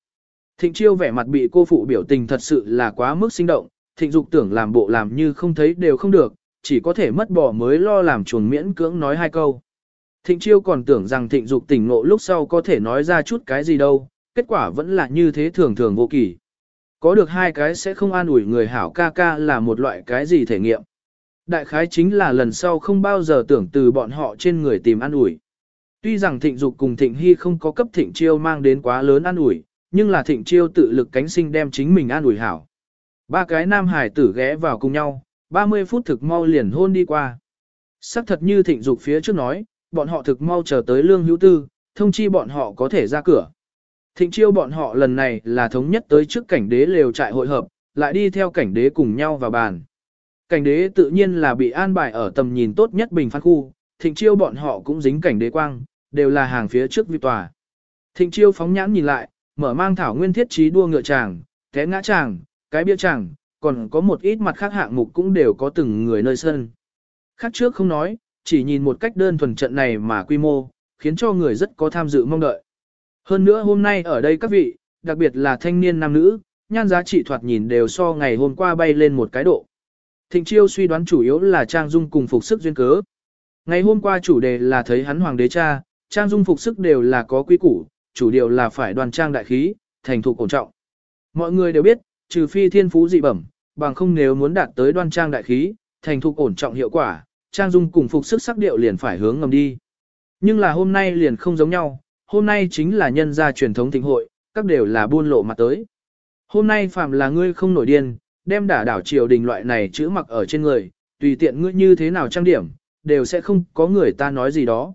Thịnh chiêu vẻ mặt bị cô phụ biểu tình thật sự là quá mức sinh động, thịnh dục tưởng làm bộ làm như không thấy đều không được, chỉ có thể mất bỏ mới lo làm chuồn miễn cưỡng nói hai câu. Thịnh chiêu còn tưởng rằng thịnh dục tỉnh ngộ lúc sau có thể nói ra chút cái gì đâu, kết quả vẫn là như thế thường thường vô kỳ. Có được hai cái sẽ không an ủi người hảo ca ca là một loại cái gì thể nghiệm. Đại khái chính là lần sau không bao giờ tưởng từ bọn họ trên người tìm an ủi. Tuy rằng thịnh dục cùng thịnh hy không có cấp thịnh chiêu mang đến quá lớn an ủi, nhưng là thịnh chiêu tự lực cánh sinh đem chính mình an ủi hảo. Ba cái nam hải tử ghé vào cùng nhau, 30 phút thực mau liền hôn đi qua. Sắc thật như thịnh dục phía trước nói, bọn họ thực mau chờ tới lương hữu tư, thông chi bọn họ có thể ra cửa. Thịnh chiêu bọn họ lần này là thống nhất tới trước cảnh đế lều trại hội hợp, lại đi theo cảnh đế cùng nhau vào bàn. Cảnh đế tự nhiên là bị an bài ở tầm nhìn tốt nhất bình phán khu, thịnh chiêu bọn họ cũng dính cảnh đế quang, đều là hàng phía trước vi tòa. Thịnh chiêu phóng nhãn nhìn lại, mở mang thảo nguyên thiết trí đua ngựa chàng, té ngã chàng, cái bia chàng, còn có một ít mặt khác hạng mục cũng đều có từng người nơi sân. Khác trước không nói, chỉ nhìn một cách đơn thuần trận này mà quy mô, khiến cho người rất có tham dự mong đợi. Hơn nữa hôm nay ở đây các vị, đặc biệt là thanh niên nam nữ, nhan giá trị thoạt nhìn đều so ngày hôm qua bay lên một cái độ. Thịnh chiêu suy đoán chủ yếu là Trang Dung cùng phục sức duyên cớ. Ngày hôm qua chủ đề là thấy hắn hoàng đế cha, Trang Dung phục sức đều là có quy củ, chủ điều là phải đoàn trang đại khí, thành thục cổ trọng. Mọi người đều biết, trừ phi thiên phú dị bẩm, bằng không nếu muốn đạt tới đoan trang đại khí, thành thục ổn trọng hiệu quả, trang dung cùng phục sức sắc điệu liền phải hướng ngầm đi. Nhưng là hôm nay liền không giống nhau, hôm nay chính là nhân gia truyền thống thịnh hội, các đều là buôn lộ mặt tới. Hôm nay phạm là ngươi không nổi điên, đem đả đảo triều đình loại này chữ mặc ở trên người, tùy tiện ngươi như thế nào trang điểm, đều sẽ không có người ta nói gì đó.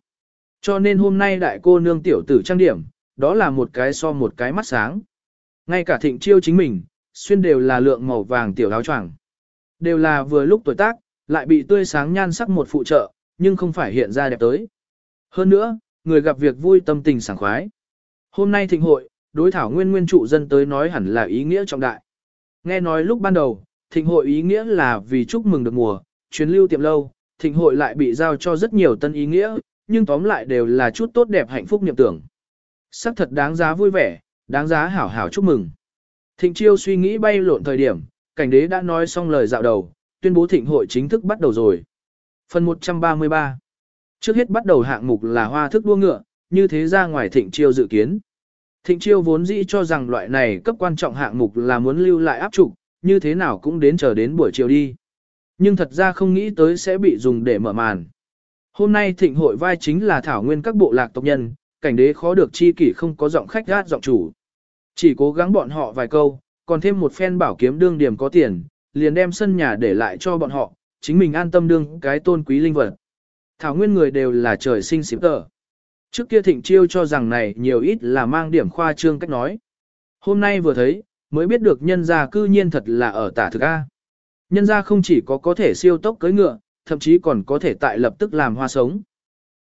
Cho nên hôm nay đại cô nương tiểu tử trang điểm, đó là một cái so một cái mắt sáng. Ngay cả thịnh chiêu chính mình, xuyên đều là lượng màu vàng tiểu áo choàng. Đều là vừa lúc tuổi tác, lại bị tươi sáng nhan sắc một phụ trợ, nhưng không phải hiện ra đẹp tới. Hơn nữa, người gặp việc vui tâm tình sảng khoái. Hôm nay thịnh hội, đối thảo nguyên nguyên trụ dân tới nói hẳn là ý nghĩa trọng đại. Nghe nói lúc ban đầu, thịnh hội ý nghĩa là vì chúc mừng được mùa, chuyến lưu tiệm lâu, thịnh hội lại bị giao cho rất nhiều tân ý nghĩa, nhưng tóm lại đều là chút tốt đẹp hạnh phúc niệm tưởng. Sắc thật đáng giá vui vẻ, đáng giá hảo hảo chúc mừng. Thịnh chiêu suy nghĩ bay lộn thời điểm, cảnh đế đã nói xong lời dạo đầu, tuyên bố thịnh hội chính thức bắt đầu rồi. Phần 133 Trước hết bắt đầu hạng mục là hoa thức đua ngựa, như thế ra ngoài thịnh chiêu dự kiến. Thịnh chiêu vốn dĩ cho rằng loại này cấp quan trọng hạng mục là muốn lưu lại áp trục, như thế nào cũng đến chờ đến buổi chiều đi. Nhưng thật ra không nghĩ tới sẽ bị dùng để mở màn. Hôm nay thịnh hội vai chính là thảo nguyên các bộ lạc tộc nhân, cảnh đế khó được chi kỷ không có giọng khách gát giọng chủ. Chỉ cố gắng bọn họ vài câu, còn thêm một phen bảo kiếm đương điểm có tiền, liền đem sân nhà để lại cho bọn họ, chính mình an tâm đương cái tôn quý linh vật. Thảo nguyên người đều là trời sinh xịp tờ. Trước kia thịnh chiêu cho rằng này nhiều ít là mang điểm khoa trương cách nói. Hôm nay vừa thấy, mới biết được nhân gia cư nhiên thật là ở tả thực A. Nhân gia không chỉ có có thể siêu tốc cưới ngựa, thậm chí còn có thể tại lập tức làm hoa sống.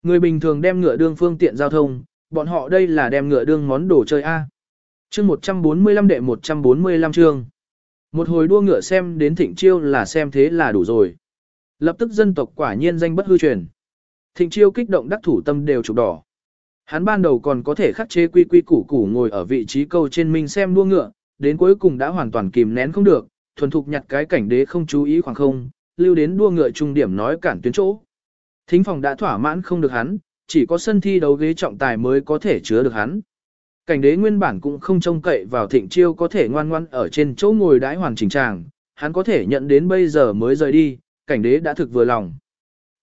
Người bình thường đem ngựa đương phương tiện giao thông, bọn họ đây là đem ngựa đương món đồ chơi A. chương 145 đệ 145 chương. Một hồi đua ngựa xem đến thịnh chiêu là xem thế là đủ rồi. Lập tức dân tộc quả nhiên danh bất hư truyền. Thịnh chiêu kích động đắc thủ tâm đều trục đỏ. Hắn ban đầu còn có thể khắc chế quy quy củ củ ngồi ở vị trí câu trên mình xem đua ngựa, đến cuối cùng đã hoàn toàn kìm nén không được, thuần thục nhặt cái cảnh đế không chú ý khoảng không, lưu đến đua ngựa trung điểm nói cản tuyến chỗ. Thính phòng đã thỏa mãn không được hắn, chỉ có sân thi đấu ghế trọng tài mới có thể chứa được hắn. Cảnh đế nguyên bản cũng không trông cậy vào thịnh chiêu có thể ngoan ngoan ở trên chỗ ngồi đãi hoàn chỉnh tràng, hắn có thể nhận đến bây giờ mới rời đi, cảnh đế đã thực vừa lòng.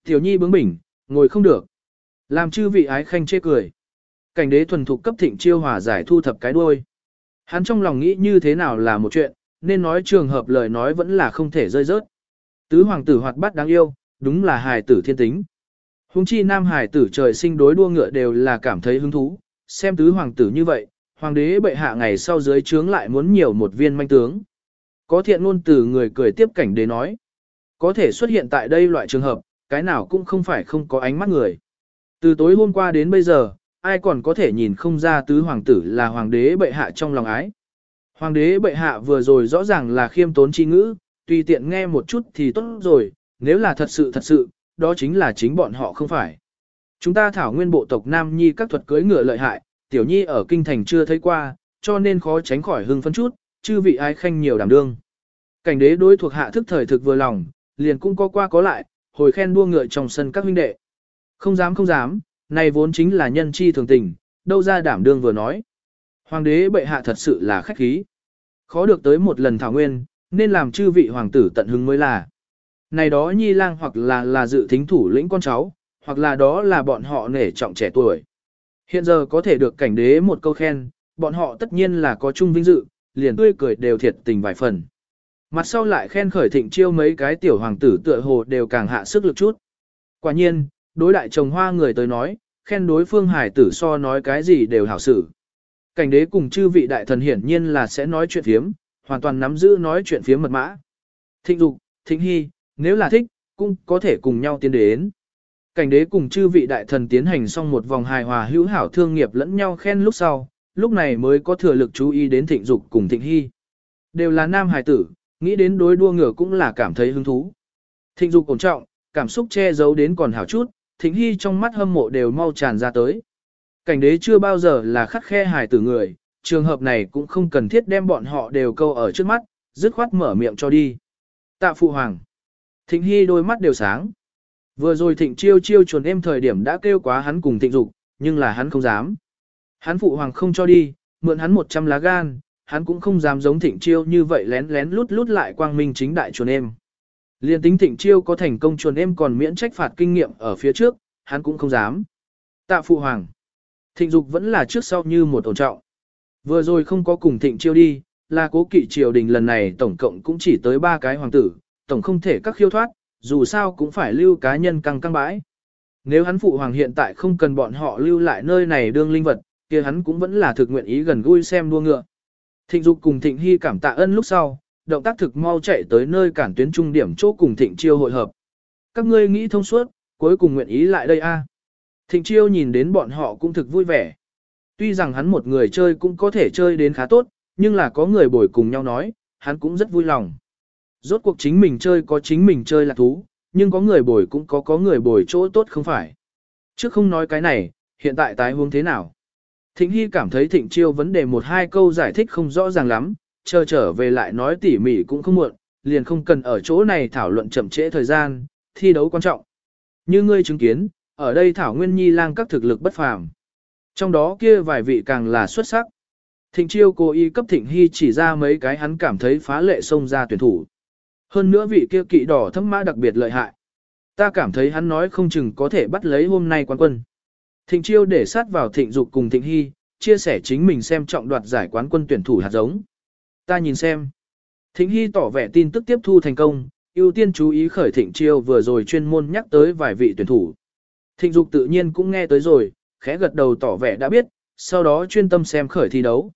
Tiểu nhi bướng bỉnh, ngồi không được. Làm chư vị ái khanh chê cười. Cảnh đế thuần thục cấp thịnh chiêu hòa giải thu thập cái đuôi. Hắn trong lòng nghĩ như thế nào là một chuyện, nên nói trường hợp lời nói vẫn là không thể rơi rớt. Tứ hoàng tử hoạt bát đáng yêu, đúng là hài tử thiên tính. Hùng chi nam hài tử trời sinh đối đua ngựa đều là cảm thấy hứng thú, xem tứ hoàng tử như vậy, hoàng đế bệ hạ ngày sau dưới trướng lại muốn nhiều một viên manh tướng. Có thiện ngôn từ người cười tiếp cảnh đế nói. Có thể xuất hiện tại đây loại trường hợp, cái nào cũng không phải không có ánh mắt người. Từ tối hôm qua đến bây giờ, ai còn có thể nhìn không ra tứ hoàng tử là hoàng đế bệ hạ trong lòng ái. Hoàng đế bệ hạ vừa rồi rõ ràng là khiêm tốn chi ngữ, tùy tiện nghe một chút thì tốt rồi, nếu là thật sự thật sự, đó chính là chính bọn họ không phải. Chúng ta thảo nguyên bộ tộc Nam Nhi các thuật cưới ngựa lợi hại, tiểu nhi ở kinh thành chưa thấy qua, cho nên khó tránh khỏi hưng phấn chút, chư vị ai khanh nhiều đảm đương. Cảnh đế đối thuộc hạ thức thời thực vừa lòng, liền cũng có qua có lại, hồi khen đua ngựa trong sân các huynh đệ. Không dám không dám, này vốn chính là nhân chi thường tình, đâu ra đảm đương vừa nói. Hoàng đế bệ hạ thật sự là khách khí. Khó được tới một lần thảo nguyên, nên làm chư vị hoàng tử tận hứng mới là. Này đó nhi lang hoặc là là dự thính thủ lĩnh con cháu, hoặc là đó là bọn họ nể trọng trẻ tuổi. Hiện giờ có thể được cảnh đế một câu khen, bọn họ tất nhiên là có chung vinh dự, liền tươi cười đều thiệt tình vài phần. Mặt sau lại khen khởi thịnh chiêu mấy cái tiểu hoàng tử tựa hồ đều càng hạ sức lực chút. Quả nhiên, đối đại chồng hoa người tới nói, khen đối phương hải tử so nói cái gì đều hảo xử. Cảnh đế cùng chư vị đại thần hiển nhiên là sẽ nói chuyện phiếm, hoàn toàn nắm giữ nói chuyện phiếm mật mã. Thịnh dục, thịnh hy, nếu là thích, cũng có thể cùng nhau tiến đến. Cảnh đế cùng chư vị đại thần tiến hành xong một vòng hài hòa hữu hảo thương nghiệp lẫn nhau khen lúc sau, lúc này mới có thừa lực chú ý đến thịnh dục cùng thịnh hy. Đều là nam hài tử, nghĩ đến đối đua ngựa cũng là cảm thấy hứng thú. Thịnh dục ổn trọng, cảm xúc che giấu đến còn hảo chút, thịnh hy trong mắt hâm mộ đều mau tràn ra tới. Cảnh đế chưa bao giờ là khắc khe hài tử người, trường hợp này cũng không cần thiết đem bọn họ đều câu ở trước mắt, dứt khoát mở miệng cho đi. Tạ phụ hoàng. Thịnh hy đôi mắt đều sáng. Vừa rồi thịnh chiêu chiêu chuồn em thời điểm đã kêu quá hắn cùng thịnh dục, nhưng là hắn không dám. Hắn phụ hoàng không cho đi, mượn hắn 100 lá gan, hắn cũng không dám giống thịnh chiêu như vậy lén lén lút lút lại quang minh chính đại chuồn em. Liên tính thịnh chiêu có thành công chuồn em còn miễn trách phạt kinh nghiệm ở phía trước, hắn cũng không dám. Tạ phụ hoàng. Thịnh dục vẫn là trước sau như một ổn trọng. Vừa rồi không có cùng thịnh chiêu đi, là cố kỵ triều đình lần này tổng cộng cũng chỉ tới ba cái hoàng tử, tổng không thể các khiêu thoát, dù sao cũng phải lưu cá nhân căng căng bãi. Nếu hắn phụ hoàng hiện tại không cần bọn họ lưu lại nơi này đương linh vật, kia hắn cũng vẫn là thực nguyện ý gần gũi xem đua ngựa. Thịnh Dục cùng Thịnh Hy cảm tạ ân lúc sau, động tác thực mau chạy tới nơi cản tuyến trung điểm chỗ cùng Thịnh Chiêu hội hợp. Các ngươi nghĩ thông suốt, cuối cùng nguyện ý lại đây a. Thịnh Chiêu nhìn đến bọn họ cũng thực vui vẻ. Tuy rằng hắn một người chơi cũng có thể chơi đến khá tốt, nhưng là có người bồi cùng nhau nói, hắn cũng rất vui lòng. Rốt cuộc chính mình chơi có chính mình chơi là thú, nhưng có người bồi cũng có có người bồi chỗ tốt không phải. Trước không nói cái này, hiện tại tái huống thế nào? Thịnh Hy cảm thấy Thịnh Chiêu vấn đề một hai câu giải thích không rõ ràng lắm, chờ trở về lại nói tỉ mỉ cũng không muộn, liền không cần ở chỗ này thảo luận chậm trễ thời gian, thi đấu quan trọng. Như ngươi chứng kiến, ở đây Thảo Nguyên Nhi lang các thực lực bất phàm. Trong đó kia vài vị càng là xuất sắc. Thịnh Chiêu cố ý cấp Thịnh Hy chỉ ra mấy cái hắn cảm thấy phá lệ xông ra tuyển thủ. Hơn nữa vị kia kỵ đỏ thâm mã đặc biệt lợi hại. Ta cảm thấy hắn nói không chừng có thể bắt lấy hôm nay quán quân. Thịnh chiêu để sát vào thịnh dục cùng thịnh hy, chia sẻ chính mình xem trọng đoạt giải quán quân tuyển thủ hạt giống. Ta nhìn xem. Thịnh hy tỏ vẻ tin tức tiếp thu thành công, ưu tiên chú ý khởi thịnh chiêu vừa rồi chuyên môn nhắc tới vài vị tuyển thủ. Thịnh dục tự nhiên cũng nghe tới rồi, khẽ gật đầu tỏ vẻ đã biết, sau đó chuyên tâm xem khởi thi đấu.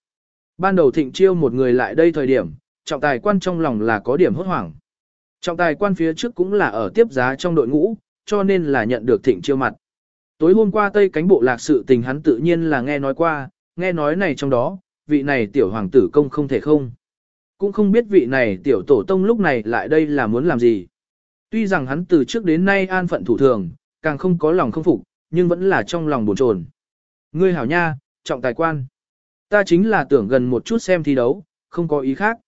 Ban đầu thịnh chiêu một người lại đây thời điểm, trọng tài quan trong lòng là có điểm hốt hoảng. Trọng tài quan phía trước cũng là ở tiếp giá trong đội ngũ, cho nên là nhận được thịnh chiêu mặt. Tối hôm qua Tây cánh bộ lạc sự tình hắn tự nhiên là nghe nói qua, nghe nói này trong đó, vị này tiểu hoàng tử công không thể không. Cũng không biết vị này tiểu tổ tông lúc này lại đây là muốn làm gì. Tuy rằng hắn từ trước đến nay an phận thủ thường, càng không có lòng không phục, nhưng vẫn là trong lòng buồn chồn. Ngươi hảo nha, trọng tài quan. Ta chính là tưởng gần một chút xem thi đấu, không có ý khác.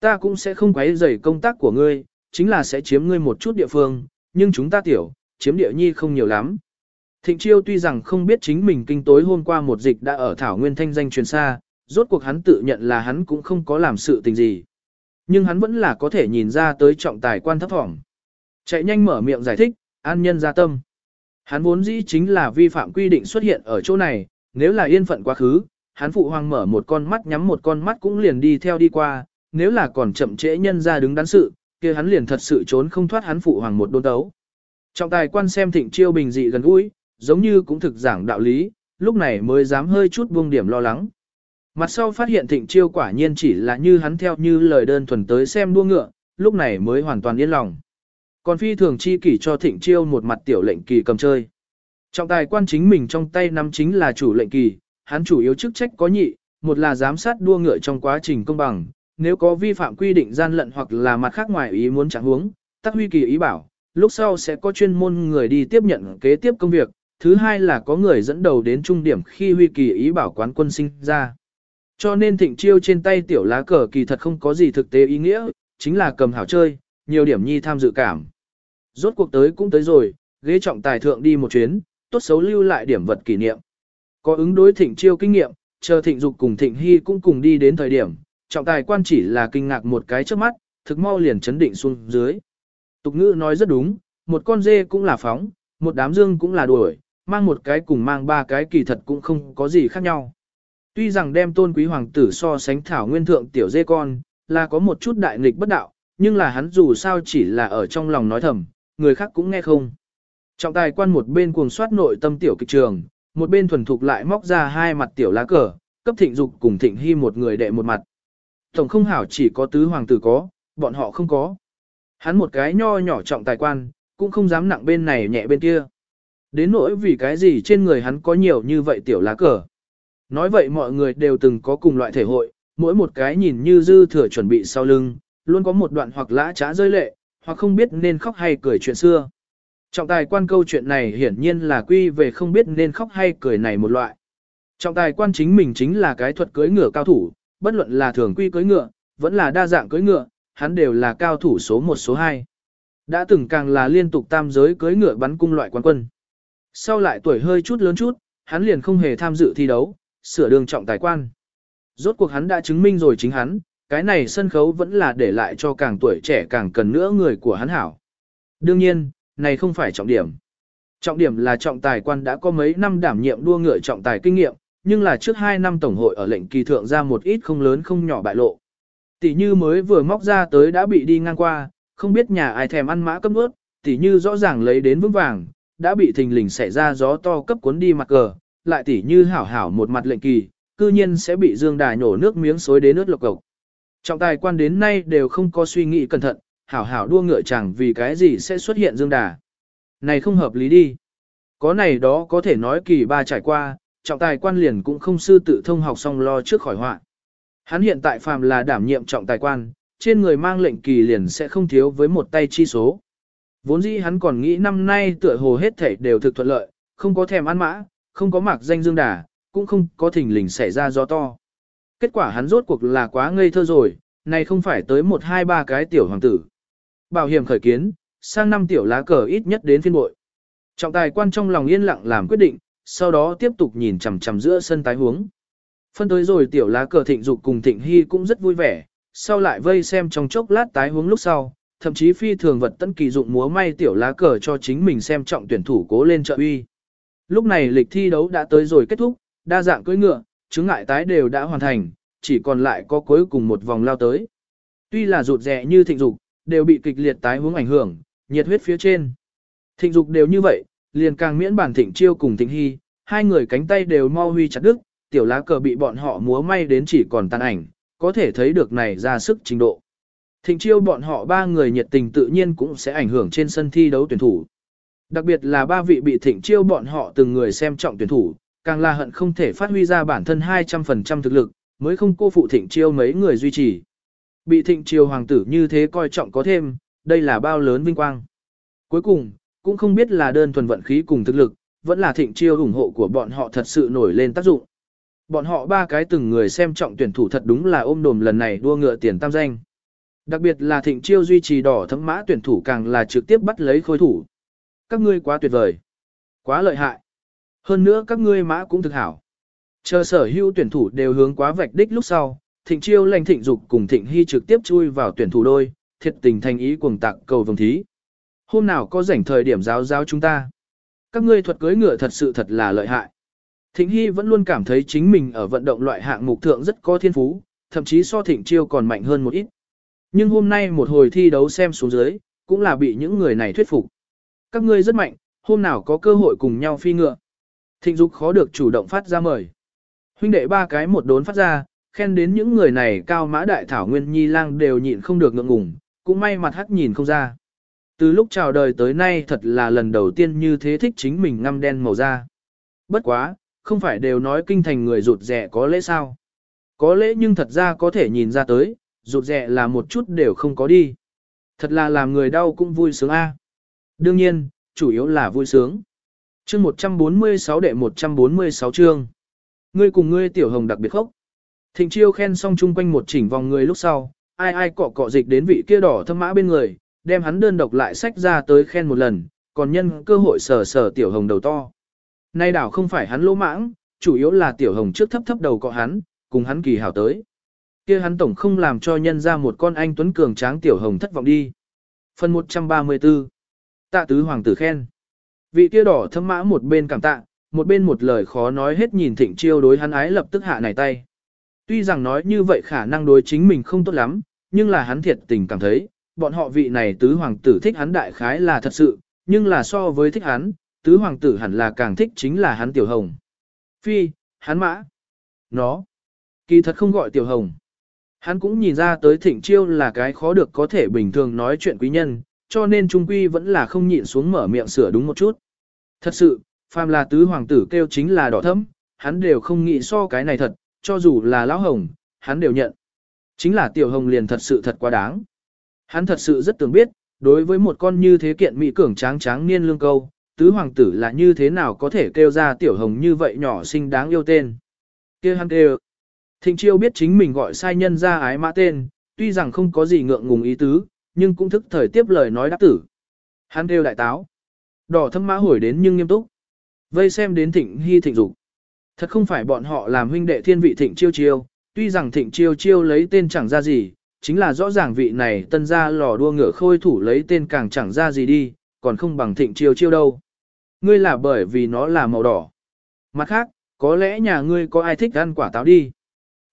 Ta cũng sẽ không quấy rầy công tác của ngươi, chính là sẽ chiếm ngươi một chút địa phương, nhưng chúng ta tiểu, chiếm địa nhi không nhiều lắm. Thịnh Chiêu tuy rằng không biết chính mình kinh tối hôm qua một dịch đã ở Thảo Nguyên thanh danh truyền xa, rốt cuộc hắn tự nhận là hắn cũng không có làm sự tình gì. Nhưng hắn vẫn là có thể nhìn ra tới trọng tài quan thấp thỏm. Chạy nhanh mở miệng giải thích, an nhân ra tâm. Hắn vốn dĩ chính là vi phạm quy định xuất hiện ở chỗ này, nếu là yên phận quá khứ, hắn phụ hoàng mở một con mắt nhắm một con mắt cũng liền đi theo đi qua, nếu là còn chậm trễ nhân ra đứng đắn sự, kia hắn liền thật sự trốn không thoát hắn phụ hoàng một đôn đấu. Trọng tài quan xem thịnh chiêu bình dị gần gũi, giống như cũng thực giảng đạo lý, lúc này mới dám hơi chút buông điểm lo lắng. Mặt sau phát hiện thịnh chiêu quả nhiên chỉ là như hắn theo như lời đơn thuần tới xem đua ngựa, lúc này mới hoàn toàn yên lòng. Còn phi thường chi kỷ cho thịnh chiêu một mặt tiểu lệnh kỳ cầm chơi. Trọng tài quan chính mình trong tay nắm chính là chủ lệnh kỳ, hắn chủ yếu chức trách có nhị, một là giám sát đua ngựa trong quá trình công bằng, nếu có vi phạm quy định gian lận hoặc là mặt khác ngoài ý muốn trả huống, tắc huy kỳ ý bảo, lúc sau sẽ có chuyên môn người đi tiếp nhận kế tiếp công việc, thứ hai là có người dẫn đầu đến trung điểm khi huy kỳ ý bảo quán quân sinh ra. Cho nên thịnh chiêu trên tay tiểu lá cờ kỳ thật không có gì thực tế ý nghĩa, chính là cầm hảo chơi, nhiều điểm nhi tham dự cảm. Rốt cuộc tới cũng tới rồi, ghế trọng tài thượng đi một chuyến, tốt xấu lưu lại điểm vật kỷ niệm. Có ứng đối thịnh chiêu kinh nghiệm, chờ thịnh dục cùng thịnh hy cũng cùng đi đến thời điểm, trọng tài quan chỉ là kinh ngạc một cái trước mắt, thực mau liền chấn định xuống dưới. Tục ngữ nói rất đúng, một con dê cũng là phóng, một đám dương cũng là đuổi, mang một cái cùng mang ba cái kỳ thật cũng không có gì khác nhau. Tuy rằng đem tôn quý hoàng tử so sánh thảo nguyên thượng tiểu dê con, là có một chút đại nghịch bất đạo, nhưng là hắn dù sao chỉ là ở trong lòng nói thầm, người khác cũng nghe không. Trọng tài quan một bên cuồng soát nội tâm tiểu kịch trường, một bên thuần thục lại móc ra hai mặt tiểu lá cờ, cấp thịnh dục cùng thịnh hy một người đệ một mặt. Tổng không hảo chỉ có tứ hoàng tử có, bọn họ không có. Hắn một cái nho nhỏ trọng tài quan, cũng không dám nặng bên này nhẹ bên kia. Đến nỗi vì cái gì trên người hắn có nhiều như vậy tiểu lá cờ. Nói vậy mọi người đều từng có cùng loại thể hội, mỗi một cái nhìn như dư thừa chuẩn bị sau lưng, luôn có một đoạn hoặc lã trá rơi lệ, hoặc không biết nên khóc hay cười chuyện xưa. Trọng tài quan câu chuyện này hiển nhiên là quy về không biết nên khóc hay cười này một loại. Trọng tài quan chính mình chính là cái thuật cưỡi ngựa cao thủ, bất luận là thường quy cưỡi ngựa, vẫn là đa dạng cưỡi ngựa, hắn đều là cao thủ số 1 số 2. Đã từng càng là liên tục tam giới cưỡi ngựa bắn cung loại quán quân. Sau lại tuổi hơi chút lớn chút, hắn liền không hề tham dự thi đấu, sửa đường trọng tài quan. Rốt cuộc hắn đã chứng minh rồi chính hắn, cái này sân khấu vẫn là để lại cho càng tuổi trẻ càng cần nữa người của hắn hảo. Đương nhiên, này không phải trọng điểm. Trọng điểm là trọng tài quan đã có mấy năm đảm nhiệm đua ngựa trọng tài kinh nghiệm, nhưng là trước 2 năm tổng hội ở lệnh kỳ thượng ra một ít không lớn không nhỏ bại lộ. Tỷ như mới vừa móc ra tới đã bị đi ngang qua, không biết nhà ai thèm ăn mã cấp nước, tỷ như rõ ràng lấy đến vững vàng, đã bị thình lình xảy ra gió to cấp cuốn đi mặt cờ, lại tỷ như hảo hảo một mặt lệnh kỳ, cư nhiên sẽ bị dương đài nổ nước miếng xối đến nước lộc cộc. Trọng tài quan đến nay đều không có suy nghĩ cẩn thận, hảo hảo đua ngựa chẳng vì cái gì sẽ xuất hiện dương đà. Này không hợp lý đi. Có này đó có thể nói kỳ ba trải qua, trọng tài quan liền cũng không sư tự thông học xong lo trước khỏi họa. Hắn hiện tại phàm là đảm nhiệm trọng tài quan, trên người mang lệnh kỳ liền sẽ không thiếu với một tay chi số. Vốn dĩ hắn còn nghĩ năm nay tựa hồ hết thảy đều thực thuận lợi, không có thèm ăn mã, không có mạc danh dương đà, cũng không có thỉnh lình xảy ra gió to. Kết quả hắn rốt cuộc là quá ngây thơ rồi, này không phải tới một hai ba cái tiểu hoàng tử. Bảo hiểm khởi kiến, sang năm tiểu lá cờ ít nhất đến phiên bội. Trọng tài quan trong lòng yên lặng làm quyết định, sau đó tiếp tục nhìn chằm chằm giữa sân tái huống. Phân tới rồi tiểu lá cờ thịnh dục cùng thịnh hy cũng rất vui vẻ, sau lại vây xem trong chốc lát tái huống lúc sau, thậm chí phi thường vật tân kỳ dụng múa may tiểu lá cờ cho chính mình xem trọng tuyển thủ cố lên trợ uy. Lúc này lịch thi đấu đã tới rồi kết thúc, đa dạng cưỡi ngựa, chứng ngại tái đều đã hoàn thành, chỉ còn lại có cuối cùng một vòng lao tới. Tuy là rụt rẻ như thịnh dục, đều bị kịch liệt tái hướng ảnh hưởng, nhiệt huyết phía trên. Thịnh dục đều như vậy, liền càng miễn bản thịnh chiêu cùng thịnh hy, hai người cánh tay đều mau huy chặt đứt, tiểu lá cờ bị bọn họ múa may đến chỉ còn tàn ảnh, có thể thấy được này ra sức trình độ. Thịnh chiêu bọn họ ba người nhiệt tình tự nhiên cũng sẽ ảnh hưởng trên sân thi đấu tuyển thủ. Đặc biệt là ba vị bị thịnh chiêu bọn họ từng người xem trọng tuyển thủ, càng là hận không thể phát huy ra bản thân 200% thực lực, mới không cô phụ thịnh chiêu mấy người duy trì. Bị thịnh chiêu hoàng tử như thế coi trọng có thêm, đây là bao lớn vinh quang. Cuối cùng, cũng không biết là đơn thuần vận khí cùng thực lực, vẫn là thịnh chiêu ủng hộ của bọn họ thật sự nổi lên tác dụng. Bọn họ ba cái từng người xem trọng tuyển thủ thật đúng là ôm đồm lần này đua ngựa tiền tam danh. Đặc biệt là thịnh chiêu duy trì đỏ thấm mã tuyển thủ càng là trực tiếp bắt lấy khối thủ. Các ngươi quá tuyệt vời. Quá lợi hại. Hơn nữa các ngươi mã cũng thực hảo. Chờ sở hữu tuyển thủ đều hướng quá vạch đích lúc sau, thịnh chiêu lành thịnh dục cùng thịnh hy trực tiếp chui vào tuyển thủ đôi, thiệt tình thành ý cuồng tặng cầu vồng thí. Hôm nào có rảnh thời điểm giáo giáo chúng ta. Các ngươi thuật cưới ngựa thật sự thật là lợi hại. Thịnh Hy vẫn luôn cảm thấy chính mình ở vận động loại hạng mục thượng rất có thiên phú, thậm chí so thịnh chiêu còn mạnh hơn một ít. Nhưng hôm nay một hồi thi đấu xem xuống dưới, cũng là bị những người này thuyết phục. Các ngươi rất mạnh, hôm nào có cơ hội cùng nhau phi ngựa. Thịnh Dục khó được chủ động phát ra mời. Huynh đệ ba cái một đốn phát ra, khen đến những người này cao mã đại thảo nguyên nhi lang đều nhịn không được ngượng ngùng, cũng may mặt hắc nhìn không ra. Từ lúc chào đời tới nay thật là lần đầu tiên như thế thích chính mình ngăm đen màu da. Bất quá, không phải đều nói kinh thành người rụt rẻ có lẽ sao. Có lẽ nhưng thật ra có thể nhìn ra tới, rụt rẻ là một chút đều không có đi. Thật là làm người đau cũng vui sướng a. Đương nhiên, chủ yếu là vui sướng. Chương 146 đệ 146 chương. Ngươi cùng ngươi tiểu hồng đặc biệt khốc. Thịnh chiêu khen xong chung quanh một chỉnh vòng người lúc sau, ai ai cọ cọ dịch đến vị kia đỏ thâm mã bên người, đem hắn đơn độc lại sách ra tới khen một lần, còn nhân cơ hội sờ sờ tiểu hồng đầu to. Nay đảo không phải hắn lỗ mãng, chủ yếu là tiểu hồng trước thấp thấp đầu cọ hắn, cùng hắn kỳ hảo tới. kia hắn tổng không làm cho nhân ra một con anh tuấn cường tráng tiểu hồng thất vọng đi. Phần 134 Tạ tứ hoàng tử khen. Vị kia đỏ thâm mã một bên cảm tạ, một bên một lời khó nói hết nhìn thịnh chiêu đối hắn ái lập tức hạ này tay. Tuy rằng nói như vậy khả năng đối chính mình không tốt lắm, nhưng là hắn thiệt tình cảm thấy, bọn họ vị này tứ hoàng tử thích hắn đại khái là thật sự, nhưng là so với thích hắn, tứ hoàng tử hẳn là càng thích chính là hắn tiểu hồng. Phi, hắn mã. Nó. Kỳ thật không gọi tiểu hồng. Hắn cũng nhìn ra tới thịnh chiêu là cái khó được có thể bình thường nói chuyện quý nhân, cho nên trung quy vẫn là không nhịn xuống mở miệng sửa đúng một chút. Thật sự, phàm là tứ hoàng tử kêu chính là đỏ thấm, hắn đều không nghĩ so cái này thật, cho dù là lão hồng, hắn đều nhận. Chính là tiểu hồng liền thật sự thật quá đáng. Hắn thật sự rất tưởng biết, đối với một con như thế kiện mỹ cường tráng tráng niên lương câu, tứ hoàng tử là như thế nào có thể kêu ra tiểu hồng như vậy nhỏ xinh đáng yêu tên. kia hắn kêu. Thịnh chiêu biết chính mình gọi sai nhân ra ái mã tên, tuy rằng không có gì ngượng ngùng ý tứ, nhưng cũng thức thời tiếp lời nói đáp tử. Hắn kêu đại táo. Đỏ thâm mã hồi đến nhưng nghiêm túc. Vây xem đến thịnh hy thịnh dục Thật không phải bọn họ làm huynh đệ thiên vị thịnh chiêu chiêu, tuy rằng thịnh chiêu chiêu lấy tên chẳng ra gì, chính là rõ ràng vị này tân ra lò đua ngựa khôi thủ lấy tên càng chẳng ra gì đi, còn không bằng thịnh chiêu chiêu đâu. Ngươi là bởi vì nó là màu đỏ. Mặt khác, có lẽ nhà ngươi có ai thích ăn quả táo đi.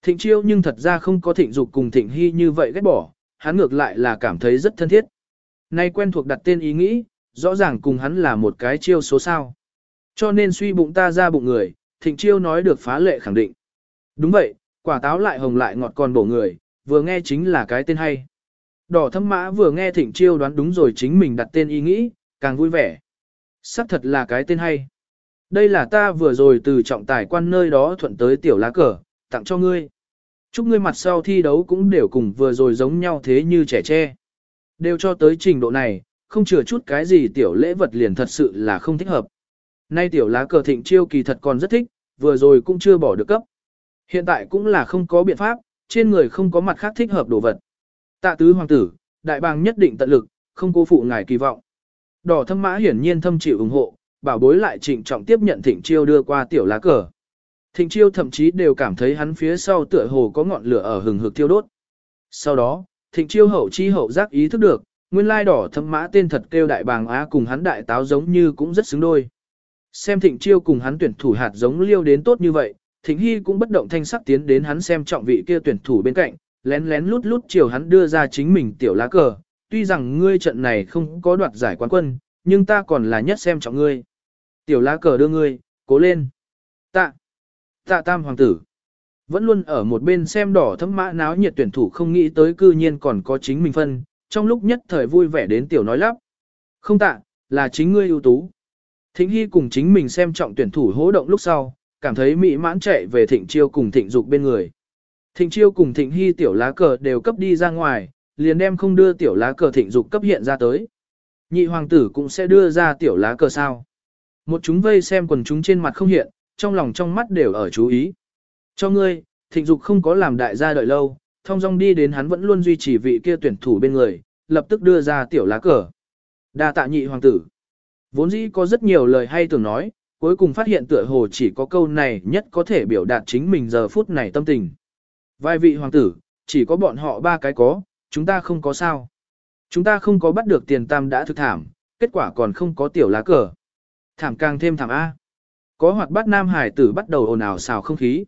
Thịnh chiêu nhưng thật ra không có thịnh dục cùng thịnh hy như vậy ghét bỏ, hắn ngược lại là cảm thấy rất thân thiết. Nay quen thuộc đặt tên ý nghĩ, rõ ràng cùng hắn là một cái chiêu số sao. Cho nên suy bụng ta ra bụng người, thịnh chiêu nói được phá lệ khẳng định. Đúng vậy, quả táo lại hồng lại ngọt còn bổ người, vừa nghe chính là cái tên hay. Đỏ thâm mã vừa nghe thịnh chiêu đoán đúng rồi chính mình đặt tên ý nghĩ, càng vui vẻ. Sắc thật là cái tên hay. Đây là ta vừa rồi từ trọng tài quan nơi đó thuận tới tiểu lá cờ, tặng cho ngươi. Chúc ngươi mặt sau thi đấu cũng đều cùng vừa rồi giống nhau thế như trẻ tre. Đều cho tới trình độ này, không chừa chút cái gì tiểu lễ vật liền thật sự là không thích hợp. Nay tiểu lá cờ thịnh chiêu kỳ thật còn rất thích, vừa rồi cũng chưa bỏ được cấp. Hiện tại cũng là không có biện pháp, trên người không có mặt khác thích hợp đồ vật. Tạ tứ hoàng tử, đại bàng nhất định tận lực, không cố phụ ngài kỳ vọng. Đỏ thâm mã hiển nhiên thâm chịu ủng hộ, bảo bối lại trịnh trọng tiếp nhận thịnh chiêu đưa qua tiểu lá cờ. Thịnh chiêu thậm chí đều cảm thấy hắn phía sau tựa hồ có ngọn lửa ở hừng hực thiêu đốt. Sau đó, thịnh chiêu hậu chi hậu giác ý thức được, nguyên lai đỏ thâm mã tên thật kêu đại bàng á cùng hắn đại táo giống như cũng rất xứng đôi. Xem thịnh chiêu cùng hắn tuyển thủ hạt giống liêu đến tốt như vậy, thịnh hy cũng bất động thanh sắc tiến đến hắn xem trọng vị kia tuyển thủ bên cạnh, lén lén lút lút chiều hắn đưa ra chính mình tiểu lá cờ, tuy rằng ngươi trận này không có đoạt giải quán quân, nhưng ta còn là nhất xem trọng ngươi. Tiểu lá cờ đưa ngươi, cố lên. Tạ. Tam hoàng tử. Vẫn luôn ở một bên xem đỏ thấm mã náo nhiệt tuyển thủ không nghĩ tới cư nhiên còn có chính mình phân, trong lúc nhất thời vui vẻ đến tiểu nói lắp. Không tạ, là chính ngươi ưu tú. Thịnh Hy cùng chính mình xem trọng tuyển thủ hỗ động lúc sau, cảm thấy mỹ mãn chạy về thịnh chiêu cùng thịnh dục bên người. Thịnh chiêu cùng thịnh hy tiểu lá cờ đều cấp đi ra ngoài, liền đem không đưa tiểu lá cờ thịnh dục cấp hiện ra tới. Nhị hoàng tử cũng sẽ đưa ra tiểu lá cờ sao. Một chúng vây xem quần chúng trên mặt không hiện, trong lòng trong mắt đều ở chú ý. Cho ngươi, thịnh dục không có làm đại gia đợi lâu, thông dong đi đến hắn vẫn luôn duy trì vị kia tuyển thủ bên người, lập tức đưa ra tiểu lá cờ. đa tạ nhị hoàng tử. Vốn dĩ có rất nhiều lời hay tưởng nói, cuối cùng phát hiện tựa hồ chỉ có câu này nhất có thể biểu đạt chính mình giờ phút này tâm tình. Vài vị hoàng tử, chỉ có bọn họ ba cái có, chúng ta không có sao. Chúng ta không có bắt được tiền tam đã thực thảm, kết quả còn không có tiểu lá cờ. Thảm càng thêm thảm A. Có hoạt bát nam hải tử bắt đầu ồn ào xào không khí.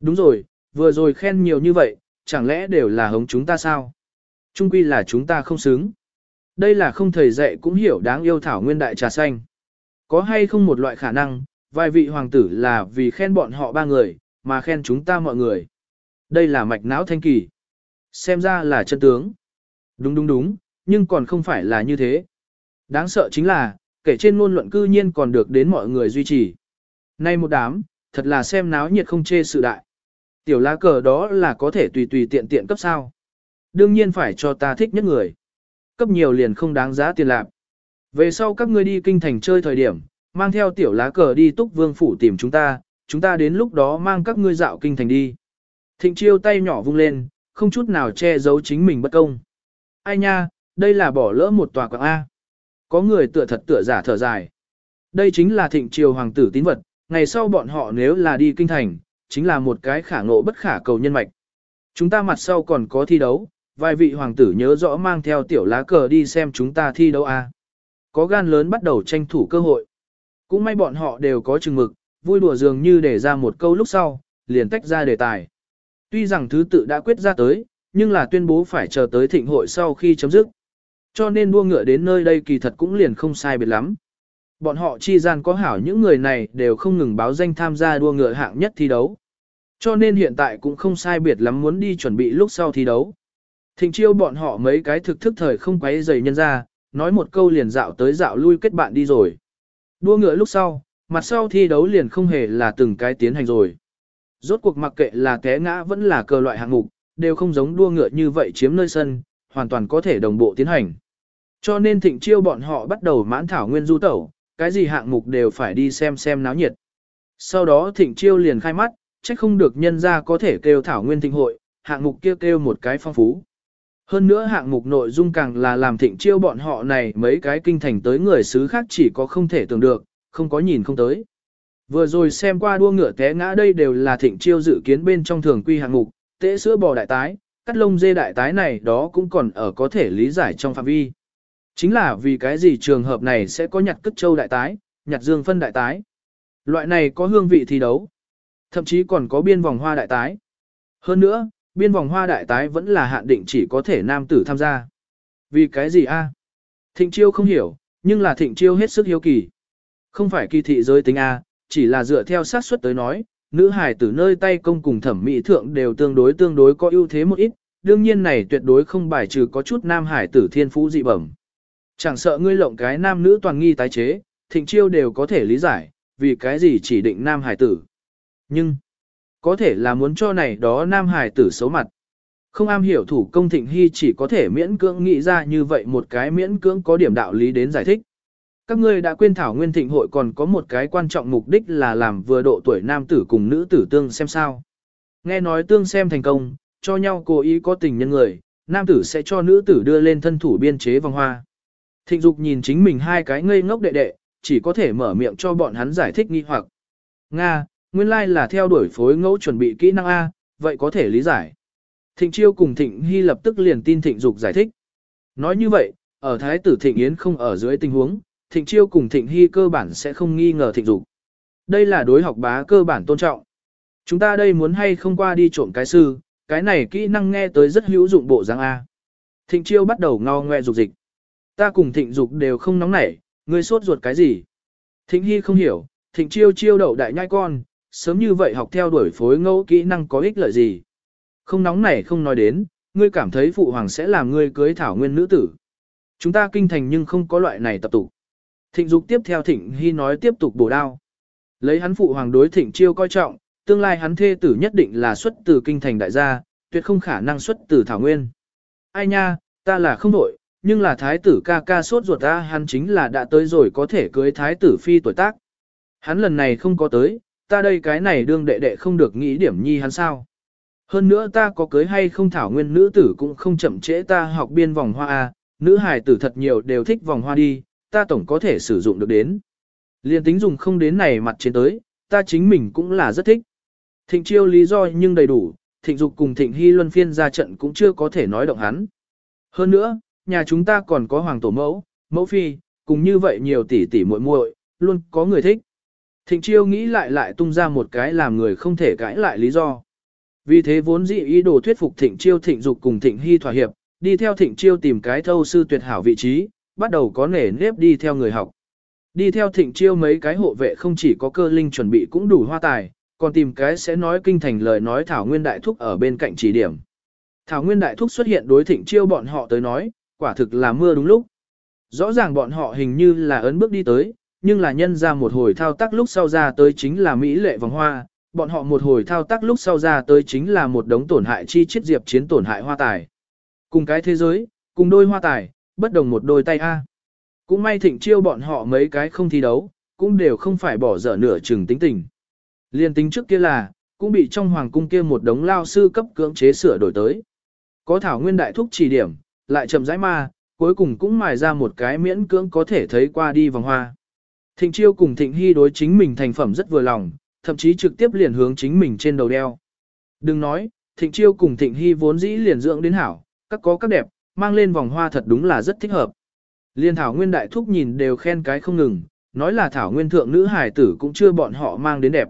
Đúng rồi, vừa rồi khen nhiều như vậy, chẳng lẽ đều là hống chúng ta sao? Trung quy là chúng ta không xứng. Đây là không thầy dạy cũng hiểu đáng yêu thảo nguyên đại trà xanh. Có hay không một loại khả năng, vài vị hoàng tử là vì khen bọn họ ba người, mà khen chúng ta mọi người. Đây là mạch não thanh kỳ. Xem ra là chân tướng. Đúng đúng đúng, nhưng còn không phải là như thế. Đáng sợ chính là, kể trên ngôn luận cư nhiên còn được đến mọi người duy trì. Nay một đám, thật là xem náo nhiệt không chê sự đại. Tiểu lá cờ đó là có thể tùy tùy tiện tiện cấp sao. Đương nhiên phải cho ta thích nhất người. Cấp nhiều liền không đáng giá tiền lạc. Về sau các ngươi đi kinh thành chơi thời điểm, mang theo tiểu lá cờ đi túc vương phủ tìm chúng ta, chúng ta đến lúc đó mang các ngươi dạo kinh thành đi. Thịnh chiêu tay nhỏ vung lên, không chút nào che giấu chính mình bất công. Ai nha, đây là bỏ lỡ một tòa quảng A. Có người tựa thật tựa giả thở dài. Đây chính là thịnh triều hoàng tử tín vật, ngày sau bọn họ nếu là đi kinh thành, chính là một cái khả ngộ bất khả cầu nhân mạch. Chúng ta mặt sau còn có thi đấu, vài vị hoàng tử nhớ rõ mang theo tiểu lá cờ đi xem chúng ta thi đấu A. Có gan lớn bắt đầu tranh thủ cơ hội. Cũng may bọn họ đều có chừng mực, vui đùa dường như để ra một câu lúc sau, liền tách ra đề tài. Tuy rằng thứ tự đã quyết ra tới, nhưng là tuyên bố phải chờ tới thịnh hội sau khi chấm dứt. Cho nên đua ngựa đến nơi đây kỳ thật cũng liền không sai biệt lắm. Bọn họ chi gian có hảo những người này đều không ngừng báo danh tham gia đua ngựa hạng nhất thi đấu. Cho nên hiện tại cũng không sai biệt lắm muốn đi chuẩn bị lúc sau thi đấu. Thịnh chiêu bọn họ mấy cái thực thức thời không quấy dày nhân ra, nói một câu liền dạo tới dạo lui kết bạn đi rồi. Đua ngựa lúc sau, mặt sau thi đấu liền không hề là từng cái tiến hành rồi. Rốt cuộc mặc kệ là té ngã vẫn là cờ loại hạng mục, đều không giống đua ngựa như vậy chiếm nơi sân, hoàn toàn có thể đồng bộ tiến hành. Cho nên thịnh chiêu bọn họ bắt đầu mãn thảo nguyên du tẩu, cái gì hạng mục đều phải đi xem xem náo nhiệt. Sau đó thịnh chiêu liền khai mắt, trách không được nhân ra có thể kêu thảo nguyên thịnh hội, hạng mục kia kêu, kêu một cái phong phú. Hơn nữa hạng mục nội dung càng là làm thịnh chiêu bọn họ này mấy cái kinh thành tới người xứ khác chỉ có không thể tưởng được, không có nhìn không tới. Vừa rồi xem qua đua ngựa té ngã đây đều là thịnh chiêu dự kiến bên trong thường quy hạng mục, tễ sữa bò đại tái, cắt lông dê đại tái này đó cũng còn ở có thể lý giải trong phạm vi. Chính là vì cái gì trường hợp này sẽ có nhặt cất châu đại tái, nhặt dương phân đại tái. Loại này có hương vị thi đấu. Thậm chí còn có biên vòng hoa đại tái. Hơn nữa, biên vòng hoa đại tái vẫn là hạn định chỉ có thể nam tử tham gia. Vì cái gì a? Thịnh chiêu không hiểu, nhưng là thịnh chiêu hết sức hiếu kỳ. Không phải kỳ thị giới tính a, chỉ là dựa theo sát suất tới nói, nữ hài tử nơi tay công cùng thẩm mỹ thượng đều tương đối tương đối có ưu thế một ít, đương nhiên này tuyệt đối không bài trừ có chút nam hải tử thiên phú dị bẩm. Chẳng sợ ngươi lộng cái nam nữ toàn nghi tái chế, thịnh chiêu đều có thể lý giải, vì cái gì chỉ định nam hải tử. Nhưng, có thể là muốn cho này đó nam hải tử xấu mặt. Không am hiểu thủ công thịnh hy chỉ có thể miễn cưỡng nghĩ ra như vậy một cái miễn cưỡng có điểm đạo lý đến giải thích. Các ngươi đã quên thảo nguyên thịnh hội còn có một cái quan trọng mục đích là làm vừa độ tuổi nam tử cùng nữ tử tương xem sao. Nghe nói tương xem thành công, cho nhau cố ý có tình nhân người, nam tử sẽ cho nữ tử đưa lên thân thủ biên chế vòng hoa. Thịnh dục nhìn chính mình hai cái ngây ngốc đệ đệ, chỉ có thể mở miệng cho bọn hắn giải thích nghi hoặc. Nga, nguyên lai là theo đuổi phối ngẫu chuẩn bị kỹ năng A, vậy có thể lý giải. Thịnh chiêu cùng thịnh hy lập tức liền tin thịnh dục giải thích. Nói như vậy, ở thái tử thịnh yến không ở dưới tình huống, thịnh chiêu cùng thịnh hy cơ bản sẽ không nghi ngờ thịnh dục. Đây là đối học bá cơ bản tôn trọng. Chúng ta đây muốn hay không qua đi trộm cái sư, cái này kỹ năng nghe tới rất hữu dụng bộ dáng A. Thịnh chiêu bắt đầu ngao ngoe dục dịch. Ta cùng thịnh dục đều không nóng nảy, ngươi sốt ruột cái gì? Thịnh hy không hiểu, thịnh chiêu chiêu đậu đại nhai con, sớm như vậy học theo đuổi phối ngẫu kỹ năng có ích lợi gì? Không nóng nảy không nói đến, ngươi cảm thấy phụ hoàng sẽ làm ngươi cưới thảo nguyên nữ tử. Chúng ta kinh thành nhưng không có loại này tập tục. Thịnh dục tiếp theo thịnh hy nói tiếp tục bổ đao. Lấy hắn phụ hoàng đối thịnh chiêu coi trọng, tương lai hắn thê tử nhất định là xuất từ kinh thành đại gia, tuyệt không khả năng xuất từ thảo nguyên. Ai nha, ta là không đổi, nhưng là thái tử ca ca sốt ruột ta hắn chính là đã tới rồi có thể cưới thái tử phi tuổi tác. Hắn lần này không có tới, ta đây cái này đương đệ đệ không được nghĩ điểm nhi hắn sao. Hơn nữa ta có cưới hay không thảo nguyên nữ tử cũng không chậm trễ ta học biên vòng hoa A, nữ hài tử thật nhiều đều thích vòng hoa đi, ta tổng có thể sử dụng được đến. Liên tính dùng không đến này mặt trên tới, ta chính mình cũng là rất thích. Thịnh chiêu lý do nhưng đầy đủ, thịnh dục cùng thịnh hy luân phiên ra trận cũng chưa có thể nói động hắn. Hơn nữa, nhà chúng ta còn có hoàng tổ mẫu, mẫu phi, cùng như vậy nhiều tỷ tỷ muội muội, luôn có người thích. Thịnh chiêu nghĩ lại lại tung ra một cái làm người không thể cãi lại lý do. Vì thế vốn dị ý đồ thuyết phục thịnh chiêu thịnh dục cùng thịnh hy thỏa hiệp, đi theo thịnh chiêu tìm cái thâu sư tuyệt hảo vị trí, bắt đầu có nể nếp đi theo người học. Đi theo thịnh chiêu mấy cái hộ vệ không chỉ có cơ linh chuẩn bị cũng đủ hoa tài, còn tìm cái sẽ nói kinh thành lời nói Thảo Nguyên Đại Thúc ở bên cạnh chỉ điểm. Thảo Nguyên Đại Thúc xuất hiện đối thịnh chiêu bọn họ tới nói, quả thực là mưa đúng lúc. Rõ ràng bọn họ hình như là ấn bước đi tới, nhưng là nhân ra một hồi thao tác lúc sau ra tới chính là Mỹ lệ vòng hoa, bọn họ một hồi thao tác lúc sau ra tới chính là một đống tổn hại chi chiết diệp chiến tổn hại hoa tài. Cùng cái thế giới, cùng đôi hoa tài, bất đồng một đôi tay A. Cũng may thịnh chiêu bọn họ mấy cái không thi đấu, cũng đều không phải bỏ dở nửa chừng tính tình. Liên tính trước kia là, cũng bị trong hoàng cung kia một đống lao sư cấp cưỡng chế sửa đổi tới. Có thảo nguyên đại thúc chỉ điểm, lại chậm rãi ma, cuối cùng cũng mài ra một cái miễn cưỡng có thể thấy qua đi vòng hoa. Thịnh chiêu cùng thịnh hy đối chính mình thành phẩm rất vừa lòng, thậm chí trực tiếp liền hướng chính mình trên đầu đeo. Đừng nói, thịnh chiêu cùng thịnh hy vốn dĩ liền dưỡng đến hảo, các có các đẹp, mang lên vòng hoa thật đúng là rất thích hợp. Liên thảo nguyên đại thúc nhìn đều khen cái không ngừng, nói là thảo nguyên thượng nữ hải tử cũng chưa bọn họ mang đến đẹp.